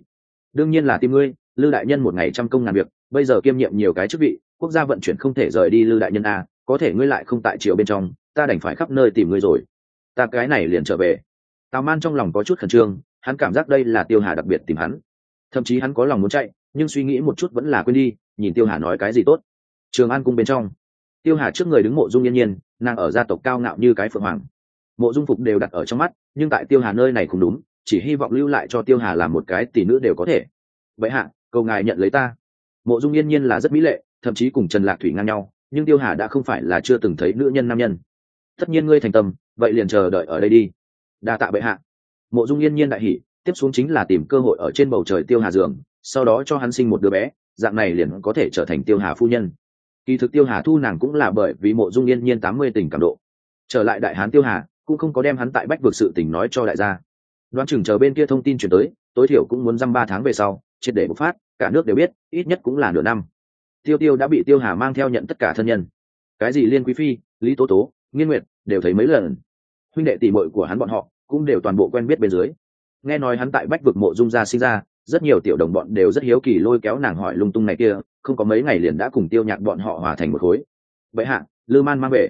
Đương nhiên là tìm ngươi, lư đại nhân một ngày trăm công ngàn việc, bây giờ kiêm nhiệm nhiều cái chức vị, quốc gia vận chuyển không thể rời đi lư đại nhân a, có thể ngươi lại không tại triều bên trong, ta đành phải khắp nơi tìm ngươi rồi. Ta cái này liền trở về. Tào man trong lòng có chút khẩn trương, hắn cảm giác đây là tiêu hà đặc biệt tìm hắn thậm chí hắn có lòng muốn chạy, nhưng suy nghĩ một chút vẫn là quên đi, nhìn tiêu hà nói cái gì tốt. Trường an cung bên trong. Tiêu hà trước người đứng mộ dung yên nhiên, nàng ở gia tộc cao ngạo như cái phượng hoàng. Mộ dung phục đều đặt ở trong mắt, nhưng tại tiêu hà nơi này cũng đúng, chỉ hy vọng lưu lại cho tiêu hà làm một cái tỷ nữ đều có thể. Vậy hạ, cầu ngài nhận lấy ta. Mộ dung yên nhiên là rất mỹ lệ, thậm chí cùng trần lạc thủy ngang nhau, nhưng tiêu hà đã không phải là chưa từng thấy nữ nhân nam nhân. Tất nhiên ngươi thành tâm, vậy liền chờ đợi ở đây đi. Đa tạ bệ hạ. Mộ dung yên nhiên đại hỷ tiếp xuống chính là tìm cơ hội ở trên bầu trời tiêu hà dường, sau đó cho hắn sinh một đứa bé, dạng này liền có thể trở thành tiêu hà phu nhân. Kỳ thực tiêu hà thu nàng cũng là bởi vì mộ dung yên nhiên tám mươi tình cảm độ. Trở lại đại hán tiêu hà, cũng không có đem hắn tại bách vực sự tình nói cho đại gia. Đoán chừng chờ bên kia thông tin chuyển tới, tối thiểu cũng muốn dăm ba tháng về sau, triệt để bộc phát, cả nước đều biết, ít nhất cũng là nửa năm. Tiêu tiêu đã bị tiêu hà mang theo nhận tất cả thân nhân. Cái gì liên quý phi, lý tố tố, nghiên nguyệt, đều thấy mấy lần. Huynh đệ tỷ bội của hắn bọn họ cũng đều toàn bộ quen biết bên dưới nghe nói hắn tại bách vực mộ dung gia sinh ra, rất nhiều tiểu đồng bọn đều rất hiếu kỳ lôi kéo nàng hỏi lung tung này kia, không có mấy ngày liền đã cùng tiêu nhạc bọn họ hòa thành một khối. Vậy hạ, lư man mang về.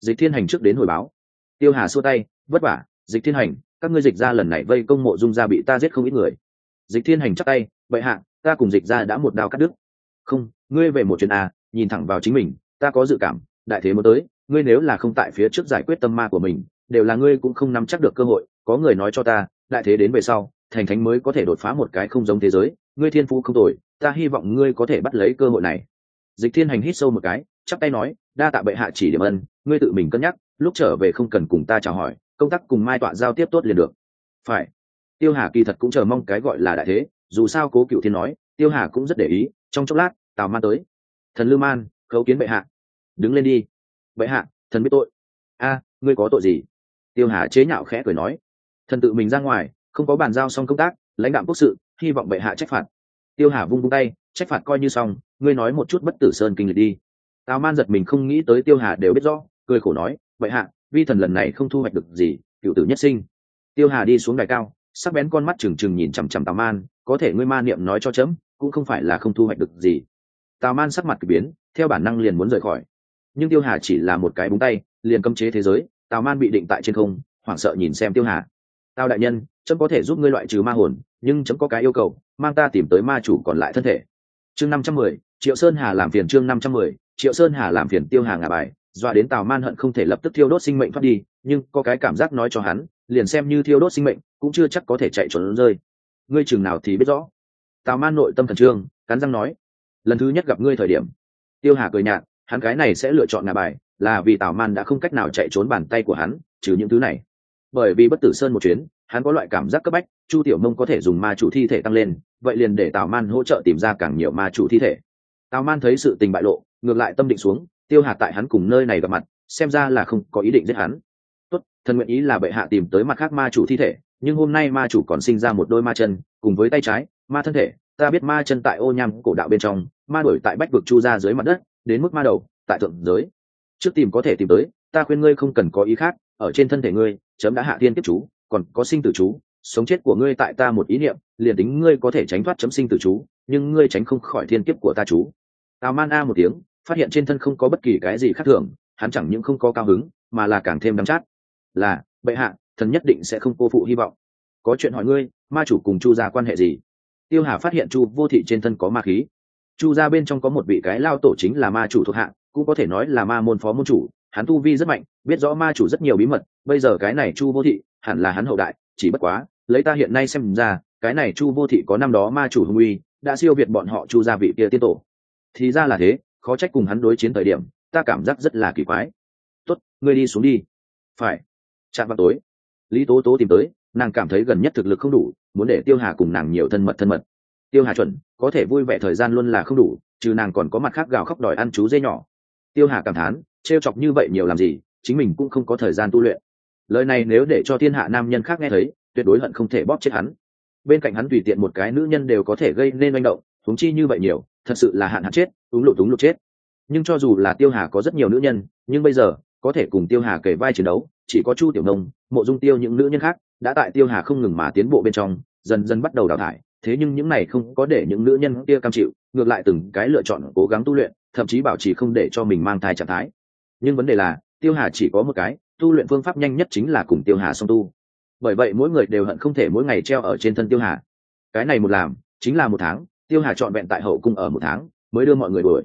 Dịch thiên hành trước đến hồi báo. Tiêu hà xua tay, vất vả, dịch thiên hành, các ngươi dịch ra lần này vây công mộ dung gia bị ta giết không ít người. Dịch thiên hành chắc tay, vậy hạ, ta cùng dịch ra đã một đao cắt đứt. Không, ngươi về một chuyện a nhìn thẳng vào chính mình, ta có dự cảm, đại thế mới tới, ngươi nếu là không tại phía trước giải quyết tâm ma của mình, đều là ngươi cũng không nắm chắc được cơ hội, có người nói cho ta đại thế đến về sau, thành thánh mới có thể đột phá một cái không giống thế giới. Ngươi thiên phú không tồi, ta hy vọng ngươi có thể bắt lấy cơ hội này. Dịch thiên hành hít sâu một cái, chắp tay nói, đa tạ bệ hạ chỉ điểm ân, ngươi tự mình cân nhắc, lúc trở về không cần cùng ta chào hỏi, công tác cùng mai tọa giao tiếp tốt liền được. Phải. Tiêu hà kỳ thật cũng chờ mong cái gọi là đại thế, dù sao cố cựu thiên nói, tiêu hà cũng rất để ý, trong chốc lát, tào man tới. Thần lưu man, khấu kiến bệ hạ. Đứng lên đi. Bệ hạ, thần biết tội. A, ngươi có tội gì? Tiêu hà chế nhạo khẽ cười nói thần tự mình ra ngoài, không có bàn giao xong công tác, lãnh đạo quốc sự, hy vọng bệ hạ trách phạt. Tiêu hà vung vung tay, trách phạt coi như xong, ngươi nói một chút bất tử sơn kinh lịch đi. Tào man giật mình không nghĩ tới tiêu hà đều biết rõ, cười khổ nói, bệ hạ, vi thần lần này không thu hoạch được gì, cựu tử nhất sinh. Tiêu hà đi xuống đài cao, sắc bén con mắt trừng trừng nhìn chằm chằm tào man, có thể ngươi ma niệm nói cho chấm, cũng không phải là không thu hoạch được gì. Tào man sắc mặt k ỳ biến, theo bản năng liền muốn rời khỏi. Nhưng tiêu hà chỉ là một cái búng tay, liền cấm chế thế giới, tào man bị định tại trên không, hoảng sợ nhìn xem tiêu hà tào đại nhân, chấm có thể giúp ngươi loại trừ ma hồn, nhưng chấm có cái yêu cầu, mang ta tìm tới ma chủ còn lại thân thể. Chương năm trăm mười, triệu sơn hà làm phiền chương năm trăm mười, triệu sơn hà làm phiền tiêu hà ngà bài, dọa đến tào man hận không thể lập tức thiêu đốt sinh mệnh thoát đi, nhưng có cái cảm giác nói cho hắn, liền xem như thiêu đốt sinh mệnh, cũng chưa chắc có thể chạy trốn rơi. Ngươi chừng nào thì biết rõ. Tào man nội tâm thần trương, cắn răng nói, lần thứ nhất gặp ngươi thời điểm. Tiêu hà cười nhạt, hắn cái này sẽ lựa chọn ngà bài, là vì tào man đã không cách nào chạy trốn bàn tay của hắn, trừ những thứ này bởi vì bất tử sơn một chuyến, hắn có loại cảm giác cấp bách, chu tiểu mông có thể dùng ma chủ thi thể tăng lên, vậy liền để tào man hỗ trợ tìm ra càng nhiều ma chủ thi thể. Tào man thấy sự tình bại lộ, ngược lại tâm định xuống, tiêu hạt tại hắn cùng nơi này gặp mặt, xem ra là không có ý định giết hắn. Tốt, thần nguyện ý là bệ hạ tìm tới mặt khác ma chủ thi thể, nhưng hôm nay ma chủ còn sinh ra một đôi ma chân, cùng với tay trái, ma thân thể, ta biết ma chân tại ô nham cổ đạo bên trong, ma đổi tại bách vực chu ra dưới mặt đất, đến mức ma đầu, tại thượng giới. Trước tìm có thể tìm tới, ta khuyên ngươi không cần có ý khác, ở trên thân thể ngươi chấm đã hạ thiên kiếp chú, còn có sinh tử chú, sống chết của ngươi tại ta một ý niệm, liền tính ngươi có thể tránh thoát chấm sinh tử chú, nhưng ngươi tránh không khỏi thiên kiếp của ta chú. Tào man a một tiếng, phát hiện trên thân không có bất kỳ cái gì khác thường, hắn chẳng những không có cao hứng, mà là càng thêm đắm chát. Là, bệ hạ, thần nhất định sẽ không cô phụ hy vọng. Có chuyện hỏi ngươi, ma chủ cùng chu ra quan hệ gì? Tiêu hà phát hiện chu vô thị trên thân có ma khí. Chu ra bên trong có một vị cái lao tổ chính là ma chủ thuộc hạ, cũng có thể nói là ma môn phó môn chủ hắn tu vi rất mạnh, biết rõ ma chủ rất nhiều bí mật, bây giờ cái này chu vô thị hẳn là hắn hậu đại, chỉ bất quá, lấy ta hiện nay xem ra, cái này chu vô thị có năm đó ma chủ hung uy, đã siêu việt bọn họ chu gia vị kia tiên tổ. Thì ra là thế, khó trách cùng hắn đối chiến thời điểm, ta cảm giác rất là kỳ quái. Tốt, ngươi đi xuống đi. Phải. Chạm vào tối. Lý tố tố tìm tới, nàng cảm thấy gần nhất thực lực không đủ, muốn để tiêu hà cùng nàng nhiều thân mật thân mật. Tiêu hà chuẩn, có thể vui vẻ thời gian luôn là không đủ, trừ nàng còn có mặt khác gào khóc đòi ăn chú dê nhỏ. Tiêu hà cảm thán trêu chọc như vậy nhiều làm gì, chính mình cũng không có thời gian tu luyện. Lời này nếu để cho thiên hạ nam nhân khác nghe thấy, tuyệt đối hận không thể bóp chết hắn. Bên cạnh hắn tùy tiện một cái nữ nhân đều có thể gây nên manh động thúng chi như vậy nhiều, thật sự là hạn hạn chết uống lụt úng lụt chết. Nhưng cho dù là tiêu hà có rất nhiều nữ nhân, nhưng bây giờ, có thể cùng tiêu hà kể vai chiến đấu, chỉ có chu tiểu nông, mộ dung tiêu những nữ nhân khác, đã tại tiêu hà không ngừng mà tiến bộ bên trong, dần dần bắt đầu đào thải. Thế nhưng những này không có để những nữ nhân kia cam chịu, ngược lại từng cái lựa chọn cố gắng tu luyện, thậm chí bảo trì không để cho mình mang thai trạng thái nhưng vấn đề là, tiêu hà chỉ có một cái, tu luyện phương pháp nhanh nhất chính là cùng tiêu hà song tu. Bởi vậy mỗi người đều hận không thể mỗi ngày treo ở trên thân tiêu hà. Cái này một làm, chính là một tháng, tiêu hà trọn vẹn tại hậu cung ở một tháng, mới đưa mọi người đuổi.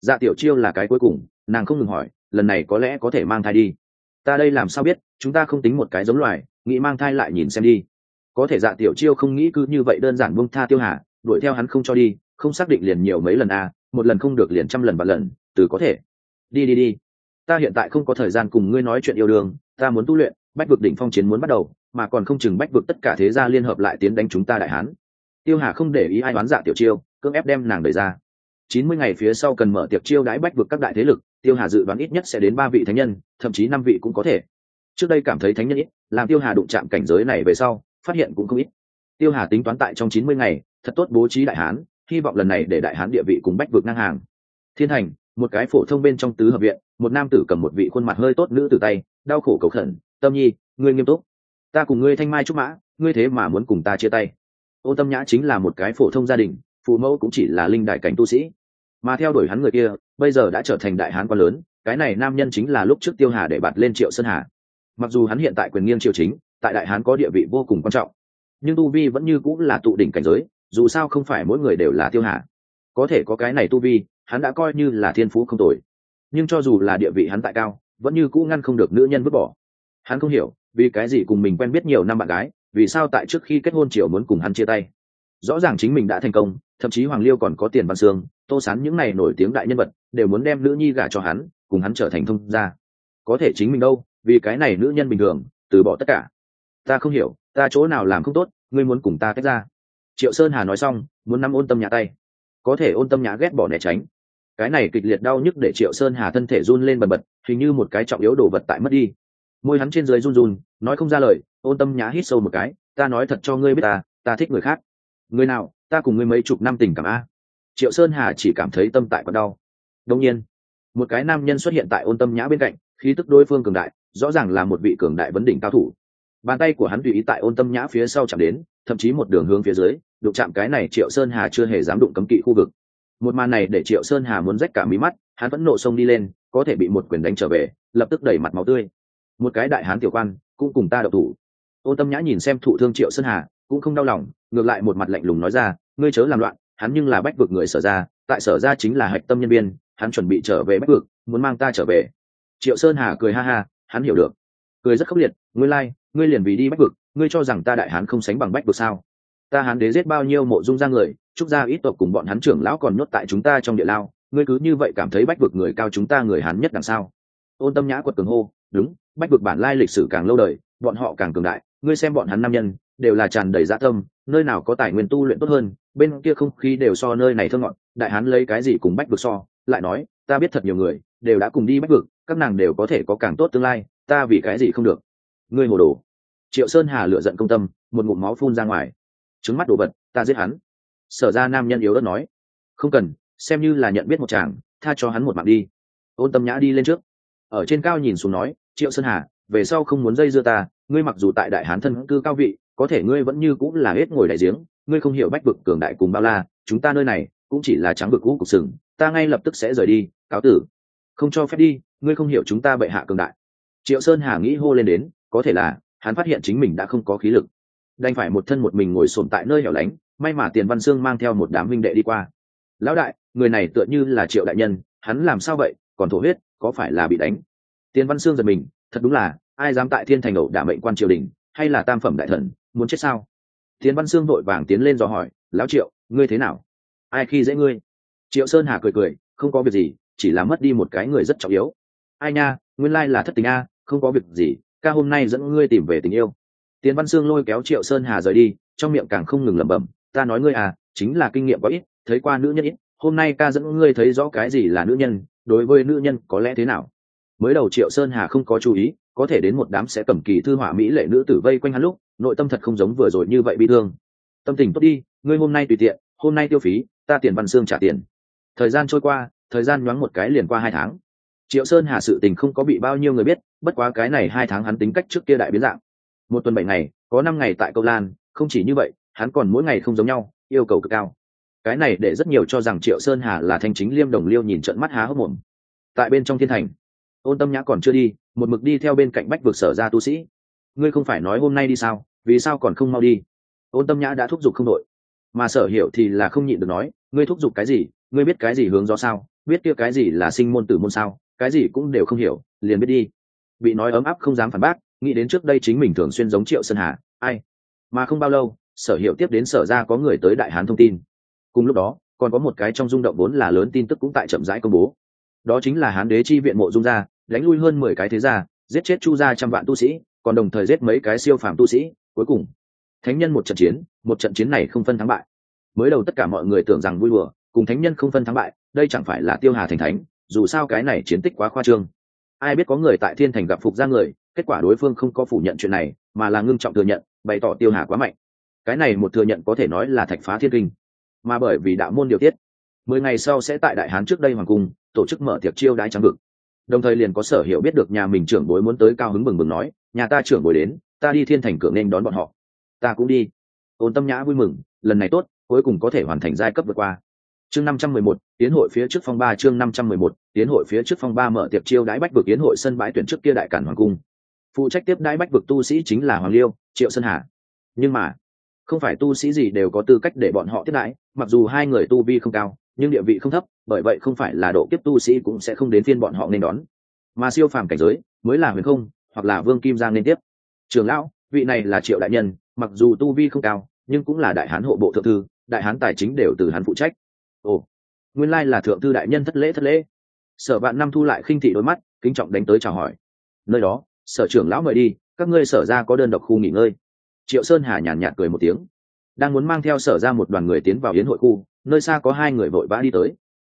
Dạ tiểu chiêu là cái cuối cùng, nàng không ngừng hỏi, lần này có lẽ có thể mang thai đi. Ta đây làm sao biết, chúng ta không tính một cái giống loài, nghĩ mang thai lại nhìn xem đi. Có thể dạ tiểu chiêu không nghĩ cứ như vậy đơn giản buông tha tiêu hà, đuổi theo hắn không cho đi, không xác định liền nhiều mấy lần a, một lần không được liền trăm lần và lần, từ có thể. Đi đi đi ta hiện tại không có thời gian cùng ngươi nói chuyện yêu đương, ta muốn tu luyện, bách vực đỉnh phong chiến muốn bắt đầu, mà còn không chừng bách vực tất cả thế gia liên hợp lại tiến đánh chúng ta đại hán. Tiêu hà không để ý ai đoán dạ tiểu chiêu, cưỡng ép đem nàng đẩy ra. Chín mươi ngày phía sau cần mở tiệc chiêu đãi bách vực các đại thế lực, tiêu hà dự đoán ít nhất sẽ đến ba vị thánh nhân, thậm chí năm vị cũng có thể. Trước đây cảm thấy thánh nhân ít, làm tiêu hà đụng chạm cảnh giới này về sau, phát hiện cũng không ít. Tiêu hà tính toán tại trong chín mươi ngày, thật tốt bố trí đại hán, hy vọng lần này để đại hán địa vị cùng bách vực ngang hàng. Thiên thành một cái phổ thông bên trong tứ hợp viện, một nam tử cầm một vị khuôn mặt hơi tốt nữ tử tay, đau khổ cầu khẩn, tâm nhi, ngươi nghiêm túc. Ta cùng ngươi thanh mai trúc mã, ngươi thế mà muốn cùng ta chia tay. Ô tâm nhã chính là một cái phổ thông gia đình, phụ mẫu cũng chỉ là linh đại cảnh tu sĩ. Mà theo đuổi hắn người kia, bây giờ đã trở thành đại hán quá lớn, cái này nam nhân chính là lúc trước tiêu hà để bạt lên triệu sơn hà. Mặc dù hắn hiện tại quyền nghiêng triều chính, tại đại hán có địa vị vô cùng quan trọng, nhưng tu vi vẫn như cũng là tụ đỉnh cảnh giới, dù sao không phải mỗi người đều là tiêu hà. Có thể có cái này tu vi hắn đã coi như là thiên phú không tồi. Nhưng cho dù là địa vị hắn tại cao, vẫn như cũ ngăn không được nữ nhân vứt bỏ. Hắn không hiểu, vì cái gì cùng mình quen biết nhiều năm bạn gái, vì sao tại trước khi kết hôn triều muốn cùng hắn chia tay. Rõ ràng chính mình đã thành công, thậm chí hoàng liêu còn có tiền văn xương, tô sán những n à y nổi tiếng đại nhân vật, đều muốn đem nữ nhi gả cho hắn, cùng hắn trở thành thông gia. Có thể chính mình đâu, vì cái này nữ nhân bình thường, từ bỏ tất cả. Ta không hiểu, ta chỗ nào làm không tốt, ngươi muốn cùng ta tách ra. Triệu sơn hà nói xong, muốn nắm ôn tâm nhã tay. Có thể ôn tâm nhã ghét bỏ né tránh cái này kịch liệt đau nhức để triệu sơn hà thân thể run lên bần bật, hình như một cái trọng yếu đồ vật tại mất đi. Môi hắn trên dưới run run, nói không ra lời, ôn tâm nhã hít sâu một cái, ta nói thật cho ngươi biết ta ta thích người khác. Người nào? Ta cùng ngươi mấy chục năm tình cảm a. Triệu sơn hà chỉ cảm thấy tâm tại còn đau. Đông nhiên, một cái nam nhân xuất hiện tại ôn tâm nhã bên cạnh, khí tức đối phương cường đại, rõ ràng là một vị cường đại vấn đỉnh cao thủ. Bàn tay của hắn tùy ý tại ôn tâm nhã phía sau chạm đến, thậm chí một đường hướng phía dưới, đụng chạm cái này triệu sơn hà chưa hề dám đụng cấm kỵ khu vực một màn này để triệu sơn hà muốn rách cả mí mắt hắn vẫn nộ sông đi lên có thể bị một quyền đánh trở về lập tức đẩy mặt máu tươi. Một cái đại hán tiểu quan cũng cùng ta đậu thủ. Ô tâm nhã nhìn xem thụ thương triệu sơn hà cũng không đau lòng ngược lại một mặt lạnh lùng nói ra ngươi chớ làm loạn hắn nhưng là bách vực người sở ra tại sở ra chính là hạch tâm nhân viên hắn chuẩn bị trở về bách vực muốn mang ta trở về. Triệu sơn hà cười ha ha hắn hiểu được. Cười rất khốc liệt ngươi lai、like, ngươi liền vì đi bách vực ngươi cho rằng ta đại hán không sánh bằng bách vực sao? Ta hán đế giết bao nhiêu mộ dung ra người trúc gia ít tộc cùng bọn hắn trưởng lão còn nhốt tại chúng ta trong địa lao, ngươi cứ như vậy cảm thấy bách vực người cao chúng ta người hắn nhất đằng sau. Ôn tâm nhã quật cường hô, đúng, bách vực bản lai lịch sử càng lâu đời, bọn họ càng cường đại, ngươi xem bọn hắn nam nhân, đều là tràn đầy dã tâm, nơi nào có tài nguyên tu luyện tốt hơn, bên kia không khí đều so nơi này thơ ngọn đại hán lấy cái gì cùng bách vực so, lại nói, ta biết thật nhiều người, đều đã cùng đi bách vực, các nàng đều có thể có càng tốt tương lai, ta vì cái gì không được? Ngươi hồ đồ. Triệu sơn hà lựa giận công tâm, một ngụm máu phun ra ngoài. Trứng mắt đồ vật, ta giết hắn sở ra nam nhân yếu ớt nói. Không cần, xem như là nhận biết một chàng, tha cho hắn một mạng đi. Ôn tâm nhã đi lên trước. Ở trên cao nhìn xuống nói, triệu sơn hà, về sau không muốn dây dưa ta, ngươi mặc dù tại đại hán thân cư cao vị, có thể ngươi vẫn như cũng là hết ngồi đại giếng, ngươi không hiểu bách vực cường đại cùng bao la, chúng ta nơi này cũng chỉ là trắng vực cũ cục sừng, ta ngay lập tức sẽ rời đi, cáo tử. Không cho phép đi, ngươi không hiểu chúng ta bệ hạ cường đại. Triệu sơn hà nghĩ hô lên đến, có thể là, hắn phát hiện chính mình đã không có khí lực đành phải một thân một mình ngồi sồn tại nơi hẻo lánh, may mà tiền văn sương mang theo một đám minh đệ đi qua. Lão đại, người này tựa như là triệu đại nhân, hắn làm sao vậy? Còn thổ huyết, có phải là bị đánh? Tiền văn sương giật mình, thật đúng là, ai dám tại thiên thành ẩu đả mệnh quan triều đình, hay là tam phẩm đại thần, muốn chết sao? Tiến văn sương vội vàng tiến lên dò hỏi, lão triệu, ngươi thế nào? Ai khi dễ ngươi? Triệu sơn hà cười cười, không có việc gì, chỉ là mất đi một cái người rất trọng yếu. Ai nha, nguyên lai là thất tình a, không có việc gì, ca hôm nay dẫn ngươi tìm về tình yêu tiến văn sương lôi kéo triệu sơn hà rời đi, trong miệng càng không ngừng lẩm bẩm, ta nói ngươi à chính là kinh nghiệm có ít, thấy qua nữ nhân ít, hôm nay ca dẫn ngươi thấy rõ cái gì là nữ nhân, đối với nữ nhân có lẽ thế nào? Mới đầu triệu sơn hà không có chú ý, có thể đến một đám sẽ cầm kỳ thư họa mỹ lệ nữ tử vây quanh hắn lúc, nội tâm thật không giống vừa rồi như vậy bị thương. Tâm tình tốt đi, ngươi hôm nay tùy tiện, hôm nay tiêu phí, ta tiền văn xương trả tiền. Thời gian trôi qua, thời gian nhoáng một cái liền qua hai tháng. Triệu sơn hà sự tình không có bị bao nhiêu người biết, bất quá cái này hai tháng hắn tính cách trước kia đại biến dạng một tuần bảy ngày, có năm ngày tại câu lan, không chỉ như vậy, hắn còn mỗi ngày không giống nhau, yêu cầu cực cao. Cái này để rất nhiều cho rằng triệu sơn hà là thanh chính liêm đồng liêu nhìn trận mắt há hốc mồm. Tại bên trong thiên thành, ôn tâm nhã còn chưa đi, một mực đi theo bên cạnh bách vực sở ra tu sĩ. Ngươi không phải nói hôm nay đi sao, vì sao còn không mau đi? Ôn tâm nhã đã thúc giục không đội. Mà sở hiểu thì là không nhịn được nói, ngươi thúc giục cái gì, ngươi biết cái gì hướng do sao, biết kia cái gì là sinh môn tử môn sao, cái gì cũng đều không hiểu, liền biết đi. Bị nói ấm áp không dám phản bác nghĩ đến trước đây chính mình thường xuyên giống triệu sơn hà, ai? Mà không bao lâu, sở hiệu tiếp đến sở ra có người tới đại hán thông tin. Cùng lúc đó, còn có một cái trong rung động vốn là lớn tin tức cũng tại chậm rãi công bố. Đó chính là hán đế chi viện mộ dung gia, đánh lui hơn mười cái thế gia, giết chết chu gia trăm vạn tu sĩ, còn đồng thời giết mấy cái siêu phàm tu sĩ, cuối cùng, thánh nhân một trận chiến, một trận chiến này không phân thắng bại. Mới đầu tất cả mọi người tưởng rằng vui đùa, cùng thánh nhân không phân thắng bại, đây chẳng phải là tiêu hà thành thánh, dù sao cái này chiến tích quá khoa trương. Ai biết có người tại thiên thành gặp phục ra người kết quả đối phương không có phủ nhận chuyện này, mà là ngưng trọng thừa nhận, bày tỏ tiêu hà quá mạnh. Cái này một thừa nhận có thể nói là thạch phá thiên kinh. Mà bởi vì đạo môn điều tiết, mười ngày sau sẽ tại đại hán trước đây hoàng cung, tổ chức mở tiệc chiêu đãi trắng vực đồng thời liền có sở hiểu biết được nhà mình trưởng bối muốn tới cao hứng bừng bừng nói, nhà ta trưởng bối đến, ta đi thiên thành cửa nên đón bọn họ. Ta cũng đi. Ôn tâm nhã vui mừng, lần này tốt, cuối cùng có thể hoàn thành giai cấp vượt qua. Chương năm trăm mười một, tiến hội phía trước phong ba, chương năm trăm mười một, tiến hội phía trước phong ba mở tiệc chiêu đãi bách vực, tiến hội sân bãi tuyển trước kia đại cản hoàng cung phụ trách tiếp đãi bách vực tu sĩ chính là hoàng liêu, triệu sơn hà. Nhưng mà, không phải tu sĩ gì đều có tư cách để bọn họ tiếp đãi, mặc dù hai người tu vi không cao, nhưng địa vị không thấp, bởi vậy không phải là độ kiếp tu sĩ cũng sẽ không đến phiên bọn họ nên đón. Mà siêu phàm cảnh giới, mới là huyền không, hoặc là vương kim giang nên tiếp. Trường lão, vị này là triệu đại nhân, mặc dù tu vi không cao, nhưng cũng là đại hán hộ bộ thượng thư, đại hán tài chính đều từ hắn phụ trách. Ồ, nguyên lai là thượng thư đại nhân thất lễ thất lễ. Sở vạn năm thu lại khinh thị đôi mắt, kính trọng đánh tới chào hỏi. Nơi đó sở trưởng lão mời đi, các ngươi sở ra có đơn độc khu nghỉ ngơi. Triệu sơn hà nhàn nhạt cười một tiếng. Đang muốn mang theo sở ra một đoàn người tiến vào yến hội khu, nơi xa có hai người vội vã đi tới.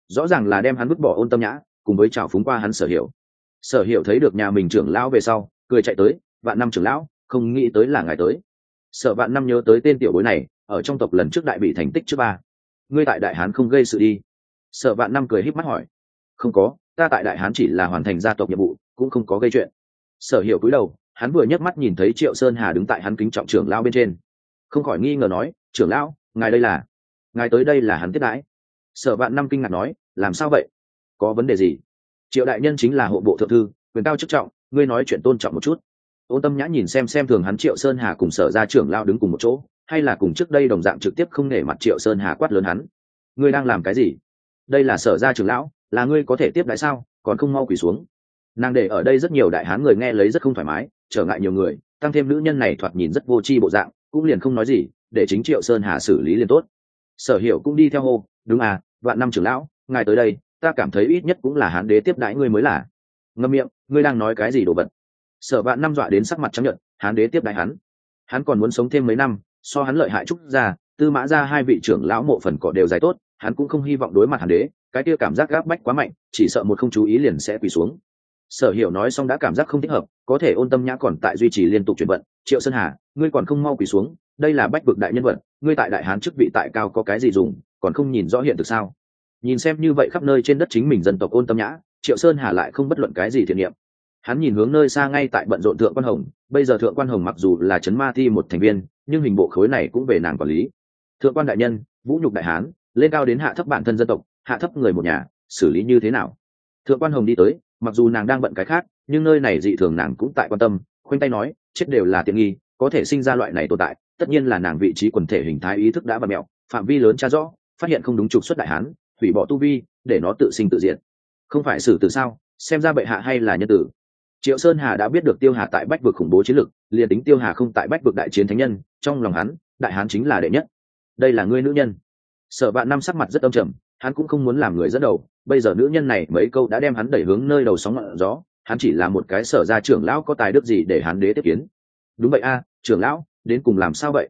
Rõ ràng là đem hắn vứt bỏ ôn tâm nhã, cùng với trào phúng qua hắn sở hiểu. Sở hiểu thấy được nhà mình trưởng lão về sau, cười chạy tới, vạn năm trưởng lão, không nghĩ tới là ngài tới. Sở vạn năm nhớ tới tên tiểu bối này, ở trong tộc lần trước đại bị thành tích trước ba. Ngươi tại đại hán không gây sự đi. Sở vạn năm cười híp mắt hỏi. Không có, ta tại đại hán chỉ là hoàn thành gia tộc nhiệm vụ, cũng không có gây chuyện sở hiểu cúi đầu, hắn vừa nhấc mắt nhìn thấy triệu sơn hà đứng tại hắn kính trọng trưởng lao bên trên. Không khỏi nghi ngờ nói, trưởng lão, ngài đây là, ngài tới đây là hắn tiếp đãi. Sở vạn năm kinh ngạc nói, làm sao vậy? Có vấn đề gì? Triệu đại nhân chính là hộ bộ thượng thư, quyền cao chức trọng, ngươi nói chuyện tôn trọng một chút. Ôn tâm nhã nhìn xem xem thường hắn triệu sơn hà cùng sở ra trưởng lao đứng cùng một chỗ, hay là cùng trước đây đồng dạng trực tiếp không nể mặt triệu sơn hà quát lớn hắn. Ngươi đang làm cái gì? Đây là sở ra trưởng lão, là ngươi có thể tiếp đãi sao? Còn không mau quỳ xuống nàng để ở đây rất nhiều đại hán người nghe lấy rất không thoải mái trở ngại nhiều người tăng thêm nữ nhân này thoạt nhìn rất vô tri bộ dạng cũng liền không nói gì để chính triệu sơn hà xử lý liền tốt. Sở hiểu cũng đi theo hô đúng à vạn năm trưởng lão ngài tới đây ta cảm thấy ít nhất cũng là hán đế tiếp đãi ngươi mới là. Ngâm miệng ngươi đang nói cái gì đồ vật? Sở vạn năm dọa đến sắc mặt trắng nhợt, hán đế tiếp đãi hắn. Hắn còn muốn sống thêm mấy năm so hắn lợi hại trúc ra tư mã ra hai vị trưởng lão mộ phần cỏ đều dài tốt hắn cũng không hy vọng đối mặt hán đế cái kia cảm giác gáp bách quá mạnh chỉ sợ một không chú ý liền sẽ quỳ xuống sở hiểu nói xong đã cảm giác không thích hợp, có thể ôn tâm nhã còn tại duy trì liên tục chuyển vận. Triệu sơn hà, ngươi còn không mau quỳ xuống, đây là bách vực đại nhân vật, ngươi tại đại hán chức vị tại cao có cái gì dùng, còn không nhìn rõ hiện thực sao? Nhìn xem như vậy khắp nơi trên đất chính mình dân tộc ôn tâm nhã, triệu sơn hà lại không bất luận cái gì thiện niệm. Hắn nhìn hướng nơi xa ngay tại bận rộn thượng quan hồng, bây giờ thượng quan hồng mặc dù là trấn ma thi một thành viên, nhưng hình bộ khối này cũng về nàng quản lý. Thượng quan đại nhân, vũ nhục đại hán, lên cao đến hạ thấp bản thân dân tộc, hạ thấp người một nhà, xử lý như thế nào? Thượng quan hồng đi tới mặc dù nàng đang bận cái khác, nhưng nơi này dị thường nàng cũng tại quan tâm, khoanh tay nói, chết đều là tiện nghi, có thể sinh ra loại này tồn tại, tất nhiên là nàng vị trí quần thể hình thái ý thức đã bật mẹo, phạm vi lớn tra rõ, phát hiện không đúng trục xuất đại hán, hủy bỏ tu vi, để nó tự sinh tự diệt. Không phải xử từ sao, xem ra bệ hạ hay là nhân tử. Triệu sơn hà đã biết được tiêu hà tại bách vực khủng bố chiến lực, liền tính tiêu hà không tại bách vực đại chiến thánh nhân, trong lòng hắn, đại hán chính là đệ nhất. Đây là ngươi nữ nhân. Sở bạn năm sắc mặt rất âm trầm hắn cũng không muốn làm người dẫn đầu. Bây giờ nữ nhân này mấy câu đã đem hắn đẩy hướng nơi đầu sóng ngọn gió. Hắn chỉ là một cái sở ra trưởng lão có tài đức gì để hắn đế tiếp kiến? Đúng vậy a, trưởng lão, đến cùng làm sao vậy?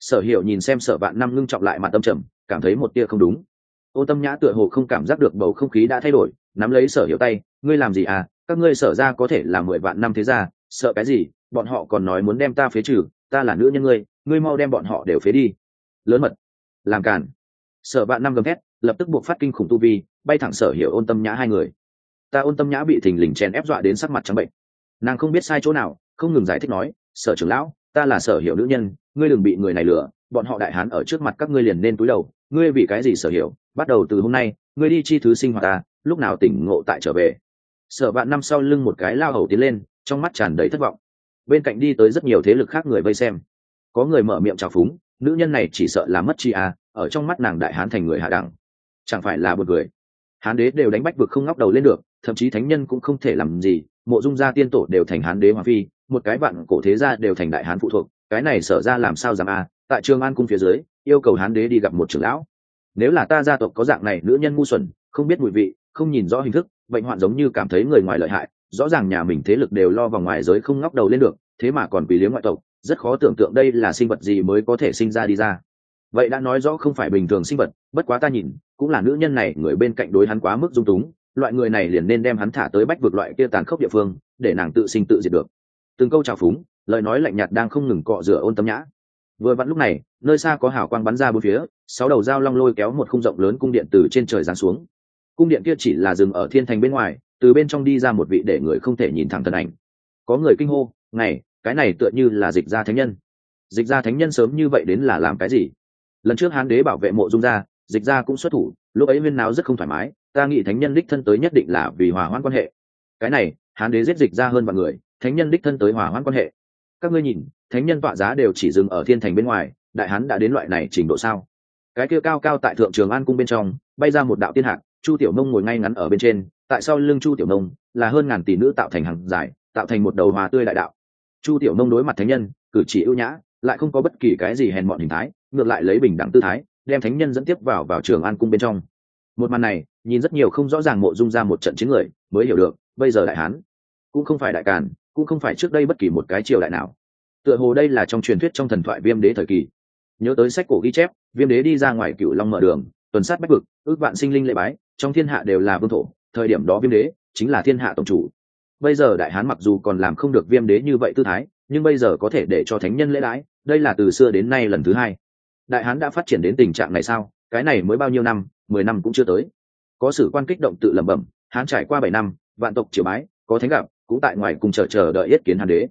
Sở hiểu nhìn xem sở vạn năm ngưng trọng lại mặt tâm trầm, cảm thấy một tia không đúng. Ô tâm nhã tựa hồ không cảm giác được bầu không khí đã thay đổi, nắm lấy sở hiểu tay, ngươi làm gì à? Các ngươi sở ra có thể là mười vạn năm thế ra sợ cái gì? Bọn họ còn nói muốn đem ta phế trừ, ta là nữ nhân ngươi ngươi mau đem bọn họ đều phế đi. Lớn mật, làm cản sở vạn năm gầm thét lập tức buộc phát kinh khủng tu vi, bay thẳng sở hiểu ôn tâm nhã hai người. Ta ôn tâm nhã bị thình lình chèn ép dọa đến sắc mặt trắng bệnh. Nàng không biết sai chỗ nào, không ngừng giải thích nói, sở trưởng lão, ta là sở hiểu nữ nhân, ngươi đừng bị người này lừa, bọn họ đại hán ở trước mặt các ngươi liền nên túi đầu, ngươi vì cái gì sở hiểu, bắt đầu từ hôm nay, ngươi đi chi thứ sinh hoạt ta, lúc nào tỉnh ngộ tại trở về. Sở vạn năm sau lưng một cái lao hầu tiến lên, trong mắt tràn đầy thất vọng. Bên cạnh đi tới rất nhiều thế lực khác người vây xem. Có người mở miệng trào phúng, nữ nhân này chỉ sợ là mất chi à ở trong mắt nàng đại hán thành người hạ đẳng chẳng phải là một người hán đế đều đánh bách vực không ngóc đầu lên được, thậm chí thánh nhân cũng không thể làm gì, mộ dung gia tiên tổ đều thành hán đế hoàng phi, một cái vạn cổ thế gia đều thành đại hán phụ thuộc, cái này sở ra làm sao dám à tại trường an cung phía dưới, yêu cầu hán đế đi gặp một trưởng lão. Nếu là ta gia tộc có dạng này nữ nhân ngu xuẩn, không biết mùi vị, không nhìn rõ hình thức, bệnh hoạn giống như cảm thấy người ngoài lợi hại, rõ ràng nhà mình thế lực đều lo vào ngoài giới không ngóc đầu lên được, thế mà còn vì liếm ngoại tộc, rất khó tưởng tượng đây là sinh vật gì mới có thể sinh ra đi ra vậy đã nói rõ không phải bình thường sinh vật, bất quá ta nhìn, cũng là nữ nhân này, người bên cạnh đối hắn quá mức dung túng, loại người này liền nên đem hắn thả tới bách vực loại kia tàn khốc địa phương, để nàng tự sinh tự diệt được. Từng câu trào phúng, lời nói lạnh nhạt đang không ngừng cọ rửa ôn tâm nhã. Vừa vặn lúc này, nơi xa có hào quang bắn ra bốn phía, sáu đầu dao long lôi kéo một khung rộng lớn cung điện từ trên trời giáng xuống. Cung điện kia chỉ là dừng ở thiên thành bên ngoài, từ bên trong đi ra một vị để người không thể nhìn thẳng thân ảnh. Có người kinh hô, này, cái này tựa như là dịch gia thánh nhân. Dịch gia thánh nhân sớm như vậy đến là làm cái gì? Lần trước hán đế bảo vệ mộ dung gia, dịch gia cũng xuất thủ, lúc ấy huyên náo rất không thoải mái, ta nghĩ thánh nhân đích thân tới nhất định là vì hòa hoãn quan hệ. Cái này, hán đế giết dịch ra hơn mọi người, thánh nhân đích thân tới hòa hoãn quan hệ. Các ngươi nhìn, thánh nhân tọa giá đều chỉ dừng ở thiên thành bên ngoài, đại hán đã đến loại này trình độ sao? Cái kia cao cao tại thượng trường an cung bên trong, bay ra một đạo tiên hạc, chu tiểu nông ngồi ngay ngắn ở bên trên, tại sao lưng chu tiểu nông, là hơn ngàn tỷ nữ tạo thành hàng dài, tạo thành một đầu hòa tươi đại đạo. Chu tiểu nông đối mặt thánh nhân, cử chỉ ưu nhã lại không có bất kỳ cái gì hèn mọn hình thái, ngược lại lấy bình đẳng tư thái, đem thánh nhân dẫn tiếp vào vào trường an cung bên trong. Một màn này, nhìn rất nhiều không rõ ràng mộ dung ra một trận chiến người, mới hiểu được, bây giờ đại hán, cũng không phải đại càn, cũng không phải trước đây bất kỳ một cái triều đại nào. Tựa hồ đây là trong truyền thuyết trong thần thoại viêm đế thời kỳ. Nhớ tới sách cổ ghi chép, viêm đế đi ra ngoài cựu long mở đường, tuần sát bách vực, ước vạn sinh linh lễ bái, trong thiên hạ đều là vương thổ, thời điểm đó viêm đế chính là thiên hạ tổng chủ. Bây giờ đại hán mặc dù còn làm không được viêm đế như vậy tư thái nhưng bây giờ có thể để cho thánh nhân lễ đái, đây là từ xưa đến nay lần thứ hai. Đại hán đã phát triển đến tình trạng này sao? Cái này mới bao nhiêu năm? Mười năm cũng chưa tới. Có sử quan kích động tự lẩm bẩm, hán trải qua bảy năm, vạn tộc triều bái, có thánh gặp, cũng tại ngoài cùng chờ chờ đợi yết kiến hán đế.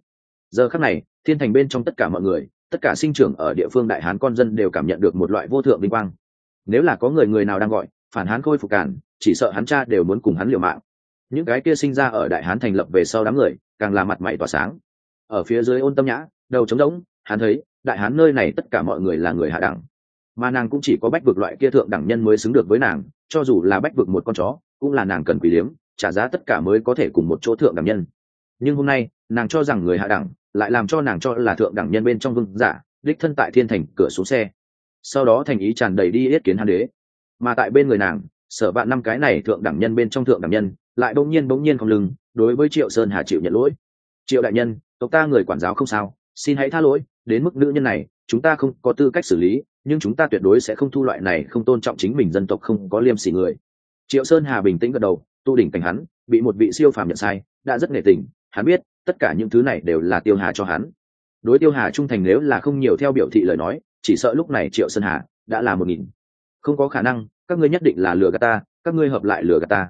Giờ khắc này, thiên thành bên trong tất cả mọi người, tất cả sinh trưởng ở địa phương đại hán con dân đều cảm nhận được một loại vô thượng vinh quang. Nếu là có người người nào đang gọi, phản hán khôi phục cản, chỉ sợ hắn cha đều muốn cùng hắn liều mạng. Những cái kia sinh ra ở đại hán thành lập về sau đám người, càng là mặt mày tỏa sáng ở phía dưới ôn tâm nhã, đầu trống rỗng, hắn thấy, đại hán nơi này tất cả mọi người là người hạ đẳng. Mà nàng cũng chỉ có bách vực loại kia thượng đẳng nhân mới xứng được với nàng, cho dù là bách vực một con chó, cũng là nàng cần quý liếm trả giá tất cả mới có thể cùng một chỗ thượng đẳng nhân. Nhưng hôm nay, nàng cho rằng người hạ đẳng, lại làm cho nàng cho là thượng đẳng nhân bên trong vương giả, đích thân tại thiên thành cửa xuống xe. Sau đó thành ý tràn đầy đi yết kiến hán đế. Mà tại bên người nàng, sở vạn năm cái này thượng đẳng nhân bên trong thượng đẳng nhân, lại bỗng nhiên bỗng nhiên không lưng, đối với triệu sơn hà chịu nhận lỗi. Triệu đại nhân tộc ta người quản giáo không sao, xin hãy tha lỗi, đến mức nữ nhân này, chúng ta không có tư cách xử lý, nhưng chúng ta tuyệt đối sẽ không thu loại này không tôn trọng chính mình dân tộc không có liêm sỉ người. Triệu sơn hà bình tĩnh gật đầu tu đỉnh cảnh hắn, bị một vị siêu phàm nhận sai, đã rất nể tình, hắn biết, tất cả những thứ này đều là tiêu hà cho hắn. Đối tiêu hà trung thành nếu là không nhiều theo biểu thị lời nói, chỉ sợ lúc này triệu sơn hà đã là một nghìn. Không có khả năng, các ngươi nhất định là lừa gạt ta, các ngươi hợp lại lừa gạt ta.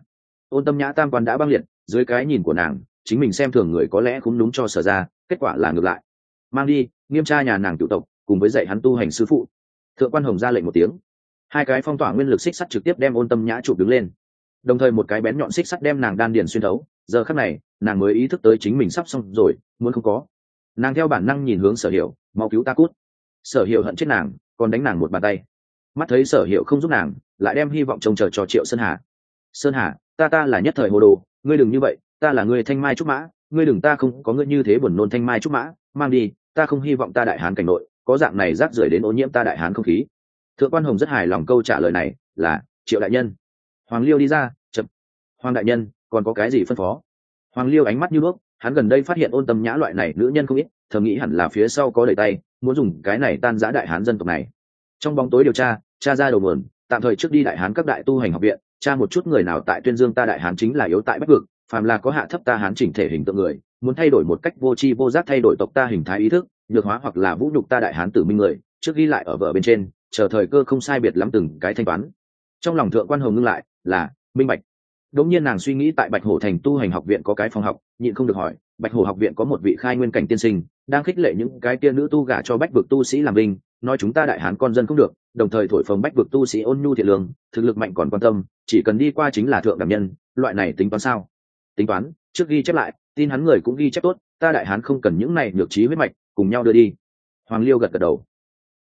Ôn tâm nhã tam quan đã băng liệt, dưới cái nhìn của nàng chính mình xem thường người có lẽ cũng đúng cho sở ra, kết quả là ngược lại. Mang đi, nghiêm tra nhà nàng cựu tộc, cùng với dạy hắn tu hành sư phụ. Thượng quan hồng ra lệnh một tiếng. Hai cái phong tỏa nguyên lực xích sắt trực tiếp đem ôn tâm nhã chụp đứng lên. Đồng thời một cái bén nhọn xích sắt đem nàng đan điền xuyên thấu. Giờ khắc này, nàng mới ý thức tới chính mình sắp xong rồi, muốn không có. Nàng theo bản năng nhìn hướng sở hiệu mau cứu ta cút. Sở hiệu hận chết nàng, còn đánh nàng một bàn tay. Mắt thấy sở hiệu không giúp nàng, lại đem hy vọng trông chờ cho triệu sơn hà. Sơn hà, ta ta là nhất thời hồ đồ, ngươi đừng như vậy ta là người thanh mai trúc mã, ngươi đừng ta không có ngươi như thế buồn nôn thanh mai trúc mã, mang đi, ta không hy vọng ta đại hán cảnh nội, có dạng này rác rưởi đến ô nhiễm ta đại hán không khí. Thượng quan hồng rất hài lòng câu trả lời này, là, triệu đại nhân. Hoàng liêu đi ra, chậm. Hoàng đại nhân, còn có cái gì phân phó? Hoàng liêu ánh mắt như bước hắn gần đây phát hiện ôn tâm nhã loại này nữ nhân không ít, thầm nghĩ hẳn là phía sau có đầy tay, muốn dùng cái này tan giã đại hán dân tộc này. Trong bóng tối điều tra, cha ra đầu mườn tạm thời trước đi đại hán các đại tu hành học viện tra một chút người nào tại tuyên dương ta đại hán chính là yếu tại bắc vực phàm là có hạ thấp ta hán chỉnh thể hình tượng người, muốn thay đổi một cách vô tri vô giác thay đổi tộc ta hình thái ý thức, nhược hóa hoặc là vũ nhục ta đại hán tử minh người, trước ghi lại ở vợ bên trên, chờ thời cơ không sai biệt lắm từng cái thanh toán. Trong lòng thượng quan hồng ngưng lại, là, minh bạch. Đống nhiên nàng suy nghĩ tại bạch hổ thành tu hành học viện có cái phòng học, nhịn không được hỏi, bạch hổ học viện có một vị khai nguyên cảnh tiên sinh, đang khích lệ những cái kia nữ tu gả cho bách vực tu sĩ làm binh, nói chúng ta đại hán con dân không được, đồng thời thổi phồng bách vực tu sĩ ôn nhu thiện lương, thực lực mạnh còn quan tâm, chỉ cần đi qua chính là thượng đảm nhân, loại này tính toán sao? Tính toán, trước ghi chép lại, tin hắn người cũng ghi chép tốt, ta đại hán không cần những này nhược trí huyết mạch, cùng nhau đưa đi. Hoàng liêu gật gật đầu.